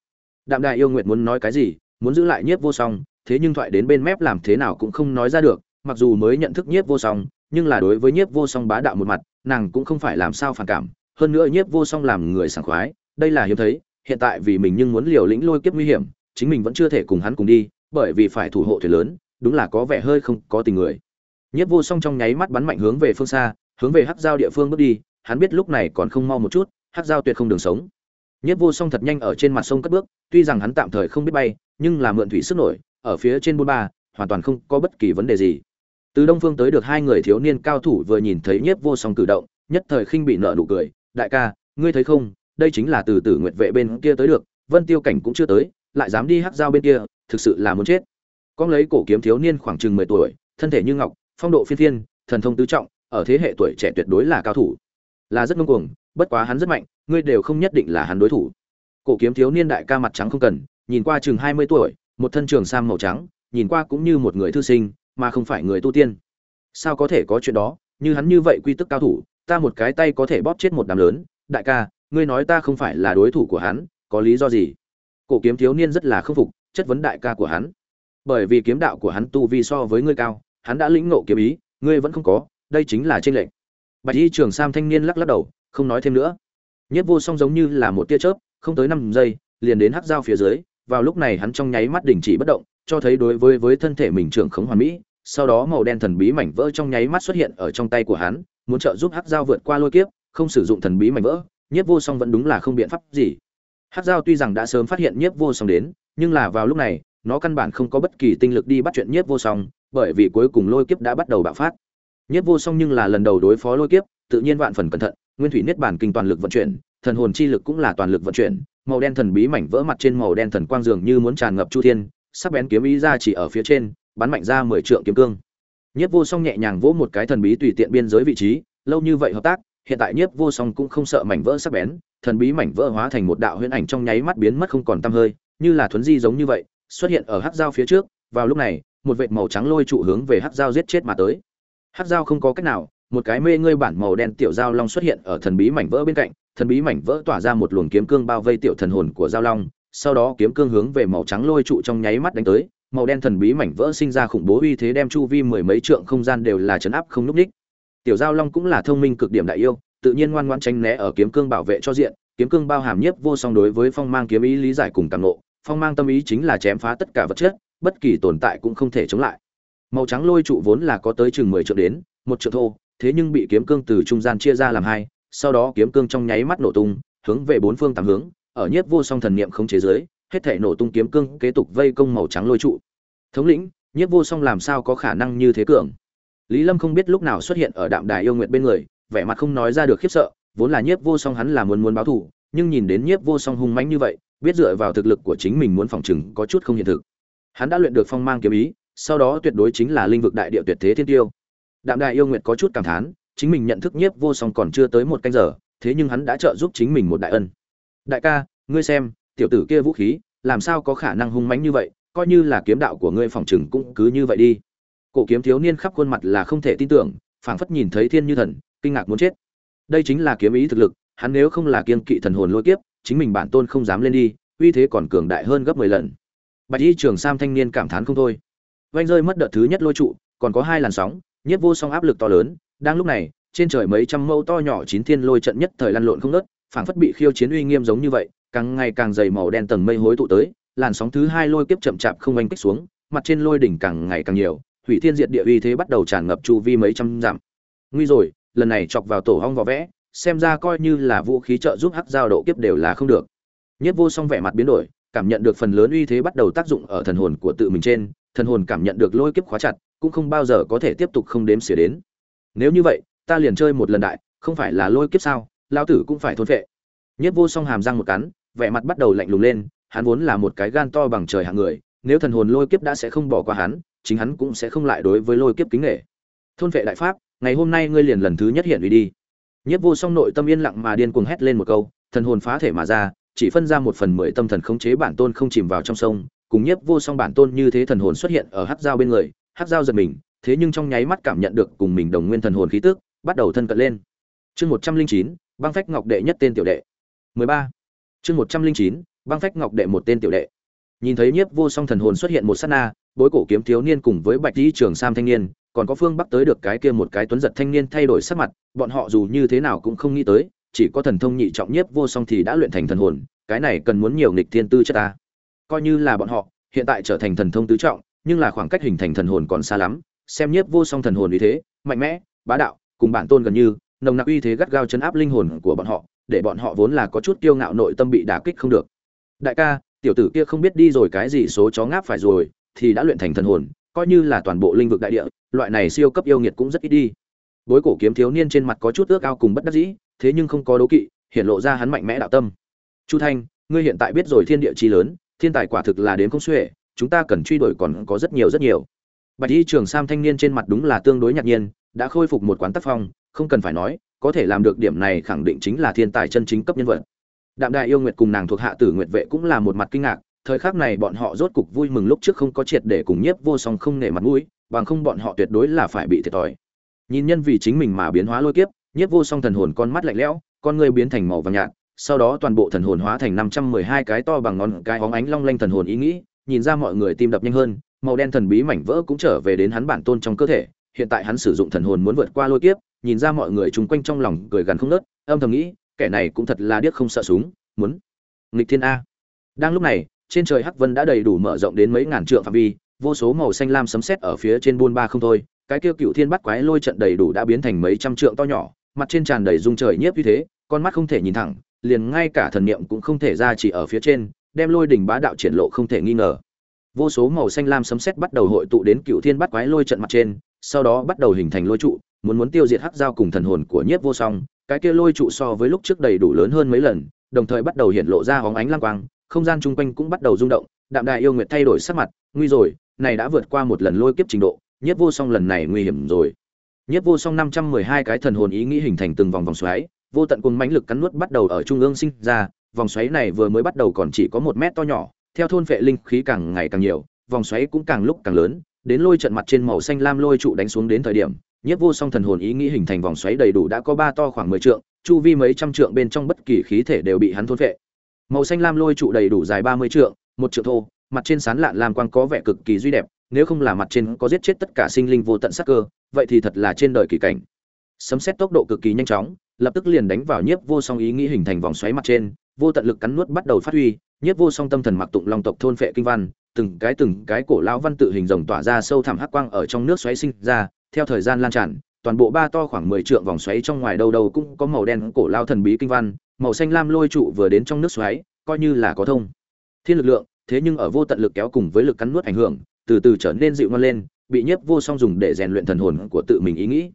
Đạm đài yêu nguyệt muốn nói cái gì, muốn giữ lại nhiếp vô song, thế nhưng thoại đến bên mép làm thế nào cũng không nói ra được, mặc dù mới nhận thức nhiếp vô song, nhưng là đối với nhiếp vô song bá đạo một mặt, nàng cũng không phải làm sao phản cảm. Hơn nữa nhiếp vô song làm người sảng khoái, đây là hiếm thấy, hiện tại vì mình nhưng muốn liều lĩnh lôi kiếp nguy hiểm chính mình vẫn chưa thể cùng hắn cùng đi, bởi vì phải thủ hộ thuyền lớn, đúng là có vẻ hơi không có tình người. Nhiếp vô song trong nháy mắt bắn mạnh hướng về phương xa, hướng về hắc giao địa phương bước đi, hắn biết lúc này còn không mau một chút, hắc giao tuyệt không đường sống. Nhiếp vô song thật nhanh ở trên mặt sông cất bước, tuy rằng hắn tạm thời không biết bay, nhưng là mượn thủy sức nổi, ở phía trên bôn ba, hoàn toàn không có bất kỳ vấn đề gì. Từ đông phương tới được hai người thiếu niên cao thủ vừa nhìn thấy nhiếp vô song cử động, nhất thời khinh bị nợ nụ cười, đại ca, ngươi thấy không? Đây chính là từ tử nguyệt vệ bên kia tới được, vân tiêu cảnh cũng chưa tới lại dám đi hắc giao bên kia, thực sự là muốn chết. Con lấy cổ kiếm thiếu niên khoảng chừng mười tuổi, thân thể như ngọc, phong độ phiên thiên thần thông tứ trọng, ở thế hệ tuổi trẻ tuyệt đối là cao thủ. Là rất ngông cuồng, bất quá hắn rất mạnh, ngươi đều không nhất định là hắn đối thủ. Cổ kiếm thiếu niên đại ca mặt trắng không cần, nhìn qua chừng hai mươi tuổi, một thân trường sam màu trắng, nhìn qua cũng như một người thư sinh, mà không phải người tu tiên. Sao có thể có chuyện đó, như hắn như vậy quy tức cao thủ, ta một cái tay có thể bóp chết một đám lớn. Đại ca, ngươi nói ta không phải là đối thủ của hắn, có lý do gì? Cổ kiếm thiếu niên rất là khâm phục, chất vấn đại ca của hắn. Bởi vì kiếm đạo của hắn tu vi so với ngươi cao, hắn đã lĩnh ngộ kiếm ý, ngươi vẫn không có, đây chính là tranh lệch. Bạch y trường sam thanh niên lắc lắc đầu, không nói thêm nữa. Nhất vô song giống như là một tia chớp, không tới năm giây, liền đến hắc dao phía dưới, vào lúc này hắn trong nháy mắt đình chỉ bất động, cho thấy đối với với thân thể mình trưởng khống hoàn mỹ, sau đó màu đen thần bí mảnh vỡ trong nháy mắt xuất hiện ở trong tay của hắn, muốn trợ giúp hắc dao vượt qua lôi kiếp, không sử dụng thần bí mảnh vỡ, Nhất vô song vẫn đúng là không biện pháp gì hắc dao tuy rằng đã sớm phát hiện nhiếp vô song đến nhưng là vào lúc này nó căn bản không có bất kỳ tinh lực đi bắt chuyện nhiếp vô song bởi vì cuối cùng lôi kiếp đã bắt đầu bạo phát. Nhiếp vô song nhưng là lần đầu đối phó lôi kiếp tự nhiên vạn phần cẩn thận nguyên thủy niết bản kinh toàn lực vận chuyển thần hồn chi lực cũng là toàn lực vận chuyển màu đen thần bí mảnh vỡ mặt trên màu đen thần quang dường như muốn tràn ngập chu thiên sắc bén kiếm ý ra chỉ ở phía trên bắn mạnh ra mười trượng kiếm cương. Nhiếp Vô Song nhẹ nhàng vỗ một cái thần bí tùy tiện biên giới vị trí, lâu như vậy hợp tác, hiện tại Nhiếp Vô Song cũng không sợ mảnh vỡ sắc bén, thần bí mảnh vỡ hóa thành một đạo huyễn ảnh trong nháy mắt biến mất không còn tăm hơi, như là thuấn di giống như vậy, xuất hiện ở hắc dao phía trước, vào lúc này, một vệt màu trắng lôi trụ hướng về hắc dao giết chết mà tới. Hắc dao không có cách nào, một cái mê ngươi bản màu đen tiểu dao long xuất hiện ở thần bí mảnh vỡ bên cạnh, thần bí mảnh vỡ tỏa ra một luồng kiếm cương bao vây tiểu thần hồn của dao long, sau đó kiếm cương hướng về màu trắng lôi trụ trong nháy mắt đánh tới, màu đen thần bí mảnh vỡ sinh ra khủng bố uy thế đem chu vi mười mấy trượng không gian đều là chấn áp không núp ních. Tiểu Giao Long cũng là thông minh cực điểm đại yêu, tự nhiên ngoan ngoãn tránh né ở kiếm cương bảo vệ cho diện, kiếm cương bao hàm nhiếp vô song đối với phong mang kiếm ý lý giải cùng càng nộ phong mang tâm ý chính là chém phá tất cả vật chất, bất kỳ tồn tại cũng không thể chống lại. Màu trắng lôi trụ vốn là có tới chừng mười trượng đến, một trượng thô, thế nhưng bị kiếm cương từ trung gian chia ra làm hai, sau đó kiếm cương trong nháy mắt nổ tung, hướng về bốn phương tám hướng, ở nhiếp vô song thần niệm không chế giới, hết thể nổ tung kiếm cương kế tục vây công màu trắng lôi trụ thống lĩnh nhiếp vô song làm sao có khả năng như thế cường lý lâm không biết lúc nào xuất hiện ở đạm đài yêu nguyện bên người, vẻ mặt không nói ra được khiếp sợ, vốn là nhiếp vô song hắn là muốn muốn báo thù, nhưng nhìn đến nhiếp vô song hung mãnh như vậy, biết dựa vào thực lực của chính mình muốn phòng chừng có chút không hiện thực. Hắn đã luyện được phong mang kiếm ý, sau đó tuyệt đối chính là linh vực đại địa tuyệt thế thiên tiêu. Đạm đài yêu nguyện có chút cảm thán, chính mình nhận thức nhiếp vô song còn chưa tới một canh giờ, thế nhưng hắn đã trợ giúp chính mình một đại ân. Đại ca, ngươi xem, tiểu tử kia vũ khí, làm sao có khả năng hung mãnh như vậy, coi như là kiếm đạo của ngươi phòng chừng cũng cứ như vậy đi cổ kiếm thiếu niên khắp khuôn mặt là không thể tin tưởng, phảng phất nhìn thấy thiên như thần, kinh ngạc muốn chết. Đây chính là kiếm ý thực lực, hắn nếu không là kiên kỵ thần hồn lôi kiếp, chính mình bản tôn không dám lên đi, uy thế còn cường đại hơn gấp mười lần. Bạch y trường sam thanh niên cảm thán không thôi. Vanh rơi mất đợt thứ nhất lôi trụ, còn có hai làn sóng, nhiếp vô song áp lực to lớn, đang lúc này, trên trời mấy trăm mẫu to nhỏ chín thiên lôi trận nhất thời lăn lộn không nớt phảng phất bị khiêu chiến uy nghiêm giống như vậy, càng ngày càng dày màu đen tầng mây hối tụ tới, làn sóng thứ hai lôi kiếp chậm chạp không oanh kích xuống, mặt trên lôi đỉnh càng ngày càng nhiều hủy thiên diệt địa uy thế bắt đầu tràn ngập chu vi mấy trăm dặm. Nguy rồi lần này chọc vào tổ hong vỏ vẽ xem ra coi như là vũ khí trợ giúp hắc giao độ kiếp đều là không được. Nhất vô song vẻ mặt biến đổi cảm nhận được phần lớn uy thế bắt đầu tác dụng ở thần hồn của tự mình trên thần hồn cảm nhận được lôi kiếp khóa chặt cũng không bao giờ có thể tiếp tục không đếm xỉa đến. Nếu như vậy ta liền chơi một lần đại không phải là lôi kiếp sao lao tử cũng phải thôn vệ nhất vô song hàm răng một cắn vẻ mặt bắt đầu lạnh lùng lên hắn vốn là một cái gan to bằng trời hạng người, nếu thần hồn lôi kiếp đã sẽ không bỏ qua hắn, chính hắn cũng sẽ không lại đối với lôi kiếp kính nể. Thôn vệ đại pháp, ngày hôm nay ngươi liền lần thứ nhất hiện uy đi. Nhất Vô Song nội tâm yên lặng mà điên cuồng hét lên một câu, thần hồn phá thể mà ra, chỉ phân ra một phần mười tâm thần khống chế bản tôn không chìm vào trong sông, cùng Nhất Vô Song bản tôn như thế thần hồn xuất hiện ở hắc giao bên người, hắc giao giật mình, thế nhưng trong nháy mắt cảm nhận được cùng mình đồng nguyên thần hồn khí tức, bắt đầu thân cận lên. Chương một trăm linh chín băng phách ngọc đệ nhất tên tiểu đệ. mười ba Chương một trăm linh chín băng phách ngọc đệ một tên tiểu đệ nhìn thấy nhiếp vô song thần hồn xuất hiện một sát na bối cổ kiếm thiếu niên cùng với bạch di trường sam thanh niên, còn có phương bắc tới được cái kia một cái tuấn giật thanh niên thay đổi sắc mặt, bọn họ dù như thế nào cũng không nghĩ tới, chỉ có thần thông nhị trọng nhiếp vô song thì đã luyện thành thần hồn, cái này cần muốn nhiều nghịch thiên tư chất ta. Coi như là bọn họ, hiện tại trở thành thần thông tứ trọng, nhưng là khoảng cách hình thành thần hồn còn xa lắm, xem nhiếp vô song thần hồn uy thế, mạnh mẽ, bá đạo, cùng bản tôn gần như, nồng nặc uy thế gắt gao chấn áp linh hồn của bọn họ, để bọn họ vốn là có chút kiêu ngạo nội tâm bị đả kích không được. Đại ca, tiểu tử kia không biết đi rồi cái gì số chó ngáp phải rồi thì đã luyện thành thần hồn, coi như là toàn bộ linh vực đại địa, loại này siêu cấp yêu nghiệt cũng rất ít đi. Bối cổ kiếm thiếu niên trên mặt có chút ước ao cùng bất đắc dĩ, thế nhưng không có đấu kỵ hiện lộ ra hắn mạnh mẽ đạo tâm. Chu thanh, ngươi hiện tại biết rồi thiên địa chi lớn, thiên tài quả thực là đến không xuể, chúng ta cần truy đuổi còn có rất nhiều rất nhiều. Bạch y trường sam thanh niên trên mặt đúng là tương đối ngạc nhiên, đã khôi phục một quán tác phong, không cần phải nói, có thể làm được điểm này khẳng định chính là thiên tài chân chính cấp nhân vật. Đạm đại yêu nguyệt cùng nàng thuộc hạ tử nguyệt vệ cũng là một mặt kinh ngạc thời khắc này bọn họ rốt cục vui mừng lúc trước không có triệt để cùng nhiếp vô song không nể mặt mũi, bằng không bọn họ tuyệt đối là phải bị thiệt thòi. Nhìn nhân vì chính mình mà biến hóa lôi kiếp, nhiếp vô song thần hồn con mắt lạnh lẽo, con người biến thành màu vàng nhạt, sau đó toàn bộ thần hồn hóa thành năm trăm mười hai cái to bằng ngón cái hóng ánh long lanh thần hồn ý nghĩ, nhìn ra mọi người tim đập nhanh hơn, màu đen thần bí mảnh vỡ cũng trở về đến hắn bản tôn trong cơ thể, hiện tại hắn sử dụng thần hồn muốn vượt qua lôi kiếp, nhìn ra mọi người chung quanh trong lòng cười gần không nớt âm thầm nghĩ, kẻ này cũng thật là điếc không sợ súng, muốn nghịch thiên a. Đang lúc này trên trời hắc vân đã đầy đủ mở rộng đến mấy ngàn trượng phạm vi, vô số màu xanh lam sấm sét ở phía trên buôn ba không thôi, cái kia cựu thiên bắt quái lôi trận đầy đủ đã biến thành mấy trăm trượng to nhỏ, mặt trên tràn đầy dung trời nhiếp như thế, con mắt không thể nhìn thẳng, liền ngay cả thần niệm cũng không thể ra chỉ ở phía trên, đem lôi đỉnh bá đạo triển lộ không thể nghi ngờ. Vô số màu xanh lam sấm sét bắt đầu hội tụ đến cựu thiên bắt quái lôi trận mặt trên, sau đó bắt đầu hình thành lôi trụ, muốn muốn tiêu diệt hắc giao cùng thần hồn của nhiếp vô song, cái kia lôi trụ so với lúc trước đầy đủ lớn hơn mấy lần, đồng thời bắt đầu hiện lộ ra hóng ánh lam quang không gian chung quanh cũng bắt đầu rung động, đạm đại yêu nguyệt thay đổi sắc mặt, nguy rồi, này đã vượt qua một lần lôi kiếp trình độ, nhất vô song lần này nguy hiểm rồi. Nhất vô song năm trăm mười hai cái thần hồn ý nghĩ hình thành từng vòng vòng xoáy, vô tận cùng mãnh lực cắn nuốt bắt đầu ở trung ương sinh ra, vòng xoáy này vừa mới bắt đầu còn chỉ có một mét to nhỏ, theo thôn vệ linh khí càng ngày càng nhiều, vòng xoáy cũng càng lúc càng lớn, đến lôi trận mặt trên màu xanh lam lôi trụ đánh xuống đến thời điểm, nhất vô song thần hồn ý nghĩ hình thành vòng xoáy đầy đủ đã có ba to khoảng mười trượng, chu vi mấy trăm trượng bên trong bất kỳ khí thể đều bị hắn thôn vệ màu xanh lam lôi trụ đầy đủ dài ba mươi trượng, một trượng thô, mặt trên sán lạn lam quang có vẻ cực kỳ duy đẹp, nếu không là mặt trên có giết chết tất cả sinh linh vô tận sắc cơ, vậy thì thật là trên đời kỳ cảnh. Sấm xét tốc độ cực kỳ nhanh chóng, lập tức liền đánh vào nhiếp vô song ý nghĩ hình thành vòng xoáy mặt trên, vô tận lực cắn nuốt bắt đầu phát huy, nhiếp vô song tâm thần mặc tụng long tộc thôn phệ kinh văn, từng cái từng cái cổ lão văn tự hình rồng tỏa ra sâu thẳm hắc quang ở trong nước xoáy sinh ra, theo thời gian lan tràn, toàn bộ ba to khoảng mười trượng vòng xoáy trong ngoài đâu đâu cũng có màu đen cổ lao thần bí kinh văn màu xanh lam lôi trụ vừa đến trong nước xoáy, coi như là có thông. Thiên lực lượng, thế nhưng ở vô tận lực kéo cùng với lực cắn nuốt ảnh hưởng, từ từ trở nên dịu ngon lên, bị nhiếp vô song dùng để rèn luyện thần hồn của tự mình ý nghĩ.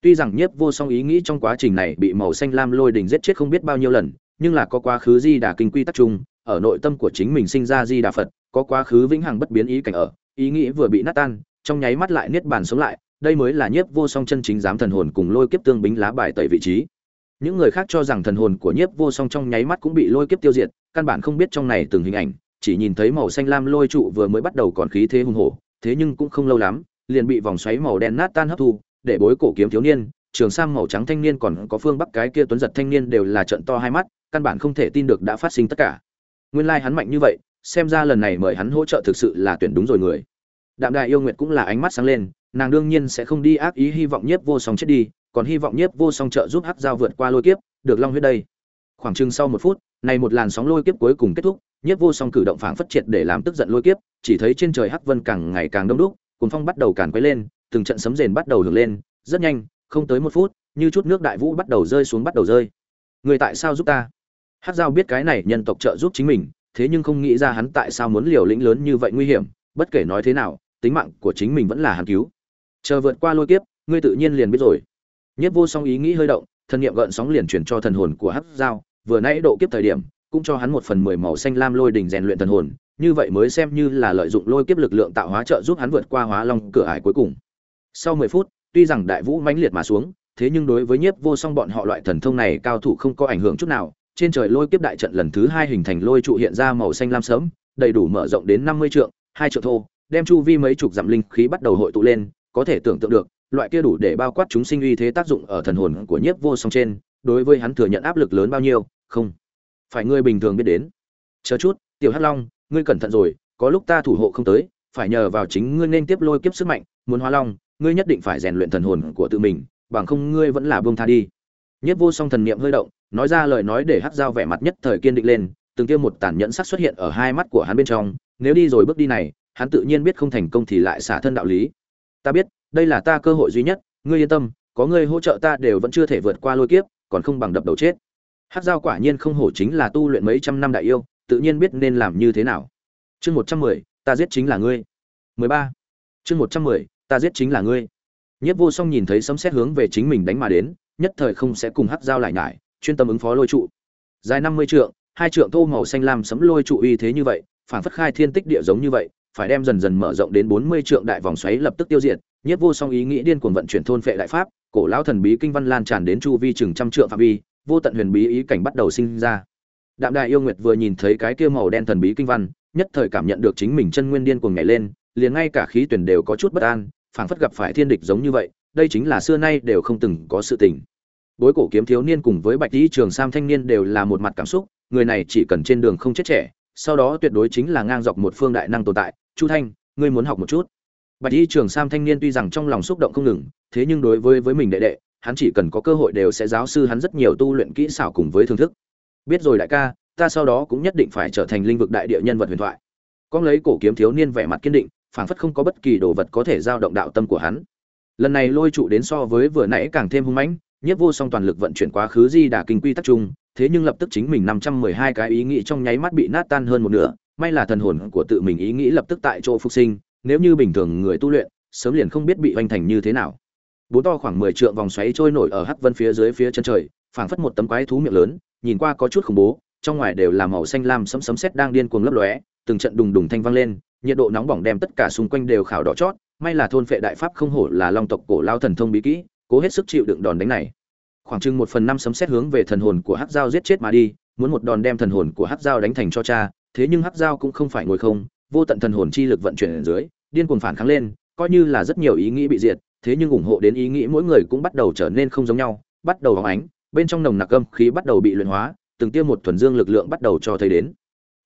Tuy rằng nhiếp vô song ý nghĩ trong quá trình này bị màu xanh lam lôi đình giết chết không biết bao nhiêu lần, nhưng là có quá khứ di đà kinh quy tắc chung, ở nội tâm của chính mình sinh ra di đà phật, có quá khứ vĩnh hằng bất biến ý cảnh ở, ý nghĩ vừa bị nát tan, trong nháy mắt lại niết bàn sống lại, đây mới là nhiếp vô song chân chính dám thần hồn cùng lôi kiếp tương bính lá bài tẩy vị trí những người khác cho rằng thần hồn của nhiếp vô song trong nháy mắt cũng bị lôi kiếp tiêu diệt, căn bản không biết trong này từng hình ảnh, chỉ nhìn thấy màu xanh lam lôi trụ vừa mới bắt đầu còn khí thế hùng hổ, thế nhưng cũng không lâu lắm, liền bị vòng xoáy màu đen nát tan hấp thu, để bối cổ kiếm thiếu niên, trường sam màu trắng thanh niên còn có phương bắc cái kia tuấn giật thanh niên đều là trận to hai mắt, căn bản không thể tin được đã phát sinh tất cả. Nguyên lai like hắn mạnh như vậy, xem ra lần này mời hắn hỗ trợ thực sự là tuyển đúng rồi người. Đạm đại yêu nguyệt cũng là ánh mắt sáng lên, nàng đương nhiên sẽ không đi ác ý hy vọng nhiếp vô song chết đi còn hy vọng nhiếp vô song trợ giúp hắc giao vượt qua lôi kiếp, được long huyết đây. Khoảng chừng sau một phút, này một làn sóng lôi kiếp cuối cùng kết thúc, nhiếp vô song cử động phảng phất triệt để làm tức giận lôi kiếp, chỉ thấy trên trời hắc vân càng ngày càng đông đúc cuốn phong bắt đầu càn quấy lên, từng trận sấm rền bắt đầu hưởng lên, rất nhanh, không tới một phút, như chút nước đại vũ bắt đầu rơi xuống bắt đầu rơi. Người tại sao giúp ta? Hắc giao biết cái này nhân tộc trợ giúp chính mình, thế nhưng không nghĩ ra hắn tại sao muốn liều lĩnh lớn như vậy nguy hiểm, bất kể nói thế nào, tính mạng của chính mình vẫn là hắn cứu. Chờ vượt qua lôi kiếp, ngươi tự nhiên liền biết rồi. Nhiếp vô song ý nghĩ hơi động, thần niệm gợn sóng liền chuyển cho thần hồn của hắc giao. Vừa nãy độ kiếp thời điểm, cũng cho hắn một phần mười màu xanh lam lôi đỉnh rèn luyện thần hồn, như vậy mới xem như là lợi dụng lôi kiếp lực lượng tạo hóa trợ giúp hắn vượt qua hóa long cửa ải cuối cùng. Sau mười phút, tuy rằng đại vũ mãnh liệt mà xuống, thế nhưng đối với nhiếp vô song bọn họ loại thần thông này cao thủ không có ảnh hưởng chút nào. Trên trời lôi kiếp đại trận lần thứ hai hình thành lôi trụ hiện ra màu xanh lam sớm, đầy đủ mở rộng đến năm mươi trượng, hai trượng thô, đem chu vi mấy chục dặm linh khí bắt đầu hội tụ lên, có thể tưởng tượng được loại kia đủ để bao quát chúng sinh uy thế tác dụng ở thần hồn của nhiếp vô song trên, đối với hắn thừa nhận áp lực lớn bao nhiêu? Không. Phải ngươi bình thường biết đến. Chờ chút, tiểu hắc long, ngươi cẩn thận rồi, có lúc ta thủ hộ không tới, phải nhờ vào chính ngươi nên tiếp lôi kiếp sức mạnh, muốn hóa long, ngươi nhất định phải rèn luyện thần hồn của tự mình, bằng không ngươi vẫn là buông tha đi. Nhất vô song thần niệm hơi động, nói ra lời nói để hắc dao vẻ mặt nhất thời kiên định lên, từng kia một tàn nhẫn sắc xuất hiện ở hai mắt của hắn bên trong, nếu đi rồi bước đi này, hắn tự nhiên biết không thành công thì lại xả thân đạo lý. Ta biết đây là ta cơ hội duy nhất, ngươi yên tâm, có ngươi hỗ trợ ta đều vẫn chưa thể vượt qua lôi kiếp, còn không bằng đập đầu chết. Hát dao quả nhiên không hổ chính là tu luyện mấy trăm năm đại yêu, tự nhiên biết nên làm như thế nào. Chương một trăm mười, ta giết chính là ngươi. Mười ba. Chương một trăm mười, ta giết chính là ngươi. Nhất vô song nhìn thấy sấm xét hướng về chính mình đánh mà đến, nhất thời không sẽ cùng hát dao lại nhải, chuyên tâm ứng phó lôi trụ. Dài năm mươi trượng, hai trượng thô màu xanh lam sấm lôi trụ uy thế như vậy phản phất khai thiên tích địa giống như vậy phải đem dần dần mở rộng đến bốn mươi trượng đại vòng xoáy lập tức tiêu diệt. Nhất vô song ý nghĩ điên cuồng vận chuyển thôn phệ đại pháp, cổ lão thần bí kinh văn lan tràn đến chu vi chừng trăm trượng phạm vi, vô tận huyền bí ý cảnh bắt đầu sinh ra. Đạm đại yêu nguyệt vừa nhìn thấy cái kia màu đen thần bí kinh văn, nhất thời cảm nhận được chính mình chân nguyên điên cuồng nhảy lên, liền ngay cả khí tuyển đều có chút bất an, phảng phất gặp phải thiên địch giống như vậy, đây chính là xưa nay đều không từng có sự tình. Bối cổ kiếm thiếu niên cùng với bạch tỷ trường sam thanh niên đều là một mặt cảm xúc, người này chỉ cần trên đường không chết trẻ, sau đó tuyệt đối chính là ngang dọc một phương đại năng tồn tại chu thanh, ngươi muốn học một chút? Bạch y trường sam thanh niên tuy rằng trong lòng xúc động không ngừng, thế nhưng đối với với mình đệ đệ, hắn chỉ cần có cơ hội đều sẽ giáo sư hắn rất nhiều tu luyện kỹ xảo cùng với thưởng thức. Biết rồi đại ca, ta sau đó cũng nhất định phải trở thành linh vực đại địa nhân vật huyền thoại. Con lấy cổ kiếm thiếu niên vẻ mặt kiên định, phảng phất không có bất kỳ đồ vật có thể giao động đạo tâm của hắn. Lần này lôi trụ đến so với vừa nãy càng thêm hung mãnh nhất vô song toàn lực vận chuyển quá khứ di đà kinh quy tắc trung, thế nhưng lập tức chính mình năm trăm mười hai cái ý nghĩ trong nháy mắt bị nát tan hơn một nửa may là thần hồn của tự mình ý nghĩ lập tức tại chỗ phục sinh, nếu như bình thường người tu luyện, sớm liền không biết bị hoành thành như thế nào. Bốn to khoảng mười trượng vòng xoáy trôi nổi ở hắc vân phía dưới phía chân trời, phảng phất một tấm quái thú miệng lớn, nhìn qua có chút khủng bố, trong ngoài đều là màu xanh lam sấm sấm sét đang điên cuồng lấp lóe, từng trận đùng đùng thanh vang lên, nhiệt độ nóng bỏng đem tất cả xung quanh đều khảo đỏ chót, may là thôn phệ đại pháp không hổ là long tộc cổ lao thần thông bí kỹ, cố hết sức chịu đựng đòn đánh này. Khoảng chừng một phần năm sấm xét hướng về thần hồn của hắc dao giết chết mà đi, muốn một đòn đem thần hồn của hắc dao đánh thành cho cha thế nhưng hắc dao cũng không phải ngồi không, vô tận thần hồn chi lực vận chuyển ở dưới, điên cuồng phản kháng lên, coi như là rất nhiều ý nghĩ bị diệt, thế nhưng ủng hộ đến ý nghĩ mỗi người cũng bắt đầu trở nên không giống nhau, bắt đầu hóng ánh, bên trong nồng nặc âm khí bắt đầu bị luyện hóa, từng tiêm một thuần dương lực lượng bắt đầu cho thấy đến.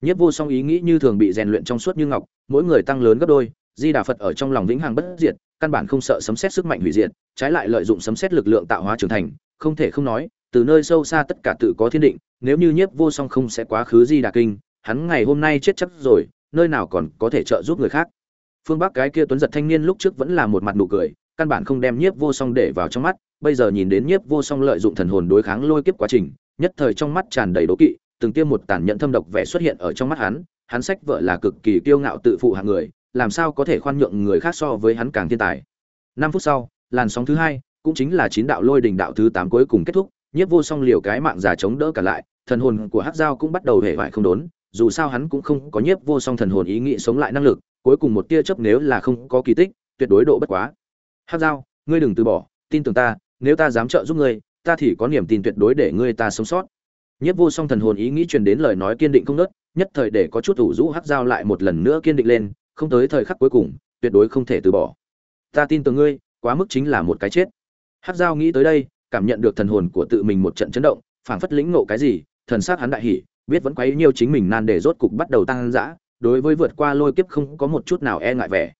Nhất vô song ý nghĩ như thường bị rèn luyện trong suốt như ngọc, mỗi người tăng lớn gấp đôi, di đà phật ở trong lòng vĩnh hằng bất diệt, căn bản không sợ sấm xét sức mạnh hủy diệt, trái lại lợi dụng sấm xét lực lượng tạo hóa trưởng thành, không thể không nói, từ nơi sâu xa tất cả tự có thiên định, nếu như nhiếp vô song không sẽ quá khứ di đà kinh hắn ngày hôm nay chết chắc rồi, nơi nào còn có thể trợ giúp người khác. Phương bắc cái kia tuấn giật thanh niên lúc trước vẫn là một mặt nụ cười, căn bản không đem nhiếp vô song để vào trong mắt, bây giờ nhìn đến nhiếp vô song lợi dụng thần hồn đối kháng lôi kiếp quá trình, nhất thời trong mắt tràn đầy đố kỵ, từng tiêm một tàn nhẫn thâm độc vẻ xuất hiện ở trong mắt hắn hắn sách vợ là cực kỳ kiêu ngạo tự phụ hạng người, làm sao có thể khoan nhượng người khác so với hắn càng thiên tài. Năm phút sau, làn sóng thứ hai, cũng chính là chín đạo lôi đình đạo thứ tám cuối cùng kết thúc, nhiếp vô song liều cái mạng già chống đỡ cả lại, thần hồn của hát dao cũng bắt đầu hề hoại không đốn dù sao hắn cũng không có nhiếp vô song thần hồn ý nghĩ sống lại năng lực, cuối cùng một tia chớp nếu là không có kỳ tích, tuyệt đối độ bất quá. Hát dao ngươi đừng từ bỏ, tin tưởng ta, nếu ta dám trợ giúp ngươi, ta thì có niềm tin tuyệt đối để ngươi ta sống sót. Nhiếp vô song thần hồn ý nghĩ truyền đến lời nói kiên định không nớt nhất thời để có chút ủ rũ hát dao lại một lần nữa kiên định lên, không tới thời khắc cuối cùng, tuyệt đối không thể từ bỏ. Ta tin tưởng ngươi, quá mức chính là một cái chết. Hát dao nghĩ tới đây, cảm nhận được thần hồn của tự mình một trận chấn động, phảng phất lĩnh ngộ cái gì, thần s á hắn đại hỉ biết vẫn quấy nhiều chính mình nan để rốt cục bắt đầu tăng dã, đối với vượt qua lôi kiếp không có một chút nào e ngại vẻ.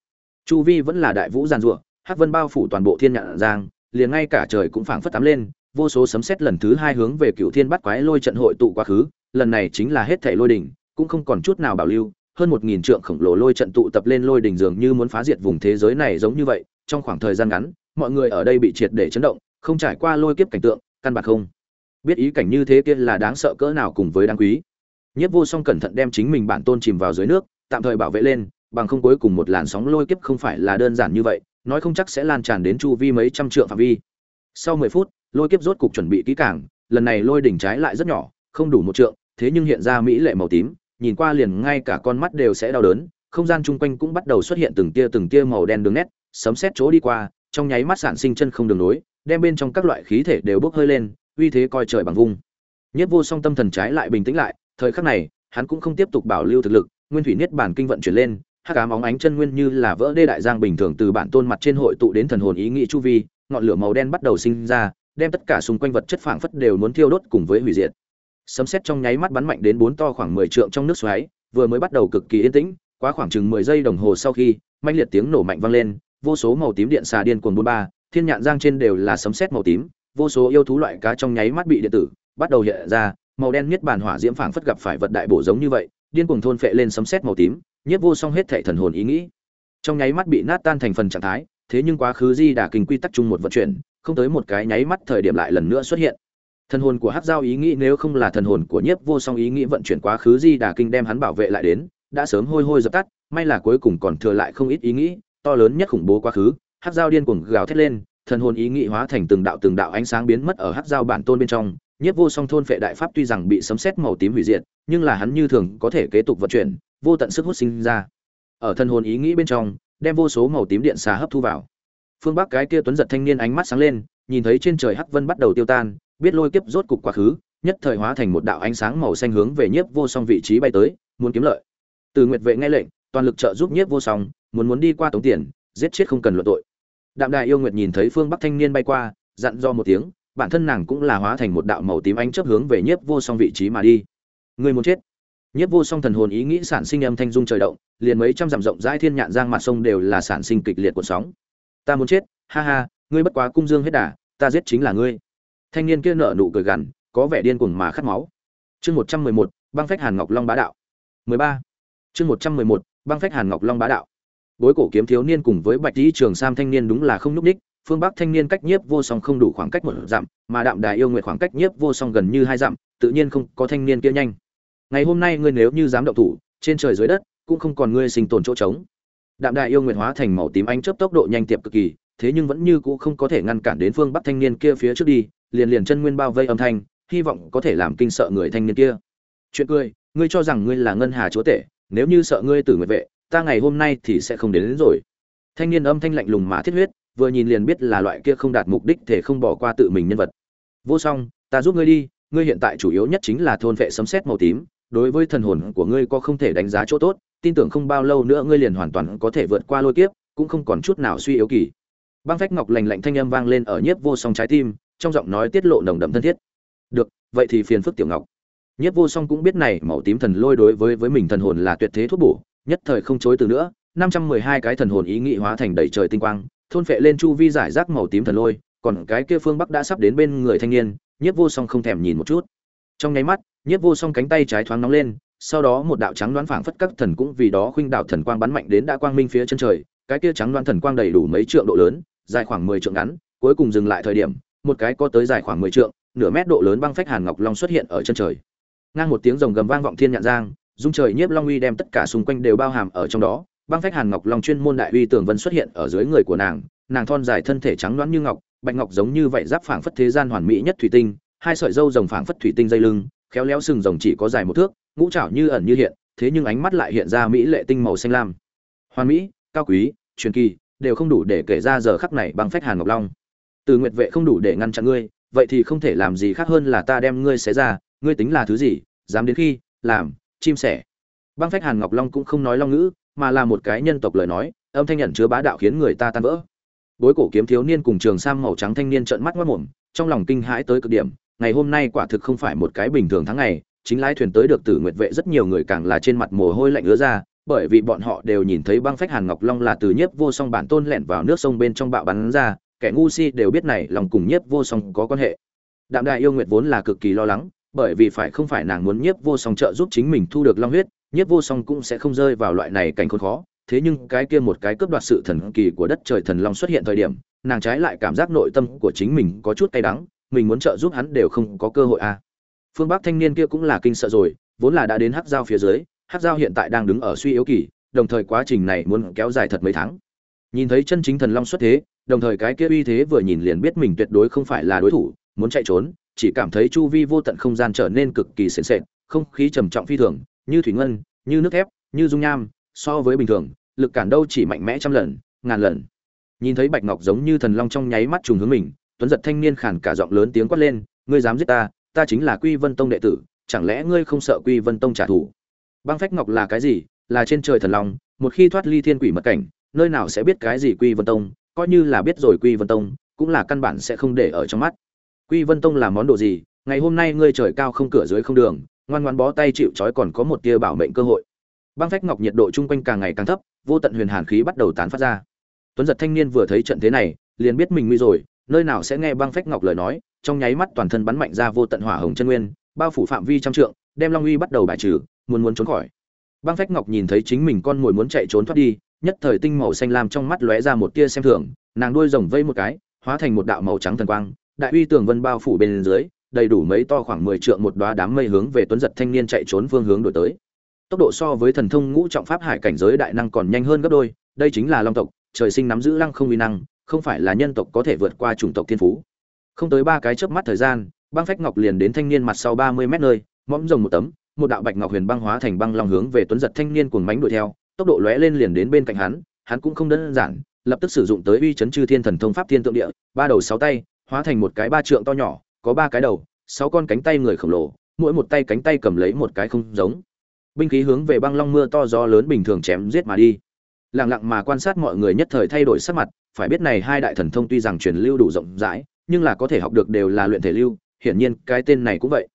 Chu vi vẫn là đại vũ giàn rủa, hắc vân bao phủ toàn bộ thiên nhạn giang, liền ngay cả trời cũng phảng phất tắm lên, vô số sấm sét lần thứ hai hướng về cựu thiên bắt quái lôi trận hội tụ quá khứ, lần này chính là hết thảy lôi đỉnh, cũng không còn chút nào bảo lưu, hơn một nghìn trượng khổng lồ lôi trận tụ tập lên lôi đỉnh dường như muốn phá diệt vùng thế giới này giống như vậy, trong khoảng thời gian ngắn, mọi người ở đây bị triệt để chấn động, không trải qua lôi kiếp cảnh tượng, căn bản không biết ý cảnh như thế kia là đáng sợ cỡ nào cùng với đáng quý. Nhất vô song cẩn thận đem chính mình bản tôn chìm vào dưới nước, tạm thời bảo vệ lên, bằng không cuối cùng một làn sóng lôi kiếp không phải là đơn giản như vậy, nói không chắc sẽ lan tràn đến chu vi mấy trăm trượng phạm vi. Sau mười phút, lôi kiếp rốt cục chuẩn bị kỹ càng, lần này lôi đỉnh trái lại rất nhỏ, không đủ một trượng, thế nhưng hiện ra mỹ lệ màu tím, nhìn qua liền ngay cả con mắt đều sẽ đau đớn, không gian chung quanh cũng bắt đầu xuất hiện từng tia từng tia màu đen đường nét, sấm xét chỗ đi qua, trong nháy mắt sản sinh chân không đường nối, đem bên trong các loại khí thể đều bốc hơi lên uy thế coi trời bằng vung. Nhất vô song tâm thần trái lại bình tĩnh lại, thời khắc này, hắn cũng không tiếp tục bảo lưu thực lực, nguyên thủy niết bản kinh vận chuyển lên, hắc ám óng ánh chân nguyên như là vỡ đê đại giang bình thường từ bản tôn mặt trên hội tụ đến thần hồn ý nghĩ chu vi, ngọn lửa màu đen bắt đầu sinh ra, đem tất cả xung quanh vật chất phảng phất đều muốn thiêu đốt cùng với hủy diệt. Sấm sét trong nháy mắt bắn mạnh đến bốn to khoảng mười trượng trong nước xoáy, vừa mới bắt đầu cực kỳ yên tĩnh, quá khoảng chừng mười giây đồng hồ sau khi manh liệt tiếng nổ mạnh vang lên, vô số màu tím điện xà điên cuồng bốn ba, thiên nhạn giang trên đều là sấm sét màu tím vô số yêu thú loại cá trong nháy mắt bị điện tử bắt đầu hiện ra, màu đen nhất bản hỏa diễm phảng phất gặp phải vật đại bổ giống như vậy, điên cuồng thôn phệ lên sấm sét màu tím, nhiếp vô song hết thảy thần hồn ý nghĩ. Trong nháy mắt bị nát tan thành phần trạng thái, thế nhưng quá khứ di đà kinh quy tắc chung một vận chuyển, không tới một cái nháy mắt thời điểm lại lần nữa xuất hiện. Thần hồn của hát giao ý nghĩ nếu không là thần hồn của nhiếp vô song ý nghĩ vận chuyển quá khứ di đà kinh đem hắn bảo vệ lại đến, đã sớm hôi hôi dập tắt, may là cuối cùng còn thừa lại không ít ý nghĩ, to lớn nhất khủng bố quá khứ hát giao điên cuồng gào thét lên thần hồn ý nghĩ hóa thành từng đạo từng đạo ánh sáng biến mất ở hắc giao bản tôn bên trong, nhiếp vô song thôn phệ đại pháp tuy rằng bị sấm sét màu tím hủy diệt, nhưng là hắn như thường có thể kế tục vận chuyển, vô tận sức hút sinh ra. Ở thần hồn ý nghĩ bên trong, đem vô số màu tím điện xà hấp thu vào. Phương bắc cái kia tuấn giật thanh niên ánh mắt sáng lên, nhìn thấy trên trời hắc vân bắt đầu tiêu tan, biết lôi kiếp rốt cục quá khứ, nhất thời hóa thành một đạo ánh sáng màu xanh hướng về nhiếp vô song vị trí bay tới, muốn kiếm lợi. Từ nguyệt vệ nghe lệnh, toàn lực trợ giúp nhiếp vô song, muốn muốn đi qua tống tiền, giết chết không cần luận tội đạm đài yêu nguyệt nhìn thấy phương bắc thanh niên bay qua, dặn do một tiếng, bản thân nàng cũng là hóa thành một đạo màu tím ánh chớp hướng về nhiếp vô song vị trí mà đi. Người muốn chết. Nhiếp vô song thần hồn ý nghĩ sản sinh âm thanh dung trời động, liền mấy trăm dặm rộng rãi thiên nhạn giang mặt sông đều là sản sinh kịch liệt của sóng. Ta muốn chết, ha ha, ngươi bất quá cung dương hết đà, ta giết chính là ngươi. Thanh niên kia nở nụ cười gằn, có vẻ điên cuồng mà khát máu. Chương một trăm mười một, băng phách hàn ngọc long bá đạo. mười ba. Chương một trăm mười một, băng phách hàn ngọc long bá đạo bối cổ kiếm thiếu niên cùng với bạch lý trường sam thanh niên đúng là không nhúc ních phương bắc thanh niên cách nhiếp vô song không đủ khoảng cách một dặm, mà đạm đài yêu nguyệt khoảng cách nhiếp vô song gần như hai dặm, tự nhiên không có thanh niên kia nhanh. Ngày hôm nay ngươi nếu như dám động thủ, trên trời dưới đất, cũng không còn ngươi sinh tồn chỗ trống. Đạm đài yêu nguyệt hóa thành màu tím ánh chớp tốc độ nhanh tiệp cực kỳ, thế nhưng vẫn như cũ không có thể ngăn cản đến phương bắc thanh niên kia phía trước đi, liền liền chân nguyên bao vây âm thanh, hy vọng có thể làm kinh sợ người thanh niên kia. Chuyện cười, ngươi cho rằng ngươi là ngân hà chúa tể, nếu như sợ ngươi tử nguyệt vệ ta ngày hôm nay thì sẽ không đến, đến rồi. Thanh niên âm thanh lạnh lùng mà thiết huyết vừa nhìn liền biết là loại kia không đạt mục đích thể không bỏ qua tự mình nhân vật. Vô song ta giúp ngươi đi ngươi hiện tại chủ yếu nhất chính là thôn vệ sấm sét màu tím đối với thần hồn của ngươi có không thể đánh giá chỗ tốt tin tưởng không bao lâu nữa ngươi liền hoàn toàn có thể vượt qua lôi kiếp cũng không còn chút nào suy yếu kỳ. Băng phách ngọc lành lạnh thanh âm vang lên ở nhiếp vô song trái tim trong giọng nói tiết lộ nồng đậm thân thiết. Được vậy thì phiền phức tiểu ngọc. Nhiếp vô song cũng biết này màu tím thần lôi đối với với mình thần hồn là tuyệt thế thuốc bổ nhất thời không chối từ nữa, năm trăm mười hai cái thần hồn ý nghị hóa thành đầy trời tinh quang, thôn phệ lên chu vi giải rác màu tím thần lôi, còn cái kia phương bắc đã sắp đến bên người thanh niên, nhiếp vô song không thèm nhìn một chút. Trong nháy mắt, nhiếp vô song cánh tay trái thoáng nóng lên, sau đó một đạo trắng đoán phảng phất các thần cũng vì đó khuynh đạo thần quang bắn mạnh đến đã quang minh phía chân trời, cái kia trắng đoán thần quang đầy đủ mấy trượng độ lớn, dài khoảng mười trượng ngắn, cuối cùng dừng lại thời điểm, một cái có tới dài khoảng mười trượng, nửa mét độ lớn băng phách hàn ngọc long xuất hiện ở chân trời. Ngang một tiếng rồng gầm vang vọng thiên nhạn giang dung trời nhiếp long uy đem tất cả xung quanh đều bao hàm ở trong đó. Băng phách hàn ngọc long chuyên môn đại uy tường vân xuất hiện ở dưới người của nàng. Nàng thon dài thân thể trắng loãng như ngọc, bạch ngọc giống như vậy giáp phảng phất thế gian hoàn mỹ nhất thủy tinh, hai sợi dâu rồng phảng phất thủy tinh dây lưng, khéo léo sừng rồng chỉ có dài một thước, ngũ trảo như ẩn như hiện, thế nhưng ánh mắt lại hiện ra mỹ lệ tinh màu xanh lam. Hoàn mỹ, cao quý, truyền kỳ, đều không đủ để kể ra giờ khắc này băng phách hàn ngọc long. Từ nguyệt vệ không đủ để ngăn chặn ngươi, vậy thì không thể làm gì khác hơn là ta đem ngươi xé ra, ngươi tính là thứ gì, dám đến khi, làm chim sẻ. Băng phách hàn ngọc long cũng không nói long ngữ, mà là một cái nhân tộc lời nói, âm thanh nhận chứa bá đạo khiến người ta tan vỡ. Bối cổ kiếm thiếu niên cùng trường sam màu trắng thanh niên trợn mắt mất mồm, trong lòng kinh hãi tới cực điểm, ngày hôm nay quả thực không phải một cái bình thường tháng ngày, chính lái thuyền tới được tử nguyệt vệ rất nhiều người càng là trên mặt mồ hôi lạnh ứa ra, bởi vì bọn họ đều nhìn thấy băng phách hàn ngọc long là từ nhiếp vô song bản tôn lẻn vào nước sông bên trong bạo bắn ra, kẻ ngu si đều biết này lòng cùng nhiếp vô song có quan hệ. Đạm đại yêu nguyệt vốn là cực kỳ lo lắng bởi vì phải không phải nàng muốn nhiếp vô song trợ giúp chính mình thu được long huyết, nhiếp vô song cũng sẽ không rơi vào loại này cảnh khốn khó thế nhưng cái kia một cái cướp đoạt sự thần kỳ của đất trời thần long xuất hiện thời điểm, nàng trái lại cảm giác nội tâm của chính mình có chút cay đắng, mình muốn trợ giúp hắn đều không có cơ hội à. phương bắc thanh niên kia cũng là kinh sợ rồi, vốn là đã đến hắc giao phía dưới, hắc giao hiện tại đang đứng ở suy yếu kỳ, đồng thời quá trình này muốn kéo dài thật mấy tháng nhìn thấy chân chính thần long xuất thế, đồng thời cái kia uy thế vừa nhìn liền biết mình tuyệt đối không phải là đối thủ, muốn chạy trốn chỉ cảm thấy chu vi vô tận không gian trở nên cực kỳ sền sệt, không khí trầm trọng phi thường, như thủy ngân, như nước thép, như dung nham, so với bình thường, lực cản đâu chỉ mạnh mẽ trăm lần, ngàn lần. Nhìn thấy bạch ngọc giống như thần long trong nháy mắt trùng hướng mình, tuấn giật thanh niên khản cả giọng lớn tiếng quát lên, ngươi dám giết ta ta chính là quy vân tông đệ tử, chẳng lẽ ngươi không sợ quy vân tông trả thù? Băng phách ngọc là cái gì? Là trên trời thần long, một khi thoát ly thiên quỷ mật cảnh, nơi nào sẽ biết cái gì quy vân tông, coi như là biết rồi quy vân tông, cũng là căn bản sẽ không để ở trong mắt quy vân tông là món đồ gì? Ngày hôm nay ngươi trời cao không cửa dưới không đường, ngoan ngoãn bó tay chịu trói còn có một tia bảo mệnh cơ hội. Băng phách ngọc nhiệt độ chung quanh càng ngày càng thấp, vô tận huyền hàn khí bắt đầu tán phát ra. Tuấn giật thanh niên vừa thấy trận thế này, liền biết mình nguy rồi, nơi nào sẽ nghe băng phách ngọc lời nói, trong nháy mắt toàn thân bắn mạnh ra vô tận hỏa hồng chân nguyên, bao phủ phạm vi trăm trượng, đem long uy bắt đầu bài trừ, muốn muốn trốn khỏi. Băng phách ngọc nhìn thấy chính mình con mồi muốn chạy trốn thoát đi, nhất thời tinh màu xanh lam trong mắt lóe ra một tia xem thường, nàng đuôi rồng vây một cái, hóa thành một đạo màu trắng thần quang đại uy tường vân bao phủ bên dưới, đầy đủ mấy to khoảng mười trượng một đóa đám mây hướng về tuấn giật thanh niên chạy trốn phương hướng đổi tới. Tốc độ so với thần thông ngũ trọng pháp hải cảnh giới đại năng còn nhanh hơn gấp đôi, đây chính là long tộc, trời sinh nắm giữ lăng không uy năng, không phải là nhân tộc có thể vượt qua chủng tộc thiên phú. Không tới ba cái chớp mắt thời gian, băng phách ngọc liền đến thanh niên mặt sau ba mươi mét nơi, mõm rồng một tấm, một đạo bạch ngọc huyền băng hóa thành băng long hướng về tuấn giật thanh niên cuồng mánh đuổi theo, tốc độ lóe lên liền đến bên cạnh hắn hắn cũng không đơn giản, lập tức sử dụng tới uy chấn chư thiên thần thông pháp thiên tượng địa, ba đầu sáu tay hóa thành một cái ba trượng to nhỏ, có ba cái đầu, sáu con cánh tay người khổng lồ, mỗi một tay cánh tay cầm lấy một cái không giống. Binh khí hướng về băng long mưa to gió lớn bình thường chém giết mà đi. Lặng lặng mà quan sát mọi người nhất thời thay đổi sắc mặt, phải biết này hai đại thần thông tuy rằng truyền lưu đủ rộng rãi, nhưng là có thể học được đều là luyện thể lưu, hiển nhiên cái tên này cũng vậy.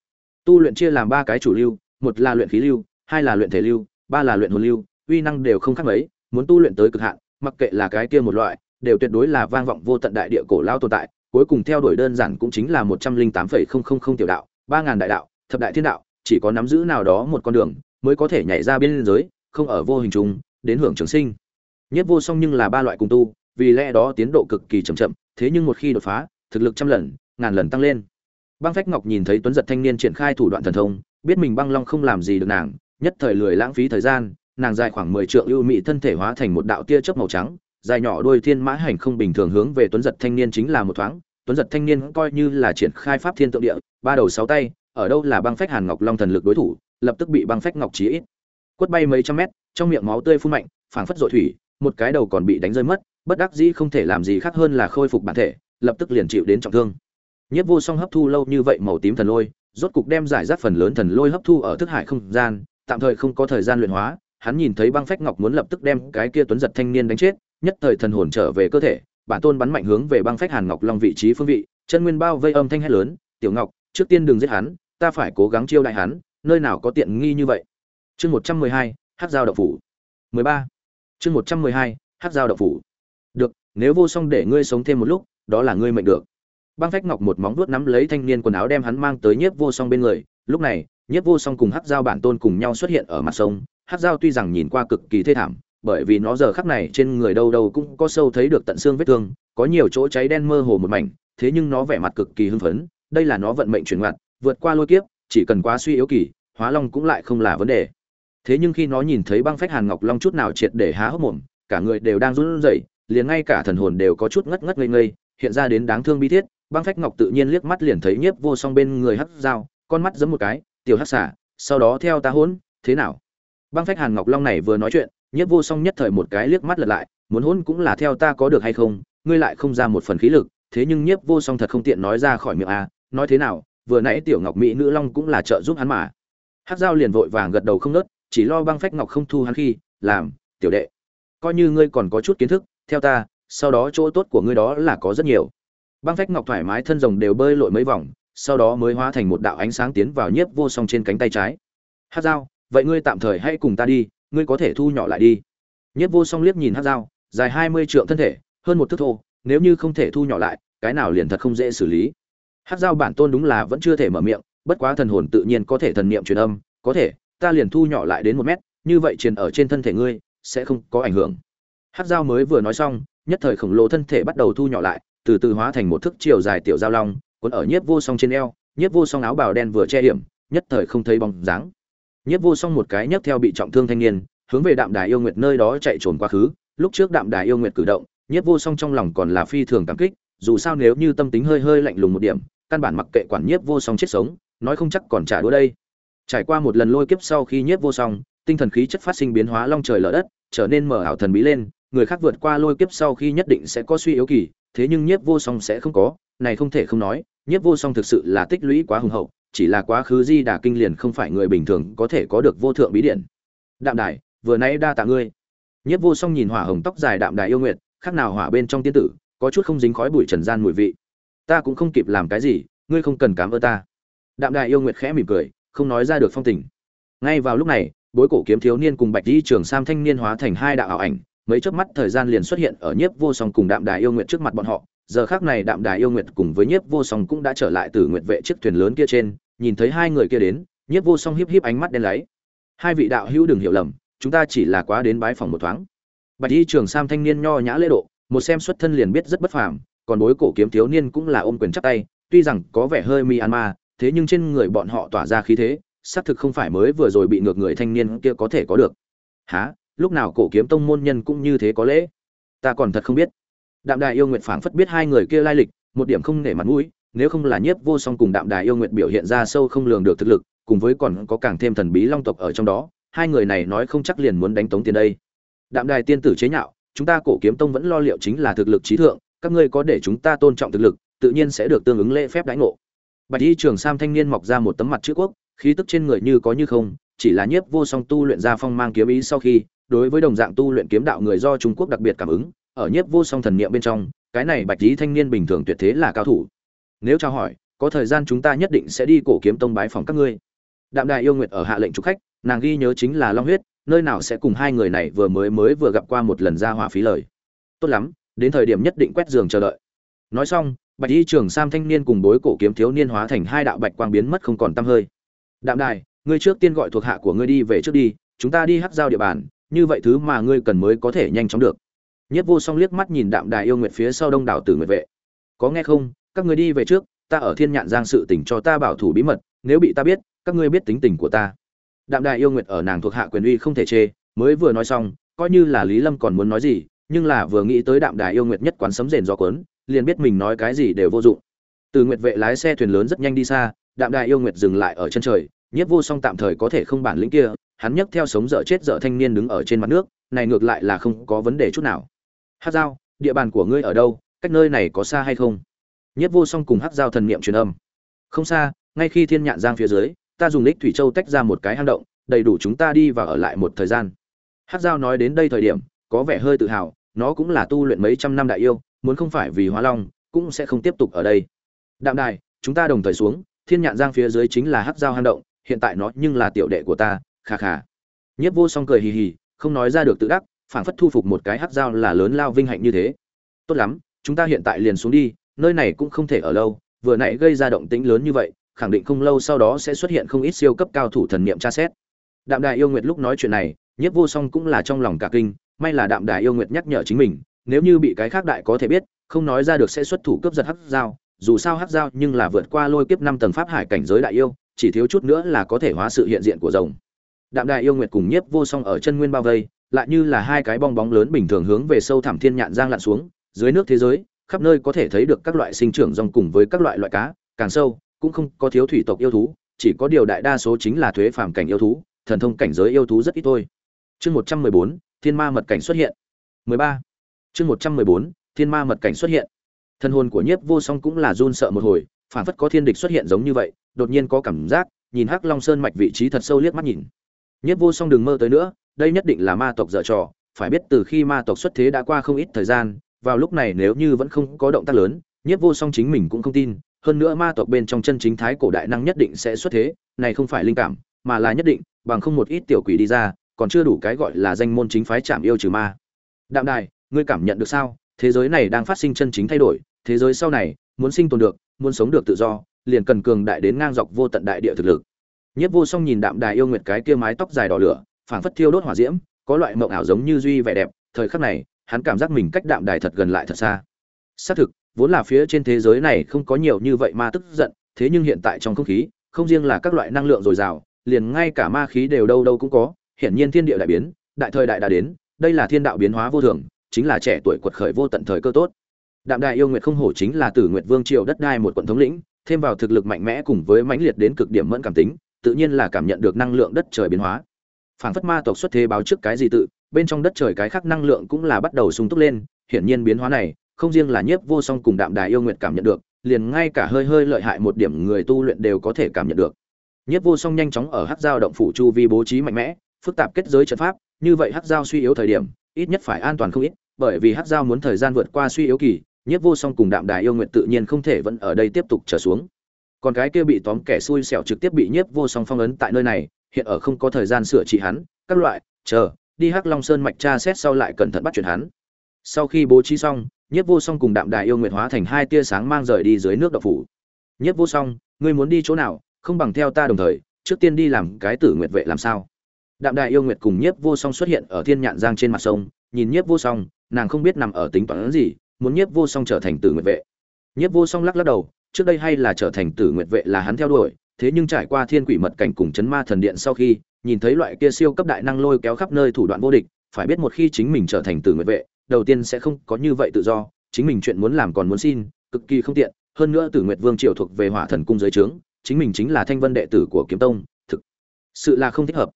Tu luyện chia làm ba cái chủ lưu, một là luyện khí lưu, hai là luyện thể lưu, ba là luyện hồn lưu, uy năng đều không khác mấy, muốn tu luyện tới cực hạn, mặc kệ là cái kia một loại, đều tuyệt đối là vang vọng vô tận đại địa cổ lao tồn tại cuối cùng theo đuổi đơn giản cũng chính là một trăm linh tám phẩy không không không tiểu đạo, ba ngàn đại đạo, thập đại thiên đạo, chỉ có nắm giữ nào đó một con đường mới có thể nhảy ra biên giới, không ở vô hình trùng đến hưởng trường sinh. Nhất vô song nhưng là ba loại cùng tu, vì lẽ đó tiến độ cực kỳ chậm chậm, thế nhưng một khi đột phá, thực lực trăm lần, ngàn lần tăng lên. Băng phách ngọc nhìn thấy tuấn giật thanh niên triển khai thủ đoạn thần thông, biết mình băng long không làm gì được nàng, nhất thời lười lãng phí thời gian, nàng dài khoảng mười trượng ưu mỹ thân thể hóa thành một đạo tia chớp màu trắng dài nhỏ đôi thiên mã hành không bình thường hướng về tuấn giật thanh niên chính là một thoáng. Tuấn giật thanh niên coi như là triển khai pháp thiên tượng địa, ba đầu sáu tay, ở đâu là băng phách hàn ngọc long thần lực đối thủ, lập tức bị băng phách ngọc chí ít. Quất bay mấy trăm mét, trong miệng máu tươi phun mạnh, phảng phất dội thủy, một cái đầu còn bị đánh rơi mất, bất đắc dĩ không thể làm gì khác hơn là khôi phục bản thể, lập tức liền chịu đến trọng thương. Nhất vô song hấp thu lâu như vậy màu tím thần lôi, rốt cục đem giải rác phần lớn thần lôi hấp thu ở thức hải không gian, tạm thời không có thời gian luyện hóa, hắn nhìn thấy băng phách ngọc muốn lập tức đem cái kia tuấn giật thanh niên đánh chết nhất thời thần hồn trở về cơ thể, bản tôn bắn mạnh hướng về băng phách hàn ngọc long vị trí phương vị, chân nguyên bao vây âm thanh hét lớn, tiểu ngọc, trước tiên đừng giết hắn, ta phải cố gắng chiêu đại hắn, nơi nào có tiện nghi như vậy. Chương một trăm mười hai hát giao đậu phủ. mười ba. Chương một trăm mười hai hát giao đậu phủ. Được, nếu vô song để ngươi sống thêm một lúc, đó là ngươi mệnh được. Băng phách ngọc một móng vuốt nắm lấy thanh niên quần áo đem hắn mang tới nhiếp vô song bên người. Lúc này, nhiếp vô song cùng hát giao bản tôn cùng nhau xuất hiện ở mặt sông. Hát giao tuy rằng nhìn qua cực kỳ thê thảm bởi vì nó giờ khắc này trên người đâu đâu cũng có sâu thấy được tận xương vết thương, có nhiều chỗ cháy đen mơ hồ một mảnh, thế nhưng nó vẻ mặt cực kỳ hưng phấn, đây là nó vận mệnh chuyển ngoặt, vượt qua lôi kiếp, chỉ cần quá suy yếu kỳ, hóa long cũng lại không là vấn đề. Thế nhưng khi nó nhìn thấy băng phách hàn ngọc long chút nào triệt để há hốc mồm, cả người đều đang run rẩy, liền ngay cả thần hồn đều có chút ngất ngất ngây ngây, hiện ra đến đáng thương bi thiết, băng phách ngọc tự nhiên liếc mắt liền thấy nhiếp vô song bên người hắc dao, con mắt giấm một cái, tiểu hắc xả sau đó theo ta hỗn thế nào? Băng phách hàn ngọc long này vừa nói chuyện nhiếp vô song nhất thời một cái liếc mắt lật lại, muốn hỗn cũng là theo ta có được hay không, ngươi lại không ra một phần khí lực, thế nhưng nhiếp vô song thật không tiện nói ra khỏi miệng a nói thế nào, vừa nãy tiểu ngọc mỹ nữ long cũng là trợ giúp hắn mà. Hát dao liền vội vàng gật đầu không nớt, chỉ lo băng phách ngọc không thu hắn khi, làm, tiểu đệ, coi như ngươi còn có chút kiến thức, theo ta, sau đó chỗ tốt của ngươi đó là có rất nhiều. Băng phách ngọc thoải mái thân rồng đều bơi lội mấy vòng, sau đó mới hóa thành một đạo ánh sáng tiến vào nhiếp vô song trên cánh tay trái. Hát dao vậy ngươi tạm thời hãy cùng ta đi ngươi có thể thu nhỏ lại đi. Nhất vô song liếc nhìn hát dao dài hai mươi trượng thân thể, hơn một thước thô, nếu như không thể thu nhỏ lại, cái nào liền thật không dễ xử lý. Hát dao bản tôn đúng là vẫn chưa thể mở miệng, bất quá thần hồn tự nhiên có thể thần niệm truyền âm, có thể, ta liền thu nhỏ lại đến một mét, như vậy truyền ở trên thân thể ngươi, sẽ không có ảnh hưởng. Hát dao mới vừa nói xong, nhất thời khổng lồ thân thể bắt đầu thu nhỏ lại, từ từ hóa thành một thức chiều dài tiểu giao long, cuốn ở nhiếp vô song trên eo nhiếp vô song áo bào đen vừa che hiểm, nhất thời không thấy bóng dáng nhiếp vô song một cái nhấc theo bị trọng thương thanh niên, hướng về đạm đài yêu nguyệt nơi đó chạy trốn quá khứ. Lúc trước đạm đài yêu nguyệt cử động, nhiếp vô song trong lòng còn là phi thường cảm kích, dù sao nếu như tâm tính hơi hơi lạnh lùng một điểm, căn bản mặc kệ quản nhiếp vô song chết sống, nói không chắc còn trả đũa đây. Trải qua một lần lôi kiếp sau khi nhiếp vô song, tinh thần khí chất phát sinh biến hóa long trời lở đất, trở nên mở ảo thần bí lên, người khác vượt qua lôi kiếp sau khi nhất định sẽ có suy yếu kỳ, thế nhưng nhiếp vô song sẽ không có, này không thể không nói, nhiếp vô song thực sự là tích lũy quá hùng hậu chỉ là quá khứ di đà kinh liền không phải người bình thường có thể có được vô thượng bí điển đạm đài, vừa nãy đa tạ ngươi. Nhiếp vô song nhìn hỏa hồng tóc dài đạm đài yêu nguyệt, khác nào hỏa bên trong tiên tử, có chút không dính khói bụi trần gian mùi vị. Ta cũng không kịp làm cái gì, ngươi không cần cảm ơn ta. Đạm đài yêu nguyệt khẽ mỉm cười, không nói ra được phong tình. Ngay vào lúc này, bối cổ kiếm thiếu niên cùng bạch di trường sam thanh niên hóa thành hai đạo ảo ảnh, mấy chớp mắt thời gian liền xuất hiện ở nhiếp vô song cùng đạm đài yêu nguyện trước mặt bọn họ giờ khác này đạm đài yêu nguyệt cùng với nhiếp vô song cũng đã trở lại từ nguyệt vệ chiếc thuyền lớn kia trên, nhìn thấy hai người kia đến, nhiếp vô song híp híp ánh mắt đen láy. Hai vị đạo hữu đừng hiểu lầm, chúng ta chỉ là quá đến bái phòng một thoáng. Bạch y trường sam thanh niên nho nhã lễ độ, một xem xuất thân liền biết rất bất phàm, còn bối cổ kiếm thiếu niên cũng là ôm quyền chắp tay, tuy rằng có vẻ hơi mi ma thế nhưng trên người bọn họ tỏa ra khí thế, xác thực không phải mới vừa rồi bị ngược người thanh niên kia có thể có được. Há lúc nào cổ kiếm tông môn nhân cũng như thế có lễ? Ta còn thật không biết đạm đài yêu nguyện phảng phất biết hai người kia lai lịch, một điểm không nể mặt mũi, nếu không là nhiếp vô song cùng đạm đài yêu nguyện biểu hiện ra sâu không lường được thực lực, cùng với còn có càng thêm thần bí long tộc ở trong đó, hai người này nói không chắc liền muốn đánh tống tiền đây. Đạm đài tiên tử chế nhạo, chúng ta cổ kiếm tông vẫn lo liệu chính là thực lực trí thượng, các ngươi có để chúng ta tôn trọng thực lực, tự nhiên sẽ được tương ứng lễ phép đãi ngộ. Bạch y trường sam thanh niên mọc ra một tấm mặt chữ quốc, khí tức trên người như có như không, chỉ là nhiếp vô song tu luyện ra phong mang kiếm ý sau khi, đối với đồng dạng tu luyện kiếm đạo người do trung quốc đặc biệt cảm ứng ở nhiếp vô song thần niệm bên trong, cái này bạch y thanh niên bình thường tuyệt thế là cao thủ. Nếu trao hỏi, có thời gian chúng ta nhất định sẽ đi cổ kiếm tông bái phòng các ngươi. Đạm đài yêu nguyệt ở hạ lệnh trục khách, nàng ghi nhớ chính là long huyết, nơi nào sẽ cùng hai người này vừa mới mới vừa gặp qua một lần ra hỏa phí lời. Tốt lắm, đến thời điểm nhất định quét giường chờ đợi. Nói xong, bạch y trường sam thanh niên cùng bối cổ kiếm thiếu niên hóa thành hai đạo bạch quang biến mất không còn tăm hơi. Đạm đài, ngươi trước tiên gọi thuộc hạ của ngươi đi về trước đi, chúng ta đi hắc giao địa bàn, như vậy thứ mà ngươi cần mới có thể nhanh chóng được nhất vô song liếc mắt nhìn đạm đài yêu nguyệt phía sau đông đảo tử nguyệt vệ. Có nghe không? Các ngươi đi về trước ta ở thiên nhạn giang sự tình cho ta bảo thủ bí mật nếu bị ta biết các ngươi biết tính tình của ta. Đạm đài yêu nguyệt ở nàng thuộc hạ quyền uy không thể chê mới vừa nói xong coi như là lý lâm còn muốn nói gì nhưng là vừa nghĩ tới đạm đài yêu nguyệt nhất quán sấm rền do cuốn, liền biết mình nói cái gì đều vô dụng. Từ nguyệt vệ lái xe thuyền lớn rất nhanh đi xa đạm đại yêu nguyệt dừng lại ở chân trời nhiếp vô song tạm thời có thể không bản lĩnh kia hắn nhấc theo sống dở chết dở thanh niên đứng ở trên mặt nước này ngược lại là không có vấn đề chút nào hát dao, địa bàn của ngươi ở đâu, cách nơi này có xa hay không? Nhất vô song cùng hát dao thần niệm truyền âm. Không xa, ngay khi thiên nhạn giang phía dưới, ta dùng lích thủy châu tách ra một cái hang động, đầy đủ chúng ta đi và ở lại một thời gian. Hát dao nói đến đây thời điểm, có vẻ hơi tự hào, nó cũng là tu luyện mấy trăm năm đại yêu, muốn không phải vì hóa long, cũng sẽ không tiếp tục ở đây. Đạm đài, chúng ta đồng thời xuống, thiên nhạn giang phía dưới chính là hát dao hang động, hiện tại nó nhưng là tiểu đệ của ta, kha kha. Nhất vô song cười hì hì, không nói ra được tự đắc phảng phất thu phục một cái hắc dao là lớn lao vinh hạnh như thế. Tốt lắm, chúng ta hiện tại liền xuống đi, nơi này cũng không thể ở lâu, vừa nãy gây ra động tĩnh lớn như vậy, khẳng định không lâu sau đó sẽ xuất hiện không ít siêu cấp cao thủ thần niệm tra xét. Đạm Đại yêu nguyệt lúc nói chuyện này, nhiếp vô song cũng là trong lòng cả kinh, may là đạm đại yêu nguyệt nhắc nhở chính mình, nếu như bị cái khác đại có thể biết, không nói ra được sẽ xuất thủ cướp giật hắc dao, dù sao hắc dao nhưng là vượt qua lôi kiếp năm tầng pháp hải cảnh giới đại yêu, chỉ thiếu chút nữa là có thể hóa sự hiện diện của rồng. Đạm đại yêu nguyệt cùng nhiếp vô song ở chân nguyên bao vây lại như là hai cái bong bóng lớn bình thường hướng về sâu thẳm thiên nhạn giang lặn xuống, dưới nước thế giới, khắp nơi có thể thấy được các loại sinh trưởng rong cùng với các loại loại cá, càng sâu, cũng không có thiếu thủy tộc yêu thú, chỉ có điều đại đa số chính là thuế phàm cảnh yêu thú, thần thông cảnh giới yêu thú rất ít thôi. Chương một trăm mười bốn, thiên ma mật cảnh xuất hiện. Mười ba. Chương một trăm mười bốn, thiên ma mật cảnh xuất hiện. Thân hồn của nhiếp vô song cũng là run sợ một hồi phản phất có thiên địch xuất hiện giống như vậy, đột nhiên có cảm giác, nhìn hắc long sơn mạch vị trí thật sâu liếc mắt nhìn. Nhiếp vô song đừng mơ tới nữa đây nhất định là ma tộc dở trò, phải biết từ khi ma tộc xuất thế đã qua không ít thời gian, vào lúc này nếu như vẫn không có động tác lớn, nhiếp vô song chính mình cũng không tin, hơn nữa ma tộc bên trong chân chính thái cổ đại năng nhất định sẽ xuất thế, này không phải linh cảm, mà là nhất định, bằng không một ít tiểu quỷ đi ra, còn chưa đủ cái gọi là danh môn chính phái chạm yêu trừ ma. Đạm đài, ngươi cảm nhận được sao? Thế giới này đang phát sinh chân chính thay đổi, thế giới sau này, muốn sinh tồn được, muốn sống được tự do, liền cần cường đại đến ngang dọc vô tận đại địa thực lực. Nhất vô song nhìn đạm đài yêu nguyệt cái kia mái tóc dài đỏ lửa phảng phất thiêu đốt hỏa diễm, có loại mộng ảo giống như duy vẻ đẹp, thời khắc này, hắn cảm giác mình cách đạm đài thật gần lại thật xa. Xác thực, vốn là phía trên thế giới này không có nhiều như vậy ma tức giận, thế nhưng hiện tại trong không khí, không riêng là các loại năng lượng dồi dào, liền ngay cả ma khí đều đâu đâu cũng có, hiển nhiên thiên địa đại biến, đại thời đại đã đến, đây là thiên đạo biến hóa vô thường, chính là trẻ tuổi quật khởi vô tận thời cơ tốt. Đạm đại yêu nguyệt không hổ chính là tử nguyệt vương triều đất đai một quận thống lĩnh, thêm vào thực lực mạnh mẽ cùng với mãnh liệt đến cực điểm mẫn cảm tính, tự nhiên là cảm nhận được năng lượng đất trời biến hóa phảng phất ma tộc xuất thế báo trước cái gì tự, bên trong đất trời cái khác năng lượng cũng là bắt đầu sung túc lên, hiển nhiên biến hóa này, không riêng là nhiếp vô song cùng đạm đài yêu nguyệt cảm nhận được, liền ngay cả hơi hơi lợi hại một điểm người tu luyện đều có thể cảm nhận được. Nhiếp vô song nhanh chóng ở hắc giao động phủ chu vi bố trí mạnh mẽ, phức tạp kết giới trận pháp, như vậy hắc giao suy yếu thời điểm, ít nhất phải an toàn không ít, bởi vì hắc giao muốn thời gian vượt qua suy yếu kỳ, nhiếp vô song cùng đạm đài yêu nguyện tự nhiên không thể vẫn ở đây tiếp tục trở xuống. Còn cái kia bị tóm kẻ xui xẻo trực tiếp bị nhiếp vô song phong ấn tại nơi này hiện ở không có thời gian sửa trị hắn, các loại, chờ, đi hắc long sơn mạch tra xét sau lại cẩn thận bắt chuyển hắn. Sau khi bố trí xong, nhiếp vô song cùng đạm đài yêu nguyện hóa thành hai tia sáng mang rời đi dưới nước độc phủ. Nhiếp vô song, ngươi muốn đi chỗ nào? Không bằng theo ta đồng thời, trước tiên đi làm cái tử nguyệt vệ làm sao? Đạm đài yêu nguyệt cùng nhiếp vô song xuất hiện ở thiên nhạn giang trên mặt sông, nhìn nhiếp vô song, nàng không biết nằm ở tính toán gì, muốn nhiếp vô song trở thành tử nguyệt vệ. Nhiếp vô song lắc lắc đầu, trước đây hay là trở thành tử nguyệt vệ là hắn theo đuổi thế nhưng trải qua thiên quỷ mật cảnh cùng chấn ma thần điện sau khi, nhìn thấy loại kia siêu cấp đại năng lôi kéo khắp nơi thủ đoạn vô địch, phải biết một khi chính mình trở thành tử nguyện vệ, đầu tiên sẽ không có như vậy tự do, chính mình chuyện muốn làm còn muốn xin, cực kỳ không tiện. Hơn nữa tử nguyệt vương triều thuộc về hỏa thần cung giới trướng, chính mình chính là thanh vân đệ tử của kiếm tông, thực sự là không thích hợp.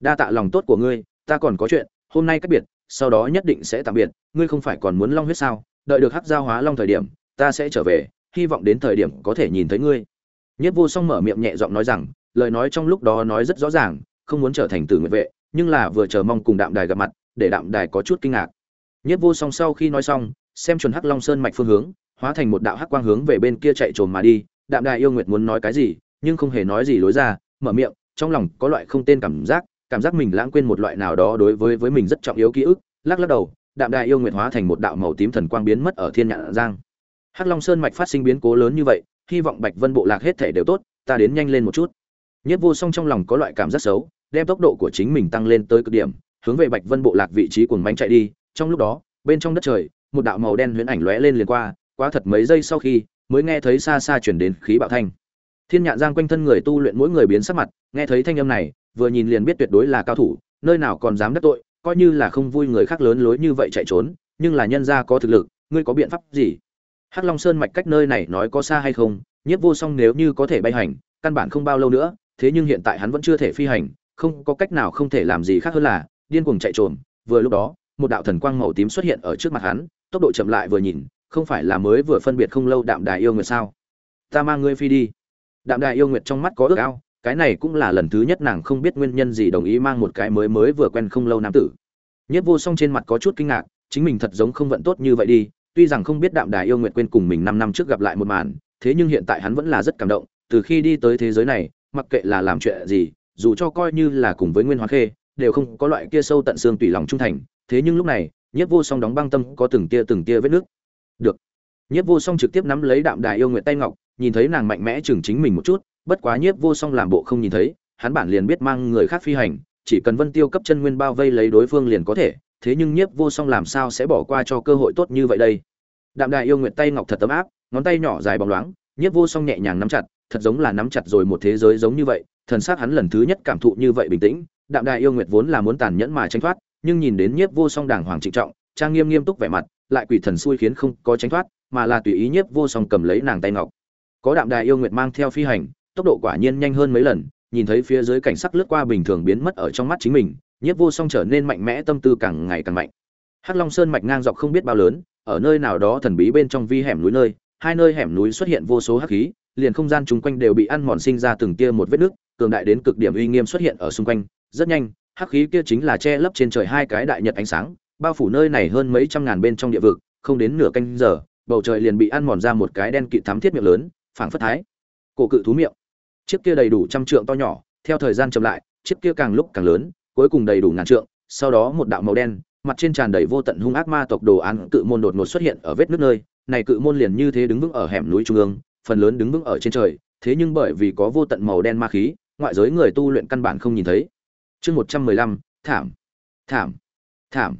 Đa tạ lòng tốt của ngươi, ta còn có chuyện, hôm nay cách biệt, sau đó nhất định sẽ tạm biệt, ngươi không phải còn muốn long huyết sao? Đợi được hắc giao hóa long thời điểm, ta sẽ trở về, hy vọng đến thời điểm có thể nhìn thấy ngươi nhất vô song mở miệng nhẹ giọng nói rằng, lời nói trong lúc đó nói rất rõ ràng, không muốn trở thành tử nguyện vệ, nhưng là vừa chờ mong cùng đạm đài gặp mặt, để đạm đài có chút kinh ngạc. Nhất vô song sau khi nói xong, xem chuẩn hắc long sơn mạch phương hướng, hóa thành một đạo hắc quang hướng về bên kia chạy trồm mà đi, đạm đài yêu nguyệt muốn nói cái gì, nhưng không hề nói gì lối ra, mở miệng, trong lòng có loại không tên cảm giác cảm giác mình lãng quên một loại nào đó đối với với mình rất trọng yếu ký ức, lắc lắc đầu, đạm đài yêu nguyệt hóa thành một đạo màu tím thần quang biến mất ở thiên nhạn giang. Hắc long sơn mạch phát sinh biến cố lớn như vậy hy vọng bạch vân bộ lạc hết thể đều tốt, ta đến nhanh lên một chút. Nhất vô song trong lòng có loại cảm giác xấu, đem tốc độ của chính mình tăng lên tới cực điểm, hướng về bạch vân bộ lạc vị trí cuồng bánh chạy đi. Trong lúc đó, bên trong đất trời, một đạo màu đen huyễn ảnh lóe lên liền qua, Quá thật mấy giây sau khi, mới nghe thấy xa xa chuyển đến khí bạo thanh. Thiên nhạn giang quanh thân người tu luyện mỗi người biến sắc mặt, nghe thấy thanh âm này, vừa nhìn liền biết tuyệt đối là cao thủ, nơi nào còn dám đắc tội, coi như là không vui người khác lớn lối như vậy chạy trốn, nhưng là nhân gia có thực lực, ngươi có biện pháp gì? Hắc long sơn mạch cách nơi này nói có xa hay không, nhiếp vô song nếu như có thể bay hành, căn bản không bao lâu nữa, thế nhưng hiện tại hắn vẫn chưa thể phi hành, không có cách nào không thể làm gì khác hơn là điên cuồng chạy trồm. Vừa lúc đó, một đạo thần quang màu tím xuất hiện ở trước mặt hắn, tốc độ chậm lại vừa nhìn, không phải là mới vừa phân biệt không lâu đạm đài yêu nguyệt sao? Ta mang ngươi phi đi. Đạm đài yêu nguyệt trong mắt có ước ao, cái này cũng là lần thứ nhất nàng không biết nguyên nhân gì đồng ý mang một cái mới mới vừa quen không lâu nam tử. Nhất vô song trên mặt có chút kinh ngạc, chính mình thật giống không vận tốt như vậy đi tuy rằng không biết đạm đài yêu nguyện quên cùng mình năm năm trước gặp lại một màn, thế nhưng hiện tại hắn vẫn là rất cảm động, từ khi đi tới thế giới này, mặc kệ là làm chuyện gì, dù cho coi như là cùng với nguyên hóa khê, đều không có loại kia sâu tận xương tùy lòng trung thành, thế nhưng lúc này nhất vô song đóng băng tâm có từng tia từng tia vết nước. Được. Nhất vô song trực tiếp nắm lấy đạm đài yêu nguyện tay ngọc, nhìn thấy nàng mạnh mẽ chừng chính mình một chút, bất quá nhiếp vô song làm bộ không nhìn thấy, hắn bản liền biết mang người khác phi hành, chỉ cần vân tiêu cấp chân nguyên bao vây lấy đối phương liền có thể, thế nhưng nhiếp vô song làm sao sẽ bỏ qua cho cơ hội tốt như vậy đây? Đạm đài yêu nguyện tay ngọc thật tấm áp, ngón tay nhỏ dài bóng loáng, nhiếp vô song nhẹ nhàng nắm chặt, thật giống là nắm chặt rồi một thế giới giống như vậy, thần xác hắn lần thứ nhất cảm thụ như vậy bình tĩnh, đạm đài yêu nguyệt vốn là muốn tàn nhẫn mà tranh thoát, nhưng nhìn đến nhiếp vô song đàng hoàng trịnh trọng, trang nghiêm nghiêm túc vẻ mặt, lại quỷ thần xui khiến không có tránh thoát, mà là tùy ý nhiếp vô song cầm lấy nàng tay ngọc. Có đạm đài yêu nguyệt mang theo phi hành, tốc độ quả nhiên nhanh hơn mấy lần, nhìn thấy phía dưới cảnh sắc lướt qua bình thường biến mất ở trong mắt chính mình, nhiếp vô song trở nên mạnh mẽ, tâm tư càng ngày càng mạnh. Hắc long sơn mạch ngang dọc không biết bao lớn ở nơi nào đó thần bí bên trong vi hẻm núi nơi, hai nơi hẻm núi xuất hiện vô số hắc khí, liền không gian chung quanh đều bị ăn mòn sinh ra từng tia một vết nước, cường đại đến cực điểm uy nghiêm xuất hiện ở xung quanh. Rất nhanh, hắc khí kia chính là che lấp trên trời hai cái đại nhật ánh sáng, bao phủ nơi này hơn mấy trăm ngàn bên trong địa vực, không đến nửa canh giờ, bầu trời liền bị ăn mòn ra một cái đen kịt thắm thiết miệng lớn, phảng phất thái. Cổ cự thú miệng. Chiếc kia đầy đủ trăm trượng to nhỏ, theo thời gian chậm lại, chiếc kia càng lúc càng lớn, cuối cùng đầy đủ ngàn trượng, sau đó một đạo màu đen mặt trên tràn đầy vô tận hung ác ma tộc đồ án cự môn đột ngột xuất hiện ở vết nước nơi. Này cự môn liền như thế đứng vững ở hẻm núi trung ương, phần lớn đứng vững ở trên trời, thế nhưng bởi vì có vô tận màu đen ma khí, ngoại giới người tu luyện căn bản không nhìn thấy. Chương một trăm mười lăm, thảm thảm thảm.